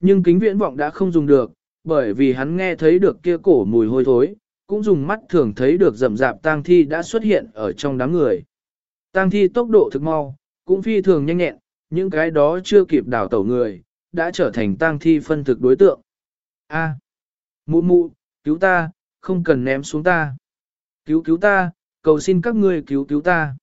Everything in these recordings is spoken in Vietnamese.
Nhưng kính viễn vọng đã không dùng được, bởi vì hắn nghe thấy được kia cổ mùi hôi thối, cũng dùng mắt thường thấy được rậm rạp tang thi đã xuất hiện ở trong đám người. Tang thi tốc độ thực mau, cũng phi thường nhanh nhẹn, những cái đó chưa kịp đảo tẩu người, đã trở thành tang thi phân thực đối tượng. A, mụ mụ, cứu ta, không cần ném xuống ta. Cứu cứu ta, cầu xin các ngươi cứu cứu ta.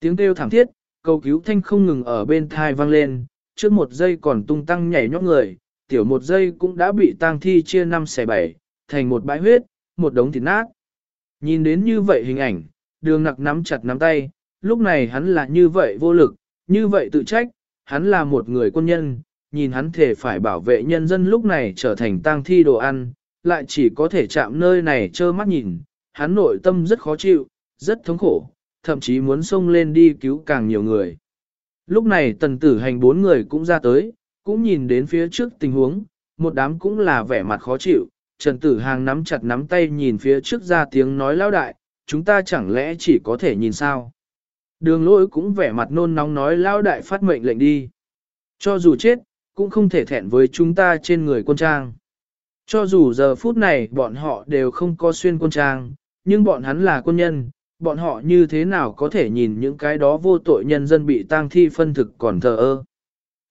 Tiếng kêu thảm thiết, cầu cứu thanh không ngừng ở bên thai vang lên, trước một giây còn tung tăng nhảy nhót người, tiểu một giây cũng đã bị tang thi chia năm xẻ bảy, thành một bãi huyết, một đống thịt nát. Nhìn đến như vậy hình ảnh, đường nặc nắm chặt nắm tay, lúc này hắn là như vậy vô lực, như vậy tự trách, hắn là một người quân nhân, nhìn hắn thể phải bảo vệ nhân dân lúc này trở thành tang thi đồ ăn, lại chỉ có thể chạm nơi này trơ mắt nhìn, hắn nội tâm rất khó chịu, rất thống khổ, thậm chí muốn xông lên đi cứu càng nhiều người. Lúc này tần tử hành bốn người cũng ra tới, cũng nhìn đến phía trước tình huống, một đám cũng là vẻ mặt khó chịu, Trần Tử Hàng nắm chặt nắm tay nhìn phía trước ra tiếng nói lao đại, chúng ta chẳng lẽ chỉ có thể nhìn sao. Đường lỗi cũng vẻ mặt nôn nóng nói lao đại phát mệnh lệnh đi. Cho dù chết, cũng không thể thẹn với chúng ta trên người quân trang. Cho dù giờ phút này bọn họ đều không có xuyên quân trang, nhưng bọn hắn là quân nhân, bọn họ như thế nào có thể nhìn những cái đó vô tội nhân dân bị tang thi phân thực còn thờ ơ.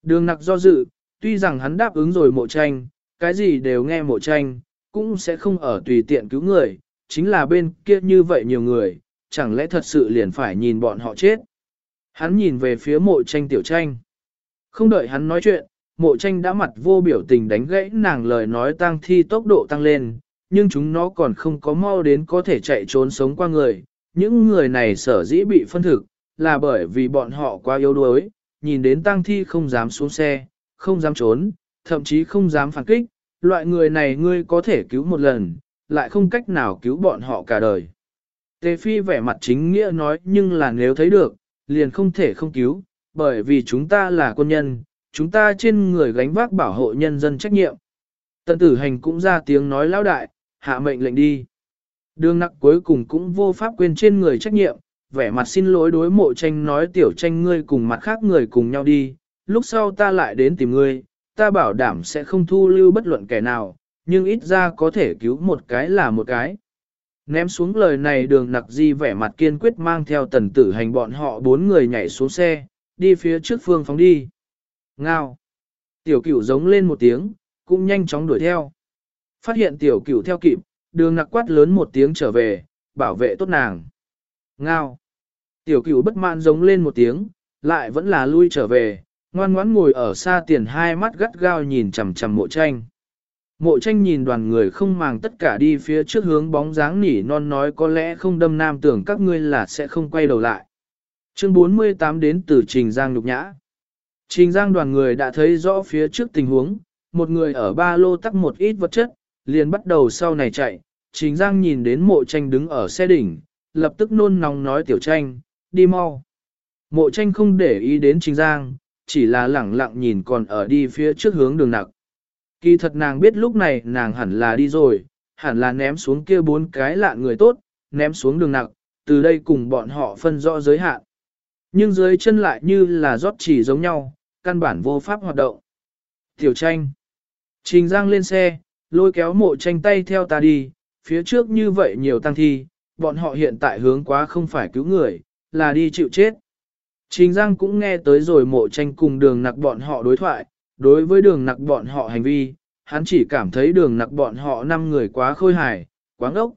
Đường nặc do dự, tuy rằng hắn đáp ứng rồi mộ tranh, cái gì đều nghe mộ tranh, cũng sẽ không ở tùy tiện cứu người, chính là bên kia như vậy nhiều người, chẳng lẽ thật sự liền phải nhìn bọn họ chết. Hắn nhìn về phía mộ tranh tiểu tranh. Không đợi hắn nói chuyện, mộ tranh đã mặt vô biểu tình đánh gãy nàng lời nói tăng thi tốc độ tăng lên, nhưng chúng nó còn không có mau đến có thể chạy trốn sống qua người. Những người này sở dĩ bị phân thực, là bởi vì bọn họ quá yếu đuối, nhìn đến tang thi không dám xuống xe, không dám trốn, thậm chí không dám phản kích, loại người này ngươi có thể cứu một lần, lại không cách nào cứu bọn họ cả đời. Tề Phi vẻ mặt chính nghĩa nói nhưng là nếu thấy được, liền không thể không cứu, bởi vì chúng ta là quân nhân, chúng ta trên người gánh vác bảo hộ nhân dân trách nhiệm. Tần tử hành cũng ra tiếng nói lão đại, hạ mệnh lệnh đi. Đường nặc cuối cùng cũng vô pháp quên trên người trách nhiệm, vẻ mặt xin lỗi đối mộ tranh nói tiểu tranh ngươi cùng mặt khác người cùng nhau đi, lúc sau ta lại đến tìm ngươi, ta bảo đảm sẽ không thu lưu bất luận kẻ nào, nhưng ít ra có thể cứu một cái là một cái. Ném xuống lời này đường nặc di vẻ mặt kiên quyết mang theo tần tử hành bọn họ bốn người nhảy xuống xe, đi phía trước phương phóng đi. Ngao. Tiểu cửu giống lên một tiếng, cũng nhanh chóng đuổi theo. Phát hiện tiểu cửu theo kịp, đường nặc quát lớn một tiếng trở về, bảo vệ tốt nàng. Ngao. Tiểu cửu bất mãn giống lên một tiếng, lại vẫn là lui trở về, ngoan ngoãn ngồi ở xa tiền hai mắt gắt gao nhìn chằm chằm mộ tranh. Mộ tranh nhìn đoàn người không màng tất cả đi phía trước hướng bóng dáng nỉ non nói có lẽ không đâm nam tưởng các ngươi là sẽ không quay đầu lại. Chương 48 đến từ Trình Giang nhục nhã. Trình Giang đoàn người đã thấy rõ phía trước tình huống, một người ở ba lô tắc một ít vật chất, liền bắt đầu sau này chạy. Trình Giang nhìn đến mộ tranh đứng ở xe đỉnh, lập tức nôn nóng nói tiểu tranh, đi mau. Mộ tranh không để ý đến Trình Giang, chỉ là lẳng lặng nhìn còn ở đi phía trước hướng đường nặc. Kỳ thật nàng biết lúc này nàng hẳn là đi rồi, hẳn là ném xuống kia bốn cái lạ người tốt, ném xuống đường nặc, từ đây cùng bọn họ phân rõ giới hạn. Nhưng dưới chân lại như là rót chỉ giống nhau, căn bản vô pháp hoạt động. Tiểu tranh. Trình Giang lên xe, lôi kéo mộ tranh tay theo ta đi, phía trước như vậy nhiều tăng thi, bọn họ hiện tại hướng quá không phải cứu người, là đi chịu chết. Trình Giang cũng nghe tới rồi mộ tranh cùng đường nặc bọn họ đối thoại, đối với đường nặc bọn họ hành vi, hắn chỉ cảm thấy đường nặc bọn họ năm người quá khôi hài, quá ngốc.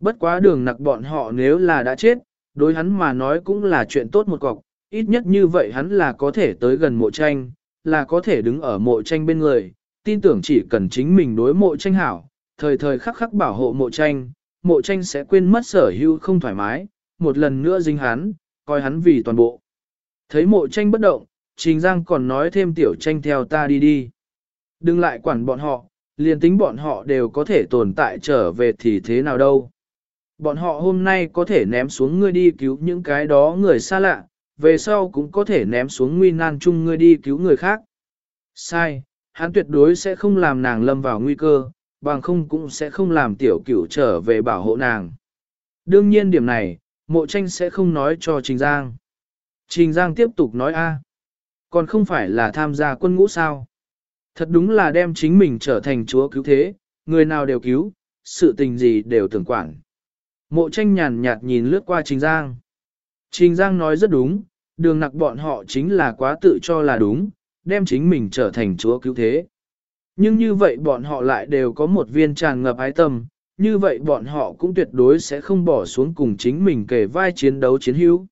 Bất quá đường nặc bọn họ nếu là đã chết, đối hắn mà nói cũng là chuyện tốt một cọc, ít nhất như vậy hắn là có thể tới gần mộ tranh, là có thể đứng ở mộ tranh bên người, tin tưởng chỉ cần chính mình đối mộ tranh hảo, thời thời khắc khắc bảo hộ mộ tranh, mộ tranh sẽ quên mất sở hữu không thoải mái, một lần nữa dính hắn, coi hắn vì toàn bộ. Thấy mộ tranh bất động, Trình Giang còn nói thêm tiểu tranh theo ta đi đi. Đừng lại quản bọn họ, liền tính bọn họ đều có thể tồn tại trở về thì thế nào đâu. Bọn họ hôm nay có thể ném xuống ngươi đi cứu những cái đó người xa lạ, về sau cũng có thể ném xuống nguy nan chung ngươi đi cứu người khác. Sai, hắn tuyệt đối sẽ không làm nàng lâm vào nguy cơ, bằng không cũng sẽ không làm tiểu cửu trở về bảo hộ nàng. Đương nhiên điểm này, mộ tranh sẽ không nói cho Trình Giang. Trình Giang tiếp tục nói a, còn không phải là tham gia quân ngũ sao. Thật đúng là đem chính mình trở thành chúa cứu thế, người nào đều cứu, sự tình gì đều tưởng quản. Mộ tranh nhàn nhạt nhìn lướt qua Trình Giang. Trình Giang nói rất đúng, đường nặc bọn họ chính là quá tự cho là đúng, đem chính mình trở thành chúa cứu thế. Nhưng như vậy bọn họ lại đều có một viên tràn ngập ái tâm, như vậy bọn họ cũng tuyệt đối sẽ không bỏ xuống cùng chính mình kể vai chiến đấu chiến hữu.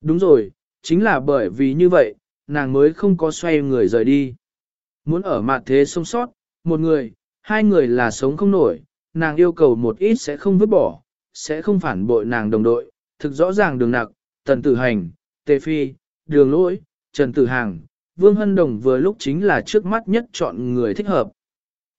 Đúng rồi, chính là bởi vì như vậy, nàng mới không có xoay người rời đi. Muốn ở mặt thế sống sót, một người, hai người là sống không nổi, nàng yêu cầu một ít sẽ không vứt bỏ, sẽ không phản bội nàng đồng đội, thực rõ ràng đường nặc, tần tử hành, tề phi, đường lỗi, trần tử hàng, vương hân đồng vừa lúc chính là trước mắt nhất chọn người thích hợp.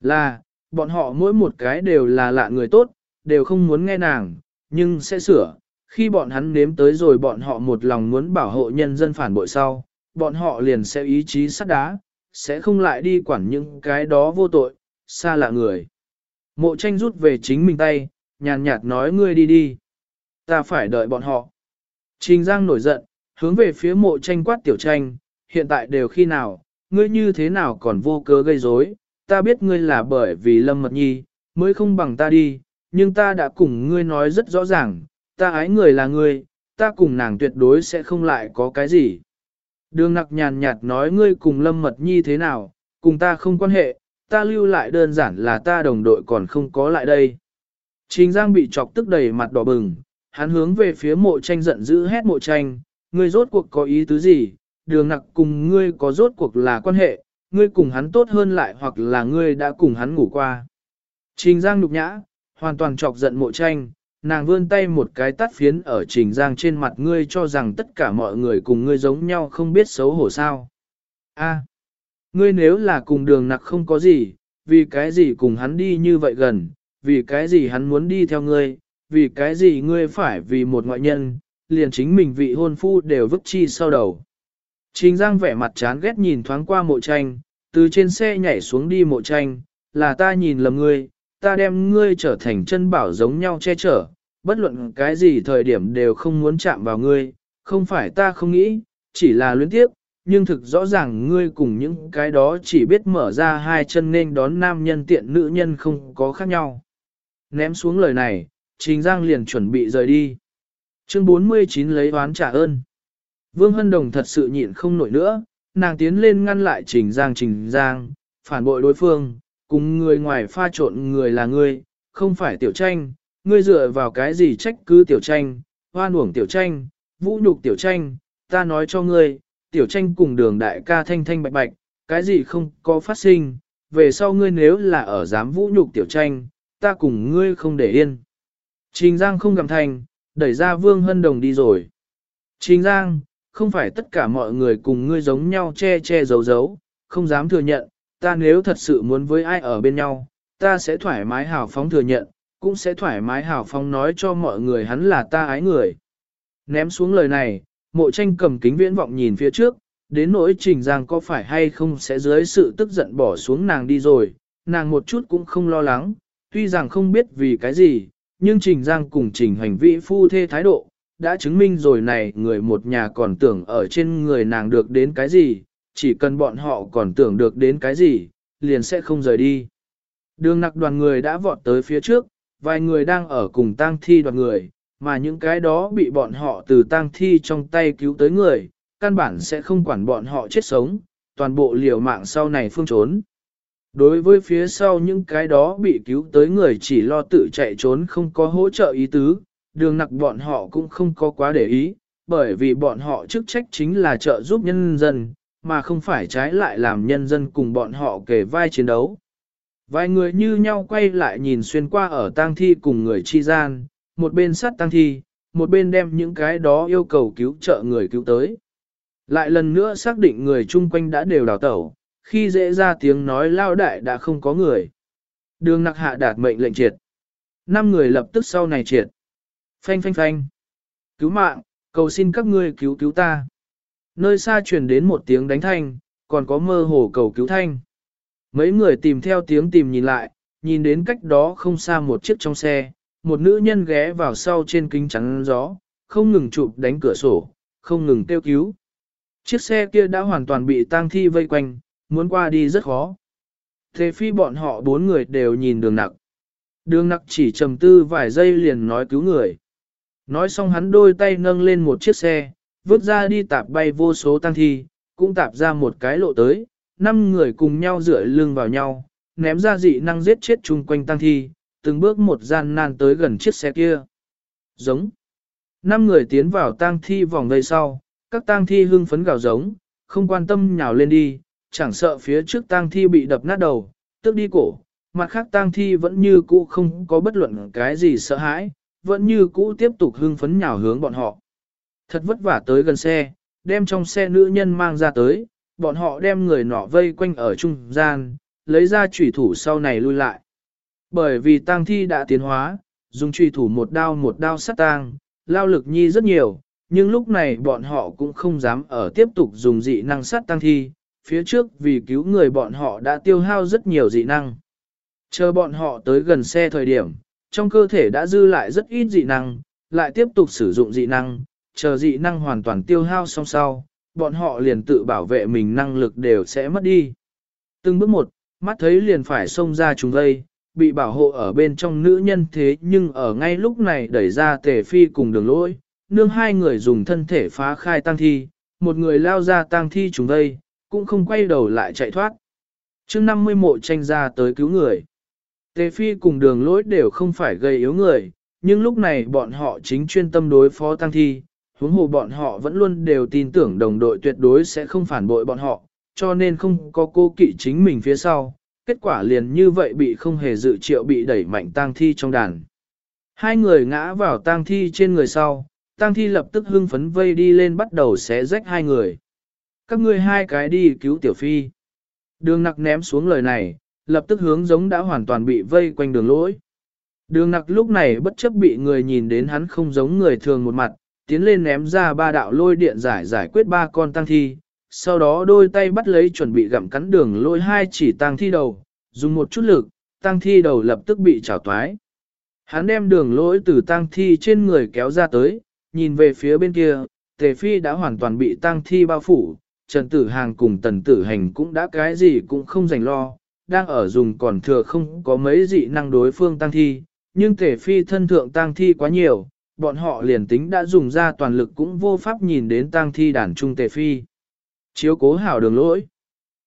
Là, bọn họ mỗi một cái đều là lạ người tốt, đều không muốn nghe nàng, nhưng sẽ sửa. Khi bọn hắn nếm tới rồi bọn họ một lòng muốn bảo hộ nhân dân phản bội sau, bọn họ liền sẽ ý chí sắt đá, sẽ không lại đi quản những cái đó vô tội, xa lạ người. Mộ tranh rút về chính mình tay, nhàn nhạt nói ngươi đi đi. Ta phải đợi bọn họ. Trình Giang nổi giận, hướng về phía mộ tranh quát tiểu tranh, hiện tại đều khi nào, ngươi như thế nào còn vô cớ gây rối? Ta biết ngươi là bởi vì Lâm Mật Nhi, mới không bằng ta đi, nhưng ta đã cùng ngươi nói rất rõ ràng, ta ái người là ngươi, ta cùng nàng tuyệt đối sẽ không lại có cái gì. Đường nặc nhàn nhạt nói ngươi cùng Lâm Mật Nhi thế nào, cùng ta không quan hệ, ta lưu lại đơn giản là ta đồng đội còn không có lại đây. Trình Giang bị chọc tức đầy mặt đỏ bừng, hắn hướng về phía mộ tranh giận dữ hét mộ tranh, ngươi rốt cuộc có ý tứ gì, đường nặc cùng ngươi có rốt cuộc là quan hệ, ngươi cùng hắn tốt hơn lại hoặc là ngươi đã cùng hắn ngủ qua. Trình Giang nhục nhã, hoàn toàn chọc giận mộ tranh, nàng vươn tay một cái tắt phiến ở Trình Giang trên mặt ngươi cho rằng tất cả mọi người cùng ngươi giống nhau không biết xấu hổ sao. A, ngươi nếu là cùng đường nặc không có gì, vì cái gì cùng hắn đi như vậy gần, vì cái gì hắn muốn đi theo ngươi, vì cái gì ngươi phải vì một ngoại nhân, liền chính mình vị hôn phu đều vứt chi sau đầu. Trình Giang vẻ mặt chán ghét nhìn thoáng qua mộ tranh, từ trên xe nhảy xuống đi mộ tranh, là ta nhìn lầm ngươi, ta đem ngươi trở thành chân bảo giống nhau che chở, bất luận cái gì thời điểm đều không muốn chạm vào ngươi, không phải ta không nghĩ, chỉ là luyến tiếp, nhưng thực rõ ràng ngươi cùng những cái đó chỉ biết mở ra hai chân nên đón nam nhân tiện nữ nhân không có khác nhau. Ném xuống lời này, Trình Giang liền chuẩn bị rời đi. Chương 49 lấy oán trả ơn. Vương Hân Đồng thật sự nhịn không nổi nữa, nàng tiến lên ngăn lại Trình Giang Trình Giang, phản bội đối phương, cùng người ngoài pha trộn người là ngươi, không phải tiểu tranh, ngươi dựa vào cái gì trách cứ tiểu tranh, hoan uổng tiểu tranh, vũ nhục tiểu tranh, ta nói cho ngươi, tiểu tranh cùng đường đại ca thanh thanh bạch bạch, cái gì không có phát sinh, về sau ngươi nếu là ở dám vũ nhục tiểu tranh, ta cùng ngươi không để yên. Trình Giang không gặm thành, đẩy ra Vương Hân Đồng đi rồi. Trình Giang, không phải tất cả mọi người cùng ngươi giống nhau che che giấu giấu, không dám thừa nhận, ta nếu thật sự muốn với ai ở bên nhau, ta sẽ thoải mái hào phóng thừa nhận, cũng sẽ thoải mái hào phóng nói cho mọi người hắn là ta ái người. Ném xuống lời này, mộ tranh cầm kính viễn vọng nhìn phía trước, đến nỗi trình giang có phải hay không sẽ dưới sự tức giận bỏ xuống nàng đi rồi, nàng một chút cũng không lo lắng, tuy rằng không biết vì cái gì, nhưng trình giang cùng trình hành vi phu thê thái độ, đã chứng minh rồi này người một nhà còn tưởng ở trên người nàng được đến cái gì, chỉ cần bọn họ còn tưởng được đến cái gì, liền sẽ không rời đi. Đường nặc đoàn người đã vọt tới phía trước, vài người đang ở cùng tang thi đoàn người, mà những cái đó bị bọn họ từ tang thi trong tay cứu tới người, căn bản sẽ không quản bọn họ chết sống, toàn bộ liều mạng sau này phương trốn. Đối với phía sau những cái đó bị cứu tới người chỉ lo tự chạy trốn không có hỗ trợ ý tứ, đường nặc bọn họ cũng không có quá để ý, bởi vì bọn họ chức trách chính là trợ giúp nhân dân, mà không phải trái lại làm nhân dân cùng bọn họ kề vai chiến đấu. Vài người như nhau quay lại nhìn xuyên qua ở tang thi cùng người chi gian, một bên sát tang thi, một bên đem những cái đó yêu cầu cứu trợ người cứu tới. Lại lần nữa xác định người chung quanh đã đều đào tẩu, khi dễ ra tiếng nói lao đại đã không có người. Đường nặc hạ đạt mệnh lệnh triệt. Năm người lập tức sau này triệt. Phanh phanh phanh. Cứu mạng, cầu xin các ngươi cứu cứu ta. Nơi xa truyền đến một tiếng đánh thanh, còn có mơ hồ cầu cứu thanh. Mấy người tìm theo tiếng tìm nhìn lại, nhìn đến cách đó không xa một chiếc trong xe, một nữ nhân ghé vào sau trên kính chắn gió, không ngừng chụp đánh cửa sổ, không ngừng kêu cứu. Chiếc xe kia đã hoàn toàn bị tang thi vây quanh, muốn qua đi rất khó. Thế phi bọn họ bốn người đều nhìn đường nặc. Đường nặc chỉ trầm tư vài giây liền nói cứu người. Nói xong hắn đôi tay nâng lên một chiếc xe, vứt ra đi tạp bay vô số tăng thi, cũng tạp ra một cái lộ tới, năm người cùng nhau dựa lưng vào nhau, ném ra dị năng giết chết chung quanh tăng thi, từng bước một gian nan tới gần chiếc xe kia. Giống. Năm người tiến vào tang thi vòng vây sau, các tang thi hưng phấn gào giống, không quan tâm nhào lên đi, chẳng sợ phía trước tang thi bị đập nát đầu, tức đi cổ, mặt khác tang thi vẫn như cũ không có bất luận cái gì sợ hãi, vẫn như cũ tiếp tục hưng phấn nhào hướng bọn họ. Thật vất vả tới gần xe, đem trong xe nữ nhân mang ra tới, bọn họ đem người nọ vây quanh ở trung gian, lấy ra chủy thủ sau này lui lại. Bởi vì tang thi đã tiến hóa, dùng chủy thủ một đao một đao sát tang, lao lực nhi rất nhiều, nhưng lúc này bọn họ cũng không dám ở tiếp tục dùng dị năng sát tang thi, phía trước vì cứu người bọn họ đã tiêu hao rất nhiều dị năng. Chờ bọn họ tới gần xe thời điểm, trong cơ thể đã dư lại rất ít dị năng, lại tiếp tục sử dụng dị năng, chờ dị năng hoàn toàn tiêu hao xong sau, bọn họ liền tự bảo vệ mình năng lực đều sẽ mất đi. Từng bước một, mắt thấy liền phải xông ra chúng đây, bị bảo hộ ở bên trong nữ nhân thế nhưng ở ngay lúc này đẩy ra tề phi cùng đường lỗi, nương hai người dùng thân thể phá khai tăng thi, một người lao ra tăng thi chúng đây, cũng không quay đầu lại chạy thoát. chương 50 mộ tranh ra tới cứu người. Tề phi cùng đường lỗi đều không phải gây yếu người, nhưng lúc này bọn họ chính chuyên tâm đối phó tăng thi, huống hồ bọn họ vẫn luôn đều tin tưởng đồng đội tuyệt đối sẽ không phản bội bọn họ, cho nên không có cô kỵ chính mình phía sau, kết quả liền như vậy bị không hề dự triệu bị đẩy mạnh tang thi trong đàn. Hai người ngã vào tang thi trên người sau, tang thi lập tức hưng phấn vây đi lên bắt đầu xé rách hai người. Các ngươi hai cái đi cứu tiểu phi. Đường nặc ném xuống lời này, lập tức hướng giống đã hoàn toàn bị vây quanh đường lỗi. Đường nặc lúc này bất chấp bị người nhìn đến hắn không giống người thường một mặt, tiến lên ném ra ba đạo lôi điện giải giải quyết ba con tăng thi, sau đó đôi tay bắt lấy chuẩn bị gặm cắn đường lôi hai chỉ tăng thi đầu, dùng một chút lực, tăng thi đầu lập tức bị chảo toái. Hắn đem đường lỗi từ tăng thi trên người kéo ra tới, nhìn về phía bên kia, tề phi đã hoàn toàn bị tăng thi bao phủ, trần tử hàng cùng tần tử hành cũng đã cái gì cũng không dành lo, đang ở dùng còn thừa không có mấy dị năng đối phương tăng thi, nhưng tể phi thân thượng tăng thi quá nhiều, bọn họ liền tính đã dùng ra toàn lực cũng vô pháp nhìn đến tăng thi đàn trung tể phi. Chiếu cố hảo đường lỗi.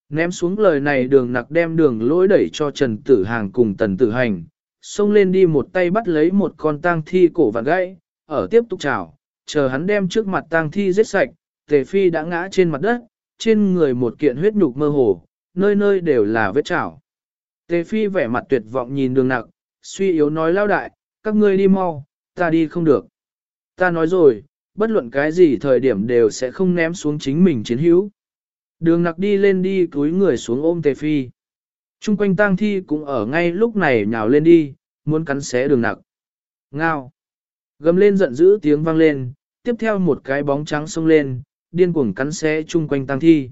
Ném xuống lời này đường nặc đem đường lỗi đẩy cho Trần Tử Hàng cùng Tần Tử Hành, xông lên đi một tay bắt lấy một con tang thi cổ vặn gãy, ở tiếp tục chảo, chờ hắn đem trước mặt tang thi giết sạch, tề phi đã ngã trên mặt đất, trên người một kiện huyết nhục mơ hồ, nơi nơi đều là vết chảo. Tề phi vẻ mặt tuyệt vọng nhìn đường nặc, suy yếu nói lao đại, các ngươi đi mau, ta đi không được. Ta nói rồi, bất luận cái gì thời điểm đều sẽ không ném xuống chính mình chiến hữu. Đường nặc đi lên đi cúi người xuống ôm tề phi. Trung quanh tang thi cũng ở ngay lúc này nhào lên đi, muốn cắn xé đường nặc. Ngao. Gầm lên giận dữ tiếng vang lên, tiếp theo một cái bóng trắng xông lên, điên cuồng cắn xé chung quanh tang thi.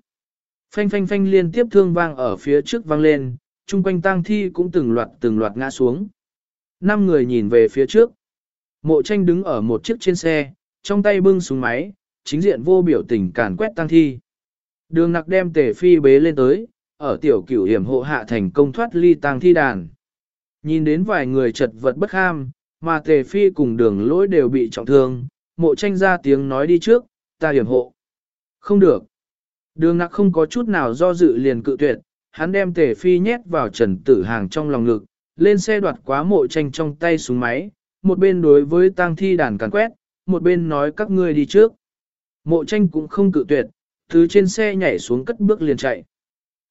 Phanh phanh phanh liên tiếp thương vang ở phía trước vang lên, chung quanh tang thi cũng từng loạt từng loạt ngã xuống. Năm người nhìn về phía trước. Mộ tranh đứng ở một chiếc trên xe, trong tay bưng súng máy, chính diện vô biểu tình càn quét tang thi. Đường nặc đem tể phi bế lên tới, ở tiểu cửu hiểm hộ hạ thành công thoát ly tang thi đàn. Nhìn đến vài người chật vật bất ham, mà tề phi cùng đường lỗi đều bị trọng thương, mộ tranh ra tiếng nói đi trước, ta hiểm hộ. Không được. Đường nặc không có chút nào do dự liền cự tuyệt, hắn đem tề phi nhét vào trần tử hàng trong lòng ngực, lên xe đoạt quá mộ tranh trong tay súng máy, một bên đối với tang thi đàn càn quét, một bên nói các ngươi đi trước. Mộ tranh cũng không cự tuyệt, thứ trên xe nhảy xuống cất bước liền chạy.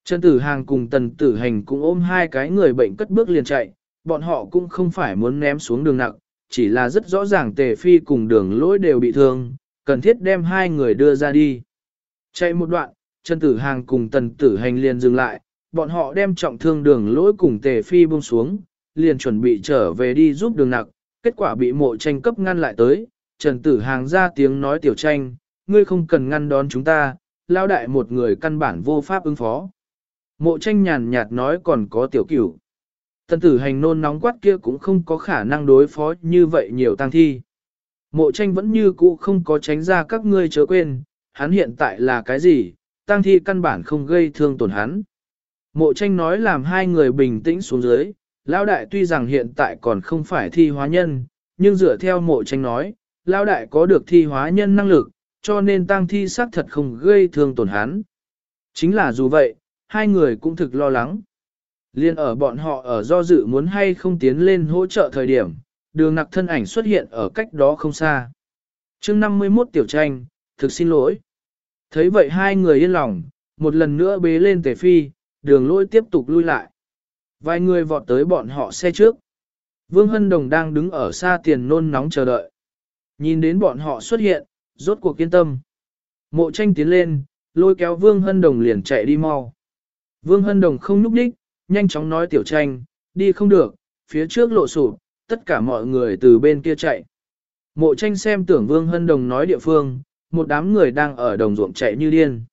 Trần Tử Hàng cùng Tần Tử Hành cũng ôm hai cái người bệnh cất bước liền chạy, bọn họ cũng không phải muốn ném xuống đường nặng, chỉ là rất rõ ràng Tề Phi cùng đường lỗi đều bị thương, cần thiết đem hai người đưa ra đi. Chạy một đoạn, Trần Tử Hàng cùng Tần Tử Hành liền dừng lại, bọn họ đem trọng thương đường lỗi cùng Tề Phi buông xuống, liền chuẩn bị trở về đi giúp đường nặc, kết quả bị mộ tranh cấp ngăn lại tới, Trần Tử Hàng ra tiếng nói tiểu tranh, ngươi không cần ngăn đón chúng ta, lao đại một người căn bản vô pháp ứng phó. Mộ tranh nhàn nhạt nói còn có tiểu cửu. Tần tử hành nôn nóng quát kia cũng không có khả năng đối phó như vậy nhiều tăng thi. Mộ tranh vẫn như cũ không có tránh ra các ngươi chớ quên, hắn hiện tại là cái gì, tăng thi căn bản không gây thương tổn hắn. Mộ tranh nói làm hai người bình tĩnh xuống dưới, Lão đại tuy rằng hiện tại còn không phải thi hóa nhân, nhưng dựa theo mộ tranh nói, Lão đại có được thi hóa nhân năng lực, cho nên tăng thi xác thật không gây thương tổn hắn. Chính là dù vậy, hai người cũng thực lo lắng. Liên ở bọn họ ở do dự muốn hay không tiến lên hỗ trợ thời điểm, đường nặc thân ảnh xuất hiện ở cách đó không xa. chương 51 tiểu tranh, thực xin lỗi. Thấy vậy hai người yên lòng, một lần nữa bế lên tề phi, đường lôi tiếp tục lui lại. Vài người vọt tới bọn họ xe trước. Vương Hân Đồng đang đứng ở xa tiền nôn nóng chờ đợi. Nhìn đến bọn họ xuất hiện, rốt cuộc kiên tâm. Mộ tranh tiến lên, lôi kéo Vương Hân Đồng liền chạy đi mau. Vương Hân Đồng không núp đích, nhanh chóng nói tiểu tranh, đi không được, phía trước lộ sụp, tất cả mọi người từ bên kia chạy. Mộ tranh xem tưởng Vương Hân Đồng nói địa phương, một đám người đang ở đồng ruộng chạy như điên.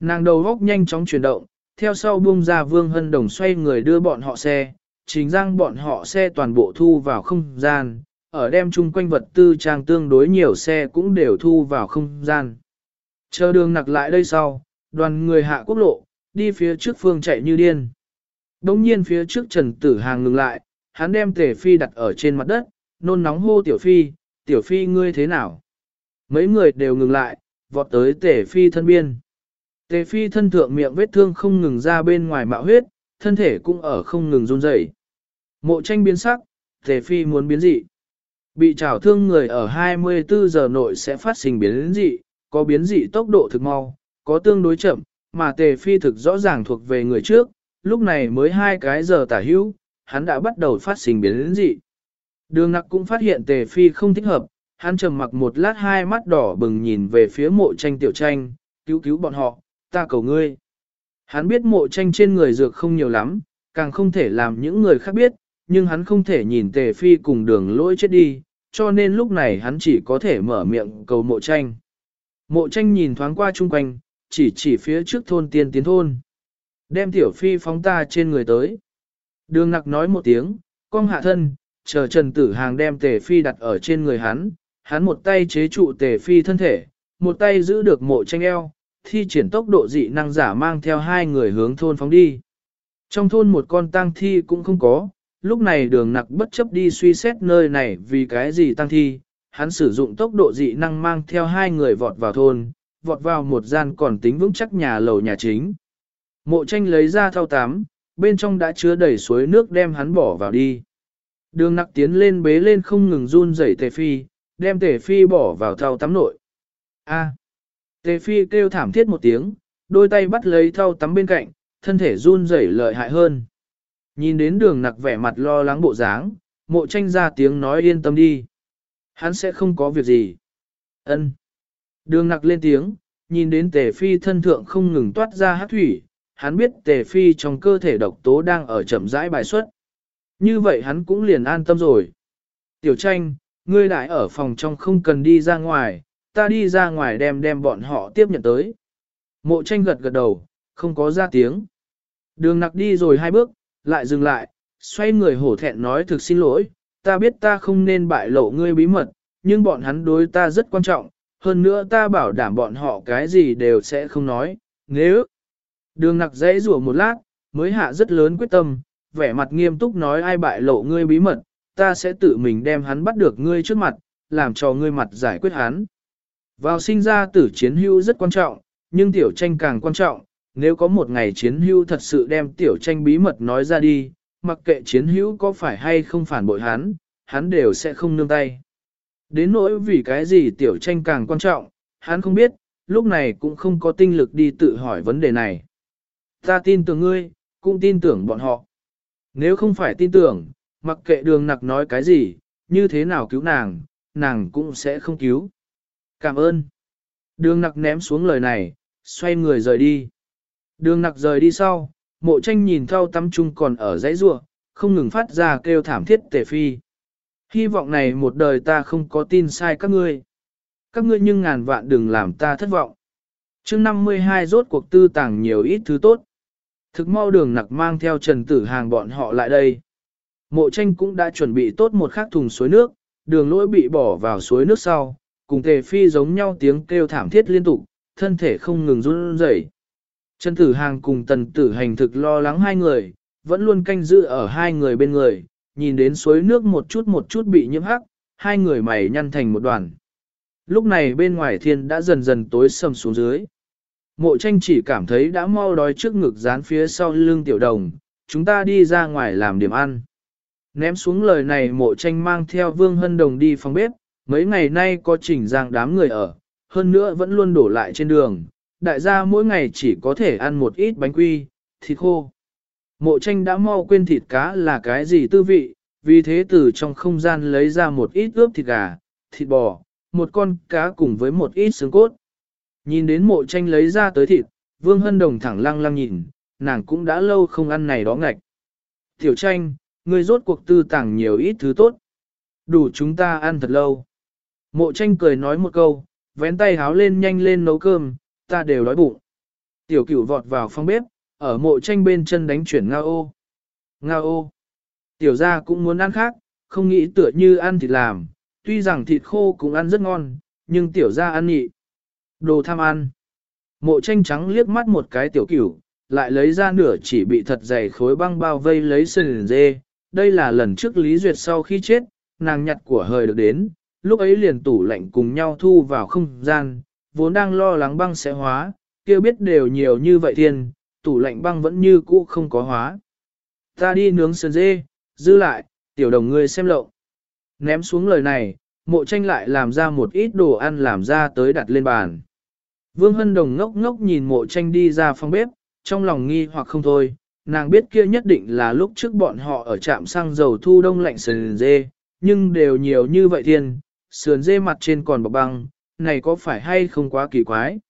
Nàng đầu góc nhanh chóng chuyển động, theo sau buông ra Vương Hân Đồng xoay người đưa bọn họ xe, chính răng bọn họ xe toàn bộ thu vào không gian, ở đem chung quanh vật tư trang tương đối nhiều xe cũng đều thu vào không gian. Chờ đường nặc lại đây sau, đoàn người hạ quốc lộ, đi phía trước phương chạy như điên. đống nhiên phía trước Trần Tử Hàng ngừng lại, hắn đem Tề Phi đặt ở trên mặt đất, nôn nóng hô Tiểu Phi, Tiểu Phi ngươi thế nào? Mấy người đều ngừng lại, vọt tới Tề Phi thân biên. Tề Phi thân thượng miệng vết thương không ngừng ra bên ngoài mạo huyết, thân thể cũng ở không ngừng run rẩy. Mộ tranh biến sắc, Tề Phi muốn biến dị. Bị trảo thương người ở 24 giờ nội sẽ phát sinh biến dị, có biến dị tốc độ thực mau, có tương đối chậm, mà Tề Phi thực rõ ràng thuộc về người trước, lúc này mới hai cái giờ tả hữu, hắn đã bắt đầu phát sinh biến dị. Đường nặc cũng phát hiện Tề Phi không thích hợp, hắn trầm mặc một lát hai mắt đỏ bừng nhìn về phía mộ tranh tiểu tranh, cứu cứu bọn họ, ta cầu ngươi. Hắn biết mộ tranh trên người dược không nhiều lắm, càng không thể làm những người khác biết, nhưng hắn không thể nhìn tề phi cùng đường lỗi chết đi, cho nên lúc này hắn chỉ có thể mở miệng cầu mộ tranh. Mộ tranh nhìn thoáng qua chung quanh, chỉ chỉ phía trước thôn tiên tiến thôn. Đem tiểu phi phóng ta trên người tới. Đường nặc nói một tiếng, cong hạ thân, chờ trần tử hàng đem tề phi đặt ở trên người hắn, hắn một tay chế trụ tề phi thân thể, một tay giữ được mộ tranh eo, thi triển tốc độ dị năng giả mang theo hai người hướng thôn phóng đi. Trong thôn một con tang thi cũng không có, lúc này đường nặc bất chấp đi suy xét nơi này vì cái gì tăng thi, hắn sử dụng tốc độ dị năng mang theo hai người vọt vào thôn, vọt vào một gian còn tính vững chắc nhà lầu nhà chính. Mộ tranh lấy ra thao tám, bên trong đã chứa đầy suối nước đem hắn bỏ vào đi. Đường nặc tiến lên bế lên không ngừng run rẩy tề phi, đem tề phi bỏ vào thau tắm nội. A. Tề phi kêu thảm thiết một tiếng, đôi tay bắt lấy thau tắm bên cạnh, thân thể run rẩy lợi hại hơn. Nhìn đến đường nặc vẻ mặt lo lắng bộ dáng, mộ tranh ra tiếng nói yên tâm đi. Hắn sẽ không có việc gì. Ân. Đường nặc lên tiếng, nhìn đến tề phi thân thượng không ngừng toát ra hát thủy, hắn biết tề phi trong cơ thể độc tố đang ở chậm rãi bài xuất. Như vậy hắn cũng liền an tâm rồi. Tiểu tranh, ngươi đại ở phòng trong không cần đi ra ngoài, ta đi ra ngoài đem đem bọn họ tiếp nhận tới. Mộ tranh gật gật đầu, không có ra tiếng. Đường nặc đi rồi hai bước, lại dừng lại, xoay người hổ thẹn nói thực xin lỗi, ta biết ta không nên bại lộ ngươi bí mật, nhưng bọn hắn đối ta rất quan trọng, hơn nữa ta bảo đảm bọn họ cái gì đều sẽ không nói, nếu... Đường nặc dãy rủa một lát, mới hạ rất lớn quyết tâm, vẻ mặt nghiêm túc nói ai bại lộ ngươi bí mật, ta sẽ tự mình đem hắn bắt được ngươi trước mặt, làm cho ngươi mặt giải quyết hắn. Vào sinh ra tử chiến hưu rất quan trọng, nhưng tiểu tranh càng quan trọng, nếu có một ngày chiến hưu thật sự đem tiểu tranh bí mật nói ra đi, mặc kệ chiến hữu có phải hay không phản bội hắn, hắn đều sẽ không nương tay. Đến nỗi vì cái gì tiểu tranh càng quan trọng, hắn không biết, lúc này cũng không có tinh lực đi tự hỏi vấn đề này. Ta tin tưởng ngươi, cũng tin tưởng bọn họ. Nếu không phải tin tưởng, mặc kệ đường nặc nói cái gì, như thế nào cứu nàng, nàng cũng sẽ không cứu. Cảm ơn. Đường nặc ném xuống lời này, xoay người rời đi. Đường nặc rời đi sau, mộ tranh nhìn thao tắm chung còn ở dãy ruộng, không ngừng phát ra kêu thảm thiết tề phi. Hy vọng này một đời ta không có tin sai các ngươi. Các ngươi nhưng ngàn vạn đừng làm ta thất vọng. chương 52 rốt cuộc tư tàng nhiều ít thứ tốt. Thực mau đường nặc mang theo trần tử hàng bọn họ lại đây. Mộ tranh cũng đã chuẩn bị tốt một khắc thùng suối nước, đường lỗi bị bỏ vào suối nước sau, cùng tề phi giống nhau tiếng kêu thảm thiết liên tục, thân thể không ngừng run rẩy. Trần Tử Hàng cùng Tần Tử Hành thực lo lắng hai người, vẫn luôn canh giữ ở hai người bên người, nhìn đến suối nước một chút một chút bị nhiễm hắc, hai người mày nhăn thành một đoàn. Lúc này bên ngoài thiên đã dần dần tối sầm xuống dưới. Mộ tranh chỉ cảm thấy đã mau đói trước ngực dán phía sau lưng tiểu đồng, chúng ta đi ra ngoài làm điểm ăn. Ném xuống lời này mộ tranh mang theo Vương Hân Đồng đi phòng bếp, mấy ngày nay có chỉnh giang đám người ở, hơn nữa vẫn luôn đổ lại trên đường, đại gia mỗi ngày chỉ có thể ăn một ít bánh quy, thịt khô. Mộ tranh đã mau quên thịt cá là cái gì tư vị, vì thế từ trong không gian lấy ra một ít ướp thịt gà, thịt bò, một con cá cùng với một ít xương cốt. Nhìn đến mộ tranh lấy ra tới thịt, Vương Hân Đồng thẳng lăng lăng nhìn, nàng cũng đã lâu không ăn này đó ngạch. Tiểu tranh, ngươi rốt cuộc tư tàng nhiều ít thứ tốt. Đủ chúng ta ăn thật lâu. Mộ tranh cười nói một câu, vén tay háo lên nhanh lên nấu cơm, ta đều đói bụng. Tiểu cửu vọt vào phòng bếp, ở mộ tranh bên chân đánh chuyển ngao ô. Ngao ô. Tiểu gia cũng muốn ăn khác, không nghĩ tựa như ăn thịt làm, tuy rằng thịt khô cũng ăn rất ngon, nhưng tiểu gia ăn nhị. Đồ tham ăn. Mộ tranh trắng liếc mắt một cái tiểu cửu, lại lấy ra nửa chỉ bị thật dày khối băng bao vây lấy sườn dê. Đây là lần trước Lý Duyệt sau khi chết, nàng nhặt của hời được đến, lúc ấy liền tủ lạnh cùng nhau thu vào không gian, vốn đang lo lắng băng sẽ hóa, kia biết đều nhiều như vậy thiên, tủ lạnh băng vẫn như cũ không có hóa. Ta đi nướng sườn dê, dư lại, tiểu đồng ngươi xem lộ. Ném xuống lời này, mộ tranh lại làm ra một ít đồ ăn làm ra tới đặt lên bàn. Vương Hân Đồng ngốc ngốc nhìn mộ tranh đi ra phòng bếp, trong lòng nghi hoặc không thôi, nàng biết kia nhất định là lúc trước bọn họ ở trạm xăng dầu thu đông lạnh sườn dê, nhưng đều nhiều như vậy thiên, sườn dê mặt trên còn bọc băng, này có phải hay không quá kỳ quái?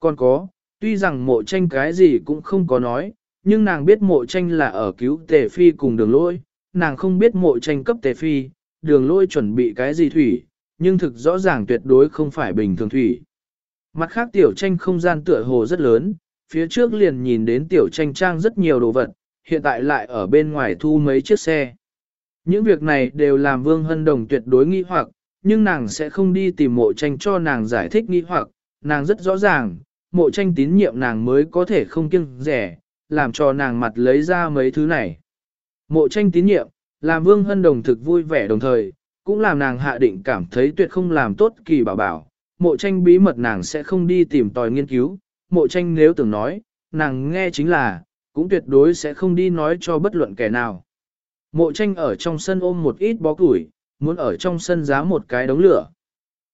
Còn có, tuy rằng mộ tranh cái gì cũng không có nói, nhưng nàng biết mộ tranh là ở cứu tề phi cùng đường lôi, nàng không biết mộ tranh cấp tề phi, đường lôi chuẩn bị cái gì thủy, nhưng thực rõ ràng tuyệt đối không phải bình thường thủy. Mặt khác tiểu tranh không gian tựa hồ rất lớn, phía trước liền nhìn đến tiểu tranh trang rất nhiều đồ vật, hiện tại lại ở bên ngoài thu mấy chiếc xe. Những việc này đều làm Vương Hân Đồng tuyệt đối nghi hoặc, nhưng nàng sẽ không đi tìm mộ tranh cho nàng giải thích nghi hoặc, nàng rất rõ ràng, mộ tranh tín nhiệm nàng mới có thể không kiêng rẻ, làm cho nàng mặt lấy ra mấy thứ này. Mộ tranh tín nhiệm, làm Vương Hân Đồng thực vui vẻ đồng thời, cũng làm nàng hạ định cảm thấy tuyệt không làm tốt kỳ bảo bảo. Mộ tranh bí mật nàng sẽ không đi tìm tòi nghiên cứu, mộ tranh nếu tưởng nói, nàng nghe chính là, cũng tuyệt đối sẽ không đi nói cho bất luận kẻ nào. Mộ tranh ở trong sân ôm một ít bó củi, muốn ở trong sân giá một cái đống lửa.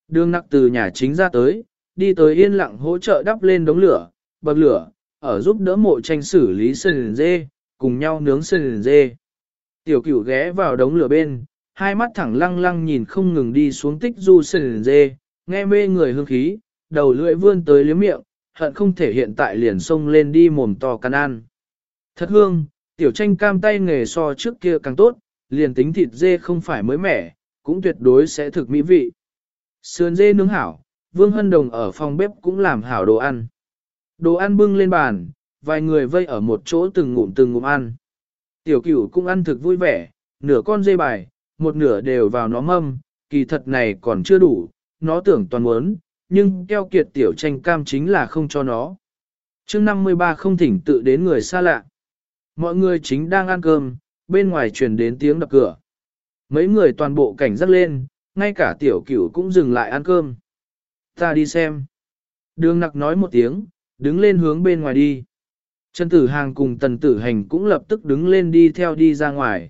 Đường nặc từ nhà chính ra tới, đi tới yên lặng hỗ trợ đắp lên đống lửa, bậc lửa, ở giúp đỡ mộ tranh xử lý sườn dê, cùng nhau nướng sườn dê. Tiểu cửu ghé vào đống lửa bên, hai mắt thẳng lăng lăng nhìn không ngừng đi xuống tích du sườn dê, nghe mê người hương khí, đầu lưỡi vươn tới liếm miệng, hận không thể hiện tại liền xông lên đi mồm to cắn ăn. Thật hương, tiểu tranh cam tay nghề so trước kia càng tốt, liền tính thịt dê không phải mới mẻ, cũng tuyệt đối sẽ thực mỹ vị. Sườn dê nướng hảo, Vương Hân Đồng ở phòng bếp cũng làm hảo đồ ăn. Đồ ăn bưng lên bàn, vài người vây ở một chỗ từng ngụm từng ngụm ăn. Tiểu cửu cũng ăn thực vui vẻ, nửa con dê bài, một nửa đều vào nó mâm, kỳ thật này còn chưa đủ, nó tưởng toàn muốn, nhưng keo kiệt tiểu tranh cam chính là không cho nó. chương 53 không thỉnh tự đến người xa lạ. Mọi người chính đang ăn cơm, bên ngoài truyền đến tiếng đập cửa. Mấy người toàn bộ cảnh giác lên, ngay cả tiểu cửu cũng dừng lại ăn cơm. Ta đi xem. Đường nặc nói một tiếng, đứng lên hướng bên ngoài đi. Trần Tử Hàng cùng Tần Tử Hành cũng lập tức đứng lên đi theo đi ra ngoài.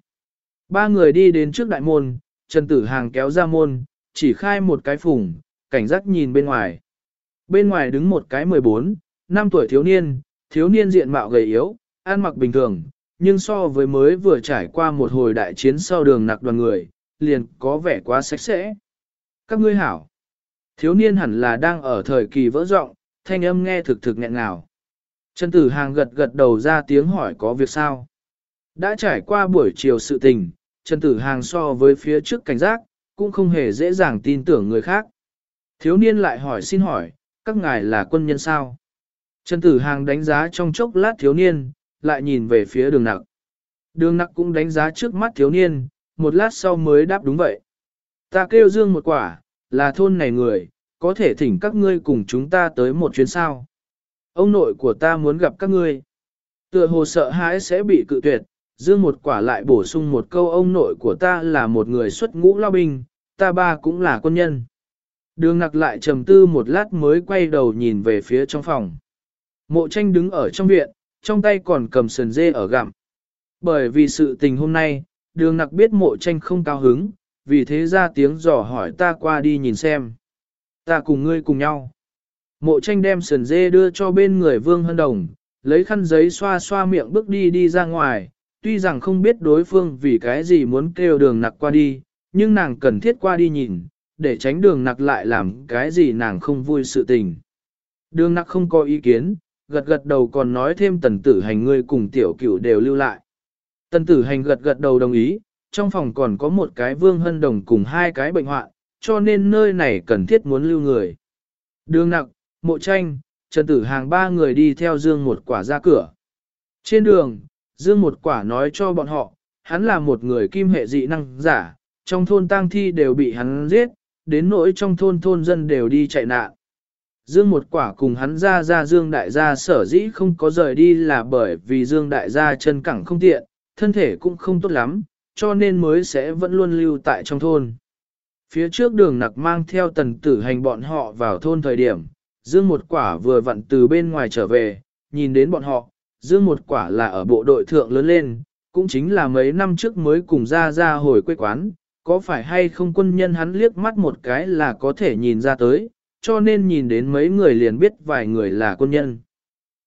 Ba người đi đến trước đại môn, Trần Tử Hàng kéo ra môn, chỉ khai một cái phủng, cảnh giác nhìn bên ngoài. Bên ngoài đứng một cái 14, năm tuổi thiếu niên, thiếu niên diện mạo gầy yếu, ăn mặc bình thường, nhưng so với mới vừa trải qua một hồi đại chiến sau đường nặc đoàn người, liền có vẻ quá sạch sẽ. Các ngươi hảo. Thiếu niên hẳn là đang ở thời kỳ vỡ rộng, thanh âm nghe thực thực nghẹn ngào. Trần Tử Hàng gật gật đầu ra tiếng hỏi có việc sao. Đã trải qua buổi chiều sự tình, Trần Tử Hàng so với phía trước cảnh giác, cũng không hề dễ dàng tin tưởng người khác. Thiếu niên lại hỏi xin hỏi, các ngài là quân nhân sao? Trần Tử Hàng đánh giá trong chốc lát thiếu niên, lại nhìn về phía đường nặc. Đường nặc cũng đánh giá trước mắt thiếu niên, một lát sau mới đáp đúng vậy. Ta kêu dương một quả, là thôn này người, có thể thỉnh các ngươi cùng chúng ta tới một chuyến sao. Ông nội của ta muốn gặp các ngươi. Tựa hồ sợ hãi sẽ bị cự tuyệt, Dương một quả lại bổ sung một câu ông nội của ta là một người xuất ngũ lao binh, ta ba cũng là quân nhân. Đường nặc lại trầm tư một lát mới quay đầu nhìn về phía trong phòng. Mộ tranh đứng ở trong viện, trong tay còn cầm sườn dê ở gặm. Bởi vì sự tình hôm nay, đường nặc biết mộ tranh không cao hứng, vì thế ra tiếng dò hỏi ta qua đi nhìn xem. Ta cùng ngươi cùng nhau. Mộ tranh đem sườn dê đưa cho bên người vương hân đồng, lấy khăn giấy xoa xoa miệng bước đi đi ra ngoài, tuy rằng không biết đối phương vì cái gì muốn kêu đường nặc qua đi, nhưng nàng cần thiết qua đi nhìn, để tránh đường nặc lại làm cái gì nàng không vui sự tình. Đường nặc không có ý kiến, gật gật đầu còn nói thêm tần tử hành ngươi cùng tiểu cửu đều lưu lại. Tần tử hành gật gật đầu đồng ý, trong phòng còn có một cái vương hân đồng cùng hai cái bệnh hoạn, cho nên nơi này cần thiết muốn lưu người. Đường nặc, mộ tranh, trần tử hàng ba người đi theo dương một quả ra cửa. Trên đường, dương một quả nói cho bọn họ, hắn là một người kim hệ dị năng giả, trong thôn tang thi đều bị hắn giết, đến nỗi trong thôn thôn dân đều đi chạy nạn. Dương một quả cùng hắn ra ra Dương đại gia sở dĩ không có rời đi là bởi vì Dương đại gia chân cẳng không tiện, thân thể cũng không tốt lắm, cho nên mới sẽ vẫn luôn lưu tại trong thôn. Phía trước đường nặc mang theo tần tử hành bọn họ vào thôn thời điểm, Dương một quả vừa vặn từ bên ngoài trở về, nhìn đến bọn họ, Dương một quả là ở bộ đội thượng lớn lên, cũng chính là mấy năm trước mới cùng ra ra hồi quê quán, có phải hay không quân nhân hắn liếc mắt một cái là có thể nhìn ra tới, cho nên nhìn đến mấy người liền biết vài người là quân nhân.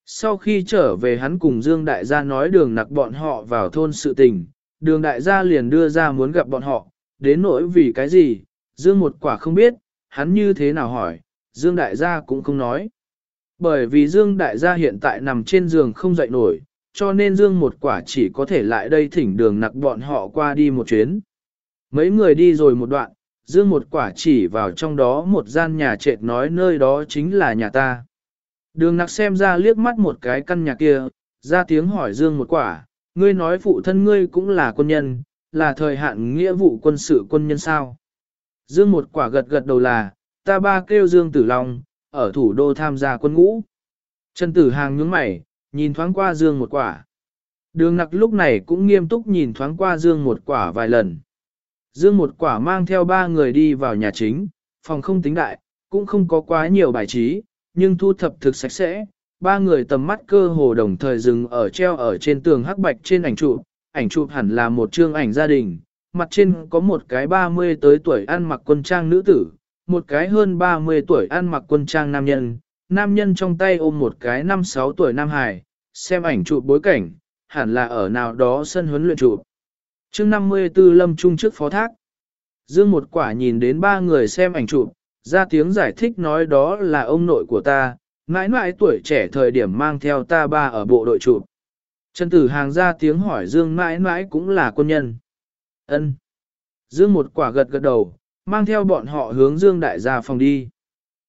Sau khi trở về hắn cùng Dương Đại gia nói đường nặc bọn họ vào thôn sự tình, đường Đại gia liền đưa ra muốn gặp bọn họ, đến nỗi vì cái gì, Dương một quả không biết, hắn như thế nào hỏi, Dương Đại gia cũng không nói. Bởi vì Dương Đại gia hiện tại nằm trên giường không dậy nổi, cho nên Dương một quả chỉ có thể lại đây thỉnh đường nặc bọn họ qua đi một chuyến. Mấy người đi rồi một đoạn, Dương một quả chỉ vào trong đó một gian nhà trệt nói nơi đó chính là nhà ta. Đường nặc xem ra liếc mắt một cái căn nhà kia, ra tiếng hỏi Dương một quả, ngươi nói phụ thân ngươi cũng là quân nhân, là thời hạn nghĩa vụ quân sự quân nhân sao. Dương một quả gật gật đầu là, ta ba kêu Dương Tử Long, ở thủ đô tham gia quân ngũ. Trần Tử Hàng nhướng mày, nhìn thoáng qua Dương một quả. Đường nặc lúc này cũng nghiêm túc nhìn thoáng qua Dương một quả vài lần. Dương một quả mang theo ba người đi vào nhà chính, phòng không tính đại, cũng không có quá nhiều bài trí, nhưng thu thập thực sạch sẽ. Ba người tầm mắt cơ hồ đồng thời dừng ở treo ở trên tường hắc bạch trên ảnh chụp, ảnh chụp hẳn là một chương ảnh gia đình, mặt trên có một cái 30 tới tuổi ăn mặc quân trang nữ tử, một cái hơn 30 tuổi ăn mặc quân trang nam nhân, nam nhân trong tay ôm một cái 5-6 tuổi nam hài, xem ảnh chụp bối cảnh, hẳn là ở nào đó sân huấn luyện chụp chương 54 lâm trung trước phó thác. Dương một quả nhìn đến ba người xem ảnh chụp, ra tiếng giải thích nói đó là ông nội của ta, mãi mãi tuổi trẻ thời điểm mang theo ta ba ở bộ đội chụp. Trần tử hàng ra tiếng hỏi Dương mãi mãi cũng là quân nhân. ân Dương một quả gật gật đầu, mang theo bọn họ hướng Dương đại gia phòng đi.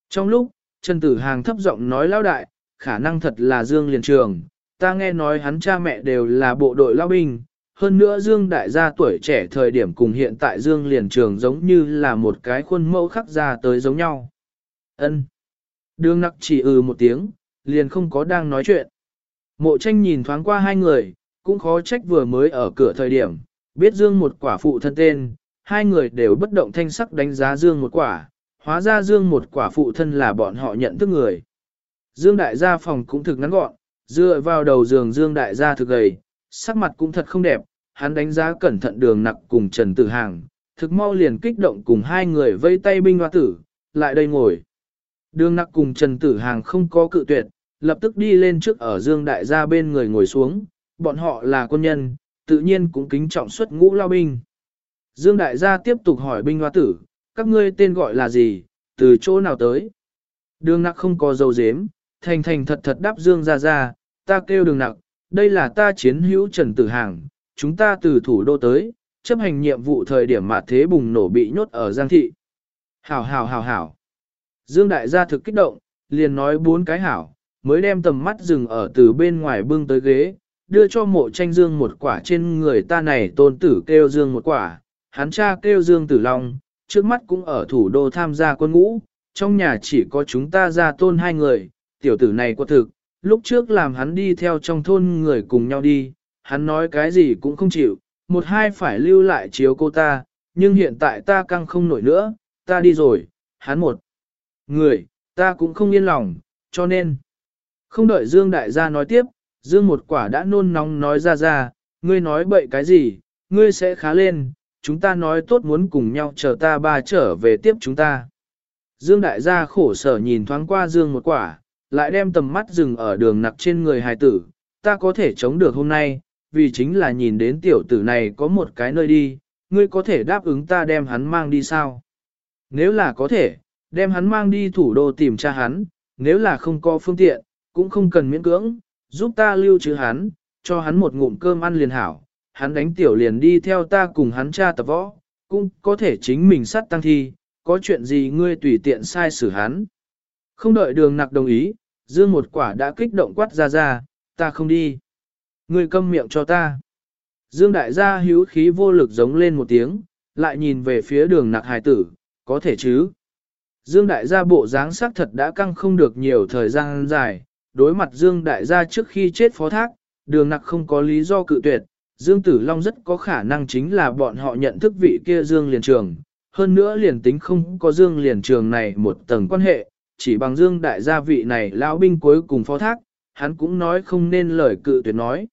Trong lúc, Trần tử hàng thấp giọng nói lão đại, khả năng thật là Dương liền trường, ta nghe nói hắn cha mẹ đều là bộ đội lao binh, hơn nữa Dương đại gia tuổi trẻ thời điểm cùng hiện tại Dương liền trường giống như là một cái khuôn mẫu khắc ra tới giống nhau. Ân. Đường nặc chỉ ừ một tiếng, liền không có đang nói chuyện. Mộ tranh nhìn thoáng qua hai người, cũng khó trách vừa mới ở cửa thời điểm, biết Dương một quả phụ thân tên, hai người đều bất động thanh sắc đánh giá Dương một quả, hóa ra Dương một quả phụ thân là bọn họ nhận thức người. Dương đại gia phòng cũng thực ngắn gọn, dựa vào đầu giường Dương đại gia thực gầy, sắc mặt cũng thật không đẹp, hắn đánh giá cẩn thận đường nặc cùng Trần Tử Hàng, thực mau liền kích động cùng hai người vây tay binh hoa tử, lại đây ngồi. Đường nặc cùng Trần Tử Hàng không có cự tuyệt, lập tức đi lên trước ở Dương Đại gia bên người ngồi xuống, bọn họ là quân nhân, tự nhiên cũng kính trọng xuất ngũ lao binh. Dương Đại gia tiếp tục hỏi binh hoa tử, các ngươi tên gọi là gì, từ chỗ nào tới? Đường nặc không có dầu dếm, thành thành thật thật đáp Dương ra ra, ta kêu đường nặc, đây là ta chiến hữu Trần Tử Hàng, chúng ta từ thủ đô tới, chấp hành nhiệm vụ thời điểm mà thế bùng nổ bị nhốt ở Giang Thị. Hảo hảo hảo hảo. Dương đại gia thực kích động, liền nói bốn cái hảo, mới đem tầm mắt dừng ở từ bên ngoài bưng tới ghế, đưa cho mộ tranh Dương một quả trên người ta này tôn tử kêu Dương một quả, hắn cha kêu Dương Tử Long, trước mắt cũng ở thủ đô tham gia quân ngũ, trong nhà chỉ có chúng ta ra tôn hai người, tiểu tử này có thực, lúc trước làm hắn đi theo trong thôn người cùng nhau đi, hắn nói cái gì cũng không chịu, một hai phải lưu lại chiếu cô ta, nhưng hiện tại ta căng không nổi nữa, ta đi rồi, hắn một người, ta cũng không yên lòng, cho nên, không đợi Dương Đại gia nói tiếp, Dương một quả đã nôn nóng nói ra ra, ngươi nói bậy cái gì, ngươi sẽ khá lên, chúng ta nói tốt muốn cùng nhau chờ ta ba trở về tiếp chúng ta. Dương Đại gia khổ sở nhìn thoáng qua Dương một quả, lại đem tầm mắt dừng ở đường nặc trên người hài tử, ta có thể chống được hôm nay, vì chính là nhìn đến tiểu tử này có một cái nơi đi, ngươi có thể đáp ứng ta đem hắn mang đi sao? Nếu là có thể, đem hắn mang đi thủ đô tìm cha hắn, nếu là không có phương tiện, cũng không cần miễn cưỡng, giúp ta lưu trữ hắn, cho hắn một ngụm cơm ăn liền hảo, hắn đánh tiểu liền đi theo ta cùng hắn cha tập võ, cũng có thể chính mình sát tăng thi, có chuyện gì ngươi tùy tiện sai xử hắn. Không đợi đường nặc đồng ý, dương một quả đã kích động quát ra ra, ta không đi. Ngươi câm miệng cho ta. Dương đại gia hữu khí vô lực giống lên một tiếng, lại nhìn về phía đường nặc hài tử, có thể chứ. Dương đại gia bộ dáng sắc thật đã căng không được nhiều thời gian dài, đối mặt Dương đại gia trước khi chết phó thác, đường nặc không có lý do cự tuyệt, Dương Tử Long rất có khả năng chính là bọn họ nhận thức vị kia Dương liền trường, hơn nữa liền tính không có Dương liền trường này một tầng quan hệ, chỉ bằng Dương đại gia vị này lão binh cuối cùng phó thác, hắn cũng nói không nên lời cự tuyệt nói.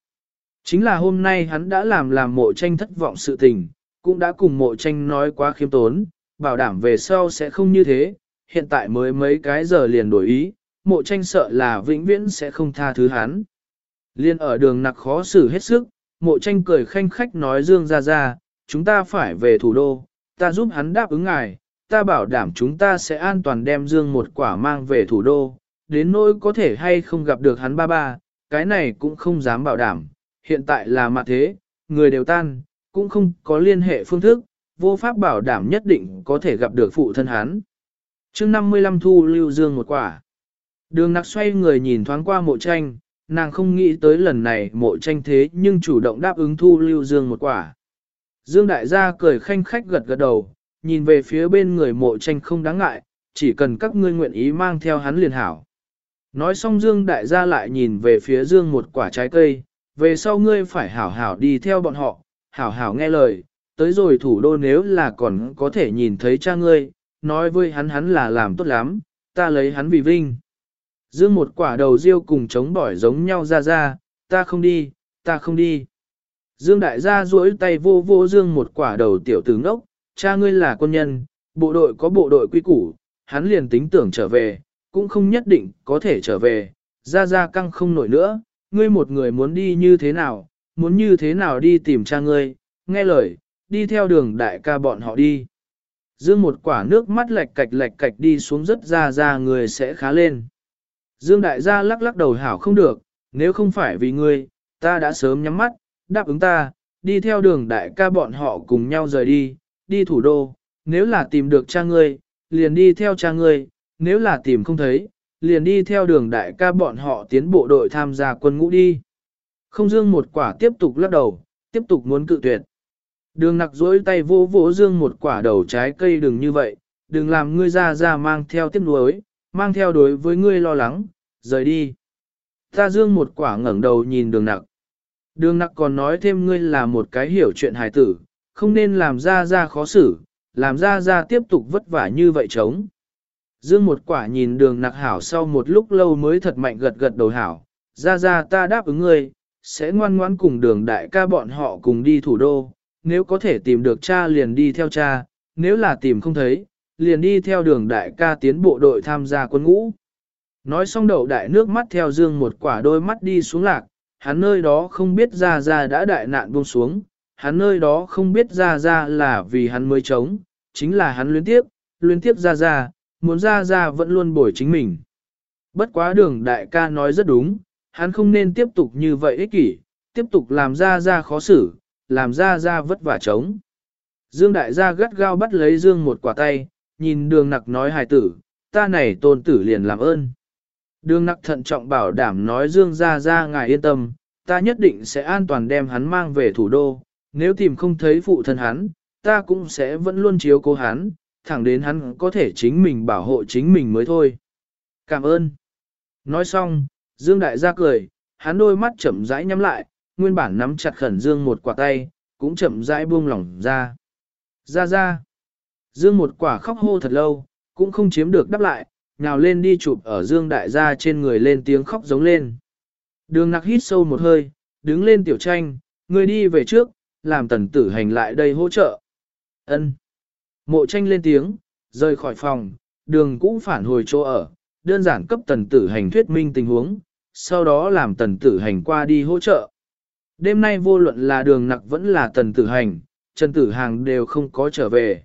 Chính là hôm nay hắn đã làm làm mộ tranh thất vọng sự tình, cũng đã cùng mộ tranh nói quá khiêm tốn, bảo đảm về sau sẽ không như thế, hiện tại mới mấy cái giờ liền đổi ý, mộ tranh sợ là vĩnh viễn sẽ không tha thứ hắn. Liên ở đường nặc khó xử hết sức, mộ tranh cười khanh khách nói Dương ra ra, chúng ta phải về thủ đô, ta giúp hắn đáp ứng ngài, ta bảo đảm chúng ta sẽ an toàn đem Dương một quả mang về thủ đô, đến nỗi có thể hay không gặp được hắn ba ba, cái này cũng không dám bảo đảm, hiện tại là mặt thế, người đều tan, cũng không có liên hệ phương thức, vô pháp bảo đảm nhất định có thể gặp được phụ thân hắn. chương 55 thu lưu Dương một quả. Đường nặc xoay người nhìn thoáng qua mộ tranh, nàng không nghĩ tới lần này mộ tranh thế nhưng chủ động đáp ứng thu lưu Dương một quả. Dương đại gia cười khanh khách gật gật đầu, nhìn về phía bên người mộ tranh không đáng ngại, chỉ cần các ngươi nguyện ý mang theo hắn liền hảo. Nói xong Dương đại gia lại nhìn về phía Dương một quả trái cây, về sau ngươi phải hảo hảo đi theo bọn họ, hảo hảo nghe lời, tới rồi thủ đô nếu là còn có thể nhìn thấy cha ngươi, nói với hắn hắn là làm tốt lắm, ta lấy hắn vì vinh. Dương một quả đầu riêu cùng chống bỏi giống nhau ra ra, ta không đi, ta không đi. Dương đại gia duỗi tay vô vô dương một quả đầu tiểu tử ốc, cha ngươi là quân nhân, bộ đội có bộ đội quy củ, hắn liền tính tưởng trở về, cũng không nhất định có thể trở về, ra ra căng không nổi nữa, ngươi một người muốn đi như thế nào, muốn như thế nào đi tìm cha ngươi, nghe lời, đi theo đường đại ca bọn họ đi. Dương một quả nước mắt lệch cạch lệch cạch đi xuống rất ra ra người sẽ khá lên. Dương đại gia lắc lắc đầu hảo không được, nếu không phải vì ngươi, ta đã sớm nhắm mắt, đáp ứng ta, đi theo đường đại ca bọn họ cùng nhau rời đi, đi thủ đô, nếu là tìm được cha ngươi, liền đi theo cha ngươi, nếu là tìm không thấy, liền đi theo đường đại ca bọn họ tiến bộ đội tham gia quân ngũ đi. Không dương một quả tiếp tục lắc đầu, tiếp tục muốn cự tuyệt. Đường nặc dối tay vô vỗ dương một quả đầu trái cây đừng như vậy, đừng làm ngươi ra ra mang theo tiếp nuối, mang theo đối với ngươi lo lắng, rời đi. Ta dương một quả ngẩng đầu nhìn đường nặc. Đường nặc còn nói thêm ngươi là một cái hiểu chuyện hài tử, không nên làm ra ra khó xử, làm ra ra tiếp tục vất vả như vậy trống. Dương một quả nhìn đường nặc hảo sau một lúc lâu mới thật mạnh gật gật đầu hảo, ra ra ta đáp ứng ngươi, sẽ ngoan ngoãn cùng đường đại ca bọn họ cùng đi thủ đô, nếu có thể tìm được cha liền đi theo cha, nếu là tìm không thấy, liền đi theo đường đại ca tiến bộ đội tham gia quân ngũ. Nói xong đậu đại nước mắt theo dương một quả đôi mắt đi xuống lạc, hắn nơi đó không biết ra ra đã đại nạn buông xuống, hắn nơi đó không biết ra ra là vì hắn mới chống, chính là hắn luyến tiếp, luyến tiếp ra ra, muốn ra ra vẫn luôn bồi chính mình. Bất quá đường đại ca nói rất đúng, hắn không nên tiếp tục như vậy ích kỷ, tiếp tục làm ra ra khó xử, làm ra ra vất vả chống. Dương đại gia gắt gao bắt lấy Dương một quả tay, nhìn đường nặc nói hài tử, ta này tôn tử liền làm ơn. Đường nặc thận trọng bảo đảm nói Dương ra ra ngài yên tâm, ta nhất định sẽ an toàn đem hắn mang về thủ đô, nếu tìm không thấy phụ thân hắn, ta cũng sẽ vẫn luôn chiếu cố hắn, thẳng đến hắn có thể chính mình bảo hộ chính mình mới thôi. Cảm ơn. Nói xong, Dương đại gia cười, hắn đôi mắt chậm rãi nhắm lại, nguyên bản nắm chặt khẩn Dương một quả tay, cũng chậm rãi buông lỏng ra. Ra ra. Dương một quả khóc hô thật lâu, cũng không chiếm được đáp lại, nhào lên đi chụp ở Dương đại gia trên người lên tiếng khóc giống lên. Đường nặc hít sâu một hơi, đứng lên tiểu tranh, người đi về trước, làm tần tử hành lại đây hỗ trợ. ân Mộ tranh lên tiếng, rời khỏi phòng, đường Cũ phản hồi chỗ ở, đơn giản cấp tần tử hành thuyết minh tình huống, sau đó làm tần tử hành qua đi hỗ trợ. Đêm nay vô luận là đường nặc vẫn là tần tử hành, trần tử hàng đều không có trở về.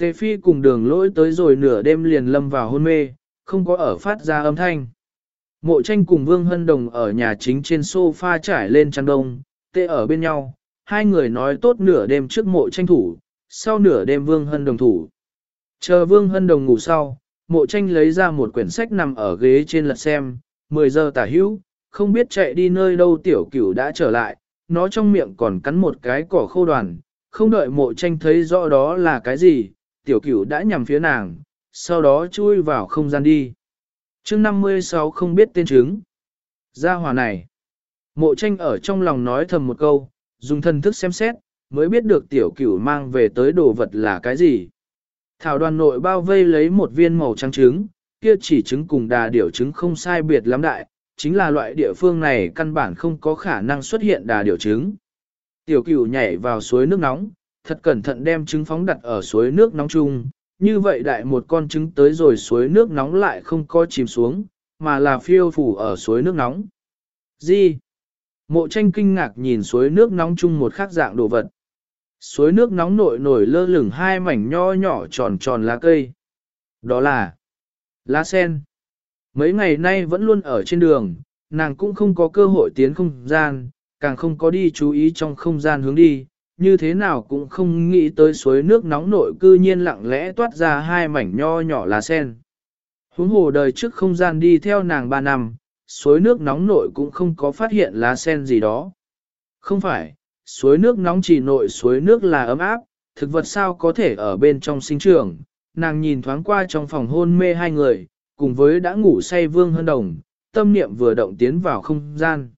Tề phi cùng đường lỗi tới rồi nửa đêm liền lâm vào hôn mê, không có ở phát ra âm thanh. Mộ tranh cùng Vương Hân Đồng ở nhà chính trên sofa trải lên chăn đông, tê ở bên nhau, hai người nói tốt nửa đêm trước mộ tranh thủ, sau nửa đêm Vương Hân Đồng thủ. Chờ Vương Hân Đồng ngủ sau, mộ tranh lấy ra một quyển sách nằm ở ghế trên lật xem, 10 giờ tả hữu, không biết chạy đi nơi đâu tiểu cửu đã trở lại, nó trong miệng còn cắn một cái cỏ khô đoàn, không đợi mộ tranh thấy rõ đó là cái gì, tiểu cửu đã nhằm phía nàng, sau đó chui vào không gian đi. chương 56 không biết tên chứng. Gia hòa này. Mộ tranh ở trong lòng nói thầm một câu, dùng thân thức xem xét, mới biết được tiểu cửu mang về tới đồ vật là cái gì. Thảo đoàn nội bao vây lấy một viên màu trắng trứng, kia chỉ trứng cùng đà điểu trứng không sai biệt lắm đại, chính là loại địa phương này căn bản không có khả năng xuất hiện đà điểu trứng. Tiểu cửu nhảy vào suối nước nóng, thật cẩn thận đem trứng phóng đặt ở suối nước nóng chung, như vậy đại một con trứng tới rồi suối nước nóng lại không có chìm xuống, mà là phiêu phủ ở suối nước nóng. Gì? Mộ tranh kinh ngạc nhìn suối nước nóng chung một khác dạng đồ vật. Suối nước nóng nổi nổi lơ lửng hai mảnh nho nhỏ tròn tròn lá cây. Đó là lá sen. Mấy ngày nay vẫn luôn ở trên đường, nàng cũng không có cơ hội tiến không gian, càng không có đi chú ý trong không gian hướng đi, như thế nào cũng không nghĩ tới suối nước nóng nội cư nhiên lặng lẽ toát ra hai mảnh nho nhỏ lá sen. Huống hồ đời trước không gian đi theo nàng ba năm, suối nước nóng nội cũng không có phát hiện lá sen gì đó. Không phải, suối nước nóng chỉ nội suối nước là ấm áp, thực vật sao có thể ở bên trong sinh trường. Nàng nhìn thoáng qua trong phòng hôn mê hai người, cùng với đã ngủ say vương hơn đồng, tâm niệm vừa động tiến vào không gian.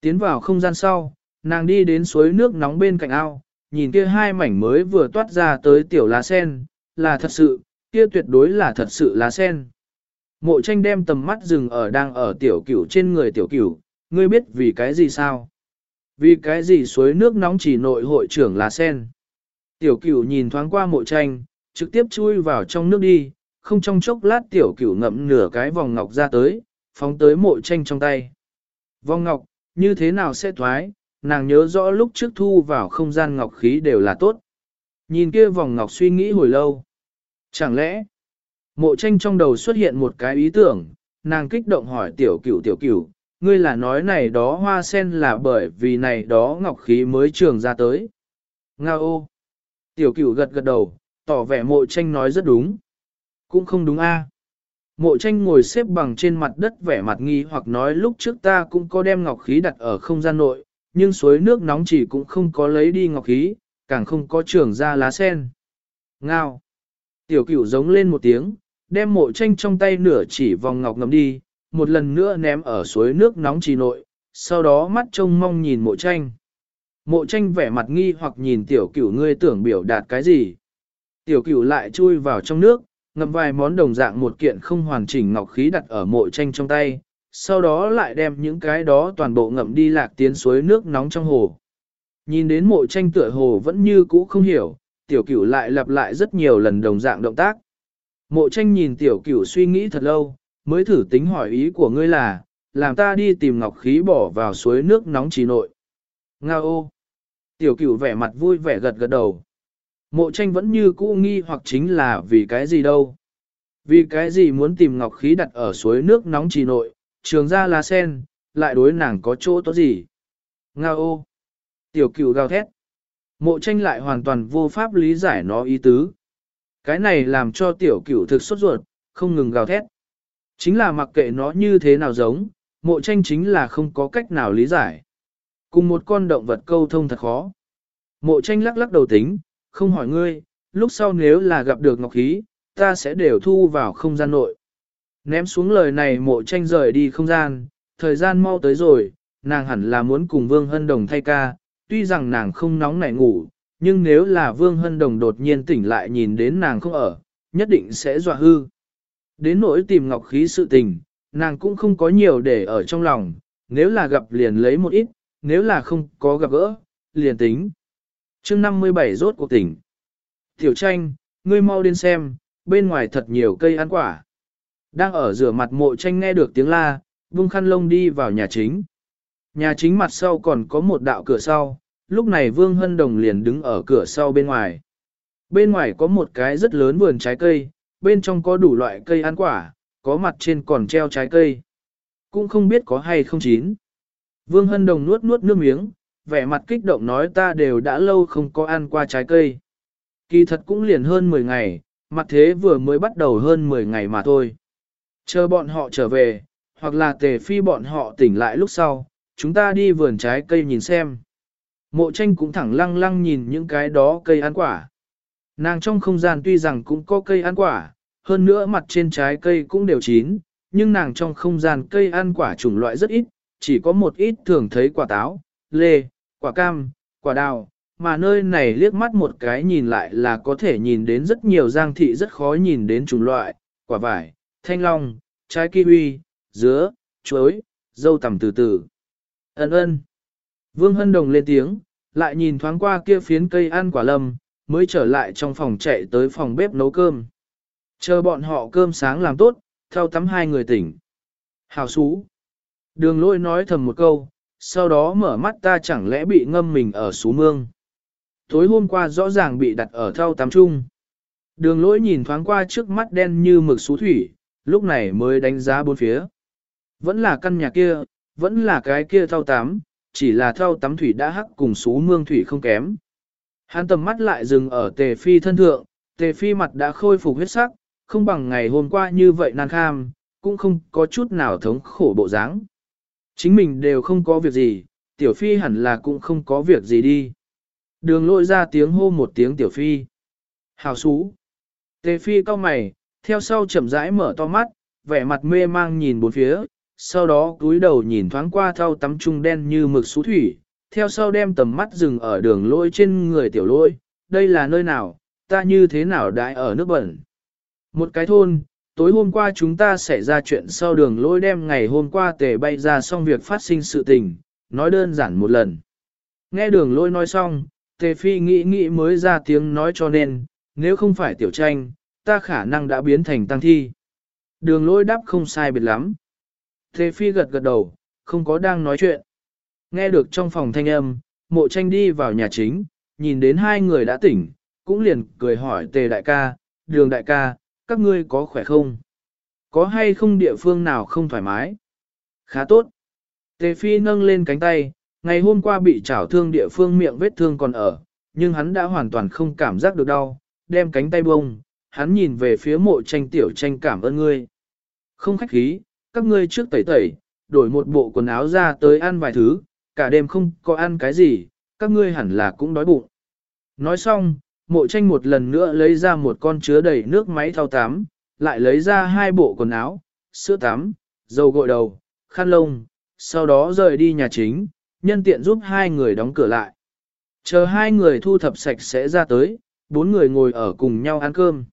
Tiến vào không gian sau, nàng đi đến suối nước nóng bên cạnh ao, nhìn kia hai mảnh mới vừa toát ra tới tiểu lá sen, là thật sự, kia tuyệt đối là thật sự lá sen. Mộ tranh đem tầm mắt dừng ở đang ở tiểu cửu trên người tiểu cửu, ngươi biết vì cái gì sao? Vì cái gì suối nước nóng chỉ nội hội trưởng là sen? Tiểu cửu nhìn thoáng qua mộ tranh, trực tiếp chui vào trong nước đi, không trong chốc lát tiểu cửu ngậm nửa cái vòng ngọc ra tới, phóng tới mộ tranh trong tay. Vòng ngọc, như thế nào sẽ thoái, nàng nhớ rõ lúc trước thu vào không gian ngọc khí đều là tốt. Nhìn kia vòng ngọc suy nghĩ hồi lâu. Chẳng lẽ, mộ tranh trong đầu xuất hiện một cái ý tưởng, nàng kích động hỏi tiểu cửu tiểu cửu, ngươi là nói này đó hoa sen là bởi vì này đó ngọc khí mới trường ra tới. Nga ô! Tiểu cửu gật gật đầu, tỏ vẻ mộ tranh nói rất đúng. Cũng không đúng a. Mộ tranh ngồi xếp bằng trên mặt đất vẻ mặt nghi hoặc nói lúc trước ta cũng có đem ngọc khí đặt ở không gian nội, nhưng suối nước nóng chỉ cũng không có lấy đi ngọc khí, càng không có trưởng ra lá sen. Ngao. Tiểu cửu giống lên một tiếng, đem mộ tranh trong tay nửa chỉ vòng ngọc ngầm đi, một lần nữa ném ở suối nước nóng trì nội, sau đó mắt trông mong nhìn mộ tranh. Mộ tranh vẻ mặt nghi hoặc nhìn tiểu cửu ngươi tưởng biểu đạt cái gì. Tiểu cửu lại chui vào trong nước, ngậm vài món đồng dạng một kiện không hoàn chỉnh ngọc khí đặt ở mộ tranh trong tay, sau đó lại đem những cái đó toàn bộ ngậm đi lạc tiến suối nước nóng trong hồ. Nhìn đến mộ tranh tựa hồ vẫn như cũ không hiểu, tiểu cửu lại lặp lại rất nhiều lần đồng dạng động tác. Mộ tranh nhìn tiểu cửu suy nghĩ thật lâu, mới thử tính hỏi ý của ngươi là, làm ta đi tìm ngọc khí bỏ vào suối nước nóng trì nội. Nga ô! Tiểu cửu vẻ mặt vui vẻ gật gật đầu. Mộ tranh vẫn như cũ nghi hoặc chính là vì cái gì đâu. Vì cái gì muốn tìm ngọc khí đặt ở suối nước nóng trì nội, trường ra là sen, lại đối nàng có chỗ tốt gì. Nga ô! Tiểu cửu gào thét. Mộ tranh lại hoàn toàn vô pháp lý giải nó ý tứ. Cái này làm cho tiểu cửu thực sốt ruột, không ngừng gào thét. Chính là mặc kệ nó như thế nào giống, mộ tranh chính là không có cách nào lý giải. Cùng một con động vật câu thông thật khó. Mộ tranh lắc lắc đầu tính, không hỏi ngươi, lúc sau nếu là gặp được ngọc khí, ta sẽ đều thu vào không gian nội. Ném xuống lời này mộ tranh rời đi không gian, thời gian mau tới rồi, nàng hẳn là muốn cùng Vương Hân Đồng thay ca, tuy rằng nàng không nóng nảy ngủ, nhưng nếu là Vương Hân Đồng đột nhiên tỉnh lại nhìn đến nàng không ở, nhất định sẽ dọa hư. Đến nỗi tìm ngọc khí sự tình, nàng cũng không có nhiều để ở trong lòng, nếu là gặp liền lấy một ít, nếu là không có gặp gỡ, liền tính. chương 57 rốt cuộc tỉnh. Tiểu tranh, ngươi mau đến xem, bên ngoài thật nhiều cây ăn quả. Đang ở rửa mặt mộ tranh nghe được tiếng la, vung khăn lông đi vào nhà chính. Nhà chính mặt sau còn có một đạo cửa sau, lúc này Vương Hân Đồng liền đứng ở cửa sau bên ngoài. Bên ngoài có một cái rất lớn vườn trái cây, bên trong có đủ loại cây ăn quả, có mặt trên còn treo trái cây. Cũng không biết có hay không chín. Vương Hân Đồng nuốt nuốt nước miếng, vẻ mặt kích động nói ta đều đã lâu không có ăn qua trái cây. Kỳ thật cũng liền hơn 10 ngày, mặt thế vừa mới bắt đầu hơn 10 ngày mà thôi. Chờ bọn họ trở về, hoặc là tề phi bọn họ tỉnh lại lúc sau, chúng ta đi vườn trái cây nhìn xem. Mộ tranh cũng thẳng lăng lăng nhìn những cái đó cây ăn quả. Nàng trong không gian tuy rằng cũng có cây ăn quả, hơn nữa mặt trên trái cây cũng đều chín, nhưng nàng trong không gian cây ăn quả chủng loại rất ít, chỉ có một ít thường thấy quả táo, lê, quả cam, quả đào, mà nơi này liếc mắt một cái nhìn lại là có thể nhìn đến rất nhiều giang thị rất khó nhìn đến chủng loại, quả vải, thanh long, trái kiwi, dứa, chuối, dâu tằm từ từ. Ấn ơn. Vương Hân Đồng lên tiếng, lại nhìn thoáng qua kia phiến cây ăn quả lâm, mới trở lại trong phòng chạy tới phòng bếp nấu cơm. Chờ bọn họ cơm sáng làm tốt, theo tắm hai người tỉnh. Hào xú. Đường lôi nói thầm một câu, sau đó mở mắt ta chẳng lẽ bị ngâm mình ở xú mương. Tối hôm qua rõ ràng bị đặt ở thao tắm chung. Đường lỗi nhìn thoáng qua trước mắt đen như mực xú thủy, lúc này mới đánh giá bốn phía. Vẫn là căn nhà kia, vẫn là cái kia thao tắm, chỉ là thao tắm thủy đã hắc cùng xú mương thủy không kém. Hắn tầm mắt lại dừng ở tề phi thân thượng, tề phi mặt đã khôi phục huyết sắc, không bằng ngày hôm qua như vậy nan kham, cũng không có chút nào thống khổ bộ dáng. Chính mình đều không có việc gì, tiểu phi hẳn là cũng không có việc gì đi. Đường lội ra tiếng hô một tiếng tiểu phi. Hào xú. Tề phi cau mày, theo sau chậm rãi mở to mắt, vẻ mặt mê mang nhìn bốn phía, sau đó cúi đầu nhìn thoáng qua thau tắm trung đen như mực xú thủy, theo sau đem tầm mắt dừng ở đường lôi trên người tiểu lôi, đây là nơi nào, ta như thế nào đãi ở nước bẩn. Một cái thôn, tối hôm qua chúng ta xảy ra chuyện sau đường lôi đem ngày hôm qua tề bay ra xong việc phát sinh sự tình, nói đơn giản một lần. Nghe đường lôi nói xong, tề phi nghĩ nghĩ mới ra tiếng nói cho nên, nếu không phải tiểu tranh, ta khả năng đã biến thành tăng thi. Đường lôi đáp không sai biệt lắm. Tề phi gật gật đầu, không có đang nói chuyện. Nghe được trong phòng thanh âm, mộ tranh đi vào nhà chính, nhìn đến hai người đã tỉnh, cũng liền cười hỏi tề đại ca, đường đại ca, các ngươi có khỏe không? Có hay không địa phương nào không thoải mái? Khá tốt. Tề phi nâng lên cánh tay, ngày hôm qua bị chảo thương địa phương miệng vết thương còn ở, nhưng hắn đã hoàn toàn không cảm giác được đau, đem cánh tay bông, hắn nhìn về phía mộ tranh tiểu tranh cảm ơn ngươi. Không khách khí, các ngươi trước tẩy tẩy, đổi một bộ quần áo ra tới ăn vài thứ, cả đêm không có ăn cái gì, các ngươi hẳn là cũng đói bụng. Nói xong, mộ tranh một lần nữa lấy ra một con chứa đầy nước máy thao tắm, lại lấy ra hai bộ quần áo, sữa tắm, dầu gội đầu, khăn lông, sau đó rời đi nhà chính, nhân tiện giúp hai người đóng cửa lại. Chờ hai người thu thập sạch sẽ ra tới, bốn người ngồi ở cùng nhau ăn cơm.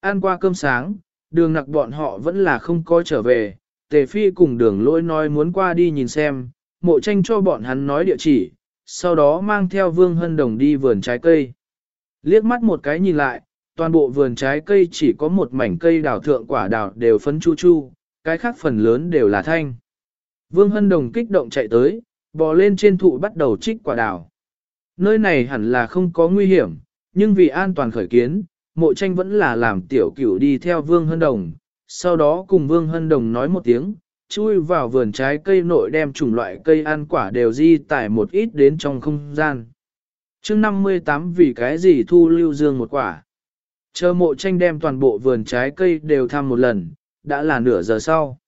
Ăn qua cơm sáng, đường nặc bọn họ vẫn là không có trở về, tề phi cùng đường lỗi nói muốn qua đi nhìn xem, mộ tranh cho bọn hắn nói địa chỉ, sau đó mang theo vương hân đồng đi vườn trái cây. Liếc mắt một cái nhìn lại, toàn bộ vườn trái cây chỉ có một mảnh cây đào thượng quả đào đều phấn chu chu, cái khác phần lớn đều là thanh. Vương hân đồng kích động chạy tới, bò lên trên thụ bắt đầu trích quả đào. Nơi này hẳn là không có nguy hiểm, nhưng vì an toàn khởi kiến, mộ tranh vẫn là làm tiểu cửu đi theo Vương Hân Đồng, sau đó cùng Vương Hân Đồng nói một tiếng, chui vào vườn trái cây nội đem chủng loại cây ăn quả đều di tải một ít đến trong không gian. chương 58 vì cái gì thu lưu dương một quả. Chờ mộ tranh đem toàn bộ vườn trái cây đều thăm một lần, đã là nửa giờ sau.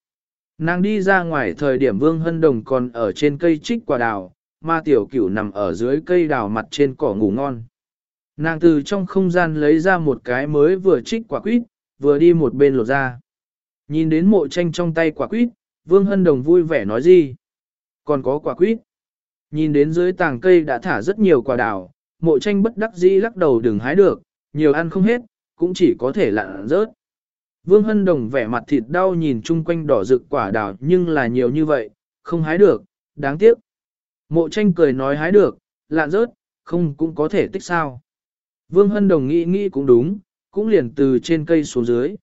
Nàng đi ra ngoài thời điểm Vương Hân Đồng còn ở trên cây trích quả đào, mà tiểu cửu nằm ở dưới cây đào mặt trên cỏ ngủ ngon. Nàng từ trong không gian lấy ra một cái mới vừa trích quả quýt, vừa đi một bên lột ra. Nhìn đến mộ tranh trong tay quả quýt, Vương Hân Đồng vui vẻ nói gì? Còn có quả quýt. Nhìn đến dưới tàng cây đã thả rất nhiều quả đào, mộ tranh bất đắc dĩ lắc đầu đừng hái được, nhiều ăn không hết, cũng chỉ có thể lặn rớt. Vương Hân Đồng vẻ mặt thịt đau nhìn chung quanh đỏ rực quả đào nhưng là nhiều như vậy, không hái được, đáng tiếc. Mộ tranh cười nói hái được, lạn rớt, không cũng có thể tích sao. Vương Hân Đồng nghĩ nghĩ cũng đúng, cũng liền từ trên cây xuống dưới.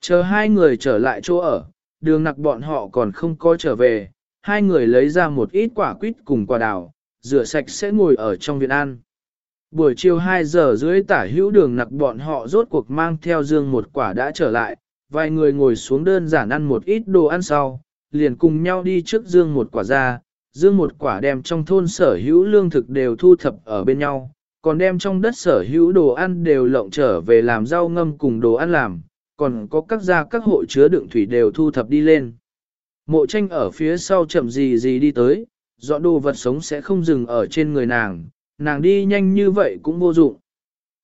Chờ hai người trở lại chỗ ở, đường nặc bọn họ còn không có trở về, hai người lấy ra một ít quả quýt cùng quả đào, rửa sạch sẽ ngồi ở trong viện ăn. Buổi chiều 2 giờ dưới tả hữu đường nặc bọn họ rốt cuộc mang theo dương một quả đã trở lại, vài người ngồi xuống đơn giản ăn một ít đồ ăn sau, liền cùng nhau đi trước dương một quả ra, dương một quả đem trong thôn sở hữu lương thực đều thu thập ở bên nhau, còn đem trong đất sở hữu đồ ăn đều lộng trở về làm rau ngâm cùng đồ ăn làm, còn có các gia các hộ chứa đựng thủy đều thu thập đi lên. Mộ tranh ở phía sau chậm gì gì đi tới, dọn đồ vật sống sẽ không dừng ở trên người nàng, nàng đi nhanh như vậy cũng vô dụng.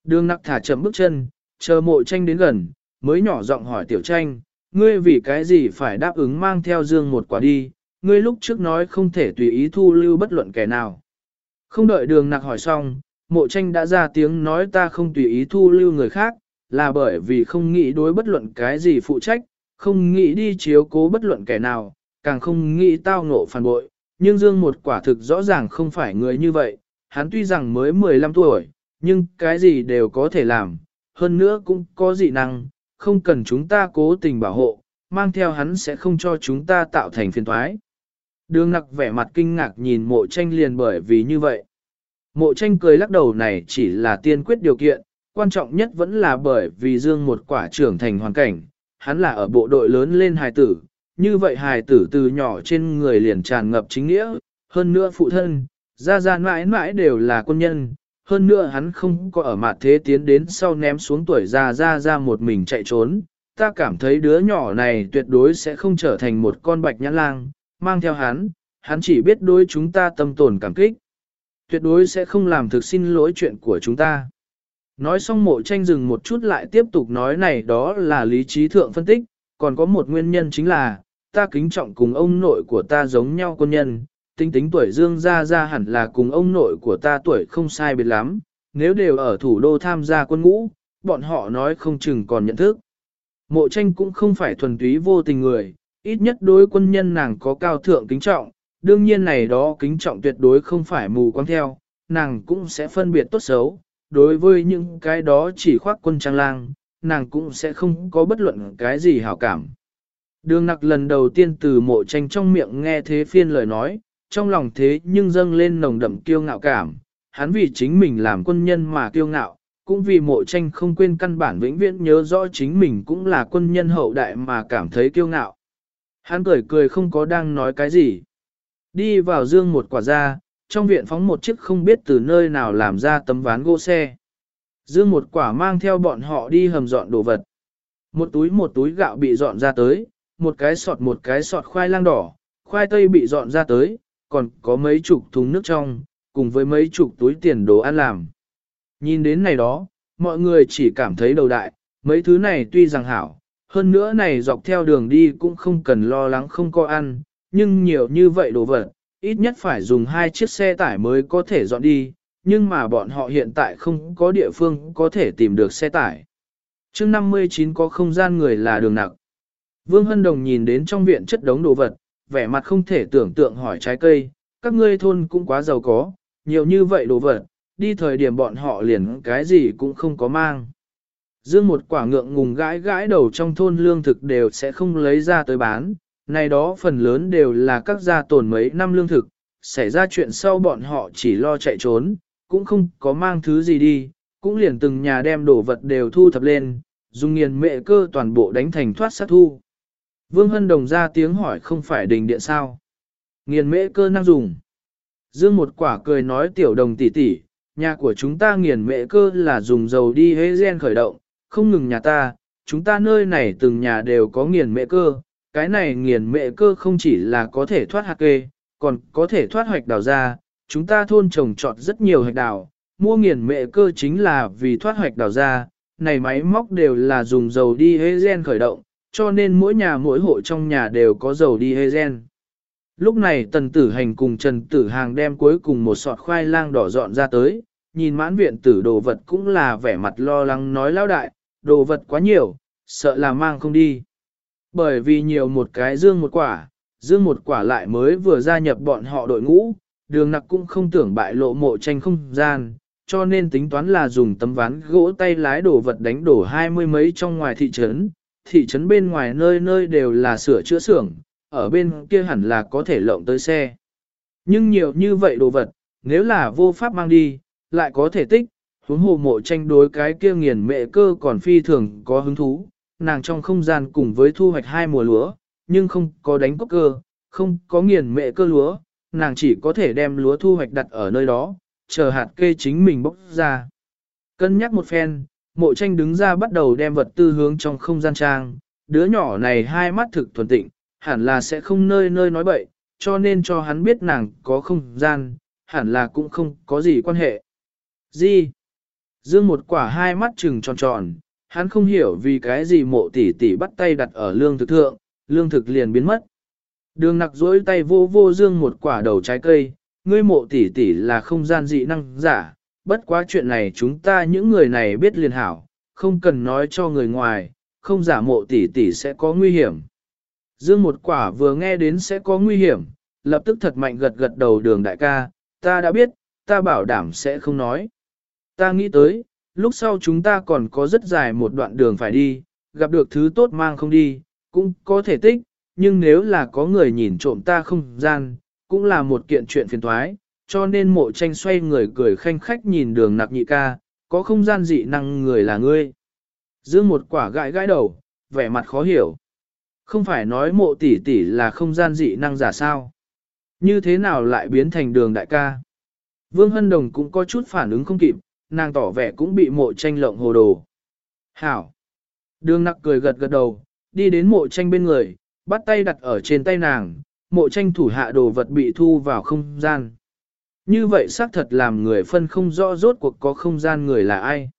Đường nặc thả chậm bước chân, chờ mộ tranh đến gần, mới nhỏ giọng hỏi tiểu tranh, ngươi vì cái gì phải đáp ứng mang theo dương một quả đi, ngươi lúc trước nói không thể tùy ý thu lưu bất luận kẻ nào. Không đợi đường nặc hỏi xong, mộ tranh đã ra tiếng nói ta không tùy ý thu lưu người khác, là bởi vì không nghĩ đối bất luận cái gì phụ trách, không nghĩ đi chiếu cố bất luận kẻ nào, càng không nghĩ tao ngộ phản bội, nhưng Dương một quả thực rõ ràng không phải người như vậy, hắn tuy rằng mới 15 tuổi, nhưng cái gì đều có thể làm, hơn nữa cũng có dị năng, không cần chúng ta cố tình bảo hộ, mang theo hắn sẽ không cho chúng ta tạo thành phiền thoái. Đường nặc vẻ mặt kinh ngạc nhìn mộ tranh liền bởi vì như vậy. Mộ tranh cười lắc đầu này chỉ là tiên quyết điều kiện, quan trọng nhất vẫn là bởi vì Dương một quả trưởng thành hoàn cảnh, hắn là ở bộ đội lớn lên hài tử, như vậy hài tử từ nhỏ trên người liền tràn ngập chính nghĩa, hơn nữa phụ thân, ra ra mãi mãi đều là quân nhân, hơn nữa hắn không có ở mặt thế tiến đến sau ném xuống tuổi ra ra ra một mình chạy trốn, ta cảm thấy đứa nhỏ này tuyệt đối sẽ không trở thành một con bạch nhãn lang, mang theo hắn, hắn chỉ biết đối chúng ta tâm tồn cảm kích, tuyệt đối sẽ không làm thực xin lỗi chuyện của chúng ta. Nói xong mộ tranh dừng một chút lại tiếp tục nói này đó là lý trí thượng phân tích, còn có một nguyên nhân chính là, ta kính trọng cùng ông nội của ta giống nhau quân nhân, tính tính tuổi dương ra ra hẳn là cùng ông nội của ta tuổi không sai biệt lắm, nếu đều ở thủ đô tham gia quân ngũ, bọn họ nói không chừng còn nhận thức. Mộ tranh cũng không phải thuần túy vô tình người, ít nhất đối quân nhân nàng có cao thượng kính trọng, đương nhiên này đó kính trọng tuyệt đối không phải mù quáng theo, nàng cũng sẽ phân biệt tốt xấu, đối với những cái đó chỉ khoác quân trang lang, nàng cũng sẽ không có bất luận cái gì hảo cảm. Đường nặc lần đầu tiên từ mộ tranh trong miệng nghe thế phiên lời nói, trong lòng thế nhưng dâng lên nồng đậm kiêu ngạo cảm, hắn vì chính mình làm quân nhân mà kiêu ngạo, cũng vì mộ tranh không quên căn bản vĩnh viễn nhớ rõ chính mình cũng là quân nhân hậu đại mà cảm thấy kiêu ngạo. Hắn cười cười không có đang nói cái gì. Đi vào dương một quả ra, trong viện phóng một chiếc không biết từ nơi nào làm ra tấm ván gỗ xe. Dương một quả mang theo bọn họ đi hầm dọn đồ vật. Một túi một túi gạo bị dọn ra tới, một cái sọt một cái sọt khoai lang đỏ, khoai tây bị dọn ra tới, còn có mấy chục thùng nước trong, cùng với mấy chục túi tiền đồ ăn làm. Nhìn đến này đó, mọi người chỉ cảm thấy đầu đại, mấy thứ này tuy rằng hảo, hơn nữa này dọc theo đường đi cũng không cần lo lắng không có ăn, nhưng nhiều như vậy đồ vật, ít nhất phải dùng hai chiếc xe tải mới có thể dọn đi, nhưng mà bọn họ hiện tại không có địa phương có thể tìm được xe tải. Trước 59 có không gian người là đường nặng. Vương Hân Đồng nhìn đến trong viện chất đống đồ vật, vẻ mặt không thể tưởng tượng hỏi trái cây, các ngươi thôn cũng quá giàu có, nhiều như vậy đồ vật, đi thời điểm bọn họ liền cái gì cũng không có mang. Dương một quả ngượng ngùng gãi gãi đầu trong thôn lương thực đều sẽ không lấy ra tới bán, này đó phần lớn đều là các gia tồn mấy năm lương thực, xảy ra chuyện sau bọn họ chỉ lo chạy trốn, cũng không có mang thứ gì đi, cũng liền từng nhà đem đồ vật đều thu thập lên, dùng nghiền mệ cơ toàn bộ đánh thành thoát sát thu. Vương Hân Đồng ra tiếng hỏi không phải đình điện sao. Nghiền mễ cơ năng dùng. Dương một quả cười nói tiểu đồng tỷ tỷ, nhà của chúng ta nghiền mễ cơ là dùng dầu đi hế gen khởi động, không ngừng nhà ta, chúng ta nơi này từng nhà đều có nghiền mễ cơ. Cái này nghiền mệ cơ không chỉ là có thể thoát hạt kê, còn có thể thoát hoạch đào ra. Chúng ta thôn trồng trọt rất nhiều hạch đào, mua nghiền mệ cơ chính là vì thoát hoạch đào ra. Này máy móc đều là dùng dầu đi hê gen khởi động, cho nên mỗi nhà mỗi hộ trong nhà đều có dầu đi hê gen. Lúc này tần tử hành cùng trần tử hàng đem cuối cùng một sọt khoai lang đỏ dọn ra tới, nhìn mãn viện tử đồ vật cũng là vẻ mặt lo lắng nói lao đại, đồ vật quá nhiều, sợ là mang không đi. Bởi vì nhiều một cái dương một quả, dương một quả lại mới vừa gia nhập bọn họ đội ngũ, đường nặc cũng không tưởng bại lộ mộ tranh không gian, cho nên tính toán là dùng tấm ván gỗ tay lái đồ vật đánh đổ hai mươi mấy trong ngoài thị trấn. Thị trấn bên ngoài nơi nơi đều là sửa chữa xưởng, ở bên kia hẳn là có thể lộng tới xe. Nhưng nhiều như vậy đồ vật, nếu là vô pháp mang đi, lại có thể tích, huống hồ mộ tranh đối cái kia nghiền mẹ cơ còn phi thường có hứng thú, nàng trong không gian cùng với thu hoạch hai mùa lúa, nhưng không có đánh cốc cơ, không có nghiền mẹ cơ lúa, nàng chỉ có thể đem lúa thu hoạch đặt ở nơi đó, chờ hạt kê chính mình bốc ra. Cân nhắc một phen, mộ tranh đứng ra bắt đầu đem vật tư hướng trong không gian trang, đứa nhỏ này hai mắt thực thuần tịnh, hẳn là sẽ không nơi nơi nói bậy, cho nên cho hắn biết nàng có không gian, hẳn là cũng không có gì quan hệ. Gì? Dương một quả hai mắt trừng tròn tròn, hắn không hiểu vì cái gì mộ tỷ tỷ bắt tay đặt ở lương thực thượng, lương thực liền biến mất. Đường nặc dối tay vô vô dương một quả đầu trái cây, ngươi mộ tỷ tỷ là không gian dị năng giả, bất quá chuyện này chúng ta những người này biết liền hảo, không cần nói cho người ngoài, không giả mộ tỷ tỷ sẽ có nguy hiểm. Dương một quả vừa nghe đến sẽ có nguy hiểm, lập tức thật mạnh gật gật đầu đường đại ca, ta đã biết, ta bảo đảm sẽ không nói. Ta nghĩ tới, lúc sau chúng ta còn có rất dài một đoạn đường phải đi, gặp được thứ tốt mang không đi, cũng có thể tích, nhưng nếu là có người nhìn trộm ta không gian, cũng là một kiện chuyện phiền thoái, cho nên mộ tranh xoay người cười khanh khách nhìn đường nặc nhị ca, có không gian dị năng người là ngươi. Dương một quả gãi gãi đầu, vẻ mặt khó hiểu. Không phải nói mộ tỷ tỷ là không gian dị năng giả sao? Như thế nào lại biến thành đường đại ca? Vương Hân Đồng cũng có chút phản ứng không kịp, nàng tỏ vẻ cũng bị mộ tranh lộng hồ đồ. Hảo! Đường nặc cười gật gật đầu, đi đến mộ tranh bên người, bắt tay đặt ở trên tay nàng, mộ tranh thủ hạ đồ vật bị thu vào không gian. Như vậy xác thật làm người phân không rõ rốt cuộc có không gian người là ai.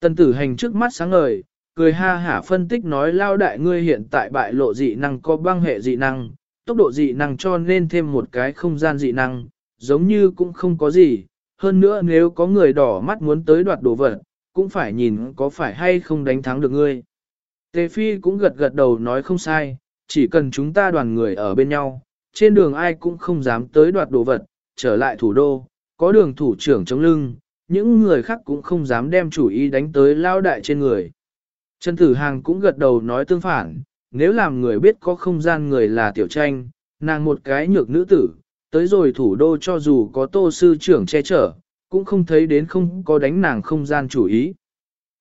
Tần tử hành trước mắt sáng ngời, cười ha hả phân tích nói lao đại ngươi hiện tại bại lộ dị năng có băng hệ dị năng, tốc độ dị năng cho nên thêm một cái không gian dị năng, giống như cũng không có gì, hơn nữa nếu có người đỏ mắt muốn tới đoạt đồ vật, cũng phải nhìn có phải hay không đánh thắng được ngươi. Tề Phi cũng gật gật đầu nói không sai, chỉ cần chúng ta đoàn người ở bên nhau, trên đường ai cũng không dám tới đoạt đồ vật, trở lại thủ đô, có đường thủ trưởng chống lưng, những người khác cũng không dám đem chủ ý đánh tới lao đại trên người. Trần Tử Hàng cũng gật đầu nói tương phản, nếu làm người biết có không gian người là tiểu tranh, nàng một cái nhược nữ tử, tới rồi thủ đô cho dù có tô sư trưởng che chở, cũng không thấy đến không có đánh nàng không gian chủ ý.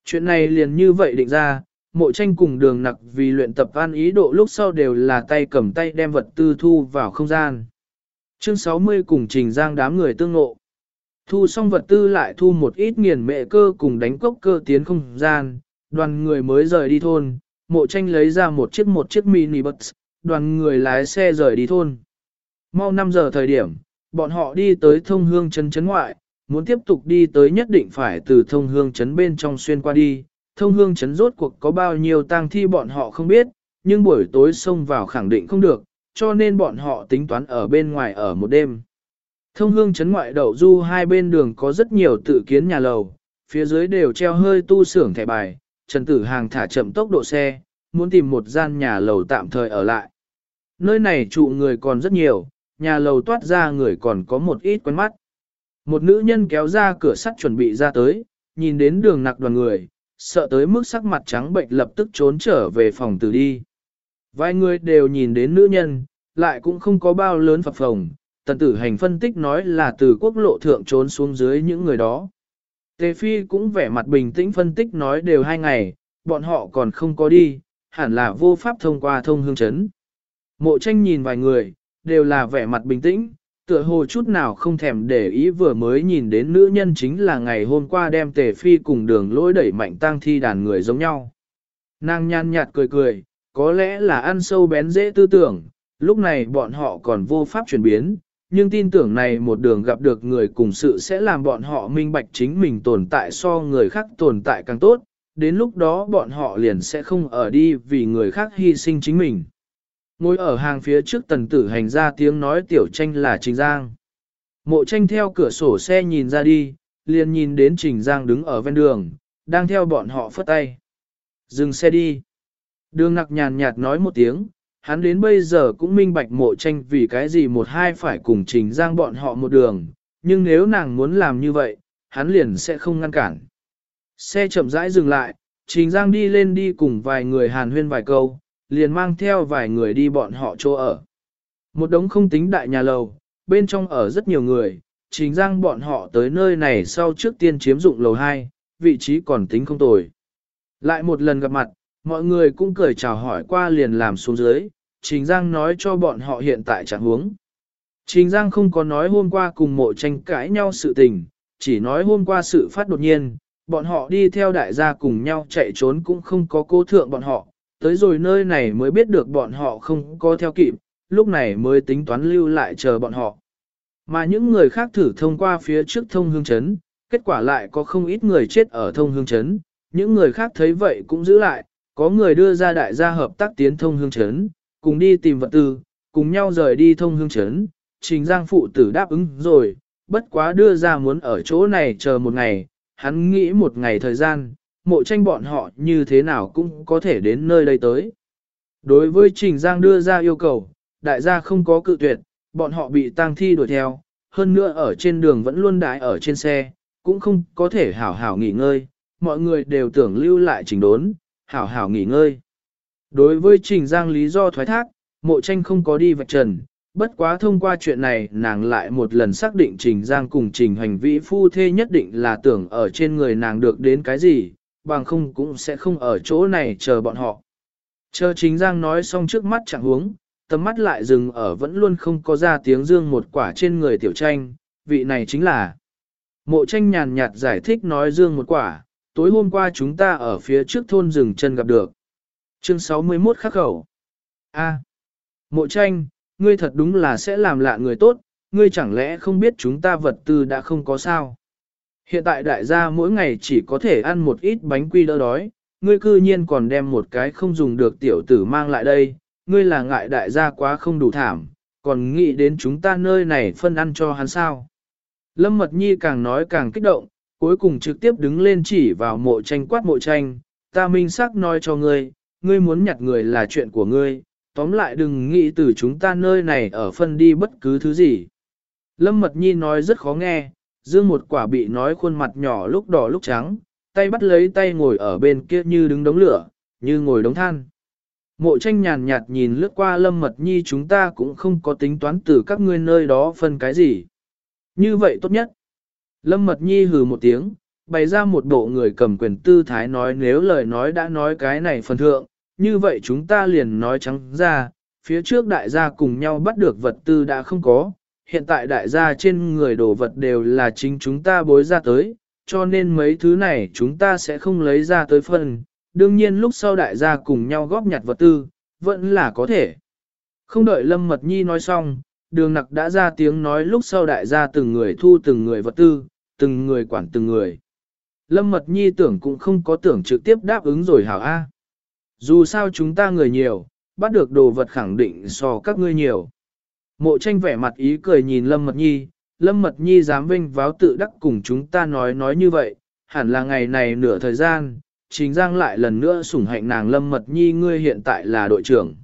Chuyện này liền như vậy định ra, mộ tranh cùng đường nặc vì luyện tập an ý độ lúc sau đều là tay cầm tay đem vật tư thu vào không gian. Chương 60 cùng trình giang đám người tương ngộ. Thu xong vật tư lại thu một ít nghiền mẹ cơ cùng đánh cốc cơ tiến không gian, đoàn người mới rời đi thôn, mộ tranh lấy ra một chiếc một chiếc mini bus, đoàn người lái xe rời đi thôn. Mau 5 giờ thời điểm, bọn họ đi tới thông hương trấn trấn ngoại, muốn tiếp tục đi tới nhất định phải từ thông hương trấn bên trong xuyên qua đi. Thông hương trấn rốt cuộc có bao nhiêu tang thi bọn họ không biết, nhưng buổi tối xông vào khẳng định không được, cho nên bọn họ tính toán ở bên ngoài ở một đêm. Thông hương trấn ngoại đậu du hai bên đường có rất nhiều tự kiến nhà lầu, phía dưới đều treo hơi tu xưởng thẻ bài, Trần Tử Hàng thả chậm tốc độ xe, muốn tìm một gian nhà lầu tạm thời ở lại. Nơi này trụ người còn rất nhiều, nhà lầu toát ra người còn có một ít quen mắt. Một nữ nhân kéo ra cửa sắt chuẩn bị ra tới, nhìn đến đường nặc đoàn người, sợ tới mức sắc mặt trắng bệnh lập tức trốn trở về phòng từ đi. Vài người đều nhìn đến nữ nhân, lại cũng không có bao lớn phập phồng, tần tử hành phân tích nói là từ quốc lộ thượng trốn xuống dưới những người đó. Tề Phi cũng vẻ mặt bình tĩnh phân tích nói đều hai ngày, bọn họ còn không có đi, hẳn là vô pháp thông qua thông hương chấn. Mộ tranh nhìn vài người, đều là vẻ mặt bình tĩnh, tựa hồ chút nào không thèm để ý vừa mới nhìn đến nữ nhân chính là ngày hôm qua đem tề phi cùng đường lỗi đẩy mạnh tang thi đàn người giống nhau. Nàng nhàn nhạt cười cười, có lẽ là ăn sâu bén dễ tư tưởng, lúc này bọn họ còn vô pháp chuyển biến, nhưng tin tưởng này một đường gặp được người cùng sự sẽ làm bọn họ minh bạch chính mình tồn tại so người khác tồn tại càng tốt, đến lúc đó bọn họ liền sẽ không ở đi vì người khác hy sinh chính mình. Ngồi ở hàng phía trước tần tử hành ra tiếng nói tiểu tranh là Trình Giang. Mộ tranh theo cửa sổ xe nhìn ra đi, liền nhìn đến Trình Giang đứng ở ven đường, đang theo bọn họ phất tay. Dừng xe đi. Đường nặc nhàn nhạt nói một tiếng, hắn đến bây giờ cũng minh bạch mộ tranh vì cái gì một hai phải cùng Trình Giang bọn họ một đường, nhưng nếu nàng muốn làm như vậy, hắn liền sẽ không ngăn cản. Xe chậm rãi dừng lại, Trình Giang đi lên đi cùng vài người hàn huyên vài câu, liền mang theo vài người đi bọn họ chỗ ở. Một đống không tính đại nhà lầu, bên trong ở rất nhiều người, chính Giang bọn họ tới nơi này sau trước tiên chiếm dụng lầu 2, vị trí còn tính không tồi. Lại một lần gặp mặt, mọi người cũng cười chào hỏi qua liền làm xuống dưới, Trình Giang nói cho bọn họ hiện tại trạng huống. Trình Giang không có nói hôm qua cùng mộ tranh cãi nhau sự tình, chỉ nói hôm qua sự phát đột nhiên, bọn họ đi theo đại gia cùng nhau chạy trốn cũng không có cố thượng bọn họ, tới rồi nơi này mới biết được bọn họ không có theo kịp, lúc này mới tính toán lưu lại chờ bọn họ. Mà những người khác thử thông qua phía trước thông hương chấn, kết quả lại có không ít người chết ở thông hương chấn, những người khác thấy vậy cũng giữ lại, có người đưa ra đại gia hợp tác tiến thông hương chấn, cùng đi tìm vật tư, cùng nhau rời đi thông hương chấn, trình giang phụ tử đáp ứng rồi, bất quá đưa ra muốn ở chỗ này chờ một ngày, hắn nghĩ một ngày thời gian, mộ tranh bọn họ như thế nào cũng có thể đến nơi đây tới. Đối với Trình Giang đưa ra yêu cầu, đại gia không có cự tuyệt, bọn họ bị tang thi đuổi theo, hơn nữa ở trên đường vẫn luôn đái ở trên xe, cũng không có thể hảo hảo nghỉ ngơi, mọi người đều tưởng lưu lại trình đốn, hảo hảo nghỉ ngơi. Đối với Trình Giang lý do thoái thác, mộ tranh không có đi vạch trần, bất quá thông qua chuyện này nàng lại một lần xác định Trình Giang cùng Trình hành vĩ phu thê nhất định là tưởng ở trên người nàng được đến cái gì, bằng không cũng sẽ không ở chỗ này chờ bọn họ. Chờ chính Giang nói xong trước mắt chẳng huống, tầm mắt lại dừng ở vẫn luôn không có ra tiếng dương một quả trên người tiểu tranh, vị này chính là. Mộ tranh nhàn nhạt giải thích nói dương một quả, tối hôm qua chúng ta ở phía trước thôn rừng chân gặp được. Chương 61 khắc khẩu. A. Mộ tranh, ngươi thật đúng là sẽ làm lạ người tốt, ngươi chẳng lẽ không biết chúng ta vật tư đã không có sao. Hiện tại đại gia mỗi ngày chỉ có thể ăn một ít bánh quy đỡ đói, ngươi cư nhiên còn đem một cái không dùng được tiểu tử mang lại đây, ngươi là ngại đại gia quá không đủ thảm, còn nghĩ đến chúng ta nơi này phân ăn cho hắn sao. Lâm Mật Nhi càng nói càng kích động, cuối cùng trực tiếp đứng lên chỉ vào mộ tranh quát mộ tranh, ta minh xác nói cho ngươi, ngươi muốn nhặt người là chuyện của ngươi, tóm lại đừng nghĩ từ chúng ta nơi này ở phân đi bất cứ thứ gì. Lâm Mật Nhi nói rất khó nghe, dương một quả bị nói khuôn mặt nhỏ lúc đỏ lúc trắng, tay bắt lấy tay ngồi ở bên kia như đứng đống lửa, như ngồi đống than. Mộ tranh nhàn nhạt nhìn lướt qua Lâm Mật Nhi chúng ta cũng không có tính toán từ các ngươi nơi đó phân cái gì. Như vậy tốt nhất. Lâm Mật Nhi hừ một tiếng, bày ra một bộ người cầm quyền tư thái nói nếu lời nói đã nói cái này phần thượng, như vậy chúng ta liền nói trắng ra, phía trước đại gia cùng nhau bắt được vật tư đã không có, hiện tại đại gia trên người đồ vật đều là chính chúng ta bối ra tới, cho nên mấy thứ này chúng ta sẽ không lấy ra tới phần, đương nhiên lúc sau đại gia cùng nhau góp nhặt vật tư, vẫn là có thể. Không đợi Lâm Mật Nhi nói xong, đường nặc đã ra tiếng nói lúc sau đại gia từng người thu từng người vật tư, từng người quản từng người. Lâm Mật Nhi tưởng cũng không có tưởng trực tiếp đáp ứng rồi hảo A. Dù sao chúng ta người nhiều, bắt được đồ vật khẳng định so các ngươi nhiều. Mộ tranh vẻ mặt ý cười nhìn Lâm Mật Nhi, Lâm Mật Nhi dám vinh váo tự đắc cùng chúng ta nói nói như vậy, hẳn là ngày này nửa thời gian, chính Giang lại lần nữa sủng hạnh nàng Lâm Mật Nhi ngươi hiện tại là đội trưởng.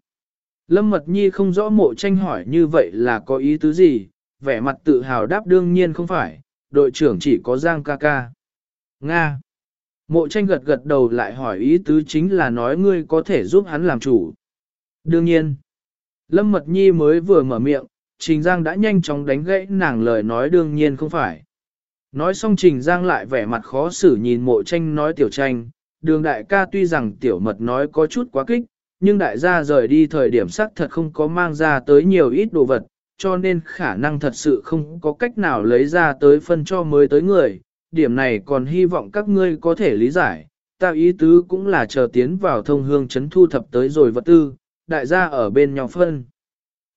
Lâm Mật Nhi không rõ mộ tranh hỏi như vậy là có ý tứ gì, vẻ mặt tự hào đáp đương nhiên không phải, đội trưởng chỉ có Giang ca ca. Nga. Mộ tranh gật gật đầu lại hỏi ý tứ chính là nói ngươi có thể giúp hắn làm chủ. Đương nhiên. Lâm Mật Nhi mới vừa mở miệng, Trình Giang đã nhanh chóng đánh gãy nàng lời nói đương nhiên không phải. Nói xong Trình Giang lại vẻ mặt khó xử nhìn mộ tranh nói tiểu tranh, đường đại ca tuy rằng tiểu mật nói có chút quá kích, nhưng đại gia rời đi thời điểm sắc thật không có mang ra tới nhiều ít đồ vật, cho nên khả năng thật sự không có cách nào lấy ra tới phân cho mới tới người, điểm này còn hy vọng các ngươi có thể lý giải, tạo ý tứ cũng là chờ tiến vào thông hương chấn thu thập tới rồi vật tư, đại gia ở bên nhau phân.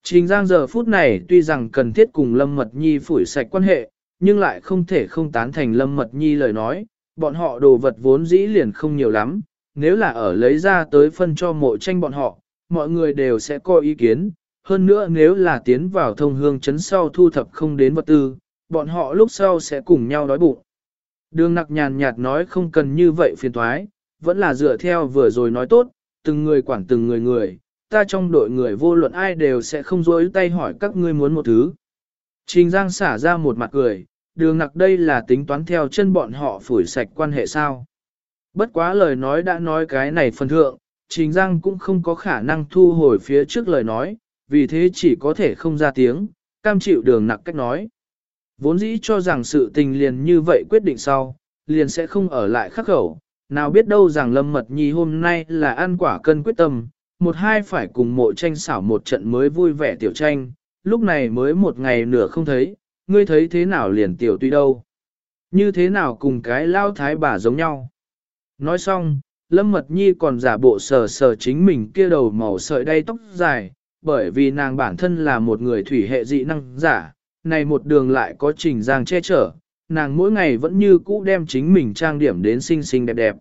Trình Giang giờ phút này tuy rằng cần thiết cùng Lâm Mật Nhi phủi sạch quan hệ, nhưng lại không thể không tán thành Lâm Mật Nhi lời nói, bọn họ đồ vật vốn dĩ liền không nhiều lắm, nếu là ở lấy ra tới phân cho mộ tranh bọn họ, mọi người đều sẽ có ý kiến, hơn nữa nếu là tiến vào thông hương chấn sau thu thập không đến vật tư, bọn họ lúc sau sẽ cùng nhau đói bụng. Đường nặc nhàn nhạt nói không cần như vậy phiền thoái, vẫn là dựa theo vừa rồi nói tốt, từng người quản từng người người, ta trong đội người vô luận ai đều sẽ không dối tay hỏi các ngươi muốn một thứ. Trình Giang xả ra một mặt cười, đường nặc đây là tính toán theo chân bọn họ phủi sạch quan hệ sao. Bất quá lời nói đã nói cái này phần thượng, Trình Giang cũng không có khả năng thu hồi phía trước lời nói, vì thế chỉ có thể không ra tiếng, cam chịu đường nặc cách nói. Vốn dĩ cho rằng sự tình liền như vậy quyết định sau, liền sẽ không ở lại khắc khẩu, nào biết đâu rằng Lâm Mật Nhi hôm nay là ăn quả cân quyết tâm, một hai phải cùng mộ tranh xảo một trận mới vui vẻ tiểu tranh, lúc này mới một ngày nửa không thấy, ngươi thấy thế nào liền tiểu tuy đâu. Như thế nào cùng cái lao thái bà giống nhau. Nói xong, Lâm Mật Nhi còn giả bộ sờ sờ chính mình kia đầu màu sợi đay tóc dài, bởi vì nàng bản thân là một người thủy hệ dị năng giả, này một đường lại có trình giang che chở, nàng mỗi ngày vẫn như cũ đem chính mình trang điểm đến xinh xinh đẹp đẹp.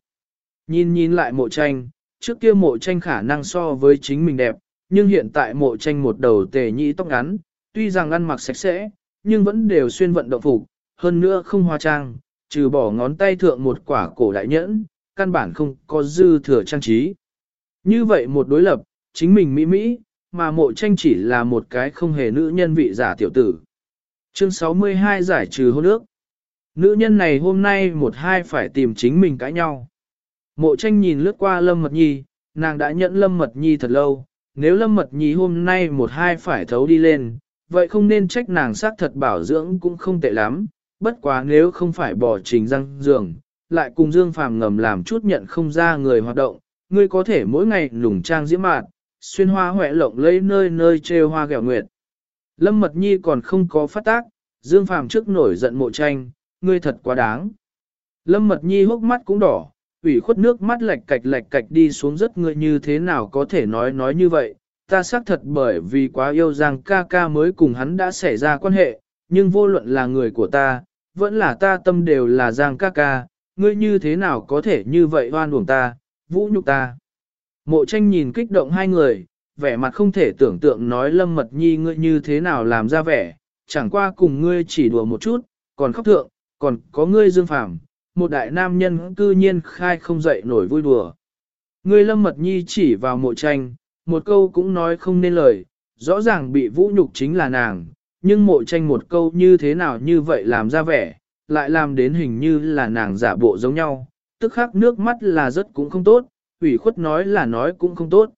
Nhìn nhìn lại mộ tranh, trước kia mộ tranh khả năng so với chính mình đẹp, nhưng hiện tại mộ tranh một đầu tề nhĩ tóc ngắn, tuy rằng ăn mặc sạch sẽ, nhưng vẫn đều xuyên vận động phục, hơn nữa không hoa trang, trừ bỏ ngón tay thượng một quả cổ đại nhẫn, căn bản không có dư thừa trang trí. Như vậy một đối lập, chính mình mỹ mỹ, mà mộ tranh chỉ là một cái không hề nữ nhân vị giả tiểu tử. Chương 62 giải trừ hôn ước. Nữ nhân này hôm nay một hai phải tìm chính mình cãi nhau. Mộ tranh nhìn lướt qua Lâm Mật Nhi, nàng đã nhận Lâm Mật Nhi thật lâu, nếu Lâm Mật Nhi hôm nay một hai phải thấu đi lên, vậy không nên trách nàng xác thật bảo dưỡng cũng không tệ lắm, bất quá nếu không phải bỏ trình răng giường, lại cùng Dương Phàm ngầm làm chút nhận không ra người hoạt động, ngươi có thể mỗi ngày lùng trang diễm mạn, xuyên hoa hoẹ lộng lấy nơi nơi trêu hoa gẹo nguyệt. Lâm Mật Nhi còn không có phát tác, Dương Phàm trước nổi giận mộ tranh, ngươi thật quá đáng. Lâm Mật Nhi hốc mắt cũng đỏ, ủy khuất nước mắt lệch cạch lệch cạch đi xuống rất ngươi như thế nào có thể nói nói như vậy. Ta xác thật bởi vì quá yêu Giang ca ca mới cùng hắn đã xảy ra quan hệ, nhưng vô luận là người của ta, vẫn là ta tâm đều là Giang ca ca, ngươi như thế nào có thể như vậy hoan uổng ta, vũ nhục ta. Mộ tranh nhìn kích động hai người, vẻ mặt không thể tưởng tượng nói lâm mật nhi ngươi như thế nào làm ra vẻ, chẳng qua cùng ngươi chỉ đùa một chút, còn khóc thượng, còn có ngươi dương phàm, một đại nam nhân cư nhiên khai không dậy nổi vui đùa. người lâm mật nhi chỉ vào mộ tranh, một câu cũng nói không nên lời, rõ ràng bị vũ nhục chính là nàng, nhưng mộ tranh một câu như thế nào như vậy làm ra vẻ, lại làm đến hình như là nàng giả bộ giống nhau, tức khắc nước mắt là rất cũng không tốt, ủy khuất nói là nói cũng không tốt.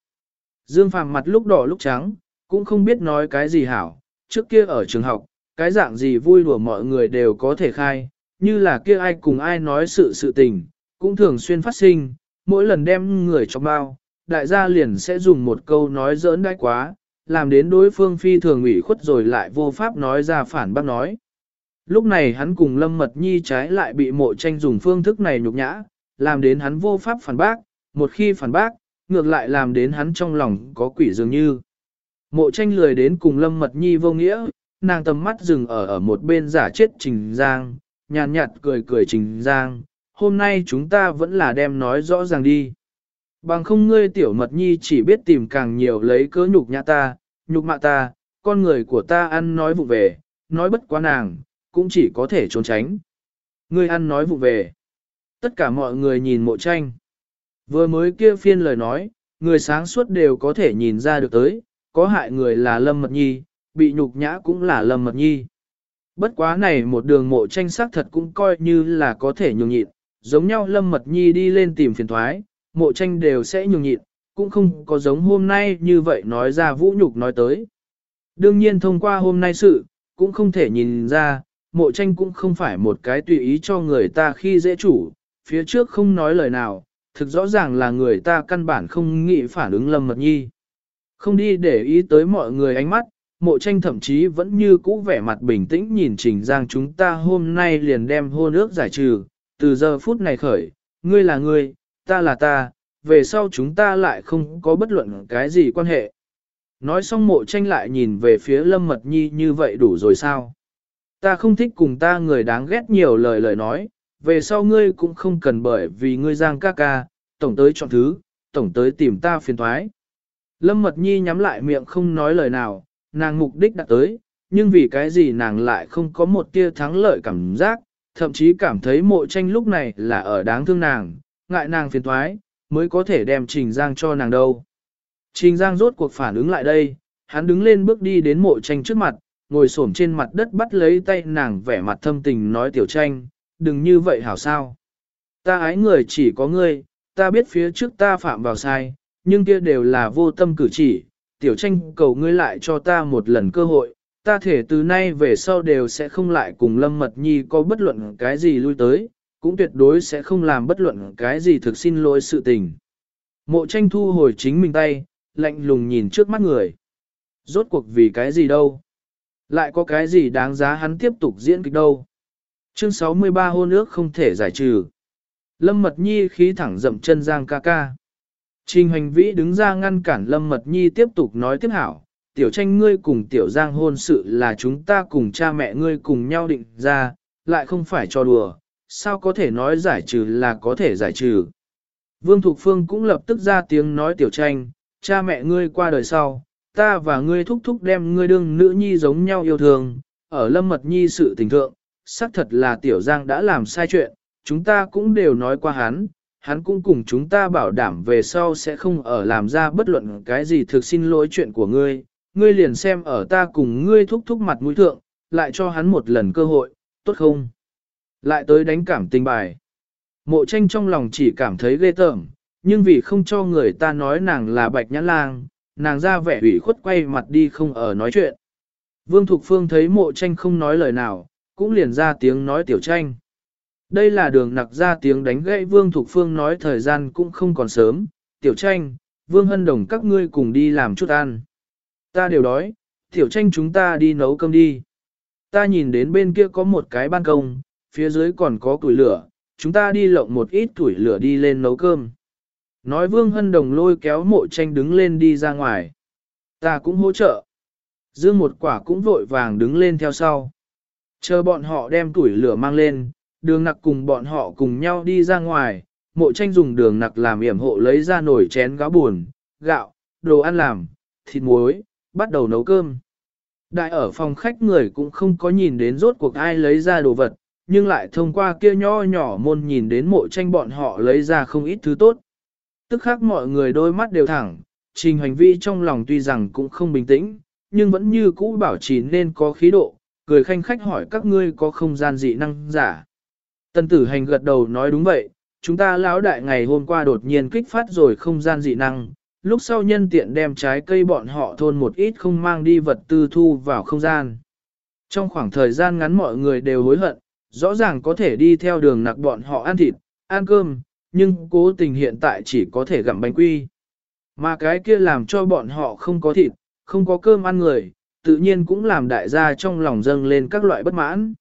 Dương Phàm mặt lúc đỏ lúc trắng, cũng không biết nói cái gì hảo, trước kia ở trường học, cái dạng gì vui đùa mọi người đều có thể khai, như là kia ai cùng ai nói sự sự tình, cũng thường xuyên phát sinh, mỗi lần đem người trong bao, đại gia liền sẽ dùng một câu nói giỡn đãi quá, làm đến đối phương phi thường ủy khuất rồi lại vô pháp nói ra phản bác nói. Lúc này hắn cùng Lâm Mật Nhi trái lại bị mộ tranh dùng phương thức này nhục nhã, làm đến hắn vô pháp phản bác, một khi phản bác, ngược lại làm đến hắn trong lòng có quỷ dường như. Mộ tranh lười đến cùng Lâm Mật Nhi vô nghĩa, nàng tầm mắt dừng ở ở một bên giả chết Trình Giang, nhàn nhạt cười cười Trình Giang, hôm nay chúng ta vẫn là đem nói rõ ràng đi. Bằng không ngươi tiểu mật nhi chỉ biết tìm càng nhiều lấy cớ nhục nhã ta, nhục mạ ta, con người của ta ăn nói vụ về, nói bất quá nàng, cũng chỉ có thể trốn tránh. Ngươi ăn nói vụ về. Tất cả mọi người nhìn mộ tranh. Vừa mới kia phiên lời nói, người sáng suốt đều có thể nhìn ra được tới, có hại người là Lâm Mật Nhi, bị nhục nhã cũng là Lâm Mật Nhi. Bất quá này một đường mộ tranh sắc thật cũng coi như là có thể nhường nhịn, giống nhau Lâm Mật Nhi đi lên tìm phiền thoái, mộ tranh đều sẽ nhường nhịn, cũng không có giống hôm nay như vậy nói ra vũ nhục nói tới. Đương nhiên thông qua hôm nay sự, cũng không thể nhìn ra, mộ tranh cũng không phải một cái tùy ý cho người ta khi dễ chủ, phía trước không nói lời nào, thực rõ ràng là người ta căn bản không nghĩ phản ứng lâm mật nhi. Không đi để ý tới mọi người ánh mắt, mộ tranh thậm chí vẫn như cũ vẻ mặt bình tĩnh nhìn Trình Giang chúng ta hôm nay liền đem hôn ước giải trừ, từ giờ phút này khởi, ngươi là ngươi, ta là ta, về sau chúng ta lại không có bất luận cái gì quan hệ. Nói xong mộ tranh lại nhìn về phía Lâm Mật Nhi như vậy đủ rồi sao? Ta không thích cùng ta người đáng ghét nhiều lời lời nói, về sau ngươi cũng không cần bởi vì ngươi giang ca ca, tổng tới chọn thứ, tổng tới tìm ta phiền thoái. Lâm Mật Nhi nhắm lại miệng không nói lời nào, nàng mục đích đã tới, nhưng vì cái gì nàng lại không có một tia thắng lợi cảm giác, thậm chí cảm thấy mộ tranh lúc này là ở đáng thương nàng, ngại nàng phiền thoái, mới có thể đem Trình Giang cho nàng đâu. Trình Giang rốt cuộc phản ứng lại đây, hắn đứng lên bước đi đến mộ tranh trước mặt, ngồi xổm trên mặt đất bắt lấy tay nàng vẻ mặt thâm tình nói tiểu tranh, đừng như vậy hảo sao. Ta ái người chỉ có ngươi, ta biết phía trước ta phạm vào sai, nhưng kia đều là vô tâm cử chỉ, tiểu tranh cầu ngươi lại cho ta một lần cơ hội, ta thể từ nay về sau đều sẽ không lại cùng Lâm Mật Nhi có bất luận cái gì lui tới, cũng tuyệt đối sẽ không làm bất luận cái gì thực xin lỗi sự tình. Mộ tranh thu hồi chính mình tay, lạnh lùng nhìn trước mắt người. Rốt cuộc vì cái gì đâu? Lại có cái gì đáng giá hắn tiếp tục diễn kịch đâu? Chương 63 hôn ước không thể giải trừ. Lâm Mật Nhi khí thẳng dậm chân Giang ca ca. Trình hành vĩ đứng ra ngăn cản Lâm Mật Nhi tiếp tục nói tiếp hảo. Tiểu tranh ngươi cùng tiểu giang hôn sự là chúng ta cùng cha mẹ ngươi cùng nhau định ra, lại không phải cho đùa, sao có thể nói giải trừ là có thể giải trừ. Vương Thục Phương cũng lập tức ra tiếng nói tiểu tranh, cha mẹ ngươi qua đời sau, ta và ngươi thúc thúc đem ngươi đương nữ nhi giống nhau yêu thương, ở lâm mật nhi sự tình thượng, xác thật là tiểu giang đã làm sai chuyện, chúng ta cũng đều nói qua hắn, hắn cũng cùng chúng ta bảo đảm về sau sẽ không ở làm ra bất luận cái gì thực xin lỗi chuyện của ngươi, ngươi liền xem ở ta cùng ngươi thúc thúc mặt mũi thượng, lại cho hắn một lần cơ hội, tốt không? Lại tới đánh cảm tình bài. Mộ tranh trong lòng chỉ cảm thấy ghê tởm, nhưng vì không cho người ta nói nàng là bạch nhãn lang, nàng ra vẻ ủy khuất quay mặt đi không ở nói chuyện. Vương Thục Phương thấy mộ tranh không nói lời nào, cũng liền ra tiếng nói tiểu tranh. Đây là đường nặc ra tiếng đánh gãy Vương Thục Phương nói thời gian cũng không còn sớm, tiểu tranh, Vương Hân Đồng các ngươi cùng đi làm chút ăn. Ta đều đói, tiểu tranh chúng ta đi nấu cơm đi. Ta nhìn đến bên kia có một cái ban công, phía dưới còn có củi lửa, chúng ta đi lộng một ít củi lửa đi lên nấu cơm. Nói Vương Hân Đồng lôi kéo mộ tranh đứng lên đi ra ngoài. Ta cũng hỗ trợ. Dương một quả cũng vội vàng đứng lên theo sau. Chờ bọn họ đem củi lửa mang lên, đường nặc cùng bọn họ cùng nhau đi ra ngoài, mộ tranh dùng đường nặc làm yểm hộ lấy ra nồi chén gáo buồn, gạo, đồ ăn làm, thịt muối, bắt đầu nấu cơm. Đại ở phòng khách người cũng không có nhìn đến rốt cuộc ai lấy ra đồ vật, nhưng lại thông qua kia nho nhỏ môn nhìn đến mộ tranh bọn họ lấy ra không ít thứ tốt. Tức khác mọi người đôi mắt đều thẳng, trình hành vi trong lòng tuy rằng cũng không bình tĩnh, nhưng vẫn như cũ bảo trì nên có khí độ, cười khanh khách hỏi các ngươi có không gian dị năng giả. Tần tử hành gật đầu nói đúng vậy, chúng ta lão đại ngày hôm qua đột nhiên kích phát rồi không gian dị năng, lúc sau nhân tiện đem trái cây bọn họ thôn một ít không mang đi vật tư thu vào không gian. Trong khoảng thời gian ngắn mọi người đều hối hận, rõ ràng có thể đi theo đường nặc bọn họ ăn thịt, ăn cơm, nhưng cố tình hiện tại chỉ có thể gặm bánh quy. Mà cái kia làm cho bọn họ không có thịt, không có cơm ăn người, tự nhiên cũng làm đại gia trong lòng dâng lên các loại bất mãn.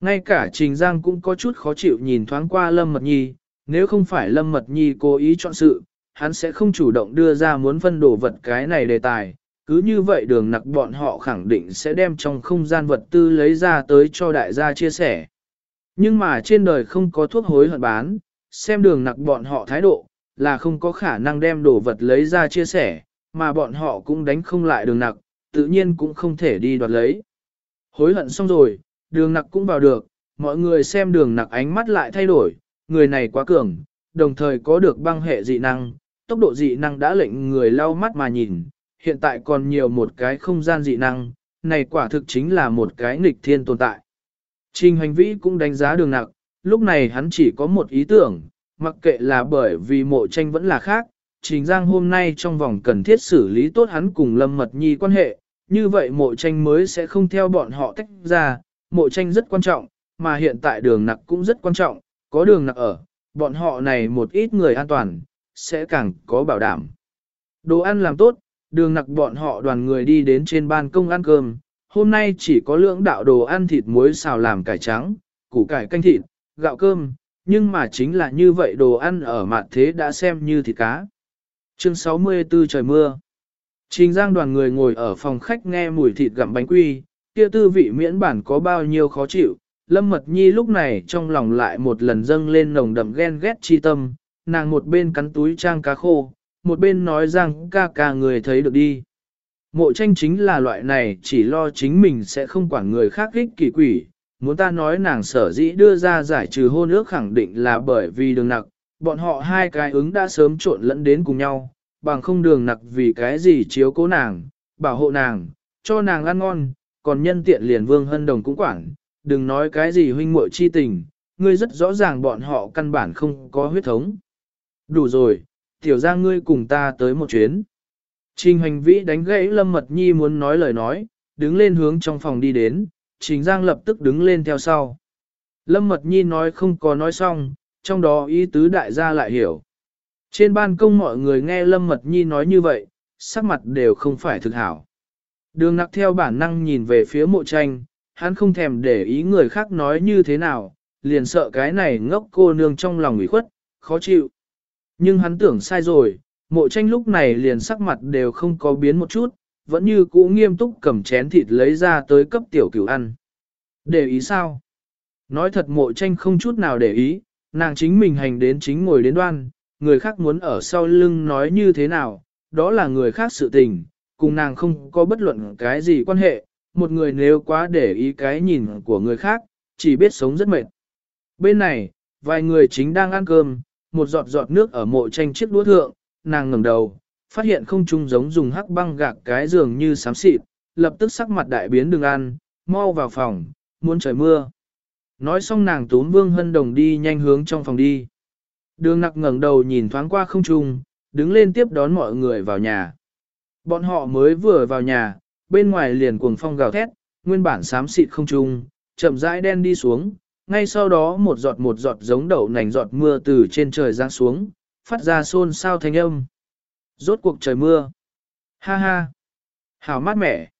Ngay cả Trình Giang cũng có chút khó chịu nhìn thoáng qua Lâm Mật Nhi, nếu không phải Lâm Mật Nhi cố ý chọn sự, hắn sẽ không chủ động đưa ra muốn phân đổ vật cái này đề tài. Cứ như vậy đường nặc bọn họ khẳng định sẽ đem trong không gian vật tư lấy ra tới cho đại gia chia sẻ. Nhưng mà trên đời không có thuốc hối hận bán, xem đường nặc bọn họ thái độ, là không có khả năng đem đồ vật lấy ra chia sẻ, mà bọn họ cũng đánh không lại đường nặc, tự nhiên cũng không thể đi đoạt lấy. Hối hận xong rồi, đường nặc cũng vào được, mọi người xem đường nặc ánh mắt lại thay đổi, người này quá cường, đồng thời có được băng hệ dị năng, tốc độ dị năng đã lệnh người lau mắt mà nhìn, hiện tại còn nhiều một cái không gian dị năng, này quả thực chính là một cái nghịch thiên tồn tại. Trình hành vĩ cũng đánh giá đường nặc, lúc này hắn chỉ có một ý tưởng, mặc kệ là bởi vì mộ tranh vẫn là khác, Trình Giang hôm nay trong vòng cần thiết xử lý tốt hắn cùng Lâm Mật Nhi quan hệ, như vậy mộ tranh mới sẽ không theo bọn họ tách ra, mộ tranh rất quan trọng, mà hiện tại đường nặc cũng rất quan trọng, có đường nặc ở, bọn họ này một ít người an toàn, sẽ càng có bảo đảm. Đồ ăn làm tốt, đường nặc bọn họ đoàn người đi đến trên ban công ăn cơm, hôm nay chỉ có lưỡng đạo đồ ăn thịt muối xào làm cải trắng, củ cải canh thịt, gạo cơm, nhưng mà chính là như vậy đồ ăn ở mặt thế đã xem như thịt cá. Chương 64 trời mưa. Trình giang đoàn người ngồi ở phòng khách nghe mùi thịt gặm bánh quy, kia tư vị miễn bản có bao nhiêu khó chịu, Lâm Mật Nhi lúc này trong lòng lại một lần dâng lên nồng đậm ghen ghét chi tâm, nàng một bên cắn túi trang cá khô, một bên nói rằng ca ca người thấy được đi. Mộ tranh chính là loại này chỉ lo chính mình sẽ không quản người khác ích kỳ quỷ, muốn ta nói nàng sở dĩ đưa ra giải trừ hôn ước khẳng định là bởi vì đường nặc, bọn họ hai cái ứng đã sớm trộn lẫn đến cùng nhau, bằng không đường nặc vì cái gì chiếu cố nàng, bảo hộ nàng, cho nàng ăn ngon, còn nhân tiện liền vương hân đồng cũng quản, đừng nói cái gì huynh muội chi tình, ngươi rất rõ ràng bọn họ căn bản không có huyết thống. Đủ rồi, tiểu ra ngươi cùng ta tới một chuyến. Trình hành vĩ đánh gãy Lâm Mật Nhi muốn nói lời nói, đứng lên hướng trong phòng đi đến, Trình Giang lập tức đứng lên theo sau. Lâm Mật Nhi nói không có nói xong, trong đó ý tứ đại gia lại hiểu. Trên ban công mọi người nghe Lâm Mật Nhi nói như vậy, sắc mặt đều không phải thực hảo. Đường nặc theo bản năng nhìn về phía mộ tranh, hắn không thèm để ý người khác nói như thế nào, liền sợ cái này ngốc cô nương trong lòng ủy khuất, khó chịu. Nhưng hắn tưởng sai rồi, mộ tranh lúc này liền sắc mặt đều không có biến một chút, vẫn như cũ nghiêm túc cầm chén thịt lấy ra tới cấp tiểu cửu ăn. Để ý sao? Nói thật mộ tranh không chút nào để ý, nàng chính mình hành đến chính ngồi đến đoan, người khác muốn ở sau lưng nói như thế nào, đó là người khác sự tình, cùng nàng không có bất luận cái gì quan hệ, một người nếu quá để ý cái nhìn của người khác, chỉ biết sống rất mệt. Bên này, vài người chính đang ăn cơm, một giọt giọt nước ở mộ tranh chiếc đũa thượng, nàng ngẩng đầu, phát hiện không trung giống dùng hắc băng gạc cái giường như sám xịt, lập tức sắc mặt đại biến đừng ăn, mau vào phòng, muốn trời mưa. Nói xong nàng tốn Vương Hân Đồng đi nhanh hướng trong phòng đi. Đường nặc ngẩng đầu nhìn thoáng qua không trung, đứng lên tiếp đón mọi người vào nhà. Bọn họ mới vừa vào nhà, bên ngoài liền cuồng phong gào thét, nguyên bản xám xịt không trung, chậm rãi đen đi xuống, ngay sau đó một giọt một giọt giống đậu nành giọt mưa từ trên trời giáng xuống, phát ra xôn xao thanh âm. Rốt cuộc trời mưa. Ha ha. Hào mát mẻ.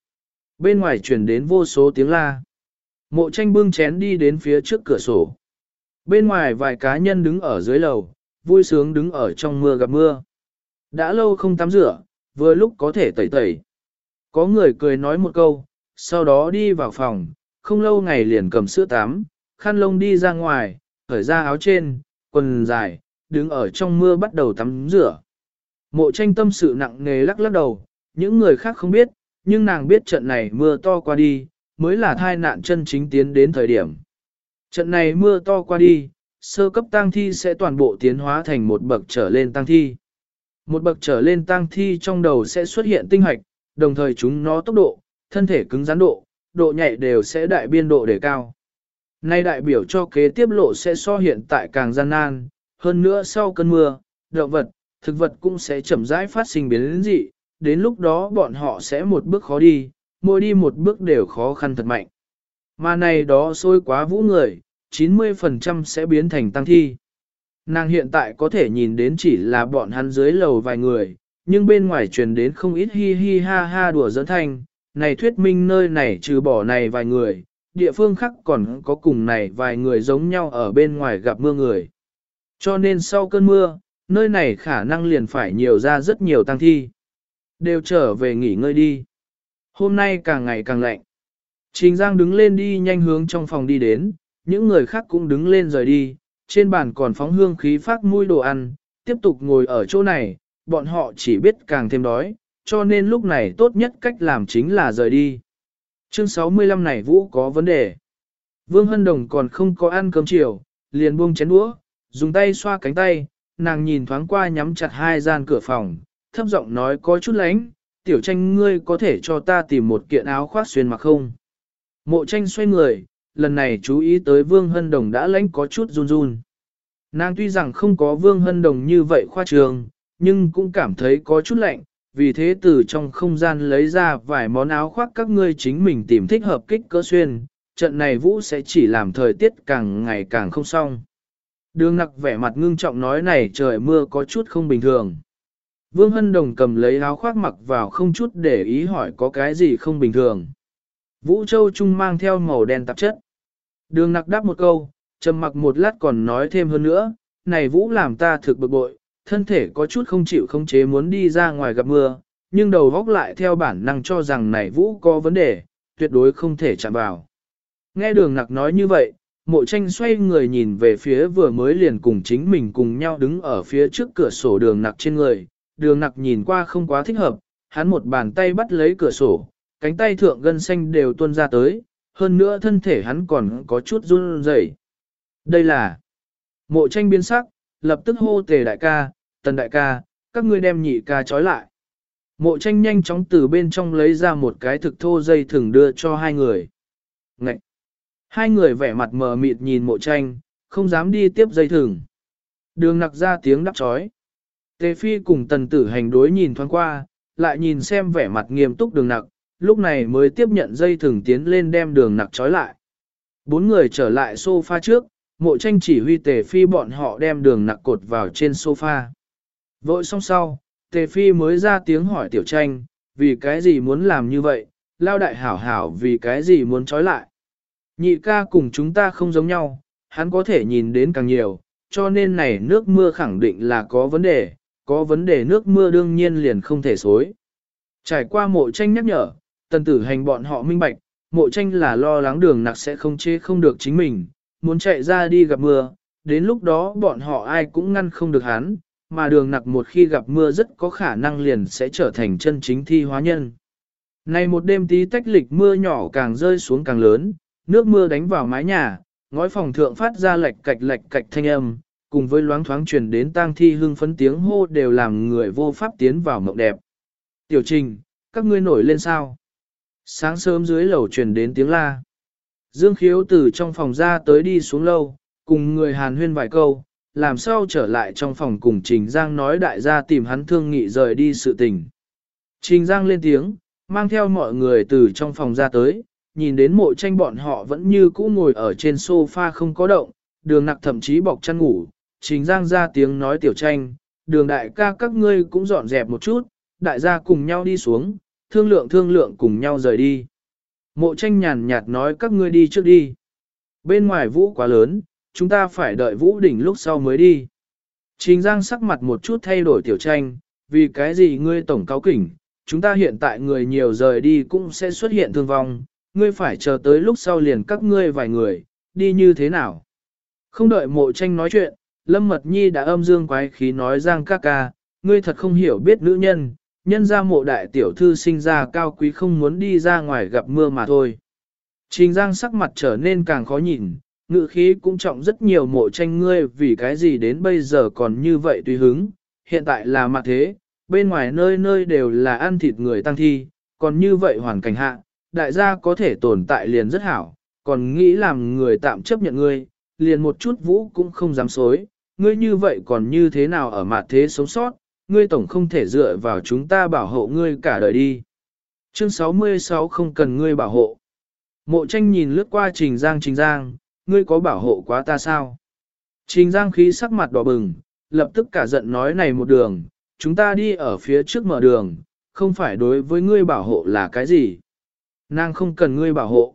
Bên ngoài truyền đến vô số tiếng la. Mộ tranh bưng chén đi đến phía trước cửa sổ. Bên ngoài vài cá nhân đứng ở dưới lầu, vui sướng đứng ở trong mưa gặp mưa. Đã lâu không tắm rửa, vừa lúc có thể tẩy tẩy. Có người cười nói một câu, sau đó đi vào phòng, không lâu ngày liền cầm sữa tắm, khăn lông đi ra ngoài, khởi ra áo trên, quần dài, đứng ở trong mưa bắt đầu tắm rửa. Mộ tranh tâm sự nặng nề lắc lắc đầu, những người khác không biết, nhưng nàng biết trận này mưa to qua đi, mới là thai nạn chân chính tiến đến thời điểm. Trận này mưa to qua đi, sơ cấp tang thi sẽ toàn bộ tiến hóa thành một bậc trở lên tang thi. Một bậc trở lên tang thi trong đầu sẽ xuất hiện tinh hoạch, đồng thời chúng nó tốc độ, thân thể cứng rắn độ, độ nhạy đều sẽ đại biên độ đề cao. Nay đại biểu cho kế tiếp lộ sẽ so hiện tại càng gian nan, hơn nữa sau cơn mưa, động vật, thực vật cũng sẽ chậm rãi phát sinh biến dị, đến lúc đó bọn họ sẽ một bước khó đi, mỗi đi một bước đều khó khăn thật mạnh. Mà này đó sôi quá vũ người, 90% sẽ biến thành tăng thi. Nàng hiện tại có thể nhìn đến chỉ là bọn hắn dưới lầu vài người, nhưng bên ngoài truyền đến không ít hi hi ha ha đùa dẫn thanh, này thuyết minh nơi này trừ bỏ này vài người, địa phương khác còn có cùng này vài người giống nhau ở bên ngoài gặp mưa người. Cho nên sau cơn mưa, nơi này khả năng liền phải nhiều ra rất nhiều tăng thi. Đều trở về nghỉ ngơi đi. Hôm nay càng ngày càng lạnh. Trình Giang đứng lên đi nhanh hướng trong phòng đi đến, những người khác cũng đứng lên rời đi, trên bàn còn phóng hương khí phát mũi đồ ăn, tiếp tục ngồi ở chỗ này, bọn họ chỉ biết càng thêm đói, cho nên lúc này tốt nhất cách làm chính là rời đi. Chương 65 này Vũ có vấn đề. Vương Hân Đồng còn không có ăn cơm chiều, liền buông chén đũa, dùng tay xoa cánh tay, nàng nhìn thoáng qua nhắm chặt hai gian cửa phòng, thấp giọng nói có chút lánh, tiểu tranh ngươi có thể cho ta tìm một kiện áo khoác xuyên mặc không? Mộ tranh xoay người, lần này chú ý tới Vương Hân Đồng đã lãnh có chút run run. Nàng tuy rằng không có Vương Hân Đồng như vậy khoa trường, nhưng cũng cảm thấy có chút lạnh, vì thế từ trong không gian lấy ra vài món áo khoác các ngươi chính mình tìm thích hợp kích cỡ xuyên, trận này vũ sẽ chỉ làm thời tiết càng ngày càng không xong. Đường nặc vẻ mặt ngưng trọng nói này trời mưa có chút không bình thường. Vương Hân Đồng cầm lấy áo khoác mặc vào không chút để ý hỏi có cái gì không bình thường. Vũ Châu Trung mang theo màu đen tạp chất. Đường nặc đáp một câu, trầm mặc một lát còn nói thêm hơn nữa, này Vũ làm ta thực bực bội, thân thể có chút không chịu không chế muốn đi ra ngoài gặp mưa, nhưng đầu góc lại theo bản năng cho rằng này Vũ có vấn đề, tuyệt đối không thể chạm vào. Nghe đường nặc nói như vậy, mộ tranh xoay người nhìn về phía vừa mới liền cùng chính mình cùng nhau đứng ở phía trước cửa sổ đường nặc trên người, đường nặc nhìn qua không quá thích hợp, hắn một bàn tay bắt lấy cửa sổ, cánh tay thượng gân xanh đều tuôn ra tới, hơn nữa thân thể hắn còn có chút run rẩy. Đây là mộ tranh biến sắc, lập tức hô tề đại ca, tần đại ca, các ngươi đem nhị ca trói lại. Mộ tranh nhanh chóng từ bên trong lấy ra một cái thực thô dây thừng đưa cho hai người. Ngậy! Hai người vẻ mặt mờ mịt nhìn mộ tranh, không dám đi tiếp dây thừng. Đường nặc ra tiếng đắp chói. Tề phi cùng tần tử hành đối nhìn thoáng qua, lại nhìn xem vẻ mặt nghiêm túc đường nặc, lúc này mới tiếp nhận dây thừng tiến lên đem đường nặc trói lại. Bốn người trở lại sofa trước, mộ tranh chỉ huy tề phi bọn họ đem đường nặc cột vào trên sofa. Vội xong sau, tề phi mới ra tiếng hỏi tiểu tranh, vì cái gì muốn làm như vậy, lao đại hảo hảo vì cái gì muốn trói lại. Nhị ca cùng chúng ta không giống nhau, hắn có thể nhìn đến càng nhiều, cho nên này nước mưa khẳng định là có vấn đề, có vấn đề nước mưa đương nhiên liền không thể xối. Trải qua mộ tranh nhắc nhở, tần tử hành bọn họ minh bạch, mộ tranh là lo lắng đường nặc sẽ không chế không được chính mình, muốn chạy ra đi gặp mưa, đến lúc đó bọn họ ai cũng ngăn không được hắn, mà đường nặc một khi gặp mưa rất có khả năng liền sẽ trở thành chân chính thi hóa nhân. Này một đêm tí tách lịch mưa nhỏ càng rơi xuống càng lớn, nước mưa đánh vào mái nhà, ngói phòng thượng phát ra lệch cạch lệch cạch thanh âm, cùng với loáng thoáng truyền đến tang thi hưng phấn tiếng hô đều làm người vô pháp tiến vào mộng đẹp. Tiểu trình, các ngươi nổi lên sao? Sáng sớm dưới lầu truyền đến tiếng la. Dương khiếu từ trong phòng ra tới đi xuống lâu, cùng người hàn huyên vài câu, làm sao trở lại trong phòng cùng Trình Giang nói đại gia tìm hắn thương nghị rời đi sự tình. Trình Giang lên tiếng, mang theo mọi người từ trong phòng ra tới, nhìn đến mộ tranh bọn họ vẫn như cũ ngồi ở trên sofa không có động, đường nặc thậm chí bọc chăn ngủ. Trình Giang ra tiếng nói tiểu tranh, đường đại ca các ngươi cũng dọn dẹp một chút, đại gia cùng nhau đi xuống, thương lượng thương lượng cùng nhau rời đi. Mộ tranh nhàn nhạt nói các ngươi đi trước đi. Bên ngoài vũ quá lớn, chúng ta phải đợi vũ đỉnh lúc sau mới đi. Trình Giang sắc mặt một chút thay đổi tiểu tranh, vì cái gì ngươi tổng cáo kỉnh, chúng ta hiện tại người nhiều rời đi cũng sẽ xuất hiện thương vong, ngươi phải chờ tới lúc sau liền các ngươi vài người, đi như thế nào. Không đợi mộ tranh nói chuyện, Lâm Mật Nhi đã âm dương quái khí nói Giang ca ca, ngươi thật không hiểu biết nữ nhân, nhân ra mộ đại tiểu thư sinh ra cao quý không muốn đi ra ngoài gặp mưa mà thôi. Trình Giang sắc mặt trở nên càng khó nhìn, ngự khí cũng trọng rất nhiều mộ tranh ngươi vì cái gì đến bây giờ còn như vậy tùy hứng, hiện tại là mặt thế, bên ngoài nơi nơi đều là ăn thịt người tăng thi, còn như vậy hoàn cảnh hạ, đại gia có thể tồn tại liền rất hảo, còn nghĩ làm người tạm chấp nhận ngươi, liền một chút vũ cũng không dám xối, ngươi như vậy còn như thế nào ở mặt thế sống sót, ngươi tổng không thể dựa vào chúng ta bảo hộ ngươi cả đời đi. Chương 66 không cần ngươi bảo hộ. Mộ tranh nhìn lướt qua Trình Giang Trình Giang, ngươi có bảo hộ quá ta sao? Trình Giang khí sắc mặt đỏ bừng, lập tức cả giận nói này một đường, chúng ta đi ở phía trước mở đường, không phải đối với ngươi bảo hộ là cái gì. Nàng không cần ngươi bảo hộ.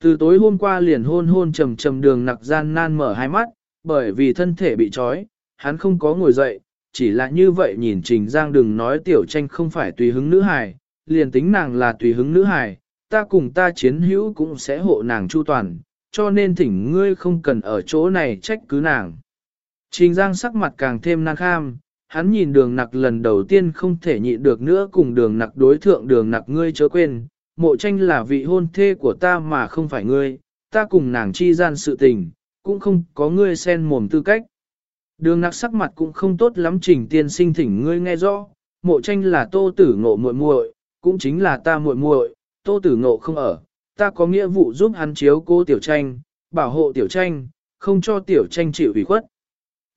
Từ tối hôm qua liền hôn hôn trầm trầm đường nặc gian nan mở hai mắt, bởi vì thân thể bị trói, hắn không có ngồi dậy, chỉ là như vậy nhìn Trình Giang đừng nói tiểu tranh không phải tùy hứng nữ hài, liền tính nàng là tùy hứng nữ hài, ta cùng ta chiến hữu cũng sẽ hộ nàng chu toàn, cho nên thỉnh ngươi không cần ở chỗ này trách cứ nàng. Trình Giang sắc mặt càng thêm năng kham, hắn nhìn đường nặc lần đầu tiên không thể nhịn được nữa cùng đường nặc đối thượng đường nặc ngươi chớ quên, mộ tranh là vị hôn thê của ta mà không phải ngươi, ta cùng nàng chi gian sự tình, cũng không có ngươi xen mồm tư cách. Đường nặc sắc mặt cũng không tốt lắm trình tiên sinh thỉnh ngươi nghe rõ, mộ tranh là tô tử ngộ muội muội, cũng chính là ta muội muội, tô tử ngộ không ở, ta có nghĩa vụ giúp hắn chiếu cô tiểu tranh, bảo hộ tiểu tranh, không cho tiểu tranh chịu ủy khuất.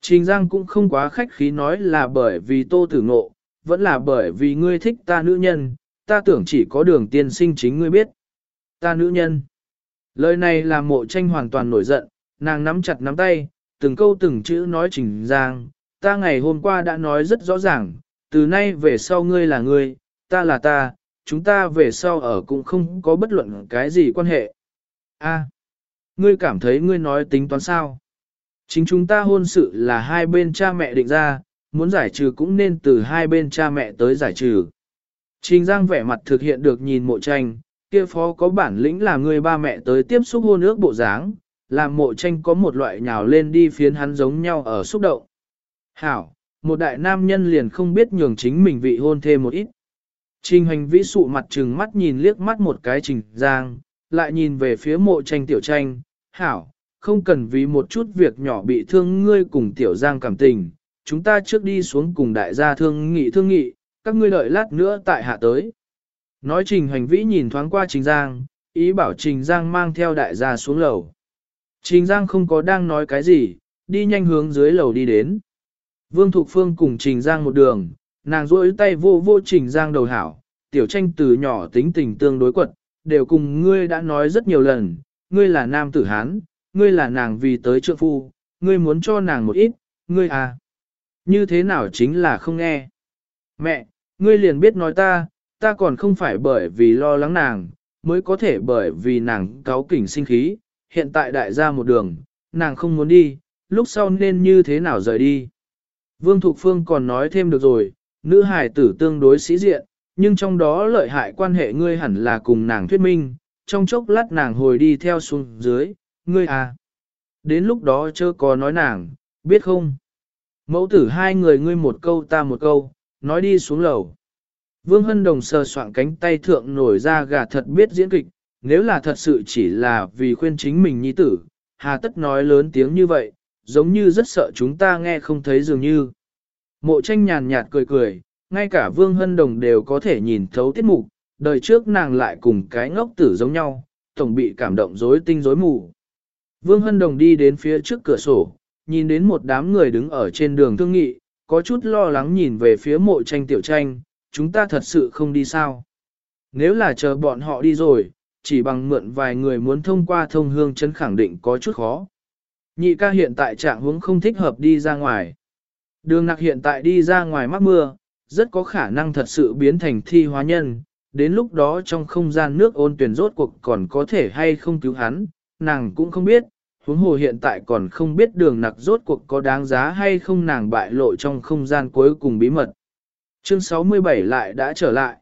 Trình Giang cũng không quá khách khí nói là bởi vì tô tử ngộ, vẫn là bởi vì ngươi thích ta nữ nhân, ta tưởng chỉ có đường tiên sinh chính ngươi biết. Ta nữ nhân. Lời này làm mộ tranh hoàn toàn nổi giận, nàng nắm chặt nắm tay, từng câu từng chữ nói Trình Giang, ta ngày hôm qua đã nói rất rõ ràng, từ nay về sau ngươi là ngươi, ta là ta, chúng ta về sau ở cũng không có bất luận cái gì quan hệ. A, ngươi cảm thấy ngươi nói tính toán sao? Chính chúng ta hôn sự là hai bên cha mẹ định ra, muốn giải trừ cũng nên từ hai bên cha mẹ tới giải trừ. Trình Giang vẻ mặt thực hiện được nhìn mộ tranh, kia phó có bản lĩnh là người ba mẹ tới tiếp xúc hôn ước bộ dáng, làm mộ tranh có một loại nhào lên đi phiến hắn giống nhau ở xúc động. Hảo, một đại nam nhân liền không biết nhường chính mình vị hôn thêm một ít. Trình hành vĩ sụ mặt trừng mắt nhìn liếc mắt một cái trình giang, lại nhìn về phía mộ tranh tiểu tranh, hảo, không cần vì một chút việc nhỏ bị thương ngươi cùng tiểu giang cảm tình, chúng ta trước đi xuống cùng đại gia thương nghị thương nghị, các ngươi đợi lát nữa tại hạ tới. Nói trình hành vĩ nhìn thoáng qua trình giang, ý bảo trình giang mang theo đại gia xuống lầu. Trình giang không có đang nói cái gì, đi nhanh hướng dưới lầu đi đến. Vương Thục Phương cùng trình giang một đường, nàng rỗi tay vô vô trình giang đầu hảo, tiểu tranh từ nhỏ tính tình tương đối quật, đều cùng ngươi đã nói rất nhiều lần, ngươi là nam tử Hán, ngươi là nàng vì tới trượng phu, ngươi muốn cho nàng một ít, ngươi à. Như thế nào chính là không nghe. Mẹ, ngươi liền biết nói ta, ta còn không phải bởi vì lo lắng nàng, mới có thể bởi vì nàng cáo kỉnh sinh khí, hiện tại đại gia một đường, nàng không muốn đi, lúc sau nên như thế nào rời đi. Vương Thục Phương còn nói thêm được rồi, nữ hài tử tương đối sĩ diện, nhưng trong đó lợi hại quan hệ ngươi hẳn là cùng nàng thuyết minh, trong chốc lát nàng hồi đi theo xuống dưới, ngươi à. Đến lúc đó chớ có nói nàng, biết không? Mẫu tử hai người ngươi một câu ta một câu, nói đi xuống lầu. Vương Hân Đồng sờ soạn cánh tay thượng nổi ra gà thật biết diễn kịch, nếu là thật sự chỉ là vì khuyên chính mình nhi tử, hà tất nói lớn tiếng như vậy, giống như rất sợ chúng ta nghe không thấy dường như. Mộ tranh nhàn nhạt cười cười, ngay cả Vương Hân Đồng đều có thể nhìn thấu tiết mục, đời trước nàng lại cùng cái ngốc tử giống nhau, tổng bị cảm động rối tinh rối mù. Vương Hân Đồng đi đến phía trước cửa sổ, nhìn đến một đám người đứng ở trên đường thương nghị, có chút lo lắng nhìn về phía mộ tranh tiểu tranh, chúng ta thật sự không đi sao. Nếu là chờ bọn họ đi rồi, chỉ bằng mượn vài người muốn thông qua thông hương chân khẳng định có chút khó. Nhị ca hiện tại trạng huống không thích hợp đi ra ngoài. Đường nặc hiện tại đi ra ngoài mắc mưa, rất có khả năng thật sự biến thành thi hóa nhân, đến lúc đó trong không gian nước ôn tuyển rốt cuộc còn có thể hay không cứu hắn, nàng cũng không biết, huống hồ hiện tại còn không biết đường nặc rốt cuộc có đáng giá hay không nàng bại lộ trong không gian cuối cùng bí mật. Chương 67 lại đã trở lại.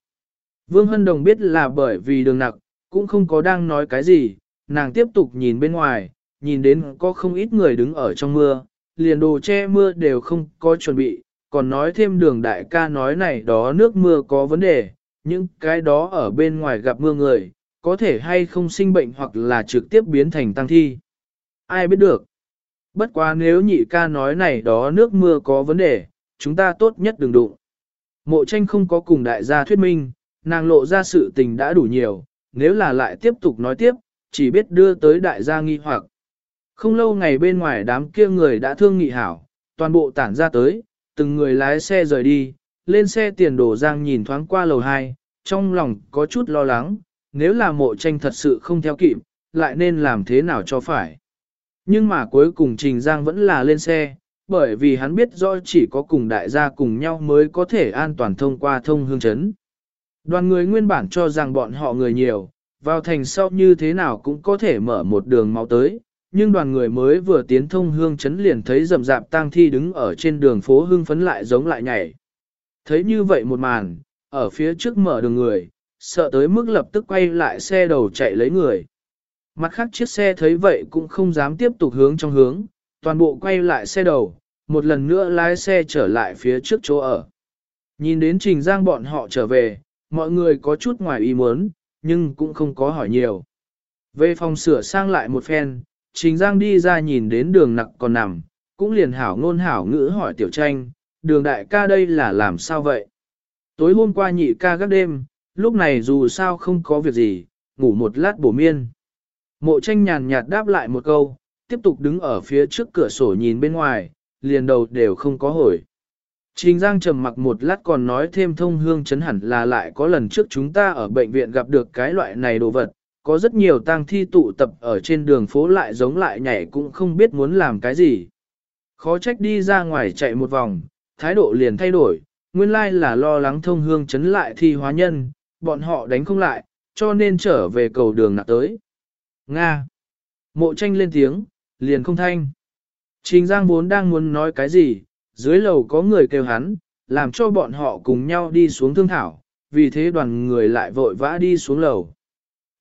Vương Hân Đồng biết là bởi vì đường nặc, cũng không có đang nói cái gì, nàng tiếp tục nhìn bên ngoài, nhìn đến có không ít người đứng ở trong mưa, liền đồ che mưa đều không có chuẩn bị, còn nói thêm đường đại ca nói này đó nước mưa có vấn đề, những cái đó ở bên ngoài gặp mưa người, có thể hay không sinh bệnh hoặc là trực tiếp biến thành tăng thi. Ai biết được. Bất quá nếu nhị ca nói này đó nước mưa có vấn đề, chúng ta tốt nhất đừng đụng. Mộ tranh không có cùng đại gia thuyết minh, nàng lộ ra sự tình đã đủ nhiều, nếu là lại tiếp tục nói tiếp, chỉ biết đưa tới đại gia nghi hoặc. Không lâu ngày bên ngoài đám kia người đã thương nghị hảo, toàn bộ tản ra tới, từng người lái xe rời đi, lên xe tiền đổ giang nhìn thoáng qua lầu 2, trong lòng có chút lo lắng, nếu là mộ tranh thật sự không theo kịp, lại nên làm thế nào cho phải. Nhưng mà cuối cùng Trình Giang vẫn là lên xe, bởi vì hắn biết rõ chỉ có cùng đại gia cùng nhau mới có thể an toàn thông qua thông hương chấn. Đoàn người nguyên bản cho rằng bọn họ người nhiều, vào thành sau như thế nào cũng có thể mở một đường máu tới, nhưng đoàn người mới vừa tiến thông hương chấn liền thấy rầm rạp tang thi đứng ở trên đường phố hương phấn lại giống lại nhảy. Thấy như vậy một màn, ở phía trước mở đường người, sợ tới mức lập tức quay lại xe đầu chạy lấy người. Mặt khác chiếc xe thấy vậy cũng không dám tiếp tục hướng trong hướng, toàn bộ quay lại xe đầu, một lần nữa lái xe trở lại phía trước chỗ ở. Nhìn đến Trình Giang bọn họ trở về, mọi người có chút ngoài ý muốn, nhưng cũng không có hỏi nhiều. Về phòng sửa sang lại một phen, Trình Giang đi ra nhìn đến đường nặc còn nằm, cũng liền hảo ngôn hảo ngữ hỏi tiểu tranh, đường đại ca đây là làm sao vậy? Tối hôm qua nhị ca gác đêm, lúc này dù sao không có việc gì, ngủ một lát bổ miên. Mộ tranh nhàn nhạt đáp lại một câu, tiếp tục đứng ở phía trước cửa sổ nhìn bên ngoài, liền đầu đều không có hồi. Trình Giang trầm mặc một lát còn nói thêm thông hương chấn hẳn là lại có lần trước chúng ta ở bệnh viện gặp được cái loại này đồ vật, có rất nhiều tang thi tụ tập ở trên đường phố lại giống lại nhảy cũng không biết muốn làm cái gì. Khó trách đi ra ngoài chạy một vòng, thái độ liền thay đổi, nguyên lai là lo lắng thông hương chấn lại thi hóa nhân, bọn họ đánh không lại, cho nên trở về cầu đường nặng tới. Nga. Mộ tranh lên tiếng, liền không thanh. Trình Giang vốn đang muốn nói cái gì, dưới lầu có người kêu hắn, làm cho bọn họ cùng nhau đi xuống thương thảo, vì thế đoàn người lại vội vã đi xuống lầu.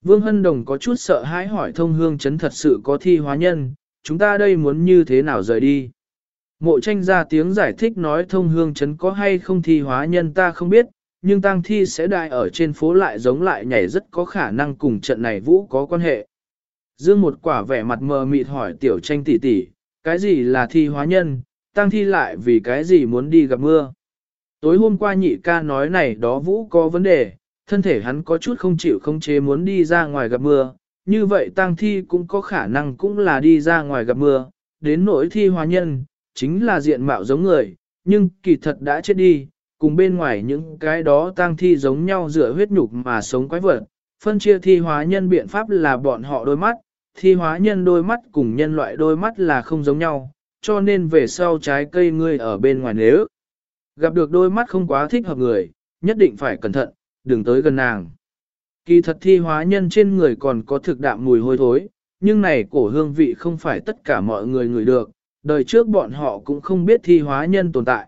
Vương Hân Đồng có chút sợ hãi hỏi thông hương chấn thật sự có thi hóa nhân, chúng ta đây muốn như thế nào rời đi. Mộ tranh ra tiếng giải thích nói thông hương chấn có hay không thi hóa nhân ta không biết, nhưng tang thi sẽ đại ở trên phố lại giống lại nhảy rất có khả năng cùng trận này vũ có quan hệ. Dương một quả vẻ mặt mờ mịt hỏi tiểu tranh tỷ tỷ, cái gì là thi hóa nhân, tang thi lại vì cái gì muốn đi gặp mưa. Tối hôm qua nhị ca nói này đó vũ có vấn đề, thân thể hắn có chút không chịu không chế muốn đi ra ngoài gặp mưa, như vậy tang thi cũng có khả năng cũng là đi ra ngoài gặp mưa, đến nỗi thi hóa nhân, chính là diện mạo giống người, nhưng kỳ thật đã chết đi, cùng bên ngoài những cái đó tang thi giống nhau dựa huyết nhục mà sống quái vật. Phân chia thi hóa nhân biện pháp là bọn họ đôi mắt, thi hóa nhân đôi mắt cùng nhân loại đôi mắt là không giống nhau, cho nên về sau trái cây ngươi ở bên ngoài nếu gặp được đôi mắt không quá thích hợp người, nhất định phải cẩn thận, đừng tới gần nàng. Kỳ thật thi hóa nhân trên người còn có thực đạm mùi hôi thối, nhưng này cổ hương vị không phải tất cả mọi người ngửi được, đời trước bọn họ cũng không biết thi hóa nhân tồn tại.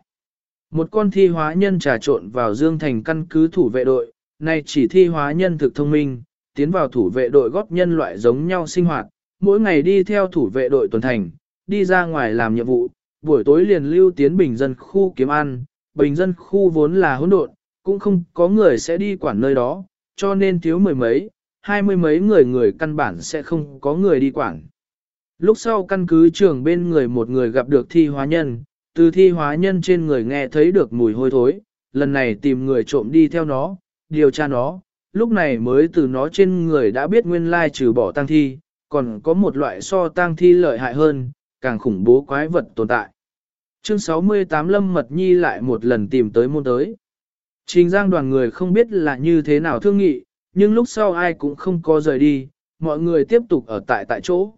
Một con thi hóa nhân trà trộn vào Dương Thành căn cứ thủ vệ đội, này chỉ thi hóa nhân thực thông minh, tiến vào thủ vệ đội góp nhân loại giống nhau sinh hoạt, mỗi ngày đi theo thủ vệ đội tuần thành, đi ra ngoài làm nhiệm vụ, buổi tối liền lưu tiến bình dân khu kiếm ăn, bình dân khu vốn là hỗn độn, cũng không có người sẽ đi quản nơi đó, cho nên thiếu mười mấy, hai mươi mấy người người căn bản sẽ không có người đi quản. Lúc sau căn cứ trường bên người một người gặp được thi hóa nhân, từ thi hóa nhân trên người nghe thấy được mùi hôi thối, lần này tìm người trộm đi theo nó, điều tra nó, lúc này mới từ nó trên người đã biết nguyên lai trừ bỏ tang thi, còn có một loại so tang thi lợi hại hơn, càng khủng bố quái vật tồn tại. Chương 68 Lâm Mật Nhi lại một lần tìm tới môn tới. Trình giang đoàn người không biết là như thế nào thương nghị, nhưng lúc sau ai cũng không có rời đi, mọi người tiếp tục ở tại tại chỗ.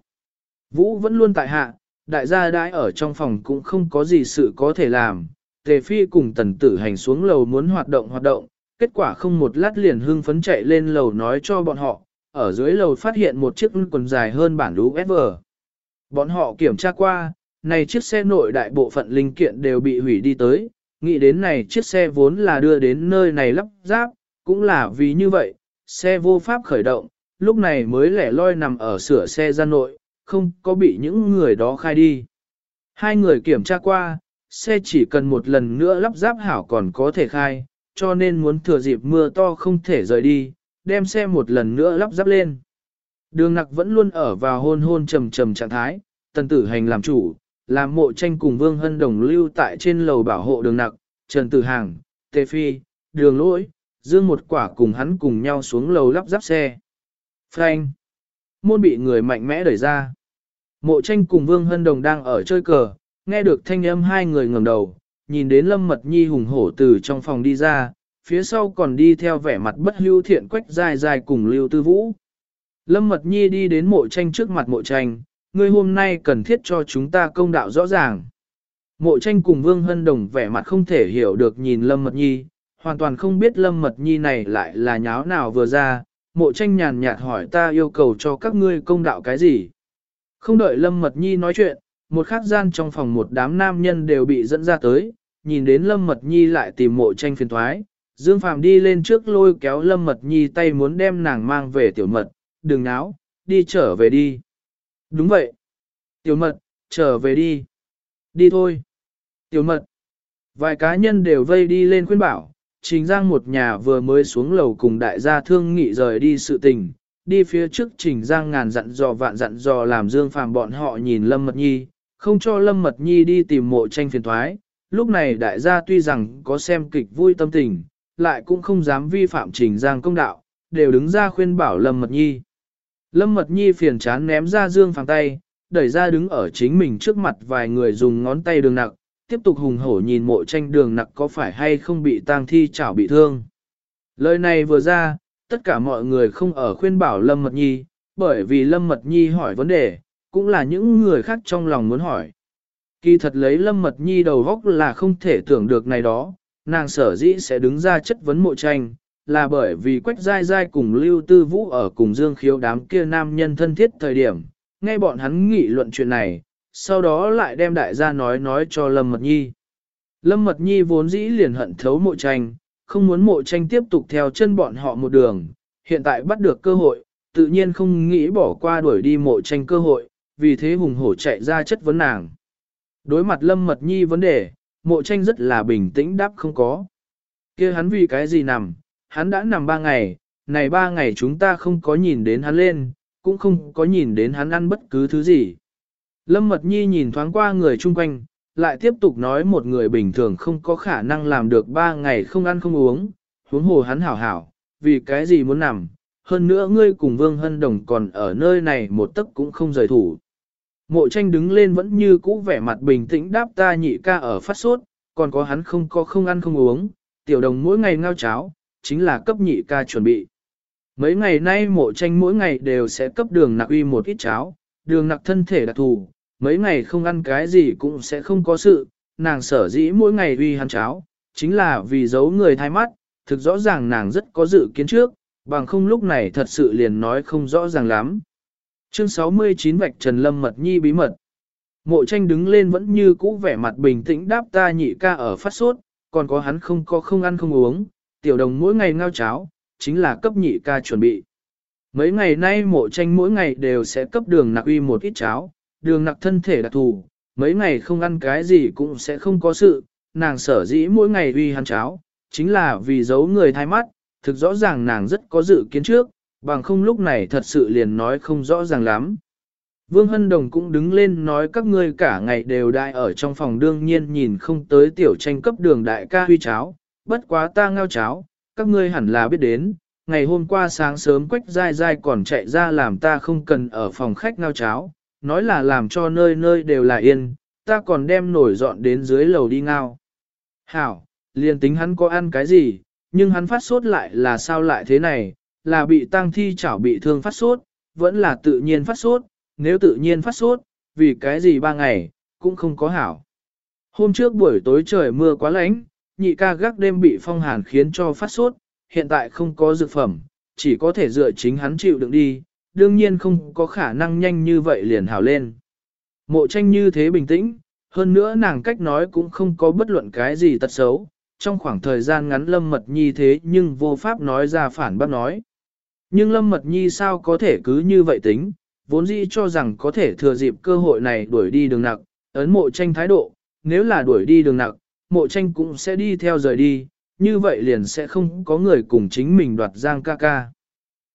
Vũ vẫn luôn tại hạ, đại gia đãi ở trong phòng cũng không có gì sự có thể làm. Tề phi cùng tần tử hành xuống lầu muốn hoạt động hoạt động, kết quả không một lát liền hưng phấn chạy lên lầu nói cho bọn họ, ở dưới lầu phát hiện một chiếc quần dài hơn bản lũ ever. Bọn họ kiểm tra qua, này chiếc xe nội đại bộ phận linh kiện đều bị hủy đi tới, nghĩ đến này chiếc xe vốn là đưa đến nơi này lắp ráp, cũng là vì như vậy, xe vô pháp khởi động, lúc này mới lẻ loi nằm ở sửa xe ra nội, không có bị những người đó khai đi. Hai người kiểm tra qua, xe chỉ cần một lần nữa lắp ráp hảo còn có thể khai, cho nên muốn thừa dịp mưa to không thể rời đi, đem xe một lần nữa lắp ráp lên. Đường nặc vẫn luôn ở vào hôn hôn trầm trầm trạng thái, tần tử hành làm chủ, làm mộ tranh cùng Vương Hân Đồng lưu tại trên lầu bảo hộ đường nặc, Trần Tử Hàng, Tề Phi, đường lỗi, dương một quả cùng hắn cùng nhau xuống lầu lắp ráp xe. Frank! Môn bị người mạnh mẽ đẩy ra. Mộ tranh cùng Vương Hân Đồng đang ở chơi cờ, nghe được thanh âm hai người ngẩng đầu, nhìn đến Lâm Mật Nhi hùng hổ từ trong phòng đi ra, phía sau còn đi theo vẻ mặt bất hưu thiện quách dài dài cùng Lưu Tư Vũ. Lâm Mật Nhi đi đến mộ tranh trước mặt mộ tranh, ngươi hôm nay cần thiết cho chúng ta công đạo rõ ràng. Mộ tranh cùng Vương Hân Đồng vẻ mặt không thể hiểu được nhìn Lâm Mật Nhi, hoàn toàn không biết Lâm Mật Nhi này lại là nháo nào vừa ra, mộ tranh nhàn nhạt hỏi ta yêu cầu cho các ngươi công đạo cái gì. Không đợi Lâm Mật Nhi nói chuyện, một khắc gian trong phòng một đám nam nhân đều bị dẫn ra tới, nhìn đến Lâm Mật Nhi lại tìm mộ tranh phiền thoái. Dương Phạm đi lên trước lôi kéo Lâm Mật Nhi tay muốn đem nàng mang về tiểu mật, đừng náo, đi trở về đi. Đúng vậy. Tiểu mật, trở về đi. Đi thôi. Tiểu mật. Vài cá nhân đều vây đi lên khuyên bảo, Trình Giang một nhà vừa mới xuống lầu cùng đại gia thương nghị rời đi sự tình, đi phía trước Trình Giang ngàn dặn dò vạn dặn dò làm Dương Phàm bọn họ nhìn Lâm Mật Nhi, không cho Lâm Mật Nhi đi tìm mộ tranh phiền thoái. Lúc này đại gia tuy rằng có xem kịch vui tâm tình, lại cũng không dám vi phạm Trình Giang công đạo, đều đứng ra khuyên bảo Lâm Mật Nhi. Lâm Mật Nhi phiền chán ném ra Dương phẳng tay, đẩy ra đứng ở chính mình trước mặt vài người dùng ngón tay đường nặng, tiếp tục hùng hổ nhìn mộ tranh đường nặc có phải hay không bị tang thi chảo bị thương. Lời này vừa ra, tất cả mọi người không ở khuyên bảo Lâm Mật Nhi, bởi vì Lâm Mật Nhi hỏi vấn đề, cũng là những người khác trong lòng muốn hỏi. Kỳ thật lấy Lâm Mật Nhi đầu góc là không thể tưởng được này đó, nàng sở dĩ sẽ đứng ra chất vấn mộ tranh, là bởi vì Quách Giai Giai cùng Lưu Tư Vũ ở cùng Dương Khiếu đám kia nam nhân thân thiết thời điểm, nghe bọn hắn nghị luận chuyện này, sau đó lại đem đại gia nói nói cho Lâm Mật Nhi. Lâm Mật Nhi vốn dĩ liền hận thấu mộ tranh, không muốn mộ tranh tiếp tục theo chân bọn họ một đường, hiện tại bắt được cơ hội, tự nhiên không nghĩ bỏ qua đuổi đi mộ tranh cơ hội, vì thế hùng hổ chạy ra chất vấn nàng. Đối mặt Lâm Mật Nhi vấn đề, mộ tranh rất là bình tĩnh đáp không có. kia hắn vì cái gì nằm, hắn đã nằm ba ngày, này ba ngày chúng ta không có nhìn đến hắn lên, cũng không có nhìn đến hắn ăn bất cứ thứ gì. Lâm Mật Nhi nhìn thoáng qua người chung quanh, lại tiếp tục nói một người bình thường không có khả năng làm được ba ngày không ăn không uống, huống hồ hắn hảo hảo, vì cái gì muốn nằm, hơn nữa ngươi cùng Vương Hân Đồng còn ở nơi này một tấc cũng không rời thủ. Mộ tranh đứng lên vẫn như cũ vẻ mặt bình tĩnh đáp ta nhị ca ở phát sốt, còn có hắn không có không ăn không uống, tiểu đồng mỗi ngày ngao cháo, chính là cấp nhị ca chuẩn bị. Mấy ngày nay mộ tranh mỗi ngày đều sẽ cấp đường nặc uy một ít cháo, đường nặc thân thể đặc thù, mấy ngày không ăn cái gì cũng sẽ không có sự, nàng sở dĩ mỗi ngày uy hắn cháo, chính là vì giấu người thay mắt, thực rõ ràng nàng rất có dự kiến trước, bằng không lúc này thật sự liền nói không rõ ràng lắm. Chương 69 Vạch Trần Lâm Mật Nhi bí mật Mộ tranh đứng lên vẫn như cũ vẻ mặt bình tĩnh đáp ta nhị ca ở phát sốt, còn có hắn không có không ăn không uống, tiểu đồng mỗi ngày ngao cháo, chính là cấp nhị ca chuẩn bị. Mấy ngày nay mộ tranh mỗi ngày đều sẽ cấp đường nặc uy một ít cháo, đường nặc thân thể đặc thù, mấy ngày không ăn cái gì cũng sẽ không có sự, nàng sở dĩ mỗi ngày uy hắn cháo, chính là vì giấu người thay mắt, thực rõ ràng nàng rất có dự kiến trước, bằng không lúc này thật sự liền nói không rõ ràng lắm. Vương Hân Đồng cũng đứng lên nói các ngươi cả ngày đều đại ở trong phòng đương nhiên nhìn không tới tiểu tranh cấp đường đại ca huy cháo, bất quá ta ngao cháo, các ngươi hẳn là biết đến, ngày hôm qua sáng sớm quách dai dai còn chạy ra làm ta không cần ở phòng khách ngao cháo, nói là làm cho nơi nơi đều là yên, ta còn đem nổi dọn đến dưới lầu đi ngao. Hảo, liền tính hắn có ăn cái gì, nhưng hắn phát sốt lại là sao lại thế này, là bị tăng thi chảo bị thương phát sốt, vẫn là tự nhiên phát sốt, nếu tự nhiên phát sốt, vì cái gì ba ngày, cũng không có hảo. Hôm trước buổi tối trời mưa quá lạnh, nhị ca gác đêm bị phong hàn khiến cho phát sốt, hiện tại không có dược phẩm, chỉ có thể dựa chính hắn chịu đựng đi, đương nhiên không có khả năng nhanh như vậy liền hảo lên. Mộ tranh như thế bình tĩnh, hơn nữa nàng cách nói cũng không có bất luận cái gì tật xấu, trong khoảng thời gian ngắn Lâm Mật Nhi thế nhưng vô pháp nói ra phản bác nói. Nhưng Lâm Mật Nhi sao có thể cứ như vậy tính, vốn dĩ cho rằng có thể thừa dịp cơ hội này đuổi đi đường nặng, ấn mộ tranh thái độ, nếu là đuổi đi đường nặng mộ tranh cũng sẽ đi theo rời đi, như vậy liền sẽ không có người cùng chính mình đoạt giang ca ca.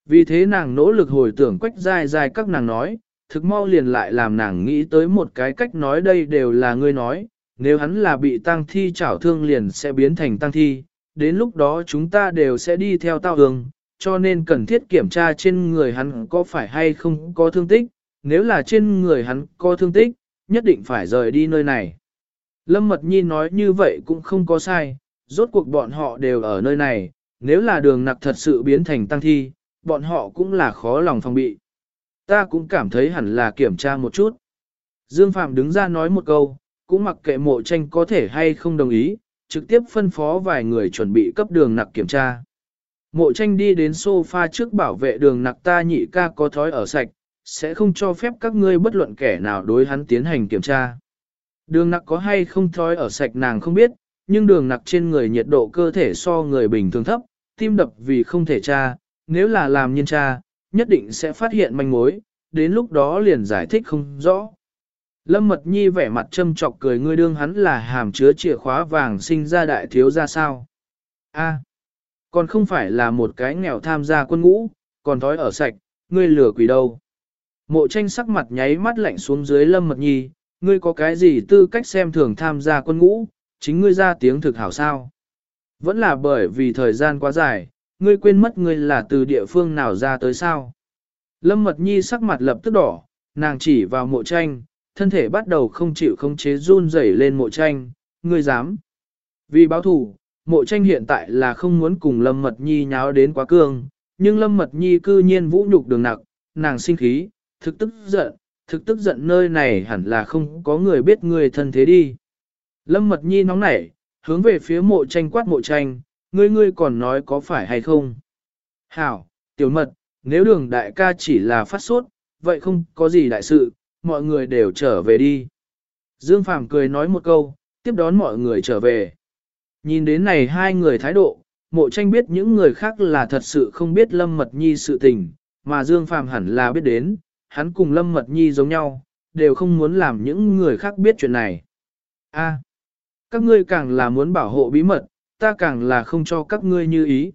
Vì thế nàng nỗ lực hồi tưởng quách dai dai các nàng nói, thực mau liền lại làm nàng nghĩ tới một cái cách nói đây đều là ngươi nói, nếu hắn là bị tăng thi chảo thương liền sẽ biến thành tăng thi, đến lúc đó chúng ta đều sẽ đi theo tao hương, cho nên cần thiết kiểm tra trên người hắn có phải hay không có thương tích, nếu là trên người hắn có thương tích, nhất định phải rời đi nơi này. Lâm Mật Nhi nói như vậy cũng không có sai, rốt cuộc bọn họ đều ở nơi này, nếu là đường nặc thật sự biến thành tăng thi, bọn họ cũng là khó lòng phòng bị. Ta cũng cảm thấy hẳn là kiểm tra một chút. Dương Phạm đứng ra nói một câu, cũng mặc kệ mộ tranh có thể hay không đồng ý, trực tiếp phân phó vài người chuẩn bị cấp đường nặc kiểm tra. Mộ tranh đi đến sofa trước bảo vệ đường nặc ta nhị ca có thói ở sạch, sẽ không cho phép các ngươi bất luận kẻ nào đối hắn tiến hành kiểm tra. Đường nặc có hay không thói ở sạch nàng không biết, nhưng đường nặc trên người nhiệt độ cơ thể so người bình thường thấp, tim đập vì không thể tra, nếu là làm nhân tra, nhất định sẽ phát hiện manh mối, đến lúc đó liền giải thích không rõ. Lâm Mật Nhi vẻ mặt châm chọc cười ngươi đương hắn là hàm chứa chìa khóa vàng sinh ra đại thiếu ra sao. A, còn không phải là một cái nghèo tham gia quân ngũ, còn thói ở sạch, ngươi lừa quỷ đâu. Mộ tranh sắc mặt nháy mắt lạnh xuống dưới Lâm Mật Nhi, ngươi có cái gì tư cách xem thường tham gia quân ngũ, chính ngươi ra tiếng thực hảo sao. Vẫn là bởi vì thời gian quá dài, ngươi quên mất ngươi là từ địa phương nào ra tới sao. Lâm Mật Nhi sắc mặt lập tức đỏ, nàng chỉ vào mộ tranh, thân thể bắt đầu không chịu không chế run rẩy lên mộ tranh, ngươi dám. Vì báo thủ, mộ tranh hiện tại là không muốn cùng Lâm Mật Nhi nháo đến quá cương, nhưng Lâm Mật Nhi cư nhiên vũ nhục đường nặc, nàng sinh khí, thực tức giận, thực tức giận nơi này hẳn là không có người biết người thân thế đi. Lâm Mật Nhi nóng nảy, hướng về phía mộ tranh quát mộ tranh, ngươi ngươi còn nói có phải hay không. Hảo, tiểu mật, nếu đường đại ca chỉ là phát sốt, vậy không có gì đại sự, mọi người đều trở về đi. Dương Phàm cười nói một câu, tiếp đón mọi người trở về. Nhìn đến này hai người thái độ, mộ tranh biết những người khác là thật sự không biết Lâm Mật Nhi sự tình, mà Dương Phàm hẳn là biết đến, hắn cùng Lâm Mật Nhi giống nhau, đều không muốn làm những người khác biết chuyện này. A, các ngươi càng là muốn bảo hộ bí mật, ta càng là không cho các ngươi như ý.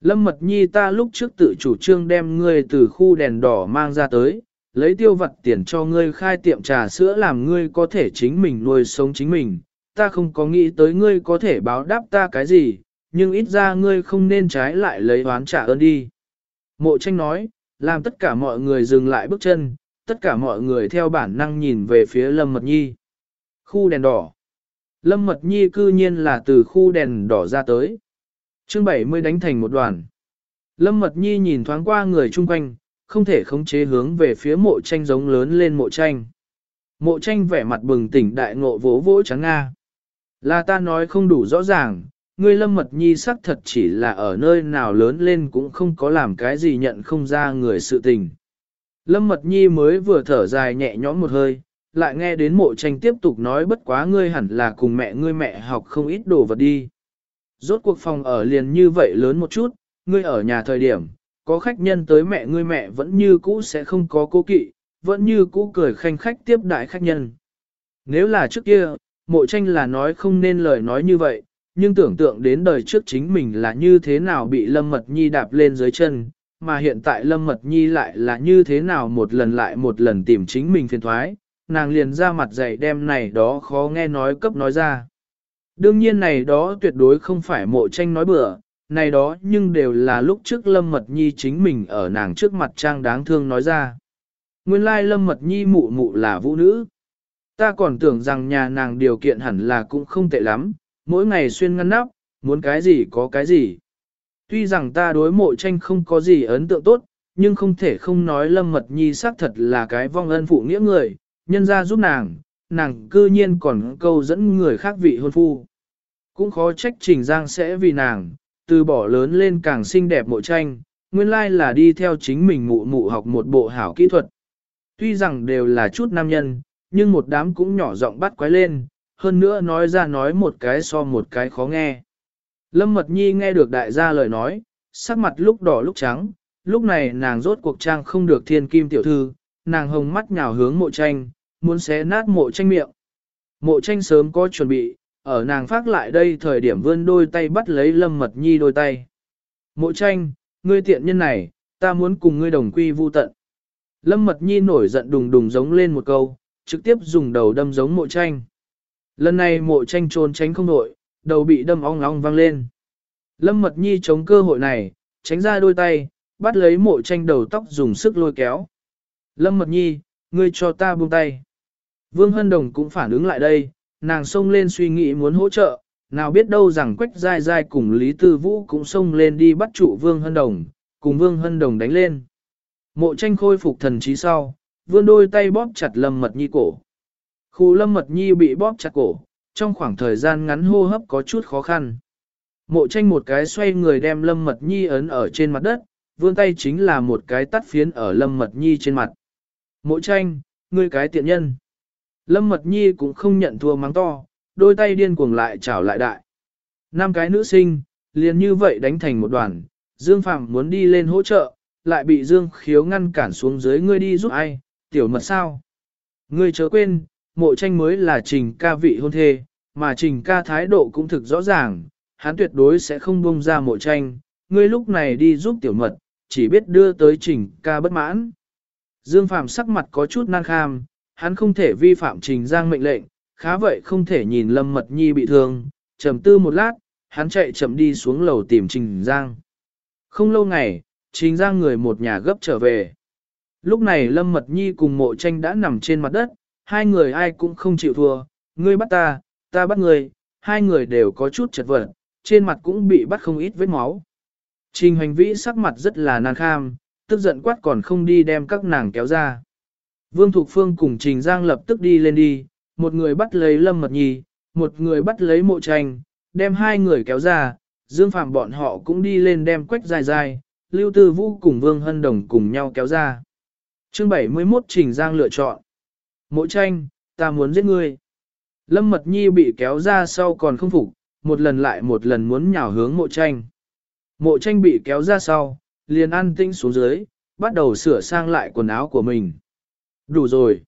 Lâm Mật Nhi ta lúc trước tự chủ trương đem ngươi từ khu đèn đỏ mang ra tới, lấy tiêu vật tiền cho ngươi khai tiệm trà sữa làm ngươi có thể chính mình nuôi sống chính mình. Ta không có nghĩ tới ngươi có thể báo đáp ta cái gì, nhưng ít ra ngươi không nên trái lại lấy oán trả ơn đi. Mộ tranh nói, làm tất cả mọi người dừng lại bước chân, tất cả mọi người theo bản năng nhìn về phía Lâm Mật Nhi. Khu đèn đỏ. Lâm Mật Nhi cư nhiên là từ khu đèn đỏ ra tới. chương 70 đánh thành một đoàn. Lâm Mật Nhi nhìn thoáng qua người chung quanh, không thể khống chế hướng về phía mộ tranh giống lớn lên mộ tranh. Mộ tranh vẻ mặt bừng tỉnh đại ngộ vỗ vỗ trắng Nga. Là ta nói không đủ rõ ràng, ngươi Lâm Mật Nhi sắc thật chỉ là ở nơi nào lớn lên cũng không có làm cái gì nhận không ra người sự tình. Lâm Mật Nhi mới vừa thở dài nhẹ nhõm một hơi, lại nghe đến mộ tranh tiếp tục nói bất quá ngươi hẳn là cùng mẹ ngươi mẹ học không ít đồ vật đi. Rốt cuộc phòng ở liền như vậy lớn một chút, ngươi ở nhà thời điểm, có khách nhân tới mẹ ngươi mẹ vẫn như cũ sẽ không có cố kỵ, vẫn như cũ cười khanh khách tiếp đại khách nhân. Nếu là trước kia, mộ tranh là nói không nên lời nói như vậy, nhưng tưởng tượng đến đời trước chính mình là như thế nào bị Lâm Mật Nhi đạp lên dưới chân, mà hiện tại Lâm Mật Nhi lại là như thế nào một lần lại một lần tìm chính mình phiền thoái, nàng liền ra mặt dạy đem này đó khó nghe nói cấp nói ra. Đương nhiên này đó tuyệt đối không phải mộ tranh nói bừa, này đó nhưng đều là lúc trước Lâm Mật Nhi chính mình ở nàng trước mặt trang đáng thương nói ra. Nguyên lai Lâm Mật Nhi mụ mụ là vũ nữ. Ta còn tưởng rằng nhà nàng điều kiện hẳn là cũng không tệ lắm, mỗi ngày xuyên ngăn nắp, muốn cái gì có cái gì. Tuy rằng ta đối mộ tranh không có gì ấn tượng tốt, nhưng không thể không nói Lâm Mật Nhi xác thật là cái vong ân phụ nghĩa người, nhân ra giúp nàng, nàng cư nhiên còn câu dẫn người khác vị hôn phu. Cũng khó trách Trình Giang sẽ vì nàng, từ bỏ lớn lên càng xinh đẹp mộ tranh, nguyên lai là đi theo chính mình mụ mụ học một bộ hảo kỹ thuật. Tuy rằng đều là chút nam nhân, nhưng một đám cũng nhỏ giọng bắt quái lên, hơn nữa nói ra nói một cái so một cái khó nghe. Lâm Mật Nhi nghe được đại gia lời nói, sắc mặt lúc đỏ lúc trắng, lúc này nàng rốt cuộc trang không được thiên kim tiểu thư, nàng hồng mắt nhào hướng mộ tranh, muốn xé nát mộ tranh miệng. Mộ tranh sớm có chuẩn bị, ở nàng phát lại đây thời điểm vươn đôi tay bắt lấy Lâm Mật Nhi đôi tay. Mộ tranh, ngươi tiện nhân này, ta muốn cùng ngươi đồng quy vu tận. Lâm Mật Nhi nổi giận đùng đùng giống lên một câu, trực tiếp dùng đầu đâm giống mộ tranh. Lần này mộ tranh trốn tránh không nổi, đầu bị đâm ong ong vang lên. Lâm Mật Nhi chống cơ hội này, tránh ra đôi tay, bắt lấy mộ tranh đầu tóc dùng sức lôi kéo. Lâm Mật Nhi, ngươi cho ta buông tay. Vương Hân Đồng cũng phản ứng lại đây, nàng xông lên suy nghĩ muốn hỗ trợ, nào biết đâu rằng Quách Giai Giai cùng Lý Tư Vũ cũng xông lên đi bắt trụ Vương Hân Đồng, cùng Vương Hân Đồng đánh lên. Mộ tranh khôi phục thần trí sau, vươn đôi tay bóp chặt Lâm Mật Nhi cổ. Khu Lâm Mật Nhi bị bóp chặt cổ, trong khoảng thời gian ngắn hô hấp có chút khó khăn. Mộ tranh một cái xoay người đem Lâm Mật Nhi ấn ở trên mặt đất, vươn tay chính là một cái tắt phiến ở Lâm Mật Nhi trên mặt. Mộ tranh, ngươi cái tiện nhân. Lâm Mật Nhi cũng không nhận thua mắng to, đôi tay điên cuồng lại chảo lại đại. Năm cái nữ sinh, liền như vậy đánh thành một đoàn, Dương Phạm muốn đi lên hỗ trợ, lại bị Dương Khiếu ngăn cản xuống dưới ngươi đi giúp ai, tiểu mật sao. Ngươi chớ quên, mộ tranh mới là trình ca vị hôn thê, mà trình ca thái độ cũng thực rõ ràng, hắn tuyệt đối sẽ không buông ra mộ tranh, ngươi lúc này đi giúp tiểu mật, chỉ biết đưa tới trình ca bất mãn. Dương Phạm sắc mặt có chút nan kham, hắn không thể vi phạm trình giang mệnh lệnh, khá vậy không thể nhìn Lâm Mật Nhi bị thương, trầm tư một lát, hắn chạy chậm đi xuống lầu tìm trình giang. Không lâu ngày, trình giang người một nhà gấp trở về. Lúc này Lâm Mật Nhi cùng mộ tranh đã nằm trên mặt đất, hai người ai cũng không chịu thua, ngươi bắt ta, ta bắt ngươi, hai người đều có chút chật vật, trên mặt cũng bị bắt không ít vết máu. Trình hành vĩ sắc mặt rất là nan kham, tức giận quát còn không đi đem các nàng kéo ra. Vương Thục Phương cùng Trình Giang lập tức đi lên đi, một người bắt lấy Lâm Mật Nhi, một người bắt lấy mộ tranh, đem hai người kéo ra, Dương Phạm bọn họ cũng đi lên đem quách dài dài, Lưu Tư Vũ cùng Vương Hân Đồng cùng nhau kéo ra. chương 71 Trình Giang lựa chọn. Mộ tranh, ta muốn giết ngươi. Lâm Mật Nhi bị kéo ra sau còn không phục, một lần lại một lần muốn nhào hướng mộ tranh. Mộ tranh bị kéo ra sau, liền an tinh xuống dưới, bắt đầu sửa sang lại quần áo của mình. Đủ rồi.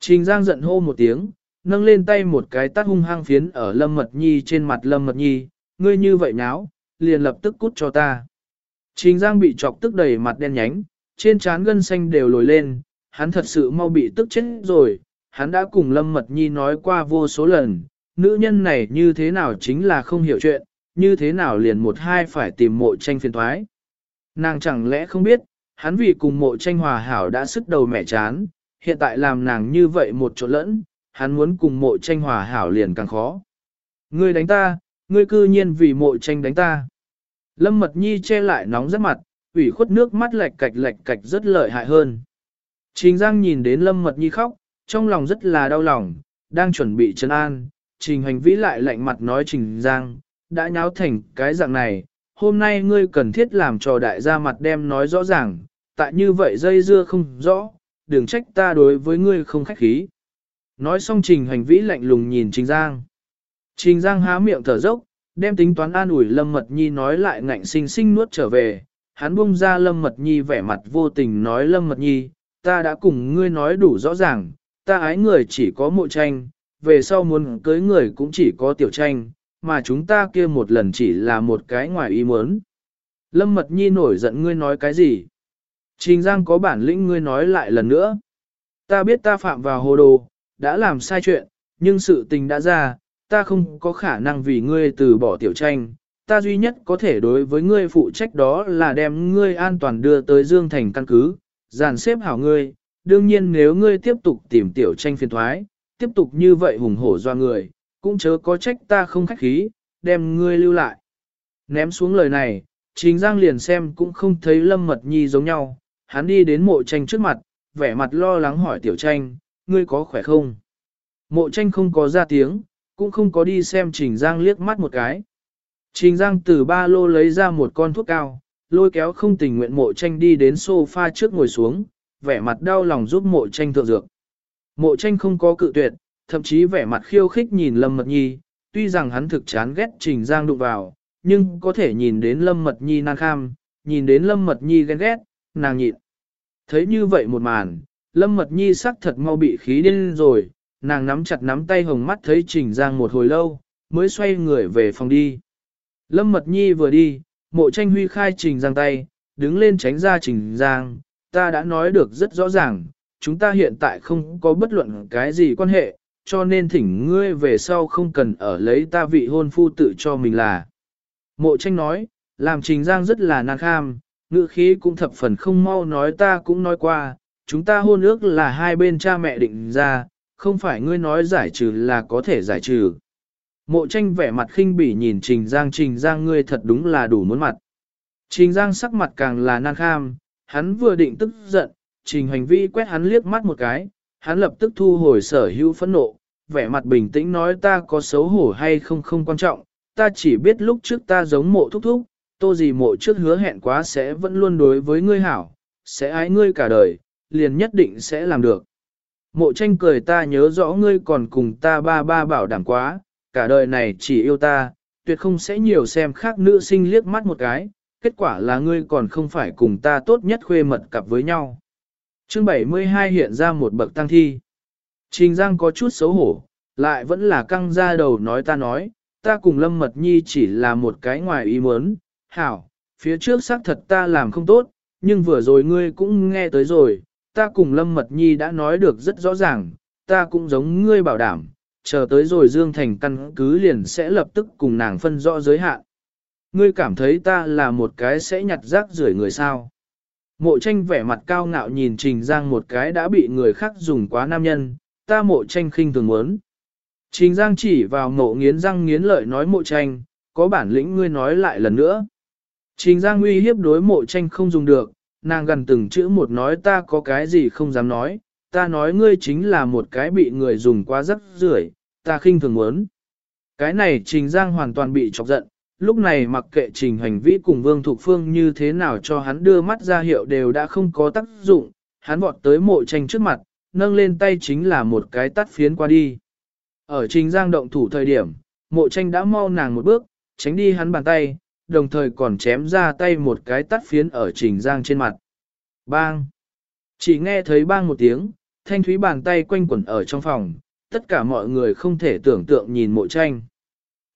Trình Giang giận hô một tiếng, nâng lên tay một cái tát hung hăng phiến ở Lâm Mật Nhi trên mặt Lâm Mật Nhi, ngươi như vậy náo, liền lập tức cút cho ta. Trình Giang bị chọc tức đầy mặt đen nhánh, trên trán gân xanh đều lồi lên, hắn thật sự mau bị tức chết rồi, hắn đã cùng Lâm Mật Nhi nói qua vô số lần, nữ nhân này như thế nào chính là không hiểu chuyện, như thế nào liền một hai phải tìm mộ tranh phiền thoái. Nàng chẳng lẽ không biết, hắn vì cùng mộ tranh hòa hảo đã sức đầu mẹ chán, hiện tại làm nàng như vậy một chỗ lẫn, hắn muốn cùng mộ tranh hòa hảo liền càng khó. Ngươi đánh ta, ngươi cư nhiên vì mộ tranh đánh ta. Lâm Mật Nhi che lại nóng rất mặt, ủy khuất nước mắt lệch cạch lệch cạch rất lợi hại hơn. Trình Giang nhìn đến Lâm Mật Nhi khóc, trong lòng rất là đau lòng, đang chuẩn bị trấn an, Trình Hành Vĩ lại lạnh mặt nói Trình Giang, đã nháo thành cái dạng này, hôm nay ngươi cần thiết làm cho đại gia mặt đem nói rõ ràng, tại như vậy dây dưa không rõ, đừng trách ta đối với ngươi không khách khí. Nói xong Trình Hành Vĩ lạnh lùng nhìn Trình Giang. Trình Giang há miệng thở dốc, đem tính toán an ủi Lâm Mật Nhi nói lại ngạnh sinh sinh nuốt trở về, hắn buông ra Lâm Mật Nhi vẻ mặt vô tình nói Lâm Mật Nhi, ta đã cùng ngươi nói đủ rõ ràng, ta ái người chỉ có mộ tranh, về sau muốn cưới người cũng chỉ có tiểu tranh, mà chúng ta kia một lần chỉ là một cái ngoài ý muốn. Lâm Mật Nhi nổi giận ngươi nói cái gì? Trình Giang có bản lĩnh ngươi nói lại lần nữa. Ta biết ta phạm vào hồ đồ, đã làm sai chuyện, nhưng sự tình đã ra, ta không có khả năng vì ngươi từ bỏ tiểu tranh. Ta duy nhất có thể đối với ngươi phụ trách đó là đem ngươi an toàn đưa tới Dương Thành căn cứ, dàn xếp hảo ngươi. Đương nhiên nếu ngươi tiếp tục tìm tiểu tranh phiền thoái, tiếp tục như vậy hùng hổ doa người, cũng chớ có trách ta không khách khí, đem ngươi lưu lại. Ném xuống lời này, Trình Giang liền xem cũng không thấy Lâm Mật Nhi giống nhau, hắn đi đến mộ tranh trước mặt, vẻ mặt lo lắng hỏi tiểu tranh, ngươi có khỏe không? Mộ tranh không có ra tiếng, cũng không có đi xem Trình Giang liếc mắt một cái. Trình Giang từ ba lô lấy ra một con thuốc cao, lôi kéo không tình nguyện mộ tranh đi đến sofa trước ngồi xuống, vẻ mặt đau lòng giúp mộ tranh thượng dược. Mộ tranh không có cự tuyệt, thậm chí vẻ mặt khiêu khích nhìn Lâm Mật Nhi, tuy rằng hắn thực chán ghét Trình Giang đụng vào, nhưng có thể nhìn đến Lâm Mật Nhi nan kham, nhìn đến Lâm Mật Nhi ghen ghét, nàng nhịn. Thấy như vậy một màn, Lâm Mật Nhi sắc thật mau bị khí điên rồi, nàng nắm chặt nắm tay hồng mắt thấy Trình Giang một hồi lâu, mới xoay người về phòng đi. Lâm Mật Nhi vừa đi, mộ tranh huy khai Trình Giang tay, đứng lên tránh ra Trình Giang, ta đã nói được rất rõ ràng, chúng ta hiện tại không có bất luận cái gì quan hệ, cho nên thỉnh ngươi về sau không cần ở lấy ta vị hôn phu tự cho mình là. Mộ tranh nói, làm Trình Giang rất là nan kham, ngữ khí cũng thập phần không mau nói ta cũng nói qua, chúng ta hôn ước là hai bên cha mẹ định ra, không phải ngươi nói giải trừ là có thể giải trừ. Mộ tranh vẻ mặt khinh bỉ nhìn Trình Giang Trình Giang ngươi thật đúng là đủ muốn mặt. Trình Giang sắc mặt càng là nan kham, hắn vừa định tức giận, Trình hành vi quét hắn liếc mắt một cái, hắn lập tức thu hồi sở hữu phẫn nộ, vẻ mặt bình tĩnh nói ta có xấu hổ hay không không quan trọng, ta chỉ biết lúc trước ta giống mộ thúc thúc, tô gì mộ trước hứa hẹn quá sẽ vẫn luôn đối với ngươi hảo, sẽ ái ngươi cả đời, liền nhất định sẽ làm được. Mộ tranh cười ta nhớ rõ ngươi còn cùng ta ba ba bảo đảm quá, cả đời này chỉ yêu ta, tuyệt không sẽ nhiều xem khác nữ sinh liếc mắt một cái, kết quả là ngươi còn không phải cùng ta tốt nhất khuê mật cặp với nhau. Chương 72 hiện ra một bậc tăng thi. Trình Giang có chút xấu hổ, lại vẫn là căng ra đầu nói ta nói, ta cùng Lâm Mật Nhi chỉ là một cái ngoài ý muốn, hảo, phía trước xác thật ta làm không tốt, nhưng vừa rồi ngươi cũng nghe tới rồi, ta cùng Lâm Mật Nhi đã nói được rất rõ ràng, ta cũng giống ngươi bảo đảm, chờ tới rồi Dương Thành căn cứ liền sẽ lập tức cùng nàng phân rõ giới hạn. Ngươi cảm thấy ta là một cái sẽ nhặt rác rưởi người sao? Mộ tranh vẻ mặt cao ngạo nhìn Trình Giang một cái đã bị người khác dùng quá nam nhân, ta mộ tranh khinh thường muốn. Trình Giang chỉ vào mộ nghiến răng nghiến lợi nói mộ tranh, có bản lĩnh ngươi nói lại lần nữa. Trình Giang uy hiếp đối mộ tranh không dùng được, nàng gần từng chữ một nói ta có cái gì không dám nói, ta nói ngươi chính là một cái bị người dùng quá rất rưởi, ta khinh thường muốn. Cái này Trình Giang hoàn toàn bị chọc giận, lúc này mặc kệ Trình Hành Vĩ cùng Vương Thục Phương như thế nào cho hắn đưa mắt ra hiệu đều đã không có tác dụng, hắn vọt tới mộ tranh trước mặt, nâng lên tay chính là một cái tắt phiến qua đi. Ở Trình Giang động thủ thời điểm, mộ tranh đã mau nàng một bước, tránh đi hắn bàn tay, đồng thời còn chém ra tay một cái tắt phiến ở Trình Giang trên mặt. Bang! Chỉ nghe thấy bang một tiếng, thanh thúy bàn tay quanh quẩn ở trong phòng, tất cả mọi người không thể tưởng tượng nhìn mộ tranh.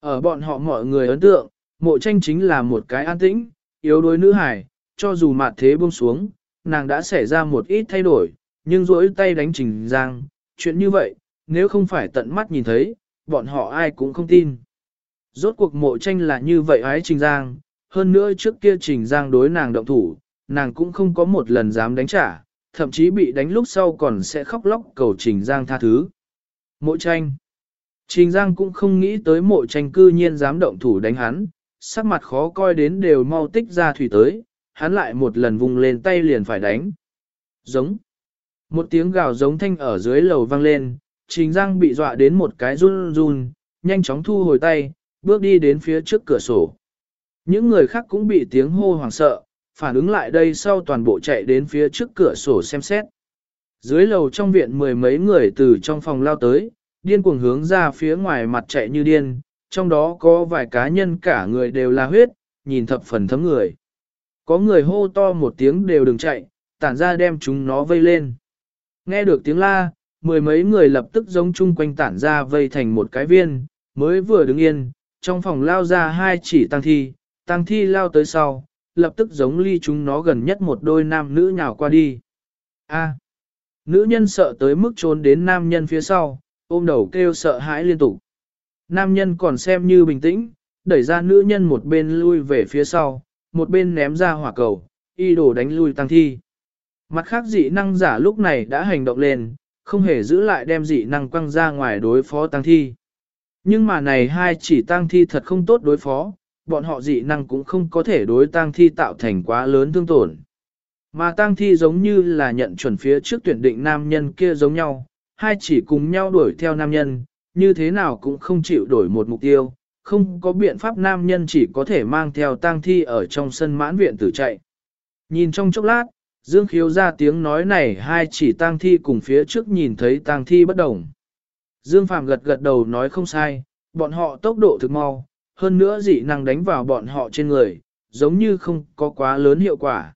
Ở bọn họ mọi người ấn tượng, mộ tranh chính là một cái an tĩnh, yếu đuối nữ hải, cho dù mặt thế buông xuống, nàng đã xảy ra một ít thay đổi, nhưng rỗi tay đánh trình giang, chuyện như vậy, nếu không phải tận mắt nhìn thấy, bọn họ ai cũng không tin. Rốt cuộc mộ tranh là như vậy ái trình giang, hơn nữa trước kia trình giang đối nàng động thủ, nàng cũng không có một lần dám đánh trả, thậm chí bị đánh lúc sau còn sẽ khóc lóc cầu trình giang tha thứ. Mộ tranh Trình Giang cũng không nghĩ tới mộ tranh cư nhiên dám động thủ đánh hắn, sắc mặt khó coi đến đều mau tích ra thủy tới, hắn lại một lần vùng lên tay liền phải đánh. Giống. Một tiếng gào giống thanh ở dưới lầu vang lên, Trình Giang bị dọa đến một cái run run, nhanh chóng thu hồi tay, bước đi đến phía trước cửa sổ. Những người khác cũng bị tiếng hô hoảng sợ, phản ứng lại đây sau toàn bộ chạy đến phía trước cửa sổ xem xét. Dưới lầu trong viện mười mấy người từ trong phòng lao tới, điên cuồng hướng ra phía ngoài mặt chạy như điên, trong đó có vài cá nhân cả người đều là huyết, nhìn thập phần thấm người. Có người hô to một tiếng đều đừng chạy, tản ra đem chúng nó vây lên. Nghe được tiếng la, mười mấy người lập tức giống chung quanh tản ra vây thành một cái viên, mới vừa đứng yên, trong phòng lao ra hai chỉ tăng thi, tăng thi lao tới sau, lập tức giống ly chúng nó gần nhất một đôi nam nữ nhào qua đi. A. nữ nhân sợ tới mức trốn đến nam nhân phía sau, ôm đầu kêu sợ hãi liên tục. Nam nhân còn xem như bình tĩnh, đẩy ra nữ nhân một bên lui về phía sau, một bên ném ra hỏa cầu, y đổ đánh lui tăng thi. Mặt khác dị năng giả lúc này đã hành động lên, không hề giữ lại đem dị năng quăng ra ngoài đối phó tăng thi. Nhưng mà này hai chỉ tăng thi thật không tốt đối phó, bọn họ dị năng cũng không có thể đối tang thi tạo thành quá lớn thương tổn. Mà tang thi giống như là nhận chuẩn phía trước tuyển định nam nhân kia giống nhau, hai chỉ cùng nhau đuổi theo nam nhân, như thế nào cũng không chịu đổi một mục tiêu, không có biện pháp nam nhân chỉ có thể mang theo tang thi ở trong sân mãn viện tử chạy. Nhìn trong chốc lát, Dương Khiếu ra tiếng nói này hai chỉ tang thi cùng phía trước nhìn thấy tang thi bất đồng. Dương Phạm gật gật đầu nói không sai, bọn họ tốc độ thực mau, hơn nữa dị năng đánh vào bọn họ trên người, giống như không có quá lớn hiệu quả.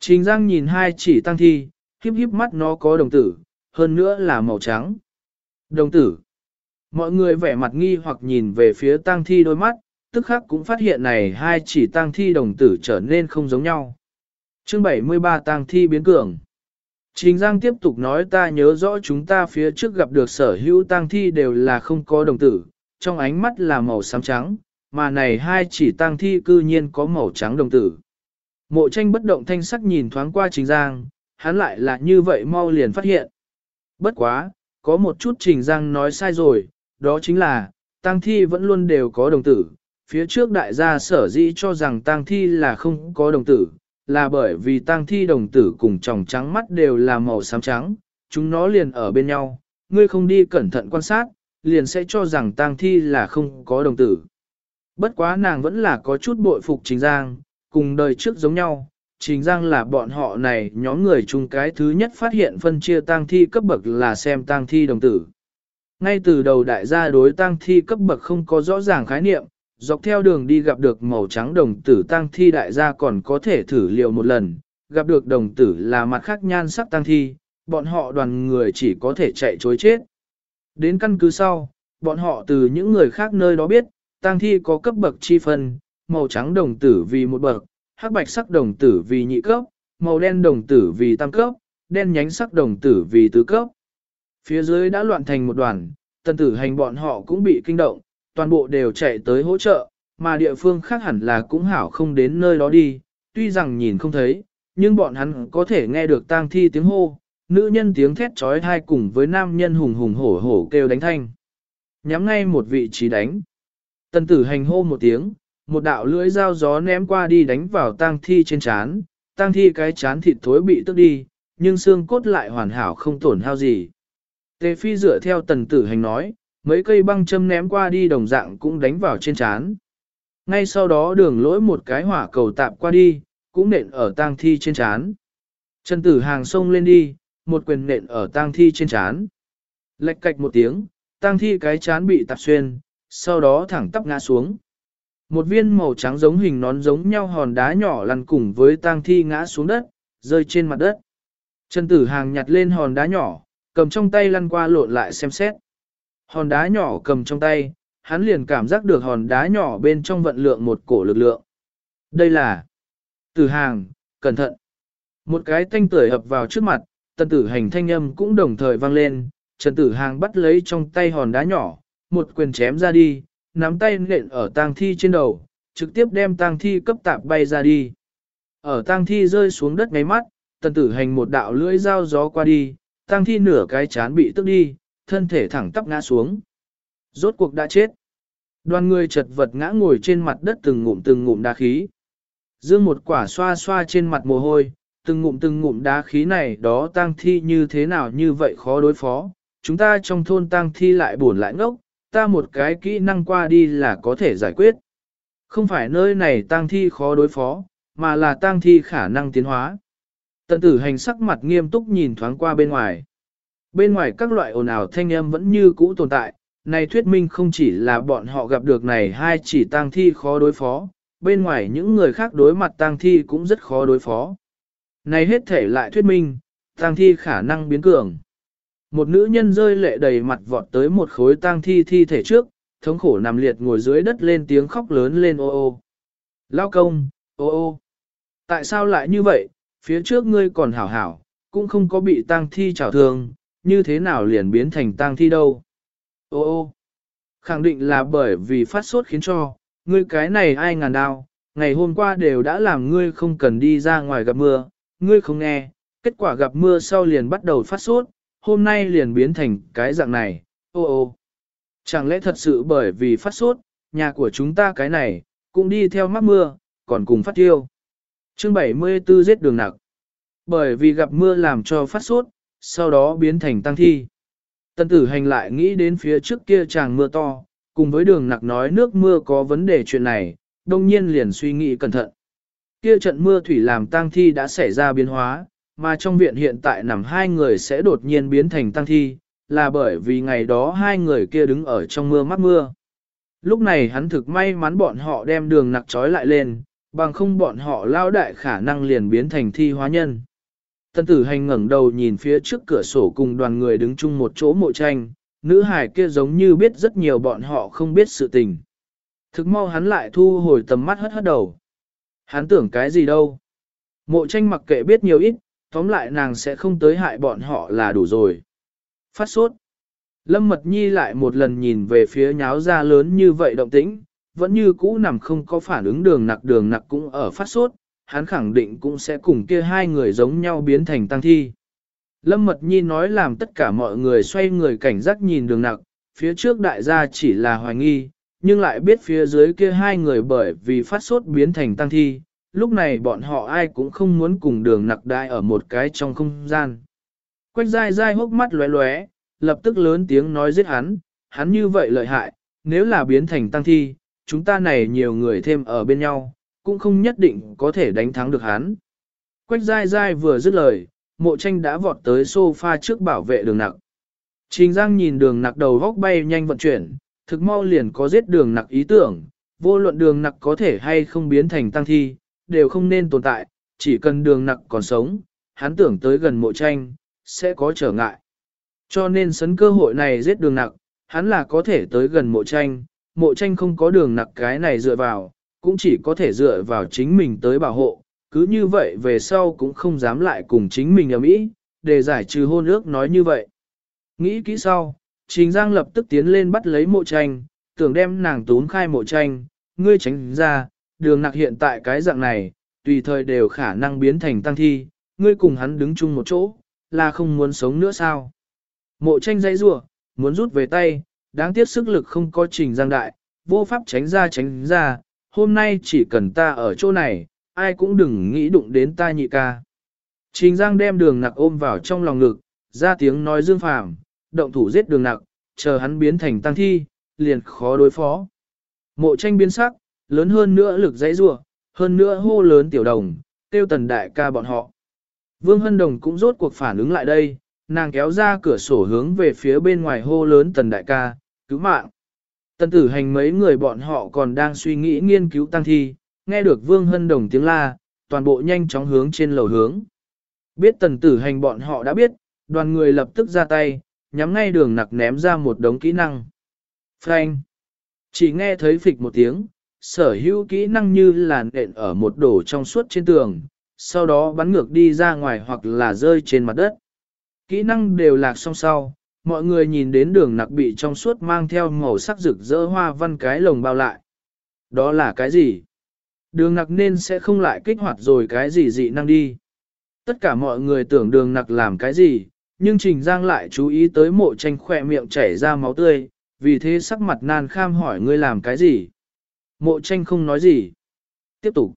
Trình Giang nhìn hai chỉ tăng thi, híp híp mắt nó có đồng tử, hơn nữa là màu trắng. Đồng tử. Mọi người vẻ mặt nghi hoặc nhìn về phía tăng thi đôi mắt, tức khắc cũng phát hiện này hai chỉ tăng thi đồng tử trở nên không giống nhau. Chương 73 tăng thi biến cường. Trình Giang tiếp tục nói ta nhớ rõ chúng ta phía trước gặp được sở hữu tăng thi đều là không có đồng tử, trong ánh mắt là màu xám trắng, mà này hai chỉ tang thi cư nhiên có màu trắng đồng tử. Mộ tranh bất động thanh sắc nhìn thoáng qua Trình Giang, hắn lại là như vậy mau liền phát hiện. Bất quá, có một chút Trình Giang nói sai rồi, đó chính là, tang thi vẫn luôn đều có đồng tử. Phía trước đại gia sở dĩ cho rằng tang thi là không có đồng tử, là bởi vì tang thi đồng tử cùng tròng trắng mắt đều là màu xám trắng, chúng nó liền ở bên nhau, ngươi không đi cẩn thận quan sát, liền sẽ cho rằng tang thi là không có đồng tử. Bất quá nàng vẫn là có chút bội phục Trình Giang, cùng đời trước giống nhau, Trình Giang là bọn họ này nhóm người chung cái thứ nhất phát hiện phân chia tang thi cấp bậc là xem tang thi đồng tử. Ngay từ đầu đại gia đối tang thi cấp bậc không có rõ ràng khái niệm, dọc theo đường đi gặp được màu trắng đồng tử tang thi đại gia còn có thể thử liều một lần, gặp được đồng tử là mặt khác nhan sắc tang thi, bọn họ đoàn người chỉ có thể chạy chối chết. Đến căn cứ sau, bọn họ từ những người khác nơi đó biết, tang thi có cấp bậc chi phân, màu trắng đồng tử vì một bậc, hắc bạch sắc đồng tử vì nhị cấp, màu đen đồng tử vì tam cấp, đen nhánh sắc đồng tử vì tứ cấp. Phía dưới đã loạn thành một đoàn, tần tử hành bọn họ cũng bị kinh động, toàn bộ đều chạy tới hỗ trợ, mà địa phương khác hẳn là cũng hảo không đến nơi đó đi, tuy rằng nhìn không thấy, nhưng bọn hắn có thể nghe được tang thi tiếng hô, nữ nhân tiếng thét trói thai cùng với nam nhân hùng hùng hổ hổ kêu đánh thanh. Nhắm ngay một vị trí đánh. Tần tử hành hô một tiếng, một đạo lưỡi dao gió ném qua đi đánh vào tang thi trên chán, tang thi cái chán thịt thối bị tức đi, nhưng xương cốt lại hoàn hảo không tổn hao gì. Tề phi dựa theo tần tử hành nói, mấy cây băng châm ném qua đi đồng dạng cũng đánh vào trên chán. Ngay sau đó đường lỗi một cái hỏa cầu tạp qua đi, cũng nện ở tang thi trên chán. Trần tử hàng xông lên đi, một quyền nện ở tang thi trên chán. Lệch cạch một tiếng, tang thi cái chán bị tạp xuyên, sau đó thẳng tắp ngã xuống. Một viên màu trắng giống hình nón giống nhau hòn đá nhỏ lăn cùng với tang thi ngã xuống đất, rơi trên mặt đất. Trần Tử Hàng nhặt lên hòn đá nhỏ, cầm trong tay lăn qua lộn lại xem xét. Hòn đá nhỏ cầm trong tay, hắn liền cảm giác được hòn đá nhỏ bên trong vận lượng một cổ lực lượng. Đây là Tử Hàng, cẩn thận. Một cái thanh tưởi ập vào trước mặt, tần tử hành thanh âm cũng đồng thời vang lên, Trần Tử Hàng bắt lấy trong tay hòn đá nhỏ, một quyền chém ra đi, nắm tay nện ở tang thi trên đầu, trực tiếp đem tang thi cấp tạp bay ra đi. Ở tang thi rơi xuống đất ngay mắt, tần tử hành một đạo lưỡi dao gió qua đi, tang thi nửa cái chán bị tức đi, thân thể thẳng tắp ngã xuống. Rốt cuộc đã chết. Đoàn người chật vật ngã ngồi trên mặt đất từng ngụm từng ngụm đá khí. Dương một quả xoa xoa trên mặt mồ hôi, từng ngụm từng ngụm đá khí này đó tang thi như thế nào như vậy khó đối phó. Chúng ta trong thôn tang thi lại buồn lại ngốc, ta một cái kỹ năng qua đi là có thể giải quyết. Không phải nơi này tang thi khó đối phó, mà là tang thi khả năng tiến hóa. Tần tử hành sắc mặt nghiêm túc nhìn thoáng qua bên ngoài. Bên ngoài các loại ồn ào thanh âm vẫn như cũ tồn tại, này thuyết minh không chỉ là bọn họ gặp được này hai chỉ tang thi khó đối phó, bên ngoài những người khác đối mặt tang thi cũng rất khó đối phó. Này hết thể lại thuyết minh, tang thi khả năng biến cường. Một nữ nhân rơi lệ đầy mặt vọt tới một khối tang thi thi thể trước, thống khổ nằm liệt ngồi dưới đất lên tiếng khóc lớn lên ô ô. Lao công, ô ô. Tại sao lại như vậy, phía trước ngươi còn hảo hảo, cũng không có bị tang thi trào thương, như thế nào liền biến thành tang thi đâu. Ô ô, khẳng định là bởi vì phát sốt khiến cho, ngươi cái này ai ngàn đau, ngày hôm qua đều đã làm ngươi không cần đi ra ngoài gặp mưa, ngươi không nghe, kết quả gặp mưa sau liền bắt đầu phát sốt, hôm nay liền biến thành cái dạng này, ô ô. Chẳng lẽ thật sự bởi vì phát sốt, nhà của chúng ta cái này, cũng đi theo mắc mưa, còn cùng phát tiêu. Chương 74 giết đường nặc. Bởi vì gặp mưa làm cho phát sốt, sau đó biến thành tăng thi. Tân tử hành lại nghĩ đến phía trước kia chàng mưa to, cùng với đường nặc nói nước mưa có vấn đề chuyện này, đông nhiên liền suy nghĩ cẩn thận. Kia trận mưa thủy làm tang thi đã xảy ra biến hóa, mà trong viện hiện tại nằm hai người sẽ đột nhiên biến thành tang thi, là bởi vì ngày đó hai người kia đứng ở trong mưa mắc mưa. Lúc này hắn thực may mắn bọn họ đem đường nặc trói lại lên, bằng không bọn họ lao đại khả năng liền biến thành thi hóa nhân. Tân tử hành ngẩng đầu nhìn phía trước cửa sổ cùng đoàn người đứng chung một chỗ mộ tranh, nữ hải kia giống như biết rất nhiều bọn họ không biết sự tình. Thực mau hắn lại thu hồi tầm mắt hất hất đầu. Hắn tưởng cái gì đâu. Mộ tranh mặc kệ biết nhiều ít, tóm lại nàng sẽ không tới hại bọn họ là đủ rồi. Phát sốt. Lâm Mật Nhi lại một lần nhìn về phía nháo ra lớn như vậy động tĩnh, vẫn như cũ nằm không có phản ứng đường nặc đường nặc cũng ở phát sốt, hắn khẳng định cũng sẽ cùng kia hai người giống nhau biến thành tăng thi. Lâm Mật Nhi nói làm tất cả mọi người xoay người cảnh giác nhìn đường nặc, phía trước đại gia chỉ là hoài nghi, nhưng lại biết phía dưới kia hai người bởi vì phát sốt biến thành tăng thi, lúc này bọn họ ai cũng không muốn cùng đường nặc đại ở một cái trong không gian. Quách dai dai hốc mắt lóe lóe, lập tức lớn tiếng nói giết hắn, hắn như vậy lợi hại, nếu là biến thành tăng thi, chúng ta này nhiều người thêm ở bên nhau, cũng không nhất định có thể đánh thắng được hắn. Quách dai dai vừa dứt lời, mộ tranh đã vọt tới sofa trước bảo vệ đường nặc. Trình Giang nhìn đường nặc đầu góc bay nhanh vận chuyển, thực mau liền có giết đường nặc ý tưởng, vô luận đường nặc có thể hay không biến thành tăng thi, đều không nên tồn tại, chỉ cần đường nặc còn sống, hắn tưởng tới gần mộ tranh, sẽ có trở ngại. Cho nên sấn cơ hội này giết đường nặc, hắn là có thể tới gần mộ tranh, mộ tranh không có đường nặc cái này dựa vào, cũng chỉ có thể dựa vào chính mình tới bảo hộ, cứ như vậy về sau cũng không dám lại cùng chính mình ở mỹ, để giải trừ hôn ước nói như vậy. Nghĩ kỹ sau, Trình Giang lập tức tiến lên bắt lấy mộ tranh, tưởng đem nàng tốn khai mộ tranh, ngươi tránh ra, đường nặc hiện tại cái dạng này, tùy thời đều khả năng biến thành tăng thi, ngươi cùng hắn đứng chung một chỗ, là không muốn sống nữa sao. Mộ tranh dãy rủa muốn rút về tay, đáng tiếc sức lực không có trình giang đại, vô pháp tránh ra tránh ra, hôm nay chỉ cần ta ở chỗ này, ai cũng đừng nghĩ đụng đến ta nhị ca. Trình giang đem đường nặc ôm vào trong lòng ngực, ra tiếng nói dương phàm, động thủ giết đường nặc, chờ hắn biến thành tăng thi, liền khó đối phó. Mộ tranh biến sắc, lớn hơn nữa lực dãy rủa, hơn nữa hô lớn tiểu đồng, tiêu tần đại ca bọn họ. Vương Hân Đồng cũng rốt cuộc phản ứng lại đây, nàng kéo ra cửa sổ hướng về phía bên ngoài hô lớn tần đại ca, cứu mạng. Tần tử hành mấy người bọn họ còn đang suy nghĩ nghiên cứu tăng thi, nghe được Vương Hân Đồng tiếng la, toàn bộ nhanh chóng hướng trên lầu hướng. Biết tần tử hành bọn họ đã biết, đoàn người lập tức ra tay, nhắm ngay đường nặc ném ra một đống kỹ năng. Frank! Chỉ nghe thấy phịch một tiếng, sở hữu kỹ năng như là nện ở một đổ trong suốt trên tường, sau đó bắn ngược đi ra ngoài hoặc là rơi trên mặt đất. Kỹ năng đều lạc song sau, mọi người nhìn đến đường nặc bị trong suốt mang theo màu sắc rực rỡ hoa văn cái lồng bao lại. Đó là cái gì? Đường nặc nên sẽ không lại kích hoạt rồi cái gì dị năng đi. Tất cả mọi người tưởng đường nặc làm cái gì, nhưng Trình Giang lại chú ý tới mộ tranh khỏe miệng chảy ra máu tươi, vì thế sắc mặt nan kham hỏi ngươi làm cái gì. Mộ tranh không nói gì. Tiếp tục.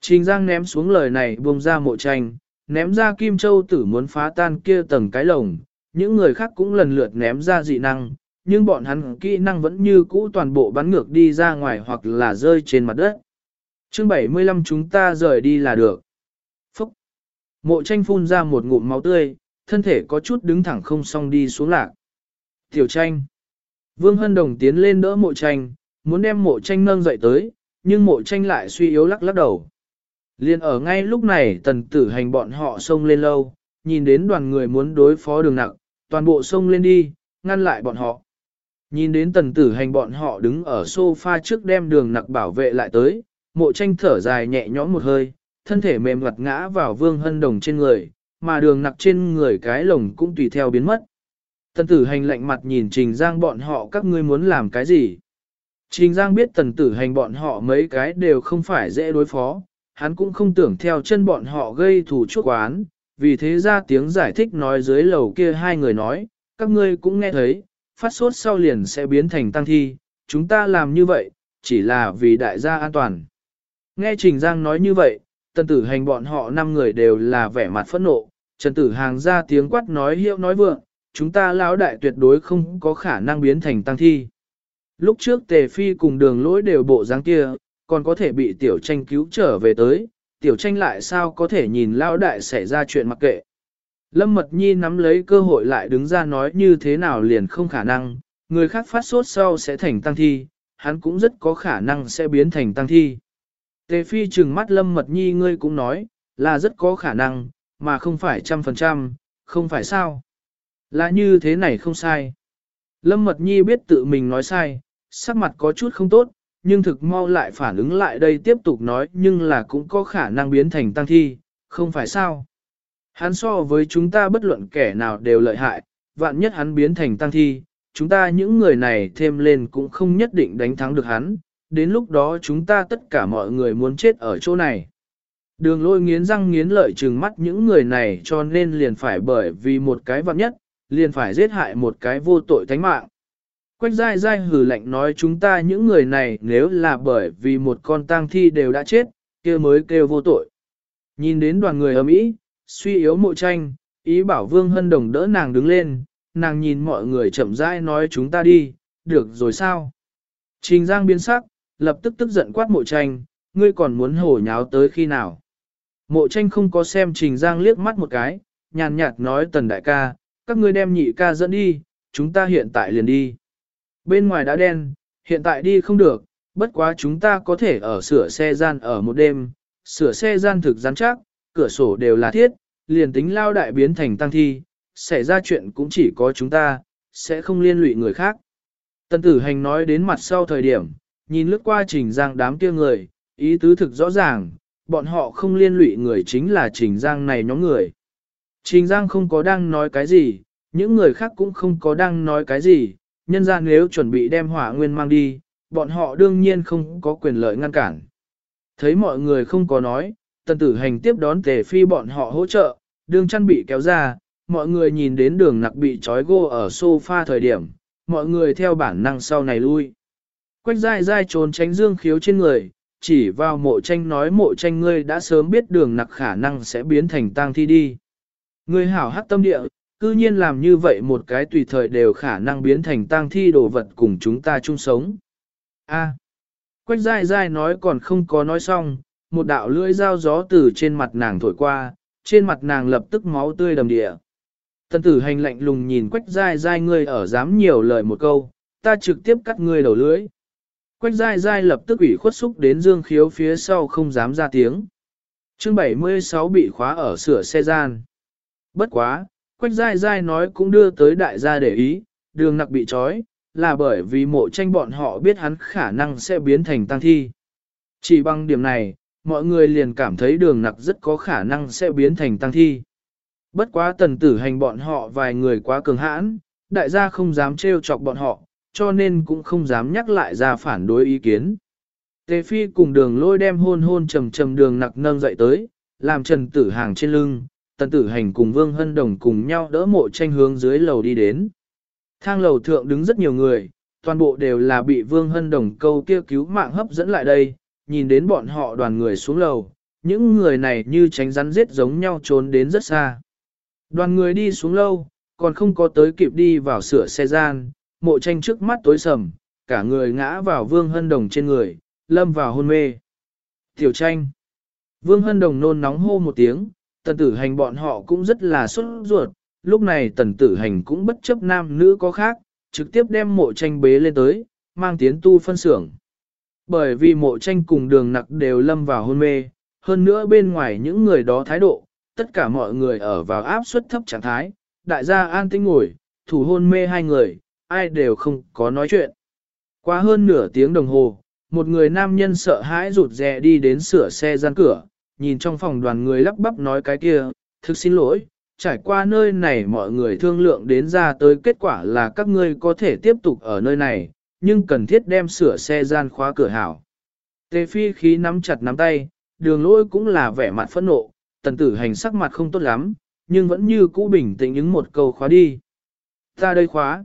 Trình Giang ném xuống lời này buông ra mộ tranh, ném ra Kim Châu tử muốn phá tan kia tầng cái lồng, những người khác cũng lần lượt ném ra dị năng, nhưng bọn hắn kỹ năng vẫn như cũ toàn bộ bắn ngược đi ra ngoài hoặc là rơi trên mặt đất. Chương 75 chúng ta rời đi là được. Phúc! Mộ tranh phun ra một ngụm máu tươi, thân thể có chút đứng thẳng không xong đi xuống lạc. Tiểu tranh! Vương Hân Đồng tiến lên đỡ mộ tranh, muốn đem mộ tranh nâng dậy tới, nhưng mộ tranh lại suy yếu lắc lắc đầu. Liên ở ngay lúc này tần tử hành bọn họ xông lên lâu, nhìn đến đoàn người muốn đối phó đường nặng, toàn bộ xông lên đi, ngăn lại bọn họ. Nhìn đến tần tử hành bọn họ đứng ở sofa trước đem đường nặc bảo vệ lại tới, mộ tranh thở dài nhẹ nhõm một hơi, thân thể mềm mặt ngã vào vương hân đồng trên người, mà đường nặc trên người cái lồng cũng tùy theo biến mất. Tần tử hành lạnh mặt nhìn Trình Giang bọn họ các ngươi muốn làm cái gì. Trình Giang biết tần tử hành bọn họ mấy cái đều không phải dễ đối phó, hắn cũng không tưởng theo chân bọn họ gây thù chuốc oán, vì thế ra tiếng giải thích nói dưới lầu kia hai người nói, các ngươi cũng nghe thấy, phát sốt sau liền sẽ biến thành tăng thi, chúng ta làm như vậy, chỉ là vì đại gia an toàn. Nghe Trình Giang nói như vậy, tần tử hành bọn họ năm người đều là vẻ mặt phẫn nộ, Trần Tử Hàng ra tiếng quát nói hiệu nói vượng, chúng ta lão đại tuyệt đối không có khả năng biến thành tăng thi. Lúc trước Tề Phi cùng đường lỗi đều bộ dáng kia, còn có thể bị tiểu tranh cứu trở về tới, tiểu tranh lại sao có thể nhìn lão đại xảy ra chuyện mặc kệ. Lâm Mật Nhi nắm lấy cơ hội lại đứng ra nói như thế nào liền không khả năng, người khác phát sốt sau sẽ thành tăng thi, hắn cũng rất có khả năng sẽ biến thành tăng thi. Tề Phi trừng mắt Lâm Mật Nhi ngươi cũng nói, là rất có khả năng, mà không phải trăm phần trăm, không phải sao. Là như thế này không sai. Lâm Mật Nhi biết tự mình nói sai, sắc mặt có chút không tốt, nhưng thực mau lại phản ứng lại đây tiếp tục nói nhưng là cũng có khả năng biến thành tăng thi, không phải sao. Hắn so với chúng ta bất luận kẻ nào đều lợi hại, vạn nhất hắn biến thành tăng thi, chúng ta những người này thêm lên cũng không nhất định đánh thắng được hắn, đến lúc đó chúng ta tất cả mọi người muốn chết ở chỗ này. Đường lôi nghiến răng nghiến lợi trừng mắt những người này cho nên liền phải bởi vì một cái vặn nhất, liền phải giết hại một cái vô tội thánh mạng. Quách dai dai hử lạnh nói chúng ta những người này nếu là bởi vì một con tang thi đều đã chết, kia mới kêu vô tội. Nhìn đến đoàn người ấm ý, suy yếu mộ tranh, ý bảo Vương Hân Đồng đỡ nàng đứng lên, nàng nhìn mọi người chậm rãi nói chúng ta đi, được rồi sao? Trình Giang biến sắc, lập tức tức giận quát mộ tranh, ngươi còn muốn hổ nháo tới khi nào? Mộ tranh không có xem Trình Giang liếc mắt một cái, nhàn nhạt nói tần đại ca, các ngươi đem nhị ca dẫn đi, chúng ta hiện tại liền đi. Bên ngoài đã đen, hiện tại đi không được, bất quá chúng ta có thể ở sửa xe gian ở một đêm, sửa xe gian thực rắn chắc, cửa sổ đều là thiết, liền tính lao đại biến thành tăng thi, xảy ra chuyện cũng chỉ có chúng ta, sẽ không liên lụy người khác. Tần tử hành nói đến mặt sau thời điểm, nhìn lướt qua trình giang đám kia người, ý tứ thực rõ ràng, bọn họ không liên lụy người chính là trình giang này nhóm người. Trình giang không có đang nói cái gì, những người khác cũng không có đang nói cái gì, nhân ra nếu chuẩn bị đem hỏa nguyên mang đi, bọn họ đương nhiên không có quyền lợi ngăn cản. Thấy mọi người không có nói, tần tử hành tiếp đón tề phi bọn họ hỗ trợ, đường chăn bị kéo ra, mọi người nhìn đến đường nặc bị trói gô ở sofa thời điểm, mọi người theo bản năng sau này lui. Quách dai dai trốn tránh dương khiếu trên người, chỉ vào mộ tranh nói mộ tranh ngươi đã sớm biết đường nặc khả năng sẽ biến thành tang thi đi. Ngươi hảo hát tâm địa, cư nhiên làm như vậy một cái tùy thời đều khả năng biến thành tang thi đồ vật cùng chúng ta chung sống. A. Quách dai dai nói còn không có nói xong, một đạo lưỡi dao gió từ trên mặt nàng thổi qua, trên mặt nàng lập tức máu tươi đầm địa. Thần tử hành lạnh lùng nhìn quách dai dai ngươi ở dám nhiều lời một câu, ta trực tiếp cắt ngươi đầu lưỡi. Quách dai dai lập tức ủy khuất xúc đến dương khiếu phía sau không dám ra tiếng. Chương 76 bị khóa ở sửa xe gian. Bất quá, Quách dai dai nói cũng đưa tới đại gia để ý, đường nặc bị trói, là bởi vì mộ tranh bọn họ biết hắn khả năng sẽ biến thành tăng thi. Chỉ bằng điểm này, mọi người liền cảm thấy đường nặc rất có khả năng sẽ biến thành tăng thi. Bất quá tần tử hành bọn họ vài người quá cường hãn, đại gia không dám trêu chọc bọn họ, cho nên cũng không dám nhắc lại ra phản đối ý kiến. Tề phi cùng đường lôi đem hôn hôn trầm trầm đường nặc nâng dậy tới, làm trần tử hàng trên lưng, tần tử hành cùng vương hân đồng cùng nhau đỡ mộ tranh hướng dưới lầu đi đến. Thang lầu thượng đứng rất nhiều người, toàn bộ đều là bị vương hân đồng câu kia cứu mạng hấp dẫn lại đây, nhìn đến bọn họ đoàn người xuống lầu, những người này như tránh rắn giết giống nhau trốn đến rất xa. Đoàn người đi xuống lâu, còn không có tới kịp đi vào sửa xe gian, mộ tranh trước mắt tối sầm, cả người ngã vào vương hân đồng trên người, lâm vào hôn mê. Tiểu tranh. Vương hân đồng nôn nóng hô một tiếng, tần tử hành bọn họ cũng rất là xuất ruột, lúc này tần tử hành cũng bất chấp nam nữ có khác, trực tiếp đem mộ tranh bế lên tới, mang tiến tu phân xưởng. Bởi vì mộ tranh cùng đường nặc đều lâm vào hôn mê, hơn nữa bên ngoài những người đó thái độ, tất cả mọi người ở vào áp suất thấp trạng thái, đại gia an tĩnh ngồi, thủ hôn mê hai người, ai đều không có nói chuyện. Qua hơn nửa tiếng đồng hồ, một người nam nhân sợ hãi rụt rè đi đến sửa xe gian cửa, nhìn trong phòng đoàn người lắp bắp nói cái kia, thực xin lỗi, trải qua nơi này mọi người thương lượng đến ra tới kết quả là các ngươi có thể tiếp tục ở nơi này, nhưng cần thiết đem sửa xe gian khóa cửa hảo. Tề phi khí nắm chặt nắm tay, đường lỗi cũng là vẻ mặt phẫn nộ, tần tử hành sắc mặt không tốt lắm, nhưng vẫn như cũ bình tĩnh những một câu khóa đi. Ta đây khóa.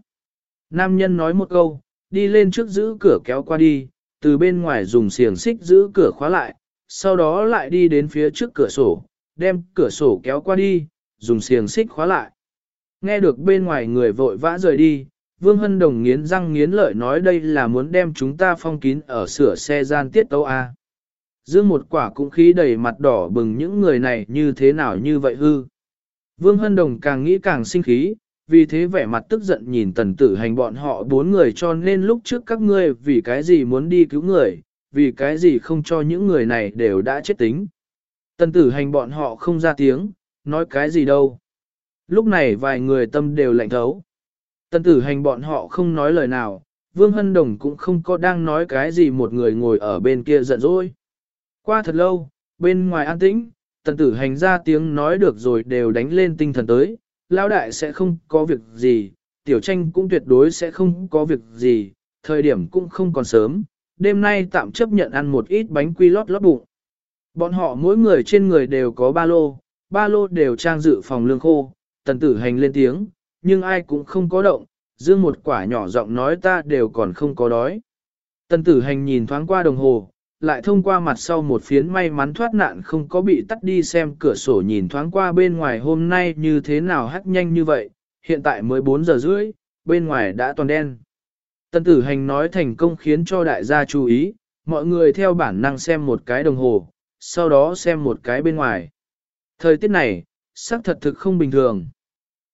Nam nhân nói một câu, đi lên trước giữ cửa kéo qua đi, từ bên ngoài dùng xiềng xích giữ cửa khóa lại, sau đó lại đi đến phía trước cửa sổ, đem cửa sổ kéo qua đi, dùng xiềng xích khóa lại. Nghe được bên ngoài người vội vã rời đi, Vương Hân Đồng nghiến răng nghiến lợi nói đây là muốn đem chúng ta phong kín ở sửa xe gian tiết tấu A. Dương một quả cũng khí đầy mặt đỏ bừng những người này như thế nào như vậy hư. Vương Hân Đồng càng nghĩ càng sinh khí, vì thế vẻ mặt tức giận nhìn tần tử hành bọn họ bốn người cho nên lúc trước các ngươi vì cái gì muốn đi cứu người, vì cái gì không cho những người này đều đã chết tính. Tần tử hành bọn họ không ra tiếng, nói cái gì đâu. Lúc này vài người tâm đều lạnh thấu. Tần tử hành bọn họ không nói lời nào, Vương Hân Đồng cũng không có đang nói cái gì một người ngồi ở bên kia giận dỗi. Qua thật lâu, bên ngoài an tĩnh, tần tử hành ra tiếng nói được rồi đều đánh lên tinh thần tới, lao đại sẽ không có việc gì, tiểu tranh cũng tuyệt đối sẽ không có việc gì, thời điểm cũng không còn sớm, đêm nay tạm chấp nhận ăn một ít bánh quy lót lót bụng. Bọn họ mỗi người trên người đều có ba lô, ba lô đều trang dự phòng lương khô, tần tử hành lên tiếng, nhưng ai cũng không có động, dương một quả nhỏ giọng nói ta đều còn không có đói. Tần tử hành nhìn thoáng qua đồng hồ, lại thông qua mặt sau một phiến may mắn thoát nạn không có bị tắt đi xem cửa sổ nhìn thoáng qua bên ngoài hôm nay như thế nào hắt nhanh như vậy, hiện tại mới 4 giờ rưỡi, bên ngoài đã toàn đen. tân tử hành nói thành công khiến cho đại gia chú ý, mọi người theo bản năng xem một cái đồng hồ, sau đó xem một cái bên ngoài. Thời tiết này, sắc thật thực không bình thường.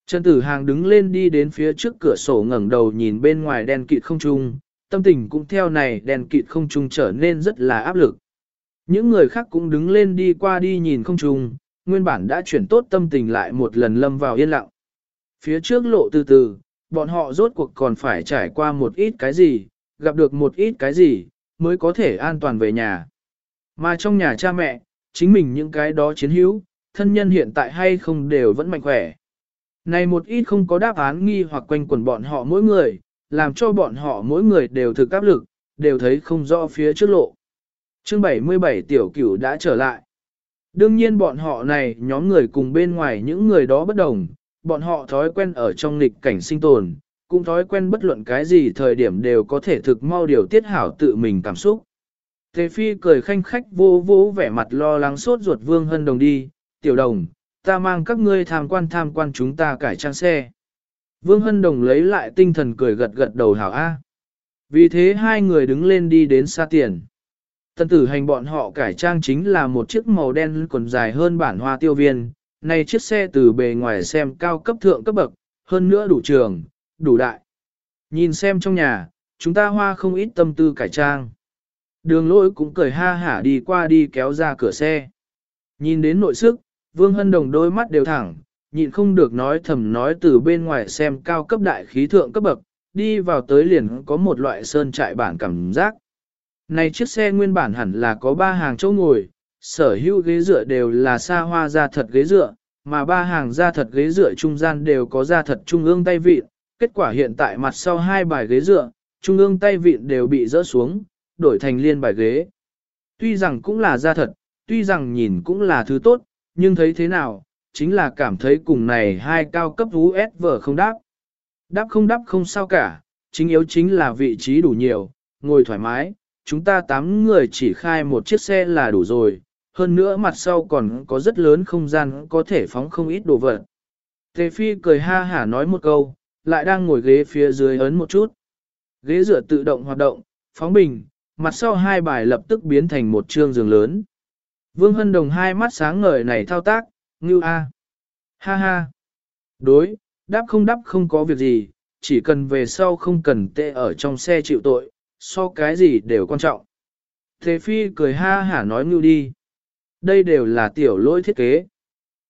Trần Tử Hàng đứng lên đi đến phía trước cửa sổ ngẩng đầu nhìn bên ngoài đen kịt không trung, tâm tình cũng theo này đèn kịt không trung trở nên rất là áp lực. Những người khác cũng đứng lên đi qua đi nhìn không trung, nguyên bản đã chuyển tốt tâm tình lại một lần lâm vào yên lặng. Phía trước lộ từ từ, bọn họ rốt cuộc còn phải trải qua một ít cái gì, gặp được một ít cái gì, mới có thể an toàn về nhà. Mà trong nhà cha mẹ, chính mình những cái đó chiến hữu, thân nhân hiện tại hay không đều vẫn mạnh khỏe. Này một ít không có đáp án nghi hoặc quanh quần bọn họ mỗi người, làm cho bọn họ mỗi người đều thực áp lực, đều thấy không rõ phía trước lộ. Chương 77 tiểu cửu đã trở lại. Đương nhiên bọn họ này nhóm người cùng bên ngoài những người đó bất đồng, bọn họ thói quen ở trong nghịch cảnh sinh tồn, cũng thói quen bất luận cái gì thời điểm đều có thể thực mau điều tiết hảo tự mình cảm xúc. Tề Phi cười khanh khách vô vô vẻ mặt lo lắng sốt ruột Vương Hân Đồng đi, tiểu đồng, ta mang các ngươi tham quan tham quan chúng ta cải trang xe. Vương Hân Đồng lấy lại tinh thần cười gật gật đầu hảo A. Vì thế hai người đứng lên đi đến xa tiền. Tân tử hành bọn họ cải trang chính là một chiếc màu đen còn dài hơn bản hoa tiêu viên. Này chiếc xe từ bề ngoài xem cao cấp thượng cấp bậc, hơn nữa đủ trường, đủ đại. Nhìn xem trong nhà, chúng ta hoa không ít tâm tư cải trang. Đường lỗi cũng cười ha hả đi qua đi kéo ra cửa xe. Nhìn đến nội sức, Vương Hân Đồng đôi mắt đều thẳng, nhịn không được nói thầm nói từ bên ngoài xem cao cấp đại khí thượng cấp bậc, đi vào tới liền có một loại sơn trại bản cảm giác. Này chiếc xe nguyên bản hẳn là có ba hàng chỗ ngồi, sở hữu ghế dựa đều là xa hoa da thật ghế dựa, mà ba hàng da thật ghế dựa trung gian đều có da thật trung ương tay vịn, kết quả hiện tại mặt sau hai bài ghế dựa, trung ương tay vịn đều bị rỡ xuống, đổi thành liên bài ghế. Tuy rằng cũng là da thật, tuy rằng nhìn cũng là thứ tốt, nhưng thấy thế nào, chính là cảm thấy cùng này hai cao cấp USV không đáp. Đáp không đáp không sao cả, chính yếu chính là vị trí đủ nhiều, ngồi thoải mái, chúng ta tám người chỉ khai một chiếc xe là đủ rồi, hơn nữa mặt sau còn có rất lớn không gian có thể phóng không ít đồ vật. Tề Phi cười ha hả nói một câu, lại đang ngồi ghế phía dưới ấn một chút. Ghế dựa tự động hoạt động, phóng bình, mặt sau hai bài lập tức biến thành một trương giường lớn. Vương Hân Đồng hai mắt sáng ngời này thao tác, ngưu a. Ha ha. Đối, đáp không đáp không có việc gì, chỉ cần về sau không cần tệ ở trong xe chịu tội, so cái gì đều quan trọng. Thế Phi cười ha hả nói ngưu đi. Đây đều là tiểu lỗi thiết kế.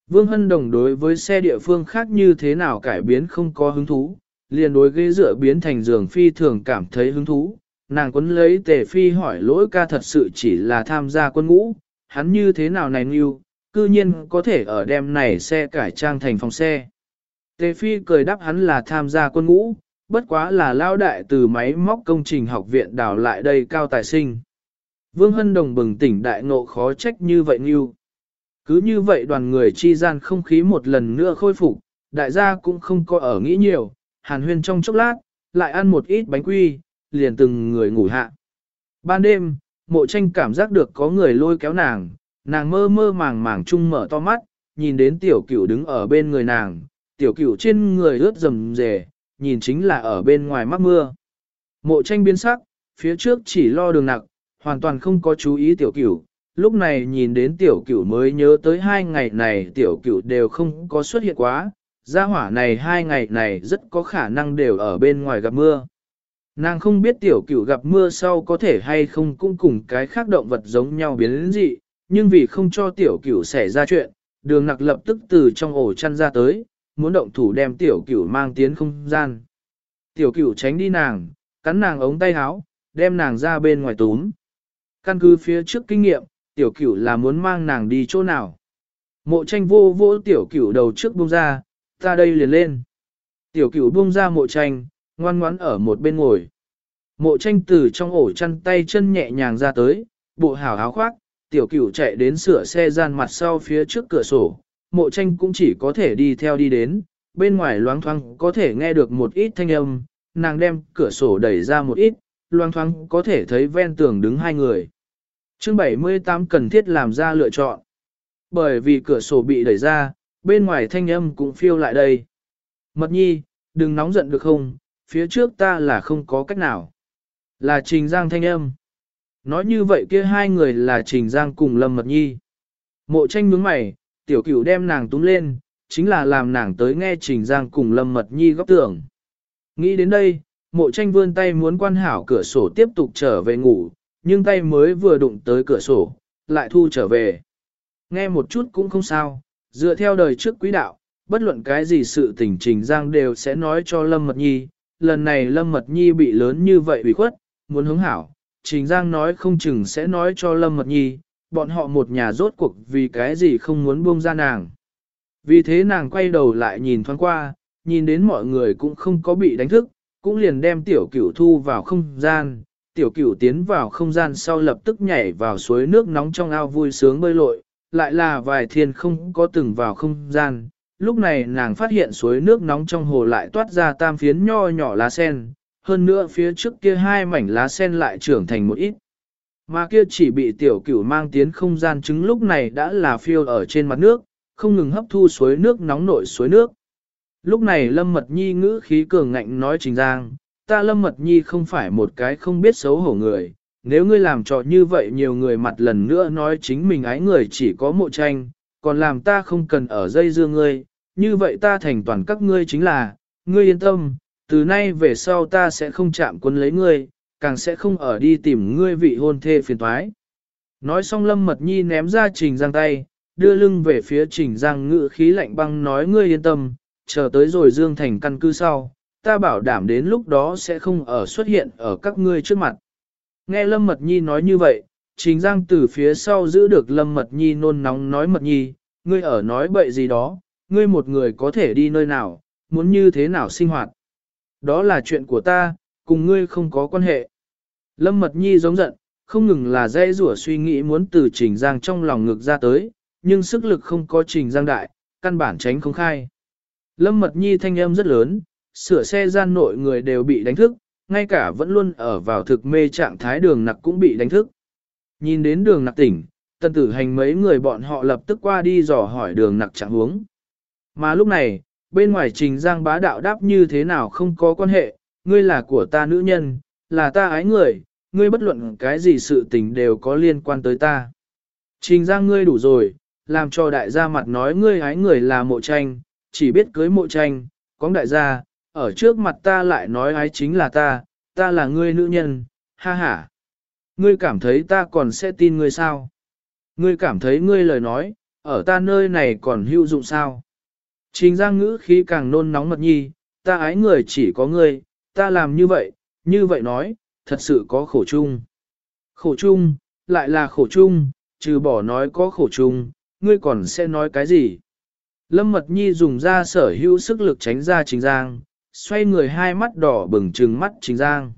Vương Hân Đồng đối với xe địa phương khác như thế nào cải biến không có hứng thú, liền đối ghế dựa biến thành giường phi thường cảm thấy hứng thú. Nàng quấn lấy tề phi hỏi lỗi ca thật sự chỉ là tham gia quân ngũ, hắn như thế nào này nghiêu, cư nhiên có thể ở đêm này xe cải trang thành phòng xe. Tề phi cười đáp hắn là tham gia quân ngũ, bất quá là lao đại từ máy móc công trình học viện đào lại đây cao tài sinh. Vương Hân Đồng bừng tỉnh đại ngộ khó trách như vậy như. Cứ như vậy đoàn người chi gian không khí một lần nữa khôi phục, đại gia cũng không có ở nghĩ nhiều, hàn huyên trong chốc lát, lại ăn một ít bánh quy, liền từng người ngủ hạ. Ban đêm, mộ tranh cảm giác được có người lôi kéo nàng, nàng mơ mơ màng màng chung mở to mắt, nhìn đến tiểu cửu đứng ở bên người nàng, tiểu cửu trên người ướt rầm rề, nhìn chính là ở bên ngoài mắc mưa. Mộ tranh biến sắc, phía trước chỉ lo đường nặng, hoàn toàn không có chú ý tiểu cửu. Lúc này nhìn đến tiểu cửu mới nhớ tới hai ngày này tiểu cửu đều không có xuất hiện quá, gia hỏa này hai ngày này rất có khả năng đều ở bên ngoài gặp mưa. Nàng không biết tiểu cửu gặp mưa sau có thể hay không cũng cùng cái khác động vật giống nhau biến đến dị, nhưng vì không cho tiểu cửu xảy ra chuyện, đường nặc lập tức từ trong ổ chăn ra tới, muốn động thủ đem tiểu cửu mang tiến không gian. Tiểu cửu tránh đi nàng, cắn nàng ống tay háo, đem nàng ra bên ngoài túm. Căn cứ phía trước kinh nghiệm, tiểu cửu là muốn mang nàng đi chỗ nào. Mộ tranh vô vô tiểu cửu đầu trước buông ra, ta đây liền lên. Tiểu cửu buông ra mộ tranh, ngoan ngoãn ở một bên ngồi. Mộ tranh từ trong ổ chăn tay chân nhẹ nhàng ra tới, bộ hảo áo khoác, tiểu cửu chạy đến sửa xe gian mặt sau phía trước cửa sổ. Mộ tranh cũng chỉ có thể đi theo đi đến, bên ngoài loáng thoáng có thể nghe được một ít thanh âm, nàng đem cửa sổ đẩy ra một ít, loáng thoáng có thể thấy ven tường đứng hai người. Chương 78 cần thiết làm ra lựa chọn. Bởi vì cửa sổ bị đẩy ra, bên ngoài thanh âm cũng phiêu lại đây. Mật nhi, đừng nóng giận được không, phía trước ta là không có cách nào. Là Trình Giang thanh âm. Nói như vậy kia hai người là Trình Giang cùng Lâm Mật Nhi. Mộ tranh nhướng mày, tiểu cửu đem nàng túm lên, chính là làm nàng tới nghe Trình Giang cùng Lâm Mật Nhi góp tưởng. Nghĩ đến đây, mộ tranh vươn tay muốn quan hảo cửa sổ tiếp tục trở về ngủ, nhưng tay mới vừa đụng tới cửa sổ, lại thu trở về. Nghe một chút cũng không sao, dựa theo đời trước quý đạo, bất luận cái gì sự tình Trình Giang đều sẽ nói cho Lâm Mật Nhi, lần này Lâm Mật Nhi bị lớn như vậy bị khuất, muốn hướng hảo, Trình Giang nói không chừng sẽ nói cho Lâm Mật Nhi, bọn họ một nhà rốt cuộc vì cái gì không muốn buông ra nàng. Vì thế nàng quay đầu lại nhìn thoáng qua, nhìn đến mọi người cũng không có bị đánh thức, cũng liền đem tiểu cửu thu vào không gian. Tiểu cửu tiến vào không gian sau lập tức nhảy vào suối nước nóng trong ao vui sướng bơi lội, lại là vài thiên không có từng vào không gian. Lúc này nàng phát hiện suối nước nóng trong hồ lại toát ra tam phiến nho nhỏ lá sen, hơn nữa phía trước kia hai mảnh lá sen lại trưởng thành một ít. Mà kia chỉ bị tiểu cửu mang tiến không gian trứng lúc này đã là phiêu ở trên mặt nước, không ngừng hấp thu suối nước nóng nổi suối nước. Lúc này Lâm Mật Nhi ngữ khí cường ngạnh nói Trình Giang, ta Lâm Mật Nhi không phải một cái không biết xấu hổ người, nếu ngươi làm trò như vậy nhiều người mặt lần nữa nói chính mình ái người chỉ có mộ tranh, còn làm ta không cần ở dây dưa ngươi, như vậy ta thành toàn các ngươi chính là, ngươi yên tâm, từ nay về sau ta sẽ không chạm quân lấy ngươi, càng sẽ không ở đi tìm ngươi vị hôn thê phiền thoái. Nói xong Lâm Mật Nhi ném ra Trình Giang tay, đưa lưng về phía Trình Giang ngự khí lạnh băng nói ngươi yên tâm, chờ tới rồi Dương Thành căn cứ sau, ta bảo đảm đến lúc đó sẽ không ở xuất hiện ở các ngươi trước mặt. Nghe Lâm Mật Nhi nói như vậy, Trình Giang từ phía sau giữ được Lâm Mật Nhi nôn nóng nói Mật Nhi, ngươi ở nói bậy gì đó, ngươi một người có thể đi nơi nào, muốn như thế nào sinh hoạt. Đó là chuyện của ta, cùng ngươi không có quan hệ. Lâm Mật Nhi giống giận, không ngừng là dây rủa suy nghĩ muốn từ Trình Giang trong lòng ngực ra tới, nhưng sức lực không có Trình Giang đại, căn bản tránh không khai. Lâm Mật Nhi thanh âm rất lớn, sửa xe gian nội người đều bị đánh thức, ngay cả vẫn luôn ở vào thực mê trạng thái đường nặc cũng bị đánh thức. Nhìn đến đường nặc tỉnh, tần tử hành mấy người bọn họ lập tức qua đi dò hỏi đường nặc trạng huống. Mà lúc này, bên ngoài trình giang bá đạo đáp như thế nào không có quan hệ, ngươi là của ta nữ nhân, là ta ái người, ngươi bất luận cái gì sự tình đều có liên quan tới ta. Trình giang ngươi đủ rồi, làm cho đại gia mặt nói ngươi ái người là mộ tranh, chỉ biết cưới mộ tranh, có đại gia, ở trước mặt ta lại nói ái chính là ta, ta là ngươi nữ nhân, ha ha. Ngươi cảm thấy ta còn sẽ tin ngươi sao? Ngươi cảm thấy ngươi lời nói, ở ta nơi này còn hữu dụng sao? Trình Giang ngữ khí càng nôn nóng mật nhi, ta ái người chỉ có ngươi, ta làm như vậy, như vậy nói, thật sự có khổ chung. Khổ chung, lại là khổ chung, trừ bỏ nói có khổ chung, ngươi còn sẽ nói cái gì? Lâm Mật Nhi dùng ra sở hữu sức lực tránh ra Trình Giang, xoay người hai mắt đỏ bừng trừng mắt Trình Giang.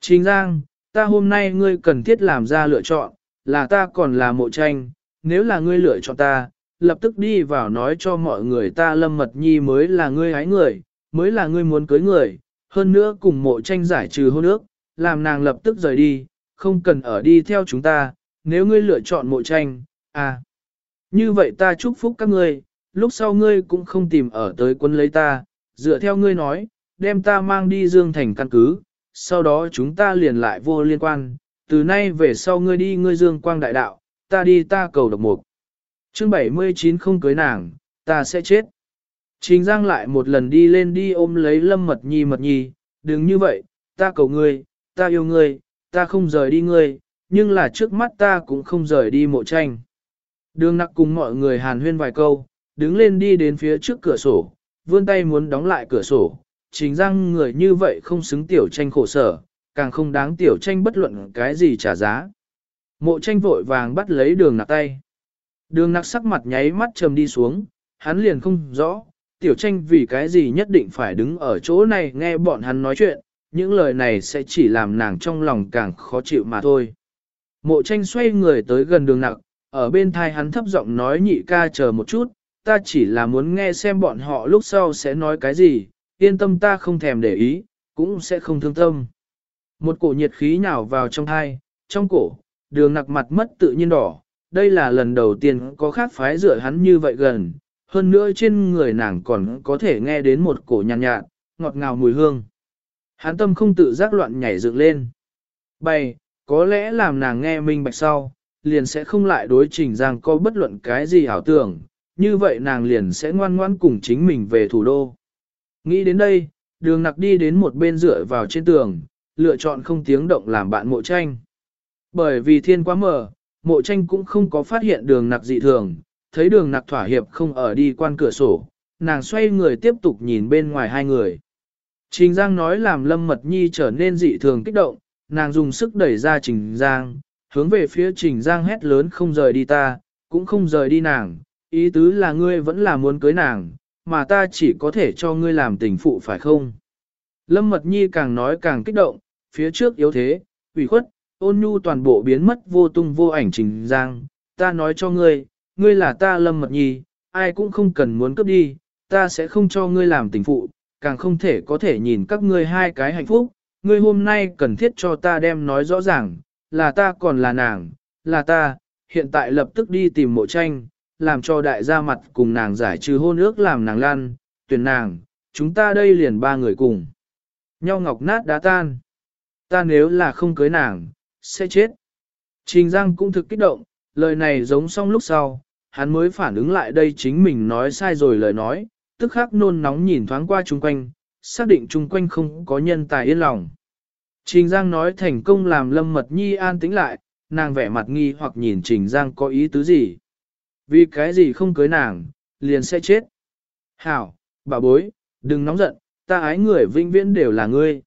Trình Giang, ta hôm nay ngươi cần thiết làm ra lựa chọn, là ta còn là mộ tranh, nếu là ngươi lựa chọn ta, lập tức đi vào nói cho mọi người ta Lâm Mật Nhi mới là ngươi hái người, mới là ngươi muốn cưới người, hơn nữa cùng mộ tranh giải trừ hôn ước, làm nàng lập tức rời đi, không cần ở đi theo chúng ta, nếu ngươi lựa chọn mộ tranh, à. Như vậy ta chúc phúc các ngươi, lúc sau ngươi cũng không tìm ở tới quân lấy ta, dựa theo ngươi nói, đem ta mang đi Dương Thành căn cứ, sau đó chúng ta liền lại vô liên quan, từ nay về sau ngươi đi ngươi Dương Quang Đại Đạo, ta đi ta cầu độc mục. Chương 79 không cưới nàng, ta sẽ chết. Trình Giang lại một lần đi lên đi ôm lấy Lâm Mật Nhi Mật Nhi, đừng như vậy, ta cầu ngươi, ta yêu ngươi, ta không rời đi ngươi, nhưng là trước mắt ta cũng không rời đi mộ tranh. Đường nặc cùng mọi người hàn huyên vài câu, đứng lên đi đến phía trước cửa sổ, vươn tay muốn đóng lại cửa sổ. Trình Giang người như vậy không xứng tiểu tranh khổ sở, càng không đáng tiểu tranh bất luận cái gì trả giá. Mộ tranh vội vàng bắt lấy đường nặc tay. Đường nặc sắc mặt nháy mắt trầm đi xuống, hắn liền không rõ, tiểu tranh vì cái gì nhất định phải đứng ở chỗ này nghe bọn hắn nói chuyện, những lời này sẽ chỉ làm nàng trong lòng càng khó chịu mà thôi. Mộ tranh xoay người tới gần đường nặc, ở bên thai hắn thấp giọng nói nhị ca chờ một chút, ta chỉ là muốn nghe xem bọn họ lúc sau sẽ nói cái gì, yên tâm ta không thèm để ý, cũng sẽ không thương tâm. Một cổ nhiệt khí nhào vào trong thai, trong cổ, đường nặc mặt mất tự nhiên đỏ, đây là lần đầu tiên có khác phái rửa hắn như vậy gần, hơn nữa trên người nàng còn có thể nghe đến một cổ nhàn nhạt, nhạt, ngọt ngào mùi hương. Hắn tâm không tự giác loạn nhảy dựng lên. Bày, có lẽ làm nàng nghe minh bạch sau, liền sẽ không lại đối trình giang có bất luận cái gì ảo tưởng, như vậy nàng liền sẽ ngoan ngoan cùng chính mình về thủ đô. Nghĩ đến đây, đường nặc đi đến một bên dựa vào trên tường, lựa chọn không tiếng động làm bạn mộ tranh. Bởi vì thiên quá mờ, mộ tranh cũng không có phát hiện đường nặc dị thường, thấy đường nặc thỏa hiệp không ở đi quan cửa sổ, nàng xoay người tiếp tục nhìn bên ngoài hai người. Trình Giang nói làm Lâm Mật Nhi trở nên dị thường kích động, nàng dùng sức đẩy ra Trình Giang, hướng về phía Trình Giang hét lớn không rời đi ta, cũng không rời đi nàng, ý tứ là ngươi vẫn là muốn cưới nàng, mà ta chỉ có thể cho ngươi làm tình phụ phải không? Lâm Mật Nhi càng nói càng kích động, phía trước yếu thế, ủy khuất, ôn nhu toàn bộ biến mất vô tung vô ảnh Trình Giang, ta nói cho ngươi, ngươi là ta Lâm Mật Nhi, ai cũng không cần muốn cướp đi, ta sẽ không cho ngươi làm tình phụ, càng không thể có thể nhìn các ngươi hai cái hạnh phúc, ngươi hôm nay cần thiết cho ta đem nói rõ ràng, là ta còn là nàng, là ta, hiện tại lập tức đi tìm mộ tranh, làm cho đại gia mặt cùng nàng giải trừ hôn ước làm nàng lan, tuyển nàng, chúng ta đây liền ba người cùng. Nhau ngọc nát đá tan. Ta nếu là không cưới nàng, sẽ chết. Trình Giang cũng thực kích động, lời này giống xong lúc sau, hắn mới phản ứng lại đây chính mình nói sai rồi lời nói, tức khắc nôn nóng nhìn thoáng qua chung quanh, xác định chung quanh không có nhân tài yên lòng. Trình Giang nói thành công làm Lâm Mật Nhi an tĩnh lại, nàng vẻ mặt nghi hoặc nhìn Trình Giang có ý tứ gì. Vì cái gì không cưới nàng, liền sẽ chết. Hảo, bà bối, đừng nóng giận, ta ái người vinh viễn đều là ngươi.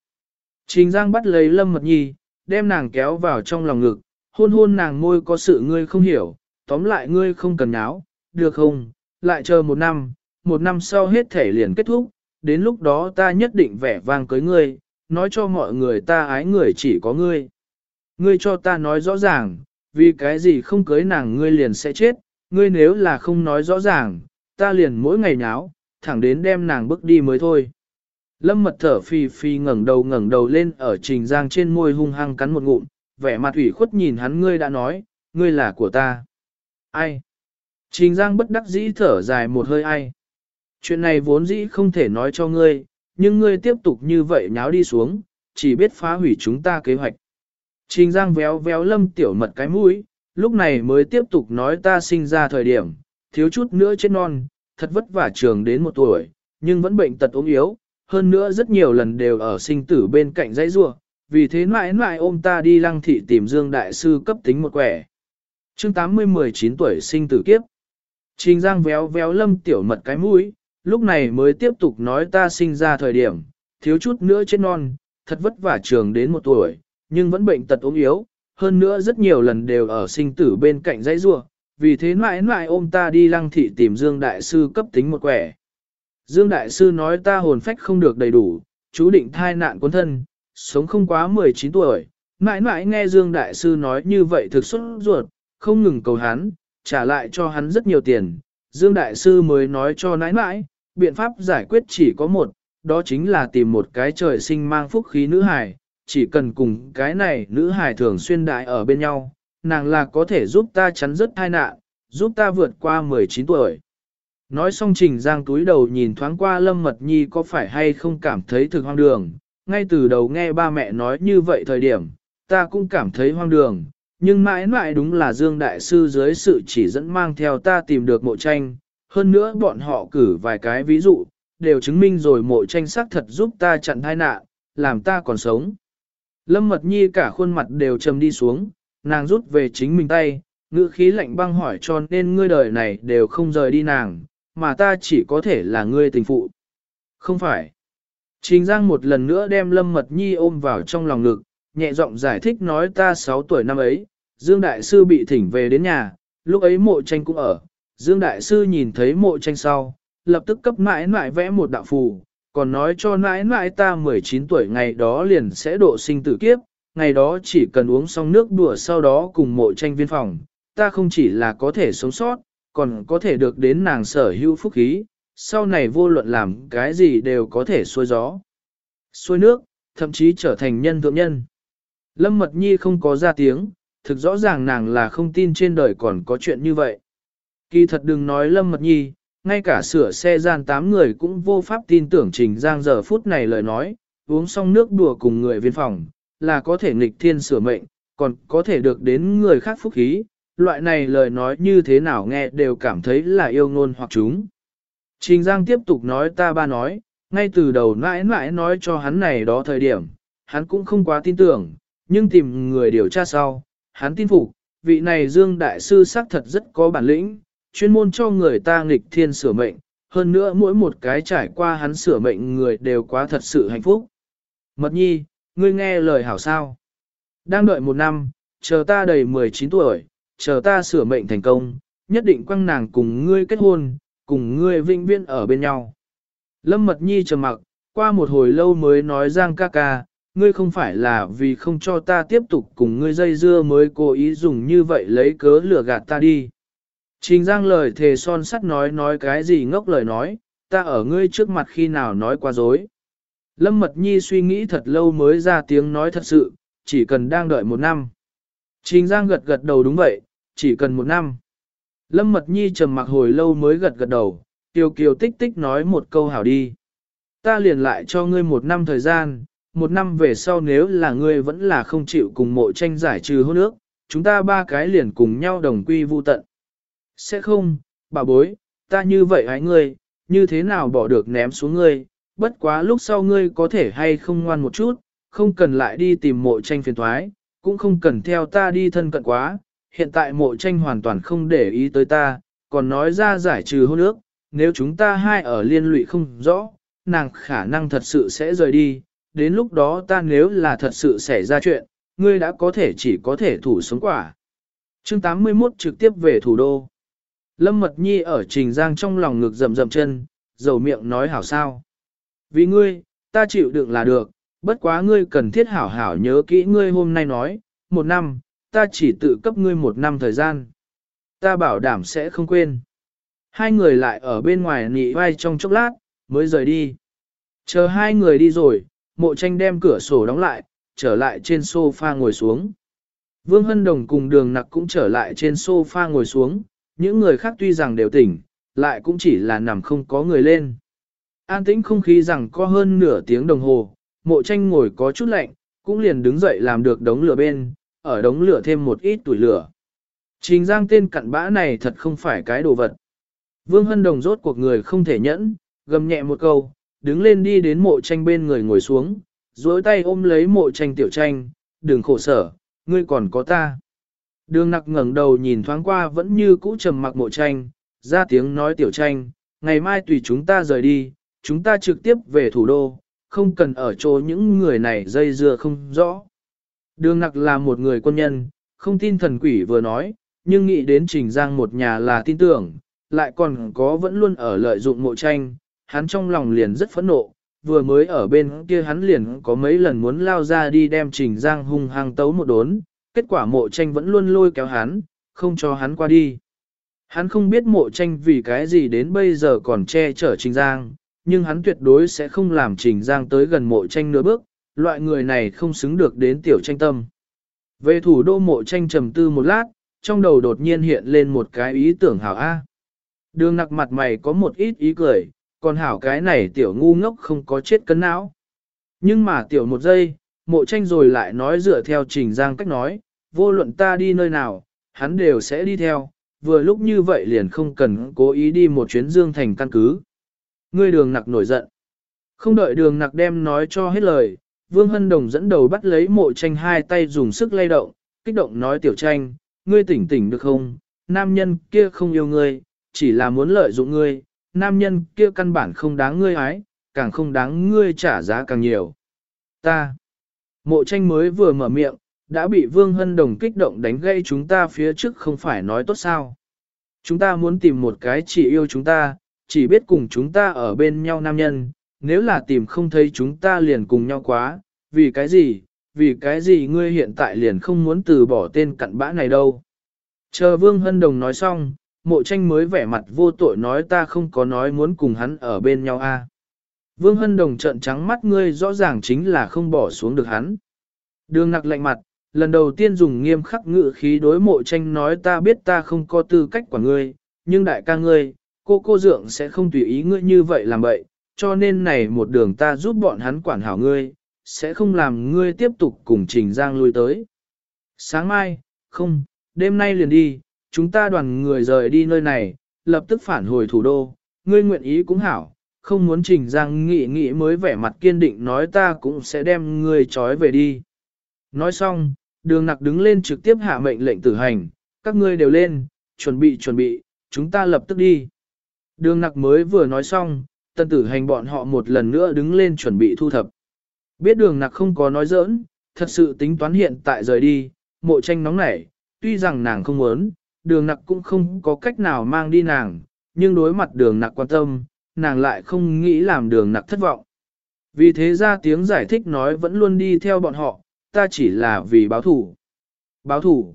Trình Giang bắt lấy Lâm Mật Nhi, đem nàng kéo vào trong lòng ngực, hôn hôn nàng môi có sự ngươi không hiểu, tóm lại ngươi không cần nháo, được không, lại chờ một năm, một năm sau hết thể liền kết thúc, đến lúc đó ta nhất định vẻ vang cưới ngươi, nói cho mọi người ta ái người chỉ có ngươi. Ngươi cho ta nói rõ ràng, vì cái gì không cưới nàng ngươi liền sẽ chết, ngươi nếu là không nói rõ ràng, ta liền mỗi ngày nháo, thẳng đến đem nàng bước đi mới thôi. Lâm mật thở phì phì ngẩng đầu ngẩng đầu lên ở trình giang trên môi hung hăng cắn một ngụm, vẻ mặt ủy khuất nhìn hắn ngươi đã nói, ngươi là của ta. Ai? Trình giang bất đắc dĩ thở dài một hơi ai. Chuyện này vốn dĩ không thể nói cho ngươi, nhưng ngươi tiếp tục như vậy nháo đi xuống, chỉ biết phá hủy chúng ta kế hoạch. Trình giang véo véo lâm tiểu mật cái mũi, lúc này mới tiếp tục nói ta sinh ra thời điểm, thiếu chút nữa chết non, thật vất vả trường đến một tuổi, nhưng vẫn bệnh tật ốm yếu, hơn nữa rất nhiều lần đều ở sinh tử bên cạnh dãy rua, vì thế mãi mãi ôm ta đi lăng thị tìm Dương Đại Sư cấp tính một quẻ. chương 80-19 tuổi sinh tử kiếp. Trình Giang véo véo lâm tiểu mật cái mũi, lúc này mới tiếp tục nói ta sinh ra thời điểm, thiếu chút nữa chết non, thật vất vả trường đến một tuổi, nhưng vẫn bệnh tật ốm yếu, hơn nữa rất nhiều lần đều ở sinh tử bên cạnh dãy rua, vì thế mãi mãi ôm ta đi lăng thị tìm Dương Đại Sư cấp tính một quẻ. Dương Đại Sư nói ta hồn phách không được đầy đủ, chú định thai nạn quân thân, sống không quá 19 tuổi. Mãi mãi nghe Dương Đại Sư nói như vậy thực xuất ruột, không ngừng cầu hắn, trả lại cho hắn rất nhiều tiền. Dương Đại Sư mới nói cho nãi nãi, biện pháp giải quyết chỉ có một, đó chính là tìm một cái trời sinh mang phúc khí nữ hài, chỉ cần cùng cái này nữ hài thường xuyên đại ở bên nhau, nàng là có thể giúp ta chắn rất thai nạn, giúp ta vượt qua 19 tuổi. Nói xong Trình Giang túi đầu nhìn thoáng qua Lâm Mật Nhi có phải hay không cảm thấy thực hoang đường, ngay từ đầu nghe ba mẹ nói như vậy thời điểm, ta cũng cảm thấy hoang đường, nhưng mãi mãi đúng là Dương Đại Sư dưới sự chỉ dẫn mang theo ta tìm được mộ tranh, hơn nữa bọn họ cử vài cái ví dụ, đều chứng minh rồi mộ tranh xác thật giúp ta chặn tai nạn, làm ta còn sống. Lâm Mật Nhi cả khuôn mặt đều trầm đi xuống, nàng rút về chính mình tay, ngữ khí lạnh băng hỏi cho nên ngươi đời này đều không rời đi nàng, mà ta chỉ có thể là ngươi tình phụ. Không phải. Trình Giang một lần nữa đem Lâm Mật Nhi ôm vào trong lòng ngực, nhẹ giọng giải thích nói ta 6 tuổi năm ấy, Dương Đại Sư bị thỉnh về đến nhà, lúc ấy mộ tranh cũng ở. Dương Đại Sư nhìn thấy mộ tranh sau, lập tức cấp mãi mãi vẽ một đạo phù, còn nói cho mãi mãi ta 19 tuổi ngày đó liền sẽ độ sinh tử kiếp, ngày đó chỉ cần uống xong nước đùa sau đó cùng mộ tranh viên phòng, ta không chỉ là có thể sống sót, còn có thể được đến nàng sở hữu phúc khí, sau này vô luận làm cái gì đều có thể xuôi gió, xuôi nước, thậm chí trở thành nhân thượng nhân. Lâm Mật Nhi không có ra tiếng, thực rõ ràng nàng là không tin trên đời còn có chuyện như vậy. Kỳ thật đừng nói Lâm Mật Nhi, ngay cả sửa xe gian tám người cũng vô pháp tin tưởng Trình Giang giờ phút này lời nói, uống xong nước đùa cùng người viên phòng, là có thể nghịch thiên sửa mệnh, còn có thể được đến người khác phúc khí, loại này lời nói như thế nào nghe đều cảm thấy là yêu ngôn hoặc chúng. Trình Giang tiếp tục nói ta ba nói, ngay từ đầu mãi mãi nói cho hắn này đó thời điểm, hắn cũng không quá tin tưởng, nhưng tìm người điều tra sau, hắn tin phục, vị này Dương Đại Sư xác thật rất có bản lĩnh, chuyên môn cho người ta nghịch thiên sửa mệnh, hơn nữa mỗi một cái trải qua hắn sửa mệnh người đều quá thật sự hạnh phúc. Mật nhi, ngươi nghe lời hảo sao. Đang đợi một năm, chờ ta đầy 19 tuổi, chờ ta sửa mệnh thành công, nhất định quăng nàng cùng ngươi kết hôn, cùng ngươi vinh viên ở bên nhau. Lâm Mật Nhi trầm mặc, qua một hồi lâu mới nói Giang ca ca, ngươi không phải là vì không cho ta tiếp tục cùng ngươi dây dưa mới cố ý dùng như vậy lấy cớ lừa gạt ta đi. Trình Giang lời thề son sắt nói nói cái gì ngốc lời nói, ta ở ngươi trước mặt khi nào nói qua dối. Lâm Mật Nhi suy nghĩ thật lâu mới ra tiếng nói thật sự, chỉ cần đang đợi một năm. Trình Giang gật gật đầu đúng vậy, chỉ cần một năm. Lâm Mật Nhi trầm mặc hồi lâu mới gật gật đầu, Tiêu Kiều tích tích nói một câu hảo đi. Ta liền lại cho ngươi một năm thời gian, một năm về sau nếu là ngươi vẫn là không chịu cùng mộ tranh giải trừ hôn ước, chúng ta ba cái liền cùng nhau đồng quy vu tận. Sẽ không, bà bối, ta như vậy hãy ngươi, như thế nào bỏ được ném xuống ngươi, bất quá lúc sau ngươi có thể hay không ngoan một chút, không cần lại đi tìm mộ tranh phiền thoái, cũng không cần theo ta đi thân cận quá, hiện tại mộ tranh hoàn toàn không để ý tới ta, còn nói ra giải trừ hôn ước, nếu chúng ta hai ở liên lụy không rõ, nàng khả năng thật sự sẽ rời đi, đến lúc đó ta nếu là thật sự xảy ra chuyện, ngươi đã có thể chỉ có thể thủ sống quả. Chương 81 trực tiếp về thủ đô. Lâm Mật Nhi ở Trình Giang trong lòng ngực rầm rầm chân, dầu miệng nói hảo sao. Vì ngươi, ta chịu đựng là được, bất quá ngươi cần thiết hảo hảo nhớ kỹ ngươi hôm nay nói, một năm, ta chỉ tự cấp ngươi một năm thời gian. Ta bảo đảm sẽ không quên. Hai người lại ở bên ngoài nị vai trong chốc lát, mới rời đi. Chờ hai người đi rồi, mộ tranh đem cửa sổ đóng lại, trở lại trên sofa ngồi xuống. Vương Hân Đồng cùng đường nặc cũng trở lại trên sofa ngồi xuống, những người khác tuy rằng đều tỉnh, lại cũng chỉ là nằm không có người lên. An tĩnh không khí rằng có hơn nửa tiếng đồng hồ, mộ tranh ngồi có chút lạnh, cũng liền đứng dậy làm được đống lửa bên, ở đống lửa thêm một ít tuổi lửa. Trình giang tên cặn bã này thật không phải cái đồ vật. Vương Hân Đồng rốt cuộc người không thể nhẫn, gầm nhẹ một câu, đứng lên đi đến mộ tranh bên người ngồi xuống, duỗi tay ôm lấy mộ tranh tiểu tranh, đừng khổ sở, ngươi còn có ta. Đường nặc ngẩng đầu nhìn thoáng qua vẫn như cũ trầm mặc mộ tranh, ra tiếng nói tiểu tranh, ngày mai tùy chúng ta rời đi, chúng ta trực tiếp về thủ đô, không cần ở chỗ những người này dây dưa không rõ. Đường nặc là một người quân nhân, không tin thần quỷ vừa nói, nhưng nghĩ đến trình giang một nhà là tin tưởng, lại còn có vẫn luôn ở lợi dụng mộ tranh, hắn trong lòng liền rất phẫn nộ, vừa mới ở bên kia hắn liền có mấy lần muốn lao ra đi đem trình giang hung hăng tấu một đốn, kết quả mộ tranh vẫn luôn lôi kéo hắn, không cho hắn qua đi. Hắn không biết mộ tranh vì cái gì đến bây giờ còn che chở trình giang, nhưng hắn tuyệt đối sẽ không làm trình giang tới gần mộ tranh nửa bước, loại người này không xứng được đến tiểu tranh tâm. Về thủ đô mộ tranh trầm tư một lát, trong đầu đột nhiên hiện lên một cái ý tưởng hảo A. Đường nặc mặt mày có một ít ý cười, còn hảo cái này tiểu ngu ngốc không có chết cân não. Nhưng mà tiểu một giây, mộ tranh rồi lại nói dựa theo trình giang cách nói, vô luận ta đi nơi nào, hắn đều sẽ đi theo, vừa lúc như vậy liền không cần cố ý đi một chuyến dương thành căn cứ. Ngươi đường nặc nổi giận. Không đợi đường nặc đem nói cho hết lời, Vương Hân Đồng dẫn đầu bắt lấy mộ tranh hai tay dùng sức lay động, kích động nói tiểu tranh, ngươi tỉnh tỉnh được không, nam nhân kia không yêu ngươi, chỉ là muốn lợi dụng ngươi, nam nhân kia căn bản không đáng ngươi ái, càng không đáng ngươi trả giá càng nhiều. Ta, mộ tranh mới vừa mở miệng, đã bị Vương Hân Đồng kích động đánh gây chúng ta phía trước không phải nói tốt sao. Chúng ta muốn tìm một cái chỉ yêu chúng ta, chỉ biết cùng chúng ta ở bên nhau nam nhân, nếu là tìm không thấy chúng ta liền cùng nhau quá, vì cái gì, vì cái gì ngươi hiện tại liền không muốn từ bỏ tên cặn bã này đâu. Chờ Vương Hân Đồng nói xong, mộ tranh mới vẻ mặt vô tội nói ta không có nói muốn cùng hắn ở bên nhau a. Vương Hân Đồng trợn trắng mắt ngươi rõ ràng chính là không bỏ xuống được hắn. Đường nặc lạnh mặt, lần đầu tiên dùng nghiêm khắc ngự khí đối mộ tranh nói ta biết ta không có tư cách của ngươi, nhưng đại ca ngươi, cô cô dượng sẽ không tùy ý ngươi như vậy làm vậy, cho nên này một đường ta giúp bọn hắn quản hảo ngươi, sẽ không làm ngươi tiếp tục cùng Trình Giang lui tới. Sáng mai, không, đêm nay liền đi, chúng ta đoàn người rời đi nơi này, lập tức phản hồi thủ đô, ngươi nguyện ý cũng hảo, không muốn Trình Giang nghị nghị mới vẻ mặt kiên định nói ta cũng sẽ đem ngươi trói về đi. Nói xong, đường nặc đứng lên trực tiếp hạ mệnh lệnh tử hành, các ngươi đều lên, chuẩn bị chuẩn bị, chúng ta lập tức đi. Đường nặc mới vừa nói xong, tân tử hành bọn họ một lần nữa đứng lên chuẩn bị thu thập. Biết đường nặc không có nói giỡn, thật sự tính toán hiện tại rời đi, mộ tranh nóng nảy, tuy rằng nàng không muốn, đường nặc cũng không có cách nào mang đi nàng, nhưng đối mặt đường nặc quan tâm, nàng lại không nghĩ làm đường nặc thất vọng. Vì thế ra tiếng giải thích nói vẫn luôn đi theo bọn họ, ta chỉ là vì báo thủ. Báo thủ.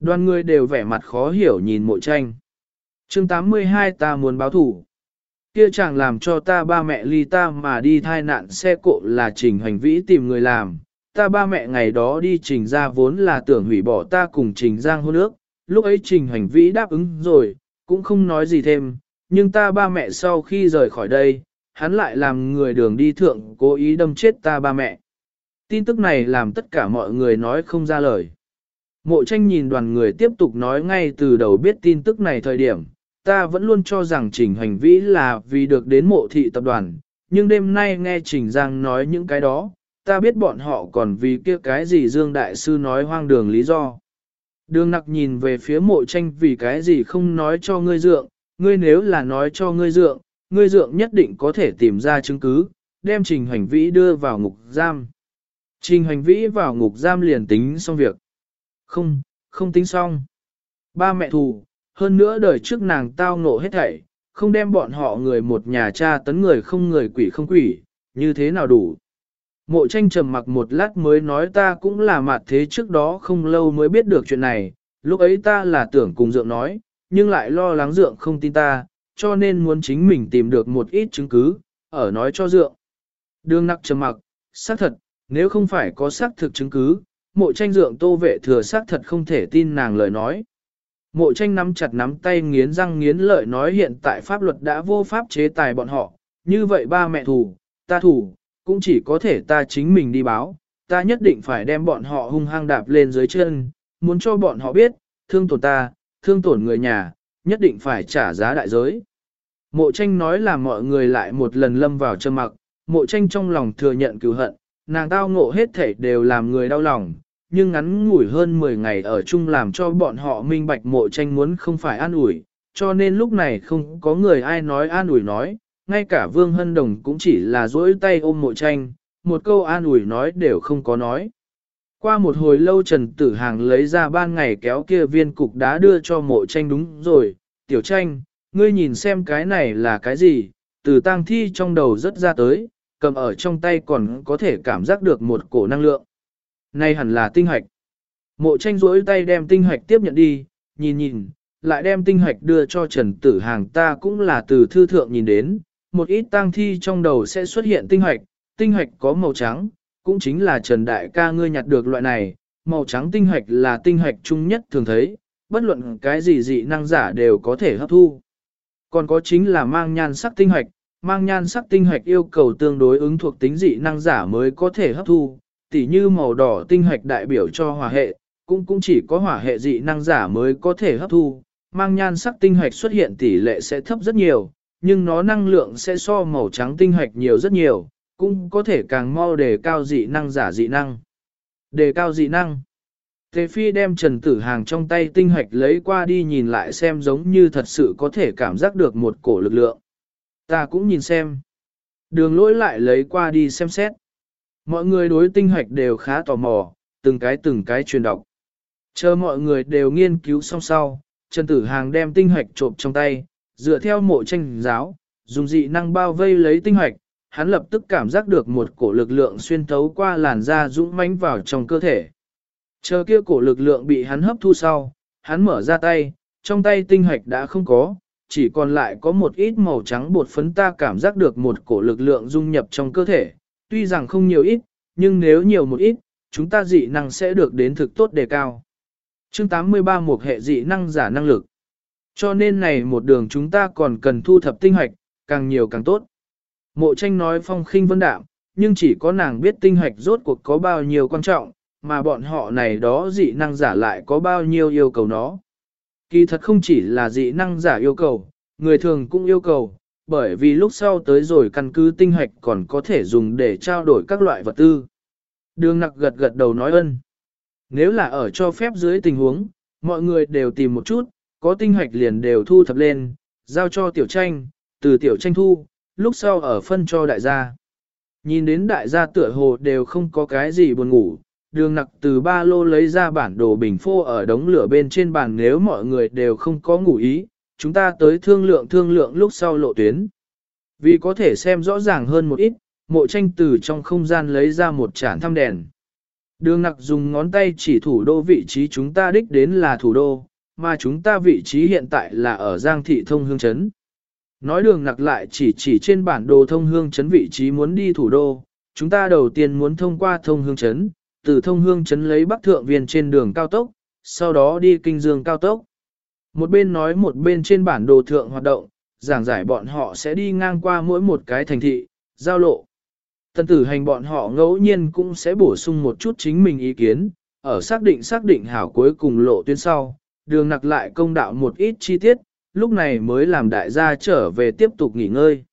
Đoàn người đều vẻ mặt khó hiểu nhìn mộ tranh. chương 82 ta muốn báo thủ. Kia chàng làm cho ta ba mẹ ly ta mà đi thai nạn xe cộ là trình hành vĩ tìm người làm. Ta ba mẹ ngày đó đi trình ra vốn là tưởng hủy bỏ ta cùng trình giang hôn ước. Lúc ấy trình hành vĩ đáp ứng rồi, cũng không nói gì thêm. Nhưng ta ba mẹ sau khi rời khỏi đây, hắn lại làm người đường đi thượng cố ý đâm chết ta ba mẹ. Tin tức này làm tất cả mọi người nói không ra lời. Mộ tranh nhìn đoàn người tiếp tục nói ngay từ đầu biết tin tức này thời điểm, ta vẫn luôn cho rằng trình hành vĩ là vì được đến mộ thị tập đoàn, nhưng đêm nay nghe trình giang nói những cái đó, ta biết bọn họ còn vì kia cái gì Dương Đại Sư nói hoang đường lý do. Đường nặc nhìn về phía mộ tranh vì cái gì không nói cho ngươi dượng, ngươi nếu là nói cho ngươi dượng, ngươi dượng nhất định có thể tìm ra chứng cứ, đem trình hành vĩ đưa vào ngục giam. Trình hành vĩ vào ngục giam liền tính xong việc. Không, không tính xong. Ba mẹ thù, hơn nữa đời trước nàng tao ngộ hết thảy, không đem bọn họ người một nhà cha tấn người không người quỷ không quỷ, như thế nào đủ. Mộ tranh trầm mặc một lát mới nói ta cũng là mặt thế trước đó không lâu mới biết được chuyện này, lúc ấy ta là tưởng cùng dượng nói, nhưng lại lo lắng dượng không tin ta, cho nên muốn chính mình tìm được một ít chứng cứ, ở nói cho dượng. Đường nặc trầm mặc, xác thật, nếu không phải có xác thực chứng cứ, mộ tranh dượng tô vệ thừa xác thật không thể tin nàng lời nói. Mộ tranh nắm chặt nắm tay nghiến răng nghiến lợi nói hiện tại pháp luật đã vô pháp chế tài bọn họ, như vậy ba mẹ thủ, ta thủ, cũng chỉ có thể ta chính mình đi báo, ta nhất định phải đem bọn họ hung hăng đạp lên dưới chân, muốn cho bọn họ biết, thương tổn ta, thương tổn người nhà, nhất định phải trả giá đại giới. Mộ tranh nói là mọi người lại một lần lâm vào trầm mặc, mộ tranh trong lòng thừa nhận cứu hận, nàng tao ngộ hết thể đều làm người đau lòng, nhưng ngắn ngủi hơn 10 ngày ở chung làm cho bọn họ minh bạch mộ tranh muốn không phải an ủi, cho nên lúc này không có người ai nói an ủi nói, ngay cả Vương Hân Đồng cũng chỉ là duỗi tay ôm mộ tranh, một câu an ủi nói đều không có nói. Qua một hồi lâu Trần Tử Hàng lấy ra ban ngày kéo kia viên cục đá đưa cho mộ tranh đúng rồi, tiểu tranh, ngươi nhìn xem cái này là cái gì, từ tang thi trong đầu rất ra tới, cầm ở trong tay còn có thể cảm giác được một cổ năng lượng nay hẳn là tinh hạch. Mộ tranh rỗi tay đem tinh hạch tiếp nhận đi, nhìn nhìn, lại đem tinh hạch đưa cho Trần Tử Hàng. Ta cũng là từ thư thượng nhìn đến, một ít tang thi trong đầu sẽ xuất hiện tinh hạch, tinh hạch có màu trắng, cũng chính là Trần Đại ca ngươi nhặt được loại này, màu trắng tinh hạch là tinh hạch chung nhất thường thấy, bất luận cái gì dị năng giả đều có thể hấp thu. Còn có chính là mang nhan sắc tinh hạch, mang nhan sắc tinh hạch yêu cầu tương đối ứng thuộc tính dị năng giả mới có thể hấp thu, tỉ như màu đỏ tinh hạch đại biểu cho hỏa hệ, cũng cũng chỉ có hỏa hệ dị năng giả mới có thể hấp thu, mang nhan sắc tinh hạch xuất hiện tỷ lệ sẽ thấp rất nhiều, nhưng nó năng lượng sẽ so màu trắng tinh hạch nhiều rất nhiều, cũng có thể càng mau đề cao dị năng giả dị năng. Đề cao dị năng. Thế phi đem trần tử hàng trong tay tinh hạch lấy qua đi nhìn lại xem giống như thật sự có thể cảm giác được một cổ lực lượng. Ta cũng nhìn xem. Đường lỗi lại lấy qua đi xem xét. Mọi người đối tinh hạch đều khá tò mò, từng cái từng cái truyền đọc. Chờ mọi người đều nghiên cứu xong sau, Trần Tử Hàng đem tinh hạch trộm trong tay, dựa theo mộ tranh giáo, dùng dị năng bao vây lấy tinh hạch, hắn lập tức cảm giác được một cổ lực lượng xuyên thấu qua làn da dũng mãnh vào trong cơ thể. Chờ kia cổ lực lượng bị hắn hấp thu sau, hắn mở ra tay, trong tay tinh hạch đã không có, chỉ còn lại có một ít màu trắng bột phấn ta cảm giác được một cổ lực lượng dung nhập trong cơ thể, tuy rằng không nhiều ít, nhưng nếu nhiều một ít, chúng ta dị năng sẽ được đến thực tốt đề cao. Chương 83 một hệ dị năng giả năng lực. Cho nên này một đường chúng ta còn cần thu thập tinh hoạch, càng nhiều càng tốt. Mộ tranh nói phong khinh vân đạm, nhưng chỉ có nàng biết tinh hoạch rốt cuộc có bao nhiêu quan trọng, mà bọn họ này đó dị năng giả lại có bao nhiêu yêu cầu nó. Kỳ thật không chỉ là dị năng giả yêu cầu, người thường cũng yêu cầu, bởi vì lúc sau tới rồi căn cứ tinh hoạch còn có thể dùng để trao đổi các loại vật tư. Đường nặc gật gật đầu nói ân. Nếu là ở cho phép dưới tình huống, mọi người đều tìm một chút, có tinh hoạch liền đều thu thập lên, giao cho tiểu tranh, từ tiểu tranh thu, lúc sau ở phân cho đại gia. Nhìn đến đại gia tựa hồ đều không có cái gì buồn ngủ, đường nặc từ ba lô lấy ra bản đồ bình phô ở đống lửa bên trên bàn nếu mọi người đều không có ngủ ý, chúng ta tới thương lượng thương lượng lúc sau lộ tuyến. Vì có thể xem rõ ràng hơn một ít, mộ tranh từ trong không gian lấy ra một chản thăm đèn. Đường nặc dùng ngón tay chỉ thủ đô vị trí chúng ta đích đến là thủ đô, mà chúng ta vị trí hiện tại là ở Giang Thị Thông Hương Trấn. Nói đường nặc lại chỉ chỉ trên bản đồ Thông Hương Trấn vị trí muốn đi thủ đô, chúng ta đầu tiên muốn thông qua Thông Hương Trấn, từ Thông Hương Trấn lấy Bắc Thượng Viên trên đường cao tốc, sau đó đi Kinh Dương cao tốc. Một bên nói một bên trên bản đồ thượng hoạt động, giảng giải bọn họ sẽ đi ngang qua mỗi một cái thành thị, giao lộ. Tân tử hành bọn họ ngẫu nhiên cũng sẽ bổ sung một chút chính mình ý kiến, ở xác định xác định hảo cuối cùng lộ tuyến sau, đường nặc lại công đạo một ít chi tiết, lúc này mới làm đại gia trở về tiếp tục nghỉ ngơi.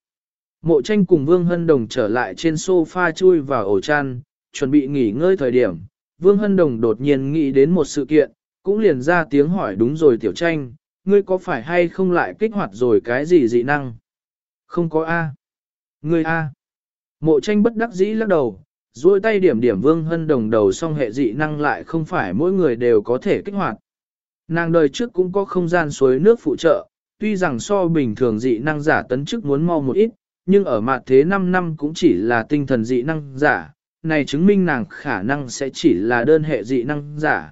Mộ tranh cùng Vương Hân Đồng trở lại trên sofa chui vào ổ chăn, chuẩn bị nghỉ ngơi thời điểm. Vương Hân Đồng đột nhiên nghĩ đến một sự kiện, cũng liền ra tiếng hỏi đúng rồi tiểu tranh, ngươi có phải hay không lại kích hoạt rồi cái gì dị năng? Không có A. Ngươi A. Mộ tranh bất đắc dĩ lắc đầu, duỗi tay điểm điểm vương hân đồng đầu song hệ dị năng lại không phải mỗi người đều có thể kích hoạt. Nàng đời trước cũng có không gian suối nước phụ trợ, tuy rằng so bình thường dị năng giả tấn chức muốn mau một ít, nhưng ở mặt thế 5 năm cũng chỉ là tinh thần dị năng giả, này chứng minh nàng khả năng sẽ chỉ là đơn hệ dị năng giả.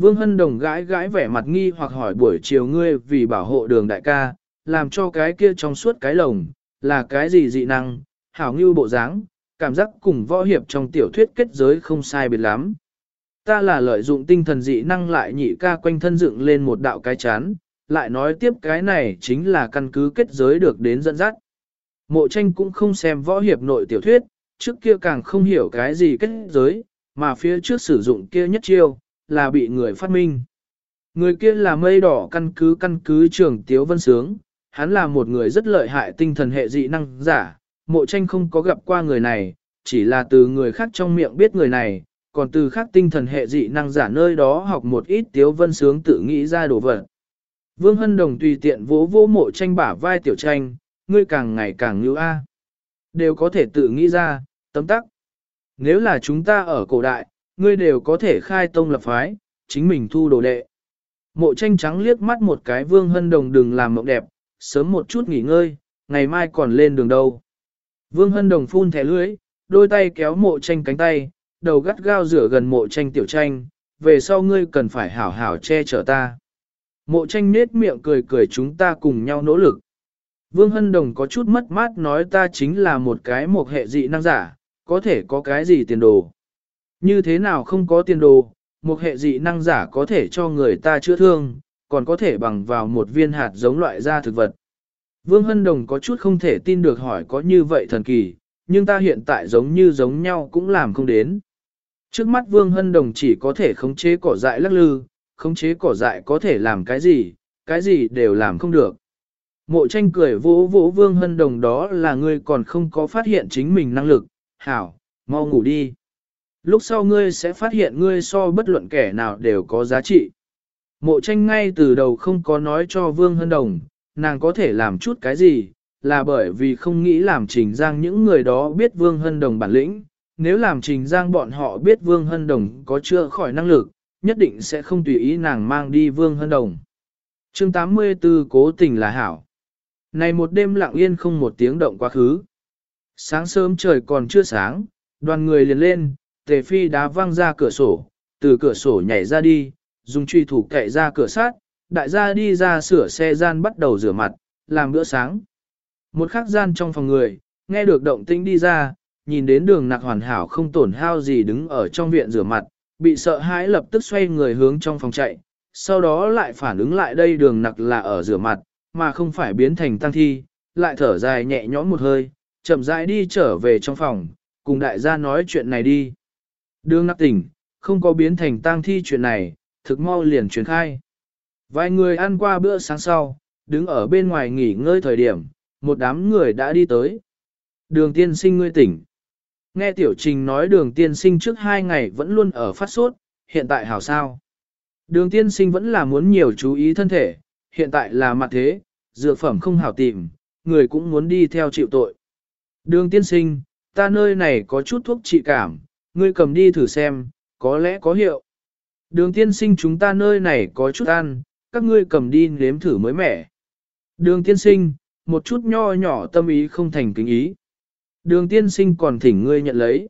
Vương Hân Đồng gãi gãi vẻ mặt nghi hoặc hỏi buổi chiều ngươi vì bảo hộ đường đại ca, làm cho cái kia trong suốt cái lồng, là cái gì dị năng, hảo ngưu bộ dáng, cảm giác cùng võ hiệp trong tiểu thuyết kết giới không sai biệt lắm. Ta là lợi dụng tinh thần dị năng lại nhị ca quanh thân dựng lên một đạo cái chán, lại nói tiếp cái này chính là căn cứ kết giới được đến dẫn dắt. Mộ tranh cũng không xem võ hiệp nội tiểu thuyết, trước kia càng không hiểu cái gì kết giới, mà phía trước sử dụng kia nhất chiêu, là bị người phát minh. Người kia là mây đỏ căn cứ căn cứ trưởng Tiếu Vân Sướng, hắn là một người rất lợi hại tinh thần hệ dị năng giả, mộ tranh không có gặp qua người này, chỉ là từ người khác trong miệng biết người này, còn từ khác tinh thần hệ dị năng giả nơi đó học một ít Tiếu Vân Sướng tự nghĩ ra đồ vật. Vương Hân Đồng tùy tiện vỗ vỗ mộ tranh bả vai tiểu tranh, ngươi càng ngày càng như A. Đều có thể tự nghĩ ra, tấm tắc. Nếu là chúng ta ở cổ đại, ngươi đều có thể khai tông lập phái, chính mình thu đồ đệ. Mộ tranh trắng liếc mắt một cái vương hân đồng đừng làm mộng đẹp, sớm một chút nghỉ ngơi, ngày mai còn lên đường đâu. Vương hân đồng phun thẻ lưới, đôi tay kéo mộ tranh cánh tay, đầu gắt gao rửa gần mộ tranh tiểu tranh, về sau ngươi cần phải hảo hảo che chở ta. Mộ tranh nết miệng cười cười chúng ta cùng nhau nỗ lực. Vương Hân Đồng có chút mất mát nói ta chính là một cái một hệ dị năng giả, có thể có cái gì tiền đồ. Như thế nào không có tiền đồ, một hệ dị năng giả có thể cho người ta chữa thương, còn có thể bằng vào một viên hạt giống loại da thực vật. Vương Hân Đồng có chút không thể tin được hỏi có như vậy thần kỳ, nhưng ta hiện tại giống như giống nhau cũng làm không đến. Trước mắt Vương Hân Đồng chỉ có thể khống chế cỏ dại lắc lư, khống chế cỏ dại có thể làm cái gì, cái gì đều làm không được. Mộ tranh cười vỗ vỗ Vương Hân Đồng đó là ngươi còn không có phát hiện chính mình năng lực, hảo, mau ngủ đi. Lúc sau ngươi sẽ phát hiện ngươi so bất luận kẻ nào đều có giá trị. Mộ tranh ngay từ đầu không có nói cho Vương Hân Đồng, nàng có thể làm chút cái gì, là bởi vì không nghĩ làm trình giang những người đó biết Vương Hân Đồng bản lĩnh. Nếu làm trình giang bọn họ biết Vương Hân Đồng có chưa khỏi năng lực, nhất định sẽ không tùy ý nàng mang đi Vương Hân Đồng. chương 84 cố tình là hảo. Này một đêm lặng yên không một tiếng động quá khứ. Sáng sớm trời còn chưa sáng, đoàn người liền lên, tề phi đá văng ra cửa sổ, từ cửa sổ nhảy ra đi, dùng truy thủ cậy ra cửa sát, đại gia đi ra sửa xe gian bắt đầu rửa mặt, làm bữa sáng. Một khắc gian trong phòng người, nghe được động tĩnh đi ra, nhìn đến đường nặc hoàn hảo không tổn hao gì đứng ở trong viện rửa mặt, bị sợ hãi lập tức xoay người hướng trong phòng chạy, sau đó lại phản ứng lại đây đường nặc là ở rửa mặt, mà không phải biến thành tăng thi, lại thở dài nhẹ nhõm một hơi, chậm rãi đi trở về trong phòng, cùng đại gia nói chuyện này đi. Đường nặc tỉnh, không có biến thành tang thi chuyện này, thực mau liền truyền khai. Vài người ăn qua bữa sáng sau, đứng ở bên ngoài nghỉ ngơi thời điểm, một đám người đã đi tới. Đường tiên sinh ngươi tỉnh. Nghe tiểu trình nói đường tiên sinh trước hai ngày vẫn luôn ở phát sốt, hiện tại hảo sao. Đường tiên sinh vẫn là muốn nhiều chú ý thân thể, hiện tại là mặt thế, dược phẩm không hảo tìm, người cũng muốn đi theo chịu tội. Đường tiên sinh, ta nơi này có chút thuốc trị cảm, ngươi cầm đi thử xem, có lẽ có hiệu. Đường tiên sinh chúng ta nơi này có chút ăn, các ngươi cầm đi nếm thử mới mẻ. Đường tiên sinh, một chút nho nhỏ tâm ý không thành kính ý. Đường tiên sinh còn thỉnh ngươi nhận lấy.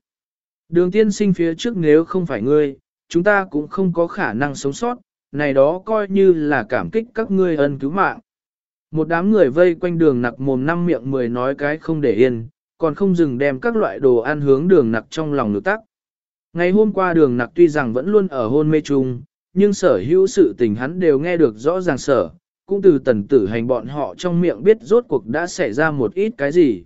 Đường tiên sinh phía trước nếu không phải ngươi, chúng ta cũng không có khả năng sống sót, này đó coi như là cảm kích các ngươi ân cứu mạng. Một đám người vây quanh đường nặc mồm năm miệng mười nói cái không để yên, còn không dừng đem các loại đồ ăn hướng đường nặc trong lòng nước tắc. Ngày hôm qua đường nặc tuy rằng vẫn luôn ở hôn mê chung, nhưng sở hữu sự tình hắn đều nghe được rõ ràng sở, cũng từ tần tử hành bọn họ trong miệng biết rốt cuộc đã xảy ra một ít cái gì.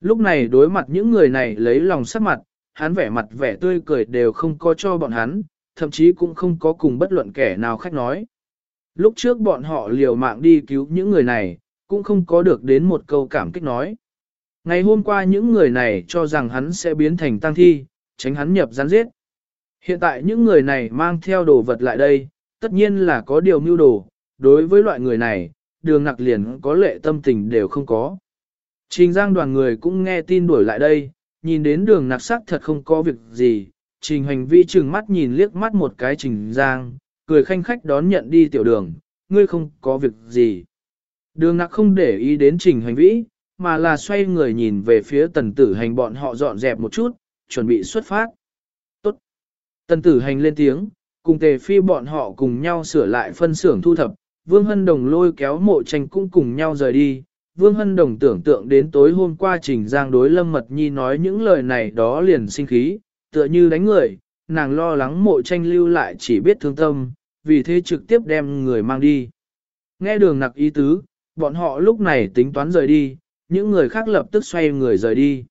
Lúc này đối mặt những người này lấy lòng sắc mặt, hắn vẻ mặt vẻ tươi cười đều không có cho bọn hắn, thậm chí cũng không có cùng bất luận kẻ nào khách nói. Lúc trước bọn họ liều mạng đi cứu những người này, cũng không có được đến một câu cảm kích nói. Ngày hôm qua những người này cho rằng hắn sẽ biến thành tăng thi, tránh hắn nhập gián giết. Hiện tại những người này mang theo đồ vật lại đây, Tất nhiên là có điều mưu đồ, đối với loại người này, đường nặc liền có lệ tâm tình đều không có. Trình giang đoàn người cũng nghe tin đuổi lại đây, nhìn đến đường nặc sắc thật không có việc gì, trình hành vi chừng mắt nhìn liếc mắt một cái trình giang, cười khanh khách đón nhận đi tiểu đường, ngươi không có việc gì. Đường nặc không để ý đến trình hành vĩ, mà là xoay người nhìn về phía tần tử hành bọn họ dọn dẹp một chút, chuẩn bị xuất phát. Tốt. Tần tử hành lên tiếng, cùng tề phi bọn họ cùng nhau sửa lại phân xưởng thu thập, Vương Hân Đồng lôi kéo mộ tranh cũng cùng nhau rời đi. Vương Hân Đồng tưởng tượng đến tối hôm qua Trình Giang đối Lâm Mật Nhi nói những lời này đó liền sinh khí, tựa như đánh người, nàng lo lắng mộ tranh lưu lại chỉ biết thương tâm, vì thế trực tiếp đem người mang đi. Nghe đường nặc ý tứ, bọn họ lúc này tính toán rời đi, những người khác lập tức xoay người rời đi.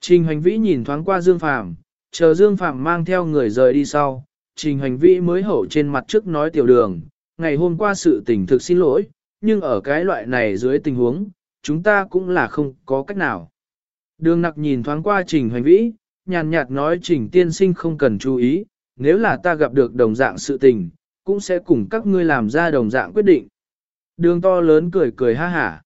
Trình hành vĩ nhìn thoáng qua Dương Phàm, chờ Dương Phàm mang theo người rời đi sau, Trình hành vĩ mới hậu trên mặt trước nói tiểu đường, ngày hôm qua sự tình thực xin lỗi, nhưng ở cái loại này dưới tình huống, chúng ta cũng là không có cách nào. Đường nặc nhìn thoáng qua trình hành vĩ, nhàn nhạt nói trình tiên sinh không cần chú ý, nếu là ta gặp được đồng dạng sự tình, cũng sẽ cùng các ngươi làm ra đồng dạng quyết định. Đường to lớn cười cười ha hả.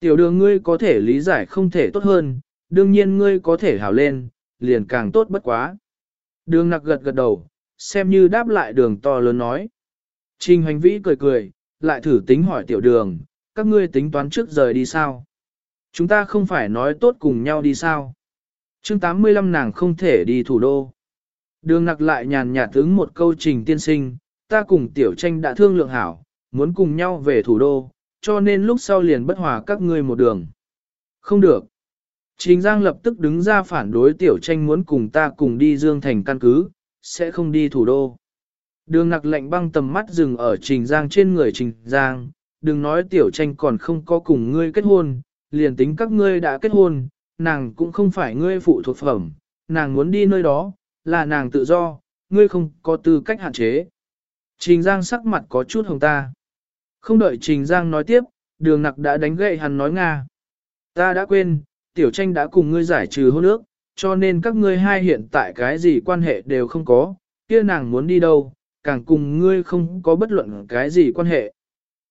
Tiểu đường ngươi có thể lý giải không thể tốt hơn, đương nhiên ngươi có thể hảo lên, liền càng tốt bất quá. Đường nặc gật gật đầu, xem như đáp lại đường to lớn nói. Trình hành vĩ cười cười, lại thử tính hỏi tiểu đường, các ngươi tính toán trước rời đi sao? Chúng ta không phải nói tốt cùng nhau đi sao? chương 85 nàng không thể đi thủ đô. Đường nặc lại nhàn nhạt ứng một câu trình tiên sinh, ta cùng tiểu tranh đã thương lượng hảo, muốn cùng nhau về thủ đô, cho nên lúc sau liền bất hòa các ngươi một đường. Không được. Trình Giang lập tức đứng ra phản đối tiểu tranh muốn cùng ta cùng đi Dương Thành căn cứ, sẽ không đi thủ đô. Đường nặc lạnh băng tầm mắt dừng ở Trình Giang trên người Trình Giang, đừng nói tiểu tranh còn không có cùng ngươi kết hôn, liền tính các ngươi đã kết hôn, nàng cũng không phải ngươi phụ thuộc phẩm, nàng muốn đi nơi đó, là nàng tự do, ngươi không có tư cách hạn chế. Trình Giang sắc mặt có chút hồng ta. Không đợi Trình Giang nói tiếp, đường nặc đã đánh gậy hắn nói Nga. Ta đã quên, tiểu tranh đã cùng ngươi giải trừ hôn ước, cho nên các ngươi hai hiện tại cái gì quan hệ đều không có, kia nàng muốn đi đâu, càng cùng ngươi không có bất luận cái gì quan hệ.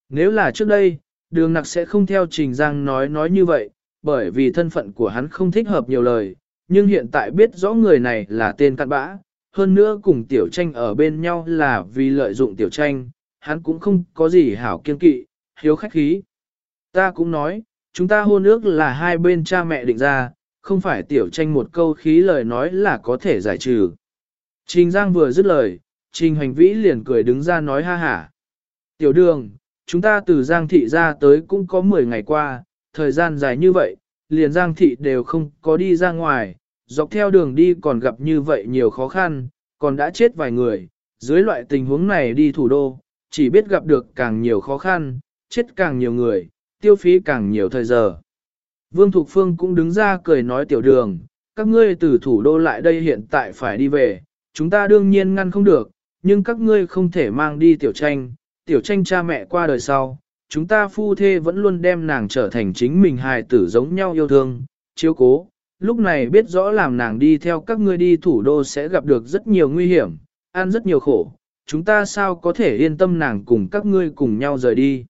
Nếu là trước đây, đường nặc sẽ không theo Trình Giang nói nói như vậy, bởi vì thân phận của hắn không thích hợp nhiều lời, nhưng hiện tại biết rõ người này là tên cặn bã, hơn nữa cùng tiểu tranh ở bên nhau là vì lợi dụng tiểu tranh, hắn cũng không có gì hảo kiên kỵ, hiếu khách khí. Ta cũng nói, chúng ta hôn ước là hai bên cha mẹ định ra, không phải tiểu tranh một câu khí lời nói là có thể giải trừ. Trình Giang vừa dứt lời, Trình Hành Vĩ liền cười đứng ra nói ha hả. Tiểu đường, chúng ta từ Giang Thị ra tới cũng có 10 ngày qua, thời gian dài như vậy, liền Giang Thị đều không có đi ra ngoài, dọc theo đường đi còn gặp như vậy nhiều khó khăn, còn đã chết vài người, dưới loại tình huống này đi thủ đô, chỉ biết gặp được càng nhiều khó khăn, chết càng nhiều người, tiêu phí càng nhiều thời giờ. Vương Thục Phương cũng đứng ra cười nói tiểu đường, các ngươi từ thủ đô lại đây hiện tại phải đi về, chúng ta đương nhiên ngăn không được, nhưng các ngươi không thể mang đi tiểu tranh, tiểu tranh cha mẹ qua đời sau, chúng ta phu thê vẫn luôn đem nàng trở thành chính mình hài tử giống nhau yêu thương, chiếu cố, lúc này biết rõ làm nàng đi theo các ngươi đi thủ đô sẽ gặp được rất nhiều nguy hiểm, ăn rất nhiều khổ, chúng ta sao có thể yên tâm nàng cùng các ngươi cùng nhau rời đi.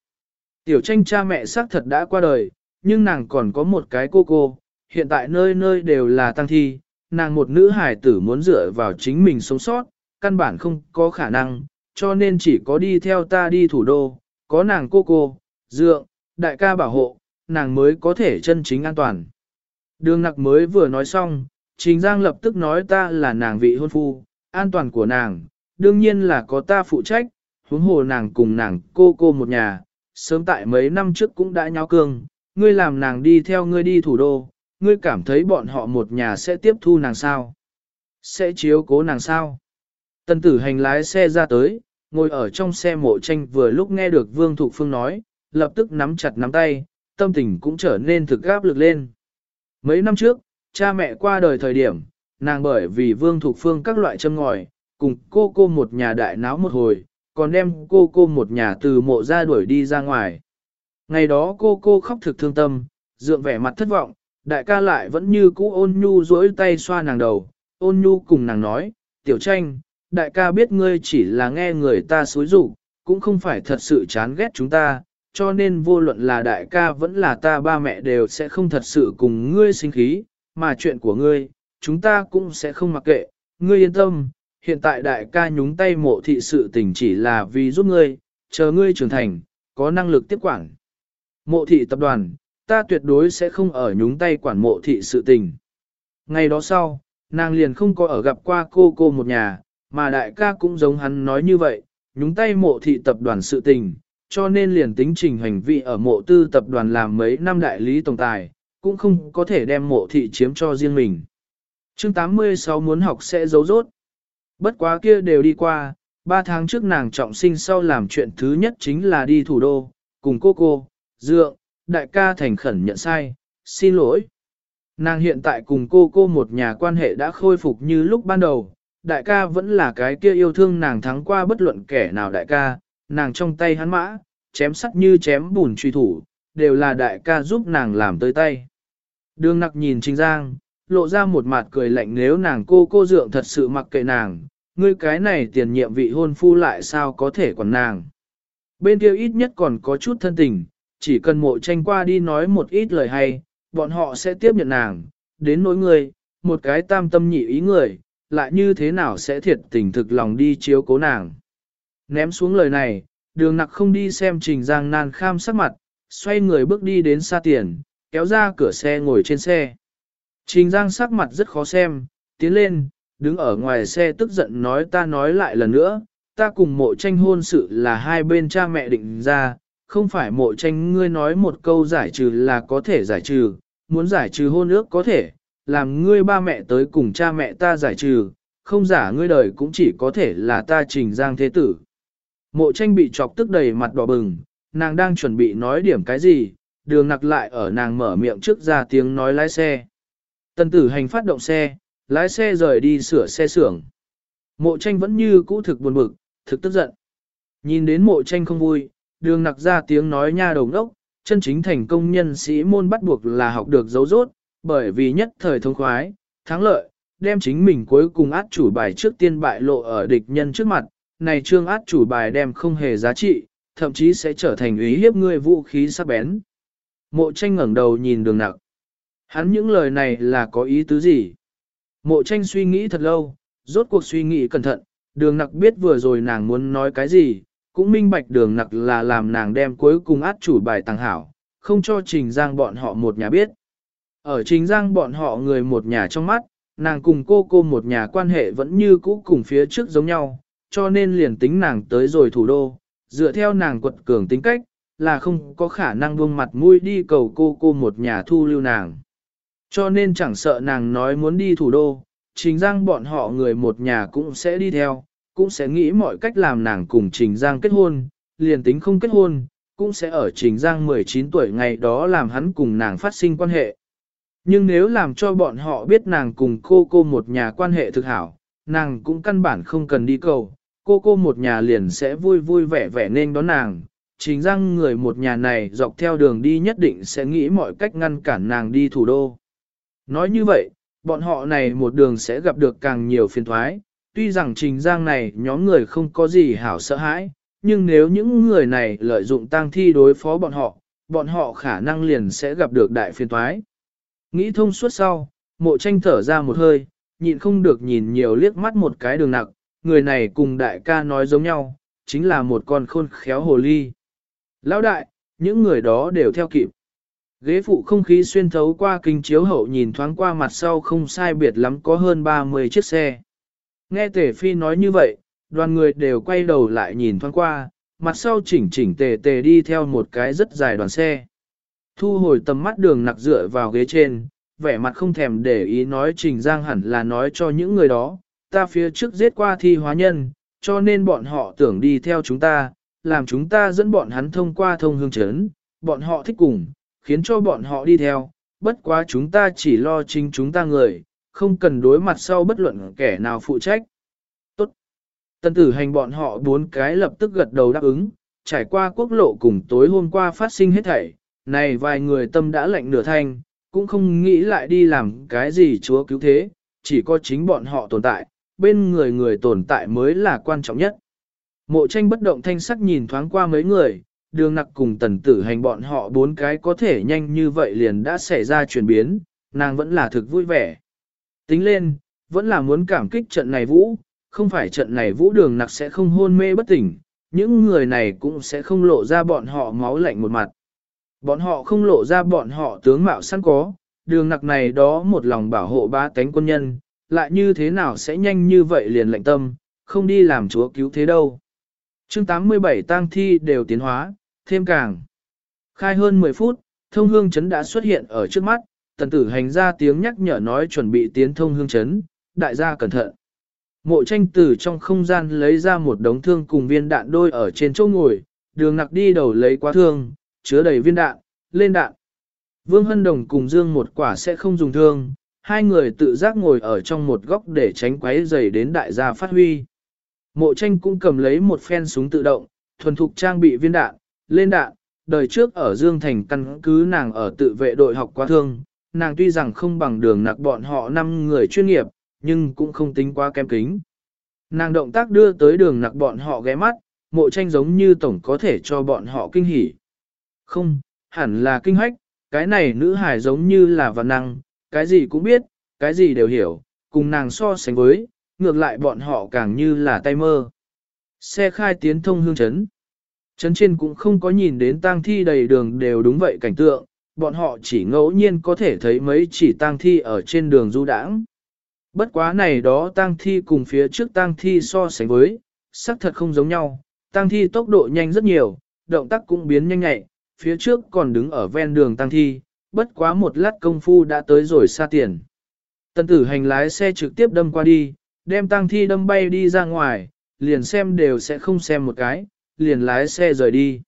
Tiểu tranh cha mẹ xác thật đã qua đời, nhưng nàng còn có một cái cô cô, hiện tại nơi nơi đều là tăng thi, nàng một nữ hải tử muốn dựa vào chính mình sống sót, căn bản không có khả năng, cho nên chỉ có đi theo ta đi thủ đô, có nàng cô cô, dượng, đại ca bảo hộ, nàng mới có thể chân chính an toàn. Đường nặc mới vừa nói xong, Trình Giang lập tức nói ta là nàng vị hôn phu, an toàn của nàng, đương nhiên là có ta phụ trách, huống hồ nàng cùng nàng cô cô một nhà, sớm tại mấy năm trước cũng đã nháo cương, ngươi làm nàng đi theo ngươi đi thủ đô, ngươi cảm thấy bọn họ một nhà sẽ tiếp thu nàng sao? Sẽ chiếu cố nàng sao? Tần tử hành lái xe ra tới, ngồi ở trong xe mộ tranh vừa lúc nghe được Vương Thục Phương nói, lập tức nắm chặt nắm tay, tâm tình cũng trở nên thực gáp lực lên. Mấy năm trước, cha mẹ qua đời thời điểm, nàng bởi vì Vương Thục Phương các loại châm ngòi, cùng cô cô một nhà đại náo một hồi, còn đem cô cô một nhà từ mộ ra đuổi đi ra ngoài. Ngày đó cô cô khóc thực thương tâm, dượng vẻ mặt thất vọng, đại ca lại vẫn như cũ ôn nhu duỗi tay xoa nàng đầu, ôn nhu cùng nàng nói, tiểu tranh, đại ca biết ngươi chỉ là nghe người ta xối rủ, cũng không phải thật sự chán ghét chúng ta, cho nên vô luận là đại ca vẫn là ta ba mẹ đều sẽ không thật sự cùng ngươi sinh khí, mà chuyện của ngươi, chúng ta cũng sẽ không mặc kệ, ngươi yên tâm, hiện tại đại ca nhúng tay mộ thị sự tình chỉ là vì giúp ngươi, chờ ngươi trưởng thành, có năng lực tiếp quản. Mộ thị tập đoàn, ta tuyệt đối sẽ không ở nhúng tay quản mộ thị sự tình. Ngày đó sau, nàng liền không có ở gặp qua cô cô một nhà, mà đại ca cũng giống hắn nói như vậy, nhúng tay mộ thị tập đoàn sự tình, cho nên liền tính trình hành vi ở mộ tư tập đoàn làm mấy năm đại lý tổng tài, cũng không có thể đem mộ thị chiếm cho riêng mình. chương 86 muốn học sẽ giấu rốt. Bất quá kia đều đi qua, ba tháng trước nàng trọng sinh sau làm chuyện thứ nhất chính là đi thủ đô, cùng cô cô, dượng, đại ca thành khẩn nhận sai, xin lỗi. Nàng hiện tại cùng cô cô một nhà quan hệ đã khôi phục như lúc ban đầu, đại ca vẫn là cái kia yêu thương nàng thắng qua bất luận kẻ nào đại ca, nàng trong tay hắn mã, chém sắt như chém bùn truy thủ, đều là đại ca giúp nàng làm tới tay. Đường nặc nhìn Trình Giang, lộ ra một mặt cười lạnh nếu nàng cô cô dượng thật sự mặc kệ nàng, ngươi cái này tiền nhiệm vị hôn phu lại sao có thể còn nàng. Bên kia ít nhất còn có chút thân tình, chỉ cần mộ tranh qua đi nói một ít lời hay, bọn họ sẽ tiếp nhận nàng, đến nỗi người, một cái tam tâm nhị ý người, lại như thế nào sẽ thiệt tình thực lòng đi chiếu cố nàng. Ném xuống lời này, đường nặc không đi xem trình giang nan kham sắc mặt, xoay người bước đi đến xa tiền, kéo ra cửa xe ngồi trên xe. Trình giang sắc mặt rất khó xem, tiến lên, đứng ở ngoài xe tức giận nói ta nói lại lần nữa, ta cùng mộ tranh hôn sự là hai bên cha mẹ định ra, không phải mộ tranh ngươi nói một câu giải trừ là có thể giải trừ, muốn giải trừ hôn ước có thể, làm ngươi ba mẹ tới cùng cha mẹ ta giải trừ, không giả ngươi đời cũng chỉ có thể là ta trình giang thế tử. Mộ tranh bị chọc tức đầy mặt đỏ bừng, nàng đang chuẩn bị nói điểm cái gì, đường nặc lại ở nàng mở miệng trước ra tiếng nói lái xe. Tân tử hành phát động xe, lái xe rời đi sửa xe xưởng. Mộ tranh vẫn như cũ thực buồn bực, thực tức giận. Nhìn đến mộ tranh không vui, đường nặc ra tiếng nói nha đồng ốc, chân chính thành công nhân sĩ môn bắt buộc là học được dấu rốt, bởi vì nhất thời thông khoái, thắng lợi, đem chính mình cuối cùng át chủ bài trước tiên bại lộ ở địch nhân trước mặt, này trương át chủ bài đem không hề giá trị, thậm chí sẽ trở thành ý hiếp ngươi vũ khí sắc bén. Mộ tranh ngẩng đầu nhìn đường nặc. Hắn những lời này là có ý tứ gì? Mộ tranh suy nghĩ thật lâu, rốt cuộc suy nghĩ cẩn thận, đường nặc biết vừa rồi nàng muốn nói cái gì, cũng minh bạch đường nặc là làm nàng đem cuối cùng át chủ bài tàng hảo, không cho trình giang bọn họ một nhà biết. Ở trình giang bọn họ người một nhà trong mắt, nàng cùng cô cô một nhà quan hệ vẫn như cũ cùng phía trước giống nhau, cho nên liền tính nàng tới rồi thủ đô, dựa theo nàng quật cường tính cách, là không có khả năng buông mặt mũi đi cầu cô cô một nhà thu lưu nàng. Cho nên chẳng sợ nàng nói muốn đi thủ đô, trình giang bọn họ người một nhà cũng sẽ đi theo, cũng sẽ nghĩ mọi cách làm nàng cùng Trình Giang kết hôn, liền tính không kết hôn, cũng sẽ ở Trình Giang 19 tuổi ngày đó làm hắn cùng nàng phát sinh quan hệ. Nhưng nếu làm cho bọn họ biết nàng cùng cô cô một nhà quan hệ thực hảo, nàng cũng căn bản không cần đi cầu, cô cô một nhà liền sẽ vui vui vẻ vẻ nên đón nàng. Trình Giang người một nhà này dọc theo đường đi nhất định sẽ nghĩ mọi cách ngăn cản nàng đi thủ đô. Nói như vậy, bọn họ này một đường sẽ gặp được càng nhiều phiền thoái, tuy rằng trình giang này nhóm người không có gì hảo sợ hãi, nhưng nếu những người này lợi dụng tang thi đối phó bọn họ, bọn họ khả năng liền sẽ gặp được đại phiền thoái. Nghĩ thông suốt sau, mộ tranh thở ra một hơi, nhịn không được nhìn nhiều liếc mắt một cái đường nặng, người này cùng đại ca nói giống nhau, chính là một con khôn khéo hồ ly. Lão đại, những người đó đều theo kịp. Ghế phụ không khí xuyên thấu qua kinh chiếu hậu nhìn thoáng qua mặt sau không sai biệt lắm có hơn 30 chiếc xe. Nghe tề phi nói như vậy, đoàn người đều quay đầu lại nhìn thoáng qua, mặt sau chỉnh chỉnh tề tề đi theo một cái rất dài đoàn xe. Thu hồi tầm mắt đường nặc dựa vào ghế trên, vẻ mặt không thèm để ý nói Trình Giang hẳn là nói cho những người đó, ta phía trước giết qua thi hóa nhân, cho nên bọn họ tưởng đi theo chúng ta, làm chúng ta dẫn bọn hắn thông qua thông hương chấn, bọn họ thích cùng, khiến cho bọn họ đi theo, bất quá chúng ta chỉ lo chính chúng ta người, không cần đối mặt sau bất luận kẻ nào phụ trách. Tốt. Tân tử hành bọn họ bốn cái lập tức gật đầu đáp ứng, trải qua quốc lộ cùng tối hôm qua phát sinh hết thảy, này vài người tâm đã lạnh nửa thanh, cũng không nghĩ lại đi làm cái gì chúa cứu thế, chỉ có chính bọn họ tồn tại, bên người người tồn tại mới là quan trọng nhất. Mộ tranh bất động thanh sắc nhìn thoáng qua mấy người, đường nặc cùng tần tử hành bọn họ bốn cái có thể nhanh như vậy liền đã xảy ra chuyển biến, nàng vẫn là thực vui vẻ. Tính lên, vẫn là muốn cảm kích trận này vũ, không phải trận này vũ đường nặc sẽ không hôn mê bất tỉnh, những người này cũng sẽ không lộ ra bọn họ máu lạnh một mặt. Bọn họ không lộ ra bọn họ tướng mạo sẵn có, đường nặc này đó một lòng bảo hộ ba cánh quân nhân, lại như thế nào sẽ nhanh như vậy liền lạnh tâm, không đi làm chúa cứu thế đâu. chương 87 tang thi đều tiến hóa, thêm càng. Khai hơn 10 phút, thông hương chấn đã xuất hiện ở trước mắt, tần tử hành ra tiếng nhắc nhở nói chuẩn bị tiến thông hương chấn, đại gia cẩn thận. Mộ tranh tử trong không gian lấy ra một đống thương cùng viên đạn đôi ở trên chỗ ngồi, đường nặc đi đầu lấy quá thương, chứa đầy viên đạn, lên đạn. Vương Hân Đồng cùng Dương một quả sẽ không dùng thương, hai người tự giác ngồi ở trong một góc để tránh quấy rầy đến đại gia phát huy. Mộ tranh cũng cầm lấy một phen súng tự động, thuần thục trang bị viên đạn, lên đạn, đời trước ở Dương Thành căn cứ nàng ở tự vệ đội học quá thương, nàng tuy rằng không bằng đường nặc bọn họ năm người chuyên nghiệp, nhưng cũng không tính quá kém kính. Nàng động tác đưa tới đường nặc bọn họ ghé mắt, mộ tranh giống như tổng có thể cho bọn họ kinh hỉ. Không, hẳn là kinh hách, cái này nữ hài giống như là văn năng, cái gì cũng biết, cái gì đều hiểu, cùng nàng so sánh với, ngược lại bọn họ càng như là tay mơ. Xe khai tiến thông hương chấn. Trấn trên cũng không có nhìn đến tang thi đầy đường đều đúng vậy cảnh tượng, bọn họ chỉ ngẫu nhiên có thể thấy mấy chỉ tang thi ở trên đường du đãng. Bất quá này đó tang thi cùng phía trước tang thi so sánh với, sắc thật không giống nhau, tang thi tốc độ nhanh rất nhiều, động tác cũng biến nhanh nhẹ, phía trước còn đứng ở ven đường tang thi, bất quá một lát công phu đã tới rồi xa tiền. tân tử hành lái xe trực tiếp đâm qua đi, đem tang thi đâm bay đi ra ngoài, liền xem đều sẽ không xem một cái, liền lái xe rời đi.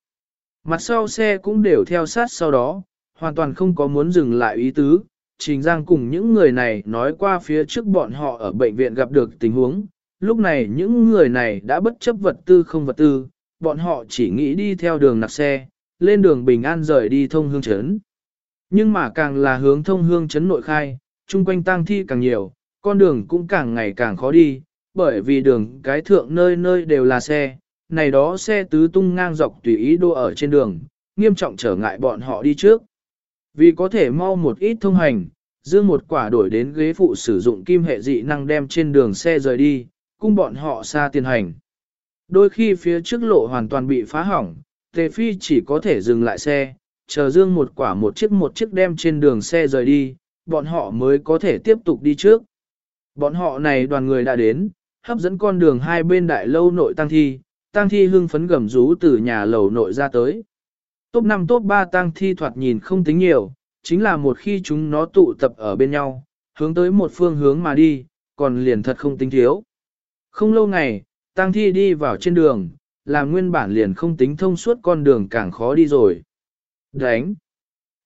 Mặt sau xe cũng đều theo sát sau đó, hoàn toàn không có muốn dừng lại ý tứ. Trình Giang cùng những người này nói qua phía trước bọn họ ở bệnh viện gặp được tình huống, lúc này những người này đã bất chấp vật tư không vật tư, bọn họ chỉ nghĩ đi theo đường nạp xe, lên đường bình an rời đi thông hương chấn. Nhưng mà càng là hướng thông hương chấn nội khai, chung quanh tang thi càng nhiều, con đường cũng càng ngày càng khó đi, bởi vì đường cái thượng nơi nơi đều là xe, này đó xe tứ tung ngang dọc tùy ý đô ở trên đường, nghiêm trọng trở ngại bọn họ đi trước. Vì có thể mau một ít thông hành, dương một quả đổi đến ghế phụ sử dụng kim hệ dị năng đem trên đường xe rời đi, cung bọn họ xa tiền hành. Đôi khi phía trước lộ hoàn toàn bị phá hỏng, Tề Phi chỉ có thể dừng lại xe, chờ dương một quả một chiếc một chiếc đem trên đường xe rời đi, bọn họ mới có thể tiếp tục đi trước. Bọn họ này đoàn người đã đến, hấp dẫn con đường hai bên đại lâu nội tăng thi, Tang thi hưng phấn gầm rú từ nhà lầu nội ra tới. Top 5 top 3 tang thi thoạt nhìn không tính nhiều, chính là một khi chúng nó tụ tập ở bên nhau, hướng tới một phương hướng mà đi, còn liền thật không tính thiếu. Không lâu ngày, tang thi đi vào trên đường, là nguyên bản liền không tính thông suốt con đường càng khó đi rồi. Đánh!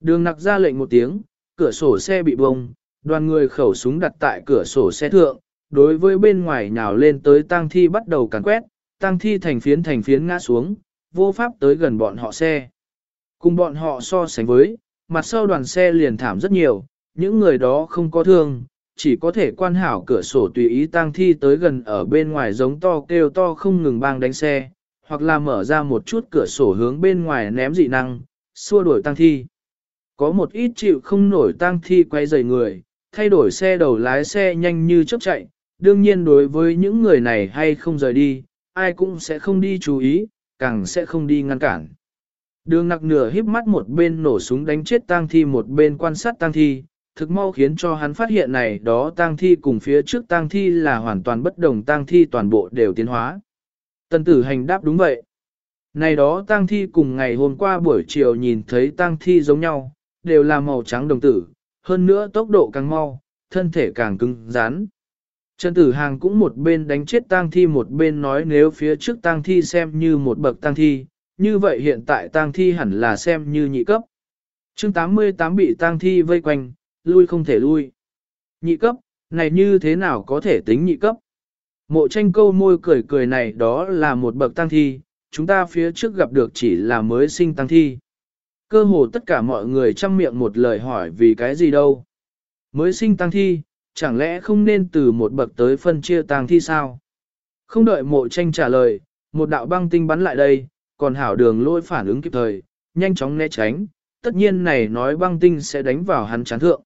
Đường nặc ra lệnh một tiếng, cửa sổ xe bị bông, đoàn người khẩu súng đặt tại cửa sổ xe thượng, đối với bên ngoài nhào lên tới tang thi bắt đầu càn quét, tang thi thành phiến thành phiến ngã xuống, vô pháp tới gần bọn họ xe. Cùng bọn họ so sánh với, mặt sau đoàn xe liền thảm rất nhiều, những người đó không có thương, chỉ có thể quan hảo cửa sổ tùy ý tang thi tới gần ở bên ngoài giống to kêu to không ngừng bang đánh xe, hoặc là mở ra một chút cửa sổ hướng bên ngoài ném dị năng, xua đuổi tang thi. Có một ít chịu không nổi tang thi quay dày người, thay đổi xe đầu lái xe nhanh như chớp chạy, đương nhiên đối với những người này hay không rời đi, ai cũng sẽ không đi chú ý, càng sẽ không đi ngăn cản. Đường nặc nửa híp mắt một bên nổ súng đánh chết tang thi một bên quan sát tang thi, thực mau khiến cho hắn phát hiện này đó tang thi cùng phía trước tang thi là hoàn toàn bất đồng tang thi toàn bộ đều tiến hóa. Tần tử hành đáp đúng vậy. Này đó tang thi cùng ngày hôm qua buổi chiều nhìn thấy tang thi giống nhau, đều là màu trắng đồng tử, hơn nữa tốc độ càng mau, thân thể càng cứng rắn. Trần Tử Hàng cũng một bên đánh chết tang thi một bên nói nếu phía trước tang thi xem như một bậc tang thi, như vậy hiện tại tang thi hẳn là xem như nhị cấp. chương 88 bị tang thi vây quanh, lui không thể lui. Nhị cấp, này như thế nào có thể tính nhị cấp? Mộ tranh câu môi cười cười này đó là một bậc tang thi, chúng ta phía trước gặp được chỉ là mới sinh tang thi. Cơ hồ tất cả mọi người chăm miệng một lời hỏi vì cái gì đâu. Mới sinh tang thi, chẳng lẽ không nên từ một bậc tới phân chia tang thi sao? Không đợi mộ tranh trả lời, một đạo băng tinh bắn lại đây, còn hảo đường lôi phản ứng kịp thời, nhanh chóng né tránh, tất nhiên này nói băng tinh sẽ đánh vào hắn chán thượng.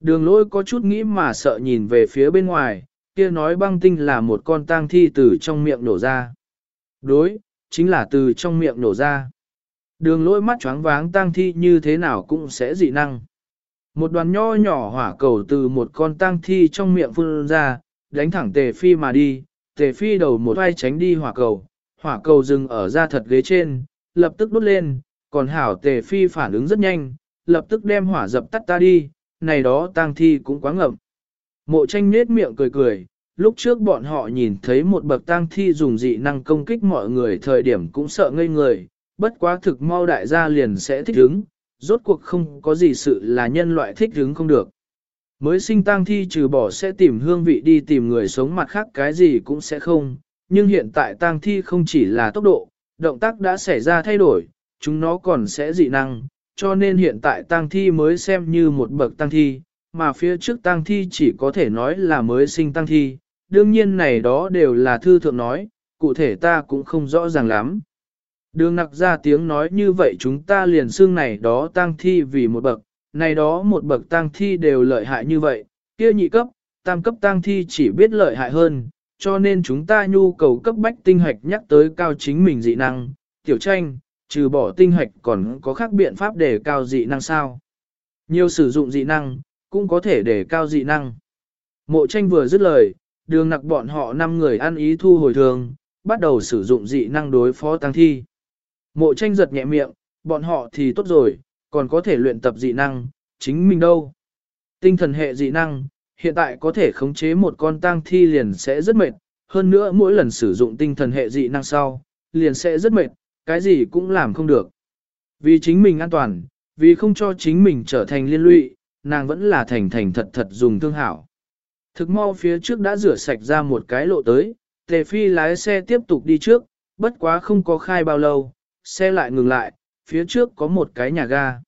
Đường lôi có chút nghĩ mà sợ nhìn về phía bên ngoài, kia nói băng tinh là một con tang thi từ trong miệng nổ ra. Đối, chính là từ trong miệng nổ ra. Đường lôi mắt choáng váng tang thi như thế nào cũng sẽ dị năng. Một đoàn nho nhỏ hỏa cầu từ một con tang thi trong miệng phun ra, đánh thẳng tề phi mà đi, tề phi đầu một vai tránh đi hỏa cầu, hỏa cầu dừng ở ra thật ghế trên, lập tức đốt lên, còn hảo tề phi phản ứng rất nhanh, lập tức đem hỏa dập tắt ta đi, này đó tang thi cũng quá ngậm. Mộ tranh nết miệng cười cười, lúc trước bọn họ nhìn thấy một bậc tang thi dùng dị năng công kích mọi người thời điểm cũng sợ ngây người, bất quá thực mau đại gia liền sẽ thích ứng, rốt cuộc không có gì sự là nhân loại thích hứng không được. Mới sinh tang thi trừ bỏ sẽ tìm hương vị đi tìm người sống mặt khác cái gì cũng sẽ không, nhưng hiện tại tang thi không chỉ là tốc độ, động tác đã xảy ra thay đổi, chúng nó còn sẽ dị năng, cho nên hiện tại tang thi mới xem như một bậc tang thi, mà phía trước tang thi chỉ có thể nói là mới sinh tang thi, đương nhiên này đó đều là thư thượng nói, cụ thể ta cũng không rõ ràng lắm. Đường nặc ra tiếng nói như vậy chúng ta liền xương này đó tang thi vì một bậc, này đó một bậc tang thi đều lợi hại như vậy, kia nhị cấp, tam cấp tang thi chỉ biết lợi hại hơn, cho nên chúng ta nhu cầu cấp bách tinh hạch nhắc tới cao chính mình dị năng, tiểu tranh, trừ bỏ tinh hạch còn có khác biện pháp để cao dị năng sao. Nhiều sử dụng dị năng, cũng có thể để cao dị năng. Mộ tranh vừa dứt lời, đường nặc bọn họ 5 người ăn ý thu hồi thường, bắt đầu sử dụng dị năng đối phó tăng thi. Mộ tranh giật nhẹ miệng, bọn họ thì tốt rồi, còn có thể luyện tập dị năng, chính mình đâu. Tinh thần hệ dị năng, hiện tại có thể khống chế một con tang thi liền sẽ rất mệt, hơn nữa mỗi lần sử dụng tinh thần hệ dị năng sau, liền sẽ rất mệt, cái gì cũng làm không được. Vì chính mình an toàn, vì không cho chính mình trở thành liên lụy, nàng vẫn là thành thành thật thật dùng thương hảo. Thực mau phía trước đã rửa sạch ra một cái lộ tới, tề phi lái xe tiếp tục đi trước, bất quá không có khai bao lâu, xe lại ngừng lại, phía trước có một cái nhà ga.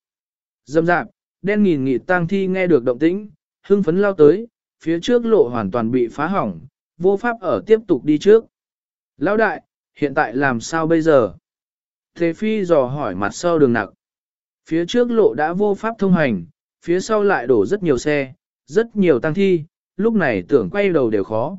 Dâm dạp, đen nghìn nghịt tang thi nghe được động tĩnh, hưng phấn lao tới, phía trước lộ hoàn toàn bị phá hỏng, vô pháp ở tiếp tục đi trước. Lão đại, hiện tại làm sao bây giờ? Thế phi dò hỏi mặt sau đường nặc. Phía trước lộ đã vô pháp thông hành, phía sau lại đổ rất nhiều xe, rất nhiều tang thi, lúc này tưởng quay đầu đều khó.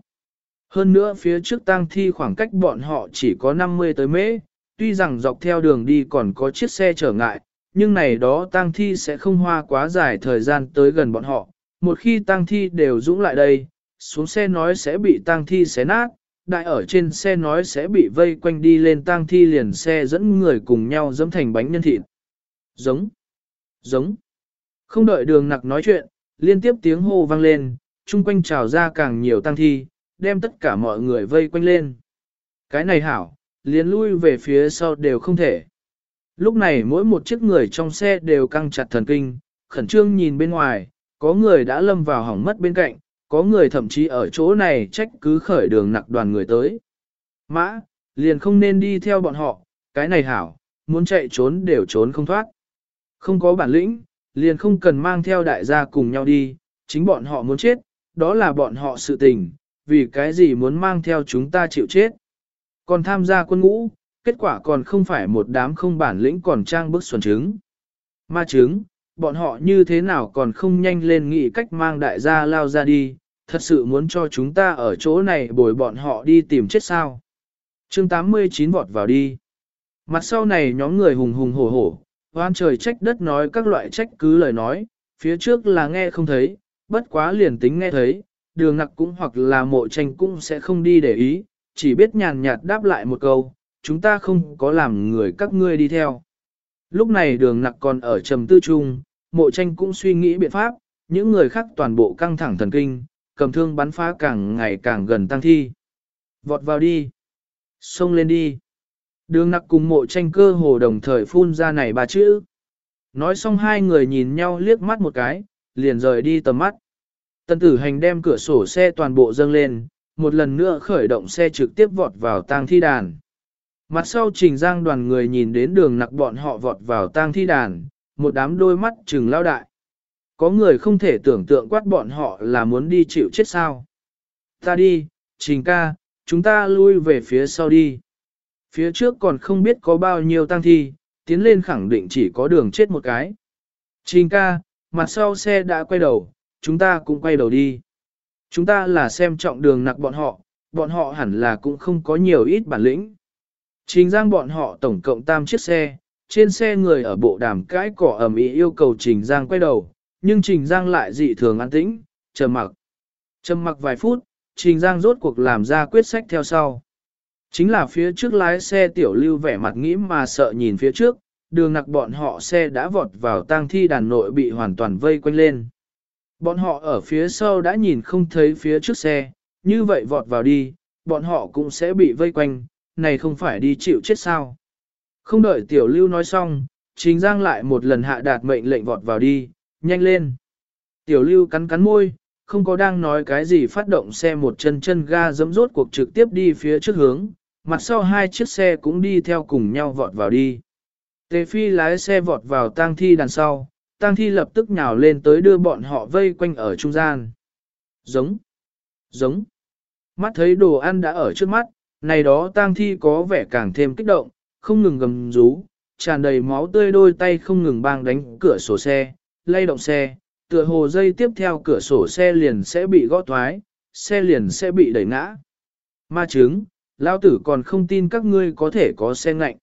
Hơn nữa phía trước tang thi khoảng cách bọn họ chỉ có 50 tới mễ, tuy rằng dọc theo đường đi còn có chiếc xe trở ngại, nhưng này đó tang thi sẽ không hoa quá dài thời gian tới gần bọn họ. Một khi tang thi đều dũng lại đây, xuống xe nói sẽ bị tang thi xé nát, đại ở trên xe nói sẽ bị vây quanh đi lên tang thi liền xe dẫn người cùng nhau dẫm thành bánh nhân thịt. Giống, giống. Không đợi đường nặc nói chuyện, liên tiếp tiếng hô vang lên, chung quanh trào ra càng nhiều tang thi, đem tất cả mọi người vây quanh lên. Cái này hảo, liền lui về phía sau đều không thể. Lúc này mỗi một chiếc người trong xe đều căng chặt thần kinh, khẩn trương nhìn bên ngoài, có người đã lâm vào hỏng mất bên cạnh, có người thậm chí ở chỗ này trách cứ khởi đường nặc đoàn người tới. Mã, liền không nên đi theo bọn họ, cái này hảo, muốn chạy trốn đều trốn không thoát. Không có bản lĩnh, liền không cần mang theo đại gia cùng nhau đi, chính bọn họ muốn chết, đó là bọn họ sự tình, vì cái gì muốn mang theo chúng ta chịu chết. Còn tham gia quân ngũ, kết quả còn không phải một đám không bản lĩnh còn trang bức xuẩn trứng. Ma trứng, bọn họ như thế nào còn không nhanh lên nghĩ cách mang đại gia lao ra đi, thật sự muốn cho chúng ta ở chỗ này bồi bọn họ đi tìm chết sao. chương 89 vọt vào đi. Mặt sau này nhóm người hùng hùng hổ hổ, hoan trời trách đất nói các loại trách cứ lời nói, phía trước là nghe không thấy, bất quá liền tính nghe thấy, đường nặc cũng hoặc là mộ tranh cũng sẽ không đi để ý, chỉ biết nhàn nhạt đáp lại một câu, chúng ta không có làm người các ngươi đi theo. Lúc này đường nặc còn ở trầm tư trung, mộ tranh cũng suy nghĩ biện pháp, những người khác toàn bộ căng thẳng thần kinh, cầm thương bắn phá càng ngày càng gần tăng thi. Vọt vào đi. Xông lên đi. Đường nặc cùng mộ tranh cơ hồ đồng thời phun ra này ba chữ. Nói xong hai người nhìn nhau liếc mắt một cái, liền rời đi tầm mắt. Tân tử hành đem cửa sổ xe toàn bộ dâng lên, một lần nữa khởi động xe trực tiếp vọt vào tang thi đàn. Mặt sau trình giang đoàn người nhìn đến đường nặc bọn họ vọt vào tang thi đàn, một đám đôi mắt trừng lao đại. Có người không thể tưởng tượng quát bọn họ là muốn đi chịu chết sao. Ta đi, trình ca, chúng ta lui về phía sau đi. Phía trước còn không biết có bao nhiêu tang thi, tiến lên khẳng định chỉ có đường chết một cái. Trình ca, mặt sau xe đã quay đầu, chúng ta cũng quay đầu đi. Chúng ta là xem trọng đường nặc bọn họ, bọn họ hẳn là cũng không có nhiều ít bản lĩnh. Trình Giang bọn họ tổng cộng tam chiếc xe, trên xe người ở bộ đàm cãi cỏ ẩm ý yêu cầu Trình Giang quay đầu, nhưng Trình Giang lại dị thường an tĩnh, trầm mặc. Trầm mặc vài phút, Trình Giang rốt cuộc làm ra quyết sách theo sau. Chính là phía trước lái xe tiểu lưu vẻ mặt nghĩ mà sợ nhìn phía trước, đường nặc bọn họ xe đã vọt vào tang thi đàn nội bị hoàn toàn vây quanh lên. Bọn họ ở phía sau đã nhìn không thấy phía trước xe, như vậy vọt vào đi, bọn họ cũng sẽ bị vây quanh, này không phải đi chịu chết sao. Không đợi tiểu lưu nói xong, chính giang lại một lần hạ đạt mệnh lệnh vọt vào đi, nhanh lên. Tiểu lưu cắn cắn môi, không có đang nói cái gì phát động xe một chân chân ga dẫm rốt cuộc trực tiếp đi phía trước hướng, mặt sau hai chiếc xe cũng đi theo cùng nhau vọt vào đi. Tề phi lái xe vọt vào tang thi đằng sau, tang thi lập tức nhào lên tới đưa bọn họ vây quanh ở trung gian. Giống, giống, mắt thấy đồ ăn đã ở trước mắt, này đó tang thi có vẻ càng thêm kích động, không ngừng gầm rú, tràn đầy máu tươi đôi tay không ngừng bang đánh cửa sổ xe, lay động xe, tựa hồ dây tiếp theo cửa sổ xe liền sẽ bị gõ thoái, xe liền sẽ bị đẩy ngã. Ma chứng, lao tử còn không tin các ngươi có thể có xe ngạnh.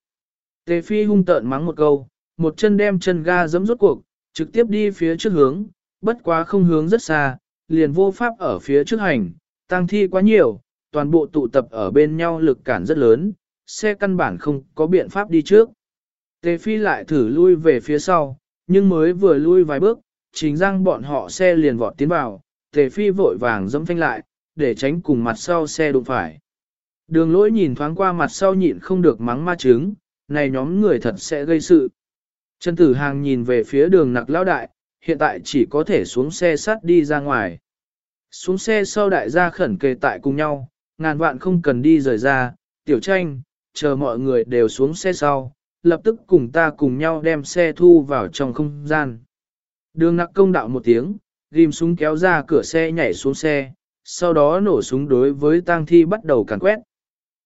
Tề phi hung tợn mắng một câu, một chân đem chân ga giẫm rốt cuộc, trực tiếp đi phía trước hướng, bất quá không hướng rất xa, liền vô pháp ở phía trước hành, tăng thi quá nhiều, toàn bộ tụ tập ở bên nhau lực cản rất lớn, xe căn bản không có biện pháp đi trước. Tề phi lại thử lui về phía sau, nhưng mới vừa lui vài bước, chính răng bọn họ xe liền vọt tiến vào, tề phi vội vàng dẫm phanh lại, để tránh cùng mặt sau xe đụng phải. Đường lỗi nhìn thoáng qua mặt sau nhịn không được mắng ma trứng, này nhóm người thật sẽ gây sự. Trần Tử Hàng nhìn về phía đường nặc lão đại, hiện tại chỉ có thể xuống xe sắt đi ra ngoài. Xuống xe sau đại gia khẩn kề tại cùng nhau, ngàn vạn không cần đi rời ra, tiểu tranh, chờ mọi người đều xuống xe sau, lập tức cùng ta cùng nhau đem xe thu vào trong không gian. Đường nặc công đạo một tiếng, ghim súng kéo ra cửa xe nhảy xuống xe, sau đó nổ súng đối với tang thi bắt đầu càn quét.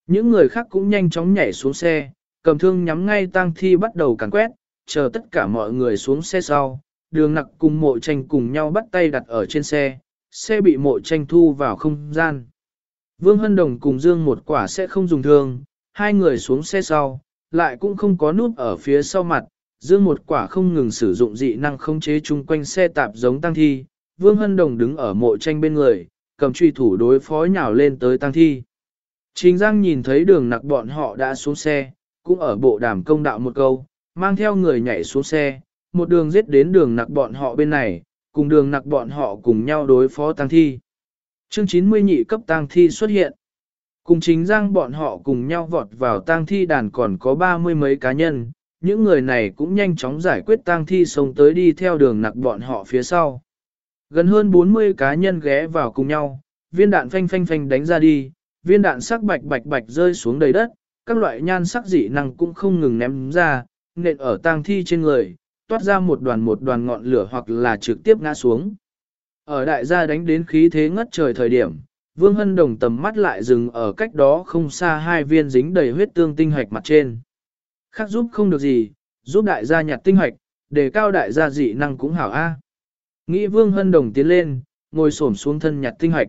Những người khác cũng nhanh chóng nhảy xuống xe, cầm thương nhắm ngay tang thi bắt đầu càn quét, chờ tất cả mọi người xuống xe sau, đường nặc cùng mộ tranh cùng nhau bắt tay đặt ở trên xe, xe bị mộ tranh thu vào không gian. Vương Hân Đồng cùng Dương một quả sẽ không dùng thương, hai người xuống xe sau, lại cũng không có nút ở phía sau mặt, Dương một quả không ngừng sử dụng dị năng khống chế chung quanh xe tạp giống tăng thi, Vương Hân Đồng đứng ở mộ tranh bên người, cầm truy thủ đối phó nhào lên tới tăng thi. Trình Giang nhìn thấy đường nặc bọn họ đã xuống xe, cũng ở bộ đàm công đạo một câu, mang theo người nhảy xuống xe, một đường giết đến đường nặc bọn họ bên này, cùng đường nặc bọn họ cùng nhau đối phó tang thi. Chương 90 nhị cấp tang thi xuất hiện. Cùng chính giang bọn họ cùng nhau vọt vào tang thi đàn còn có ba mươi mấy cá nhân, những người này cũng nhanh chóng giải quyết tang thi sống tới đi theo đường nặc bọn họ phía sau. Gần hơn 40 cá nhân ghé vào cùng nhau, viên đạn phanh phanh phanh đánh ra đi, viên đạn sắc bạch bạch bạch rơi xuống đầy đất, các loại nhan sắc dị năng cũng không ngừng ném ra, nện ở tang thi trên người, toát ra một đoàn một đoàn ngọn lửa hoặc là trực tiếp ngã xuống. Ở đại gia đánh đến khí thế ngất trời thời điểm, Vương Hân Đồng tầm mắt lại dừng ở cách đó không xa hai viên dính đầy huyết tương tinh hoạch mặt trên. Khác giúp không được gì, giúp đại gia nhặt tinh hoạch, để cao đại gia dị năng cũng hảo a. Nghĩ Vương Hân Đồng tiến lên, ngồi xổm xuống thân nhặt tinh hoạch.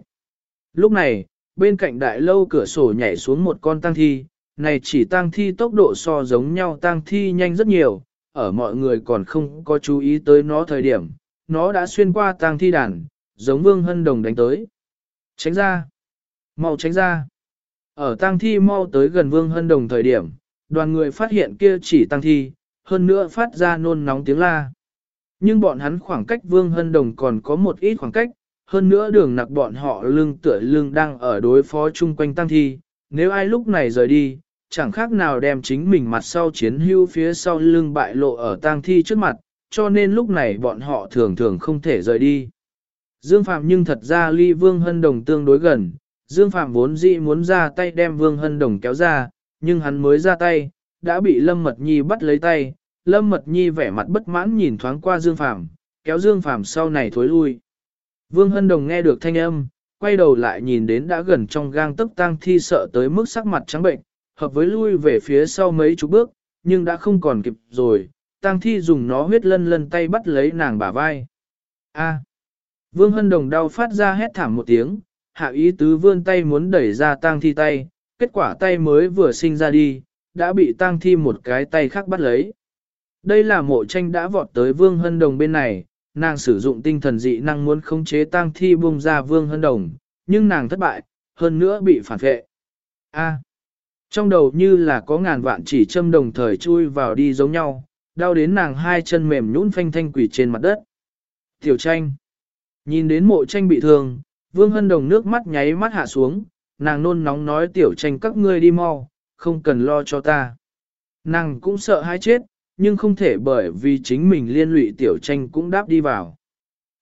Lúc này, bên cạnh đại lâu cửa sổ nhảy xuống một con tăng thi, này chỉ tăng thi tốc độ so giống nhau tăng thi nhanh rất nhiều, ở mọi người còn không có chú ý tới nó thời điểm, nó đã xuyên qua tăng thi đàn, giống Vương Hân Đồng đánh tới. Tránh ra! Mau tránh ra! Ở tang thi mau tới gần Vương Hân Đồng thời điểm, đoàn người phát hiện kia chỉ tang thi, hơn nữa phát ra nôn nóng tiếng la. Nhưng bọn hắn khoảng cách Vương Hân Đồng còn có một ít khoảng cách, hơn nữa đường nặc bọn họ lưng tựa lưng đang ở đối phó chung quanh tăng thi, nếu ai lúc này rời đi, chẳng khác nào đem chính mình mặt sau chiến hưu phía sau lưng bại lộ ở tang thi trước mặt, cho nên lúc này bọn họ thường thường không thể rời đi. Dương Phạm nhưng thật ra ly Vương Hân Đồng tương đối gần, Dương Phạm vốn dĩ muốn ra tay đem Vương Hân Đồng kéo ra, nhưng hắn mới ra tay, đã bị Lâm Mật Nhi bắt lấy tay. Lâm Mật Nhi vẻ mặt bất mãn nhìn thoáng qua Dương Phạm, kéo Dương Phạm sau này thối lui. Vương Hân Đồng nghe được thanh âm, quay đầu lại nhìn đến đã gần trong gang tấc tang thi sợ tới mức sắc mặt trắng bệnh, hợp với lui về phía sau mấy chục bước, nhưng đã không còn kịp rồi, tang thi dùng nó huyết lân lân tay bắt lấy nàng bả vai. A. Vương Hân Đồng đau phát ra hét thảm một tiếng, hạ ý tứ vươn tay muốn đẩy ra tang thi tay, kết quả tay mới vừa sinh ra đi, đã bị tang thi một cái tay khác bắt lấy. Đây là mộ tranh đã vọt tới Vương Hân Đồng bên này, nàng sử dụng tinh thần dị năng muốn khống chế tang thi buông ra Vương Hân Đồng, nhưng nàng thất bại, hơn nữa bị phản vệ. A. Trong đầu như là có ngàn vạn chỉ châm đồng thời chui vào đi giống nhau, đau đến nàng hai chân mềm nhũn phanh thanh quỷ trên mặt đất. Tiểu tranh. Nhìn đến mộ tranh bị thương, Vương Hân Đồng nước mắt nháy mắt hạ xuống, nàng nôn nóng nói tiểu tranh các ngươi đi mau, không cần lo cho ta. Nàng cũng sợ hãi chết, nhưng không thể bởi vì chính mình liên lụy tiểu tranh cũng đáp đi vào.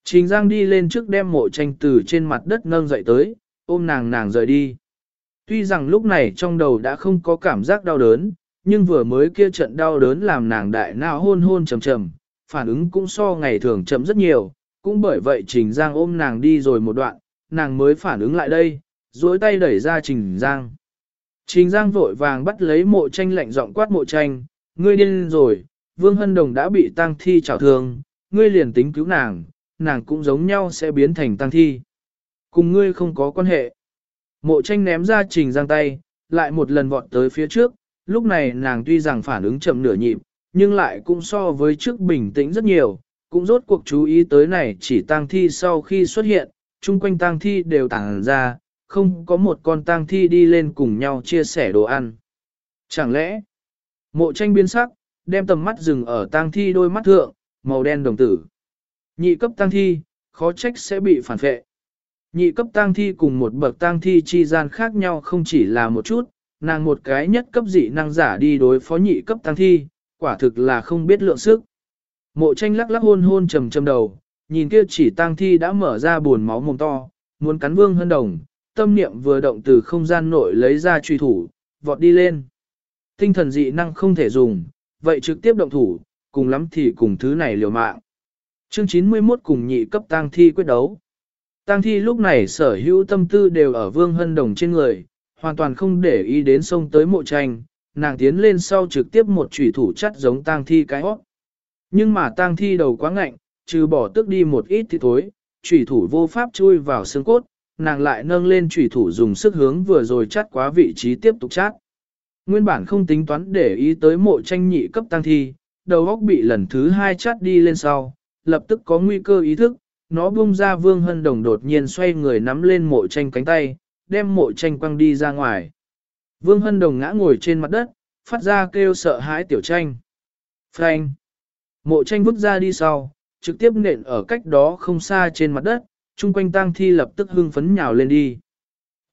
Trình Giang đi lên trước đem mộ tranh từ trên mặt đất nâng dậy tới, ôm nàng nàng rời đi. Tuy rằng lúc này trong đầu đã không có cảm giác đau đớn, nhưng vừa mới kia trận đau đớn làm nàng đại não hôn hôn trầm trầm, phản ứng cũng so ngày thường chậm rất nhiều, cũng bởi vậy Trình Giang ôm nàng đi rồi một đoạn, nàng mới phản ứng lại đây, duỗi tay đẩy ra Trình Giang. Trình Giang vội vàng bắt lấy mộ tranh lạnh giọng quát mộ tranh, ngươi điên rồi, Vương Hân Đồng đã bị tang thi trào thương, ngươi liền tính cứu nàng, nàng cũng giống nhau sẽ biến thành tang thi. Cùng ngươi không có quan hệ. Mộ tranh ném ra Trình Giang tay, lại một lần vọt tới phía trước, lúc này nàng tuy rằng phản ứng chậm nửa nhịp, nhưng lại cũng so với trước bình tĩnh rất nhiều, cũng rốt cuộc chú ý tới này chỉ tang thi sau khi xuất hiện, chung quanh tang thi đều tàng ra, không có một con tang thi đi lên cùng nhau chia sẻ đồ ăn. Chẳng lẽ, mộ tranh biến sắc, đem tầm mắt dừng ở tang thi đôi mắt thượng, màu đen đồng tử. Nhị cấp tang thi, khó trách sẽ bị phản phệ. Nhị cấp tang thi cùng một bậc tang thi chi gian khác nhau không chỉ là một chút, nàng một cái nhất cấp dị năng giả đi đối phó nhị cấp tang thi, quả thực là không biết lượng sức. Mộ tranh lắc lắc hôn hôn trầm trầm đầu, nhìn kia chỉ tang thi đã mở ra buồn máu mồm to, muốn cắn vương hơn đồng, tâm niệm vừa động từ không gian nội lấy ra truy thủ, vọt đi lên. Tinh thần dị năng không thể dùng, vậy trực tiếp động thủ, cùng lắm thì cùng thứ này liều mạng. Chương 91 cùng nhị cấp tang thi quyết đấu. Tang thi lúc này sở hữu tâm tư đều ở vương hân đồng trên người, hoàn toàn không để ý đến sông tới mộ tranh, nàng tiến lên sau trực tiếp một chủy thủ chắt giống tang thi cái hót. Nhưng mà tang thi đầu quá ngạnh, trừ bỏ tức đi một ít thì thối, chủy thủ vô pháp chui vào xương cốt, nàng lại nâng lên chủy thủ dùng sức hướng vừa rồi chắt quá vị trí tiếp tục chát. Nguyên bản không tính toán để ý tới mộ tranh nhị cấp tang thi, đầu óc bị lần thứ hai chát đi lên sau, lập tức có nguy cơ ý thức, nó bung ra vương hân đồng đột nhiên xoay người nắm lên mộ tranh cánh tay, đem mộ tranh quăng đi ra ngoài. Vương hân đồng ngã ngồi trên mặt đất, phát ra kêu sợ hãi tiểu tranh. Frank! Mộ tranh vứt ra đi sau, trực tiếp nện ở cách đó không xa trên mặt đất, chung quanh tang thi lập tức hưng phấn nhào lên đi.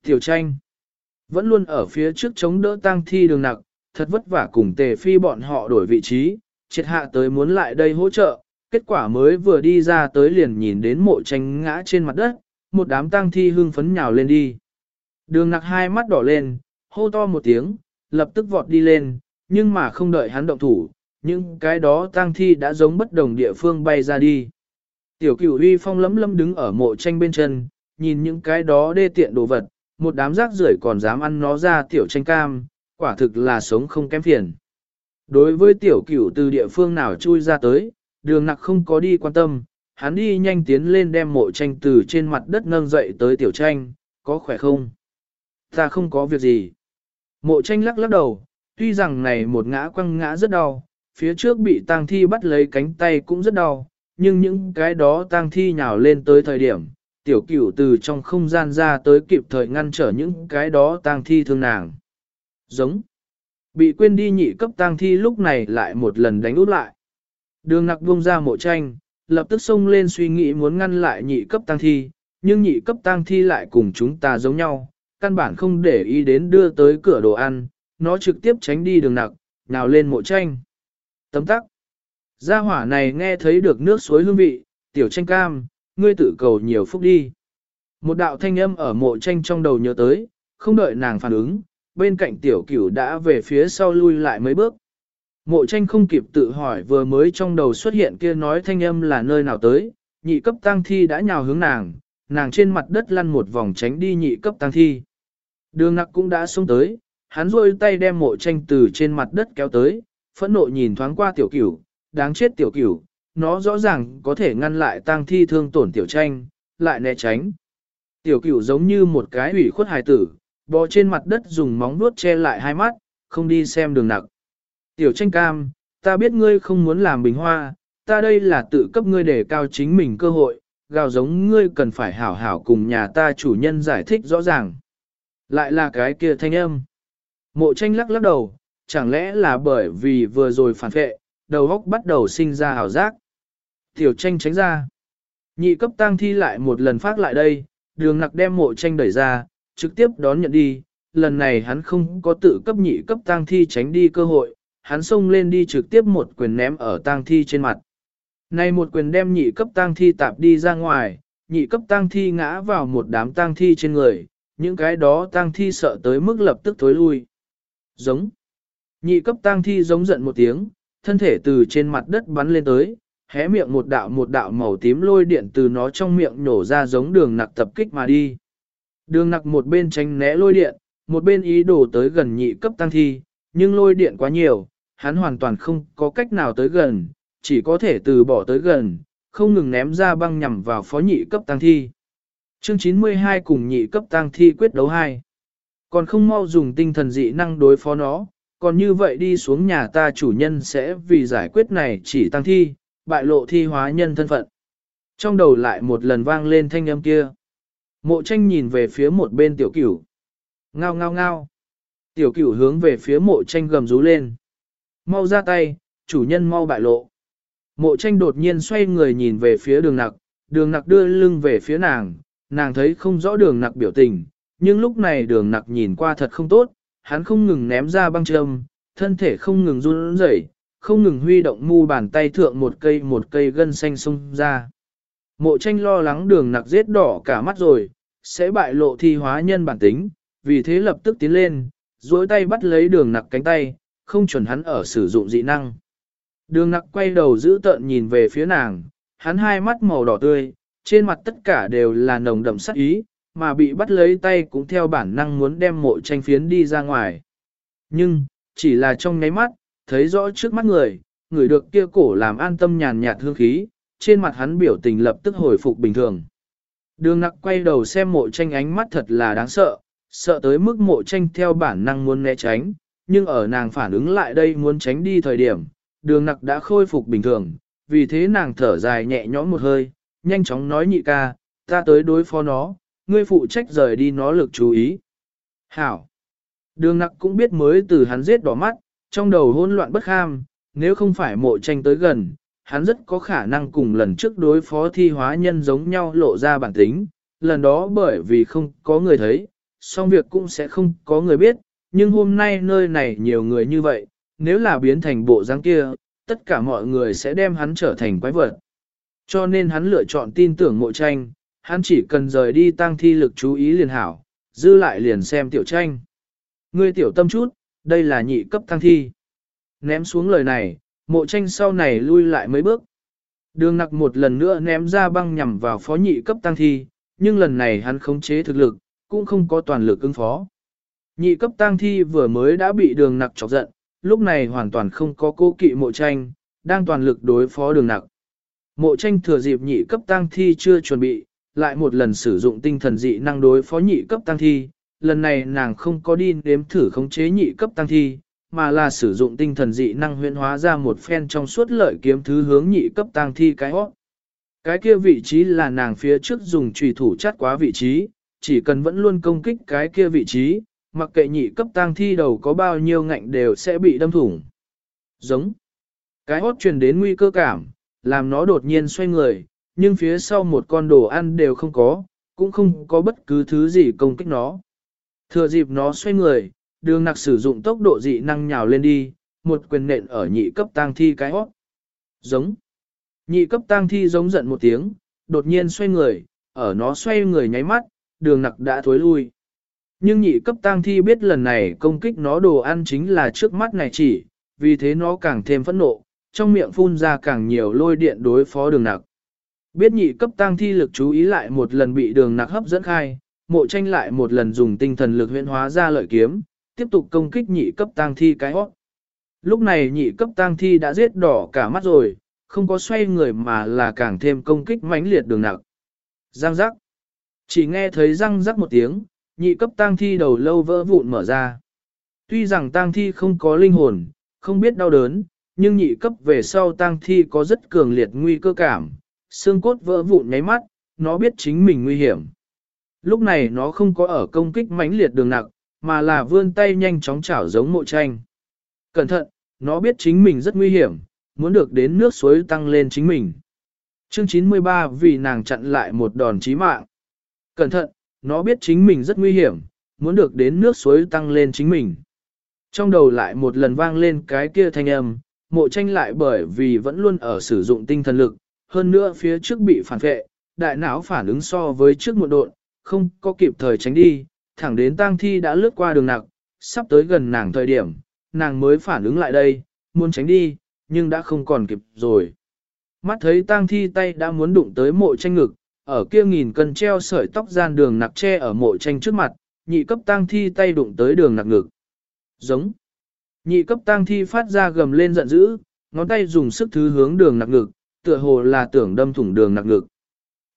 Tiểu tranh! Vẫn luôn ở phía trước chống đỡ tang thi đường nặc, thật vất vả cùng tề phi bọn họ đổi vị trí, triệt hạ tới muốn lại đây hỗ trợ, kết quả mới vừa đi ra tới liền nhìn đến mộ tranh ngã trên mặt đất, một đám tang thi hưng phấn nhào lên đi. Đường nặc hai mắt đỏ lên, hô to một tiếng, lập tức vọt đi lên, nhưng mà không đợi hắn động thủ, những cái đó tang thi đã giống bất đồng địa phương bay ra đi. Tiểu cửu uy phong lấm lấm đứng ở mộ tranh bên chân, nhìn những cái đó đê tiện đồ vật, một đám rác rưởi còn dám ăn nó ra tiểu tranh cam, quả thực là sống không kém phiền. Đối với tiểu cửu từ địa phương nào chui ra tới, đường nặc không có đi quan tâm, hắn đi nhanh tiến lên đem mộ tranh từ trên mặt đất nâng dậy tới tiểu tranh, có khỏe không? Ta không có việc gì. Mộ tranh lắc lắc đầu, tuy rằng này một ngã quăng ngã rất đau, phía trước bị tang thi bắt lấy cánh tay cũng rất đau, nhưng những cái đó tang thi nhào lên tới thời điểm, tiểu cửu từ trong không gian ra tới kịp thời ngăn trở những cái đó tang thi thương nàng. Giống. Bị quên đi nhị cấp tang thi lúc này lại một lần đánh út lại. Đường nặc buông ra mộ tranh, lập tức xông lên suy nghĩ muốn ngăn lại nhị cấp tăng thi, nhưng nhị cấp tăng thi lại cùng chúng ta giống nhau, căn bản không để ý đến đưa tới cửa đồ ăn, nó trực tiếp tránh đi đường nặc, nào lên mộ tranh. Tấm tắc. Gia hỏa này nghe thấy được nước suối hương vị, tiểu tranh cam, ngươi tự cầu nhiều phúc đi. Một đạo thanh âm ở mộ tranh trong đầu nhớ tới, không đợi nàng phản ứng, bên cạnh tiểu cửu đã về phía sau lui lại mấy bước. Mộ tranh không kịp tự hỏi vừa mới trong đầu xuất hiện kia nói thanh âm là nơi nào tới, nhị cấp tăng thi đã nhào hướng nàng, nàng trên mặt đất lăn một vòng tránh đi nhị cấp tăng thi. Đường nặc cũng đã xuống tới, hắn rôi tay đem mộ tranh từ trên mặt đất kéo tới, phẫn nộ nhìn thoáng qua tiểu cửu, đáng chết tiểu cửu, nó rõ ràng có thể ngăn lại tăng thi thương tổn tiểu tranh, lại né tránh. Tiểu cửu giống như một cái ủy khuất hài tử, bò trên mặt đất dùng móng vuốt che lại hai mắt, không đi xem đường nặc. Tiểu tranh cam, ta biết ngươi không muốn làm bình hoa, ta đây là tự cấp ngươi để cao chính mình cơ hội, gào giống ngươi cần phải hảo hảo cùng nhà ta chủ nhân giải thích rõ ràng. Lại là cái kia thanh âm. Mộ tranh lắc lắc đầu, chẳng lẽ là bởi vì vừa rồi phản vệ, đầu óc bắt đầu sinh ra hảo giác. Tiểu tranh tránh ra. Nhị cấp tăng thi lại một lần phát lại đây, đường nặc đem mộ tranh đẩy ra, trực tiếp đón nhận đi. Lần này hắn không có tự cấp nhị cấp tăng thi tránh đi cơ hội, hắn xông lên đi trực tiếp một quyền ném ở tang thi trên mặt. Này một quyền đem nhị cấp tang thi tạp đi ra ngoài, nhị cấp tang thi ngã vào một đám tang thi trên người, những cái đó tang thi sợ tới mức lập tức thối lui. Giống. Nhị cấp tang thi giống giận một tiếng, thân thể từ trên mặt đất bắn lên tới, hé miệng một đạo một đạo màu tím lôi điện từ nó trong miệng nổ ra giống đường nặc tập kích mà đi. Đường nặc một bên tránh né lôi điện, một bên ý đồ tới gần nhị cấp tăng thi, nhưng lôi điện quá nhiều, hắn hoàn toàn không có cách nào tới gần, chỉ có thể từ bỏ tới gần, không ngừng ném ra băng nhằm vào phó nhị cấp tăng thi. Chương 92 cùng nhị cấp tăng thi quyết đấu 2. Còn không mau dùng tinh thần dị năng đối phó nó, còn như vậy đi xuống nhà ta chủ nhân sẽ vì giải quyết này chỉ tăng thi, bại lộ thi hóa nhân thân phận. Trong đầu lại một lần vang lên thanh âm kia. Mộ tranh nhìn về phía một bên tiểu cửu. Ngao ngao ngao. Tiểu cửu hướng về phía mộ tranh gầm rú lên. Mau ra tay, chủ nhân mau bại lộ. Mộ tranh đột nhiên xoay người nhìn về phía đường nặc, đường nặc đưa lưng về phía nàng, nàng thấy không rõ đường nặc biểu tình, nhưng lúc này đường nặc nhìn qua thật không tốt, hắn không ngừng ném ra băng châm, thân thể không ngừng run rẩy, không ngừng huy động mu bàn tay thượng một cây một cây gân xanh xông ra. Mộ tranh lo lắng đường nặc giết đỏ cả mắt rồi, sẽ bại lộ thi hóa nhân bản tính, vì thế lập tức tiến lên, duỗi tay bắt lấy đường nặc cánh tay, không chuẩn hắn ở sử dụng dị năng. Đường nặc quay đầu giữ tợn nhìn về phía nàng, hắn hai mắt màu đỏ tươi, trên mặt tất cả đều là nồng đậm sắc ý, mà bị bắt lấy tay cũng theo bản năng muốn đem mộ tranh phiến đi ra ngoài. Nhưng, chỉ là trong nháy mắt, thấy rõ trước mắt người, người được kia cổ làm an tâm nhàn nhạt hương khí, trên mặt hắn biểu tình lập tức hồi phục bình thường. Đường nặc quay đầu xem mộ tranh ánh mắt thật là đáng sợ, sợ tới mức mộ tranh theo bản năng muốn né tránh, nhưng ở nàng phản ứng lại đây muốn tránh đi thời điểm, đường nặc đã khôi phục bình thường, vì thế nàng thở dài nhẹ nhõm một hơi, nhanh chóng nói nhị ca, ta tới đối phó nó, ngươi phụ trách rời đi nó lực chú ý. Hảo! Đường nặc cũng biết mới từ hắn giết đỏ mắt, trong đầu hỗn loạn bất kham, nếu không phải mộ tranh tới gần, hắn rất có khả năng cùng lần trước đối phó thi hóa nhân giống nhau lộ ra bản tính, lần đó bởi vì không có người thấy, song việc cũng sẽ không có người biết, nhưng hôm nay nơi này nhiều người như vậy, nếu là biến thành bộ dáng kia, tất cả mọi người sẽ đem hắn trở thành quái vật. Cho nên hắn lựa chọn tin tưởng mộ tranh, hắn chỉ cần rời đi tăng thi lực chú ý liền hảo, dư lại liền xem tiểu tranh. Ngươi tiểu tâm chút, đây là nhị cấp tăng thi. Ném xuống lời này, mộ tranh sau này lui lại mấy bước. Đường nặc một lần nữa ném ra băng nhằm vào phó nhị cấp tăng thi, nhưng lần này hắn khống chế thực lực, cũng không có toàn lực ứng phó. Nhị cấp tang thi vừa mới đã bị đường nặc chọc giận, lúc này hoàn toàn không có cố kỵ mộ tranh, đang toàn lực đối phó đường nặc. Mộ tranh thừa dịp nhị cấp tang thi chưa chuẩn bị, lại một lần sử dụng tinh thần dị năng đối phó nhị cấp tang thi, lần này nàng không có đi đếm thử khống chế nhị cấp tăng thi, mà là sử dụng tinh thần dị năng huyễn hóa ra một phen trong suốt lợi kiếm thứ hướng nhị cấp tăng thi cái hót. Cái kia vị trí là nàng phía trước dùng trùy thủ chắt quá vị trí, chỉ cần vẫn luôn công kích cái kia vị trí, mặc kệ nhị cấp tang thi đầu có bao nhiêu ngạnh đều sẽ bị đâm thủng. Giống. Cái hốt truyền đến nguy cơ cảm, làm nó đột nhiên xoay người, nhưng phía sau một con đồ ăn đều không có, cũng không có bất cứ thứ gì công kích nó. Thừa dịp nó xoay người, đường nặc sử dụng tốc độ dị năng nhào lên đi, một quyền nện ở nhị cấp tang thi cái hót. Giống. Nhị cấp tang thi giống giận một tiếng, đột nhiên xoay người, ở nó xoay người nháy mắt, đường nặc đã thối lui. Nhưng nhị cấp tang thi biết lần này công kích nó đồ ăn chính là trước mắt này chỉ, vì thế nó càng thêm phẫn nộ, trong miệng phun ra càng nhiều lôi điện đối phó đường nặc. Biết nhị cấp tăng thi lực chú ý lại một lần bị đường nặc hấp dẫn khai, mộ tranh lại một lần dùng tinh thần lực huyễn hóa ra lợi kiếm, tiếp tục công kích nhị cấp tăng thi cái hót. Lúc này nhị cấp tăng thi đã giết đỏ cả mắt rồi, không có xoay người mà là càng thêm công kích mãnh liệt đường nặc. Giang giác. Chỉ nghe thấy răng rắc một tiếng, nhị cấp tang thi đầu lâu vỡ vụn mở ra. Tuy rằng tang thi không có linh hồn, không biết đau đớn, nhưng nhị cấp về sau tang thi có rất cường liệt nguy cơ cảm, xương cốt vỡ vụn nháy mắt, nó biết chính mình nguy hiểm. Lúc này nó không có ở công kích mãnh liệt đường nặng, mà là vươn tay nhanh chóng chảo giống mộ tranh. Cẩn thận, nó biết chính mình rất nguy hiểm, muốn được đến nước suối tăng lên chính mình. Chương 93 vì nàng chặn lại một đòn chí mạng. Cẩn thận, nó biết chính mình rất nguy hiểm, muốn được đến nước suối tăng lên chính mình. Trong đầu lại một lần vang lên cái kia thanh âm, mộ tranh lại bởi vì vẫn luôn ở sử dụng tinh thần lực, hơn nữa phía trước bị phản vệ, đại não phản ứng so với trước một độn, không có kịp thời tránh đi, thẳng đến tang thi đã lướt qua đường nặng, sắp tới gần nàng thời điểm, nàng mới phản ứng lại đây, muốn tránh đi, nhưng đã không còn kịp rồi. Mắt thấy tang thi tay đã muốn đụng tới mộ tranh ngực, ở kia nghìn cân treo sợi tóc gian đường nặc tre ở mộ tranh trước mặt, nhị cấp tang thi tay đụng tới đường nặc ngực. Giống. Nhị cấp tang thi phát ra gầm lên giận dữ, ngón tay dùng sức thứ hướng đường nặc ngực, tựa hồ là tưởng đâm thủng đường nặc ngực.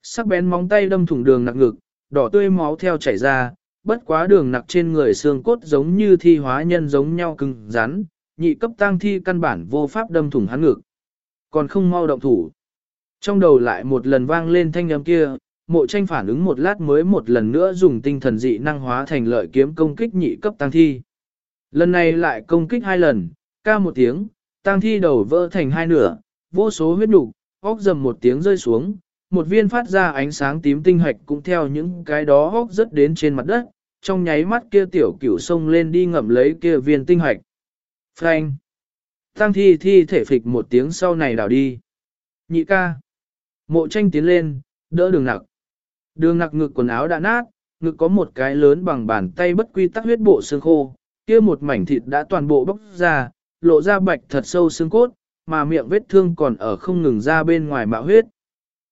Sắc bén móng tay đâm thủng đường nặc ngực, đỏ tươi máu theo chảy ra, bất quá đường nặc trên người xương cốt giống như thi hóa nhân giống nhau cứng rắn, nhị cấp tang thi căn bản vô pháp đâm thủng hắn ngực. Còn không mau động thủ. Trong đầu lại một lần vang lên thanh âm kia, mộ tranh phản ứng một lát mới một lần nữa dùng tinh thần dị năng hóa thành lợi kiếm công kích nhị cấp tăng thi. Lần này lại công kích hai lần, ca một tiếng, tăng thi đầu vỡ thành hai nửa, vô số huyết đục óc dầm một tiếng rơi xuống, một viên phát ra ánh sáng tím tinh hạch cũng theo những cái đó óc rớt đến trên mặt đất, trong nháy mắt kia tiểu cửu sông lên đi ngậm lấy kia viên tinh hạch. Phanh! Tăng thi thi thể phịch một tiếng sau này đảo đi. Nhị ca! Mộ tranh tiến lên, đỡ đường nặc. Đường nặc ngực quần áo đã nát, ngực có một cái lớn bằng bàn tay bất quy tắc huyết bộ xương khô, kia một mảnh thịt đã toàn bộ bóc ra, lộ ra bạch thật sâu xương cốt, mà miệng vết thương còn ở không ngừng ra bên ngoài mạo huyết.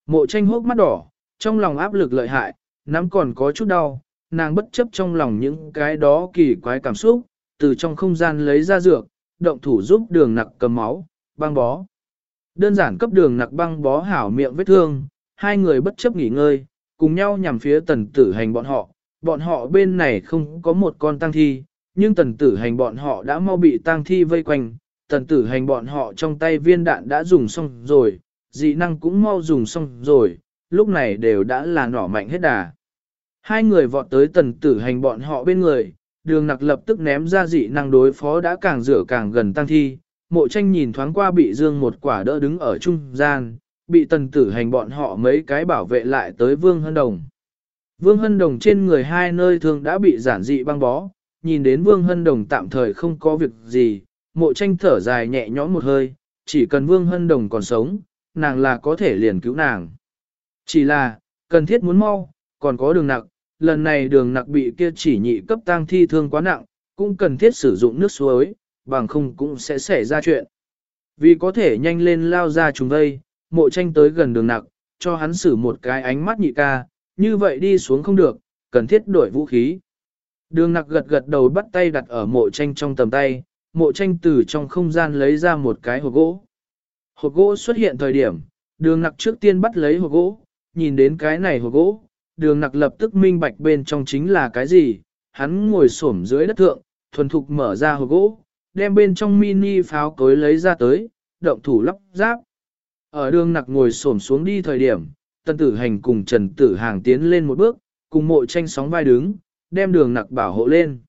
Mộ tranh hốc mắt đỏ, trong lòng áp lực lợi hại, nắm còn có chút đau, nàng bất chấp trong lòng những cái đó kỳ quái cảm xúc, từ trong không gian lấy ra dược, động thủ giúp đường nặc cầm máu, băng bó. Đơn giản cấp đường nặc băng bó hảo miệng vết thương, hai người bất chấp nghỉ ngơi, cùng nhau nhằm phía tần tử hành bọn họ. Bọn họ bên này không có một con tăng thi, nhưng tần tử hành bọn họ đã mau bị tăng thi vây quanh. Tần tử hành bọn họ trong tay viên đạn đã dùng xong rồi, dị năng cũng mau dùng xong rồi, lúc này đều đã là nỏ mạnh hết đà. Hai người vọt tới tần tử hành bọn họ bên người, đường nặc lập tức ném ra dị năng đối phó đã càng rửa càng gần tăng thi, mộ tranh nhìn thoáng qua bị dương một quả đỡ đứng ở trung gian, bị tần tử hành bọn họ mấy cái bảo vệ lại tới Vương Hân Đồng. Vương Hân Đồng trên người hai nơi thường đã bị giản dị băng bó, nhìn đến Vương Hân Đồng tạm thời không có việc gì, mộ tranh thở dài nhẹ nhõm một hơi, chỉ cần Vương Hân Đồng còn sống, nàng là có thể liền cứu nàng. Chỉ là, cần thiết muốn mau, còn có đường nặng, lần này đường nặng bị kia chỉ nhị cấp tang thi thương quá nặng, cũng cần thiết sử dụng nước suối, bằng không cũng sẽ xảy ra chuyện. Vì có thể nhanh lên lao ra chúng đây, mộ tranh tới gần đường nặc, cho hắn xử một cái ánh mắt nhị ca, như vậy đi xuống không được, cần thiết đổi vũ khí. Đường nặc gật gật đầu bắt tay đặt ở mộ tranh trong tầm tay, mộ tranh từ trong không gian lấy ra một cái hộp gỗ. Hộp gỗ xuất hiện thời điểm, đường nặc trước tiên bắt lấy hộp gỗ, nhìn đến cái này hộp gỗ, đường nặc lập tức minh bạch bên trong chính là cái gì, hắn ngồi xổm dưới đất thượng, thuần thục mở ra hộp gỗ, đem bên trong mini pháo cối lấy ra tới, động thủ lắp ráp. Ở đường nặc ngồi xổm xuống đi thời điểm, tân tử hành cùng trần tử hàng tiến lên một bước, cùng mộ tranh sóng vai đứng, đem đường nặc bảo hộ lên.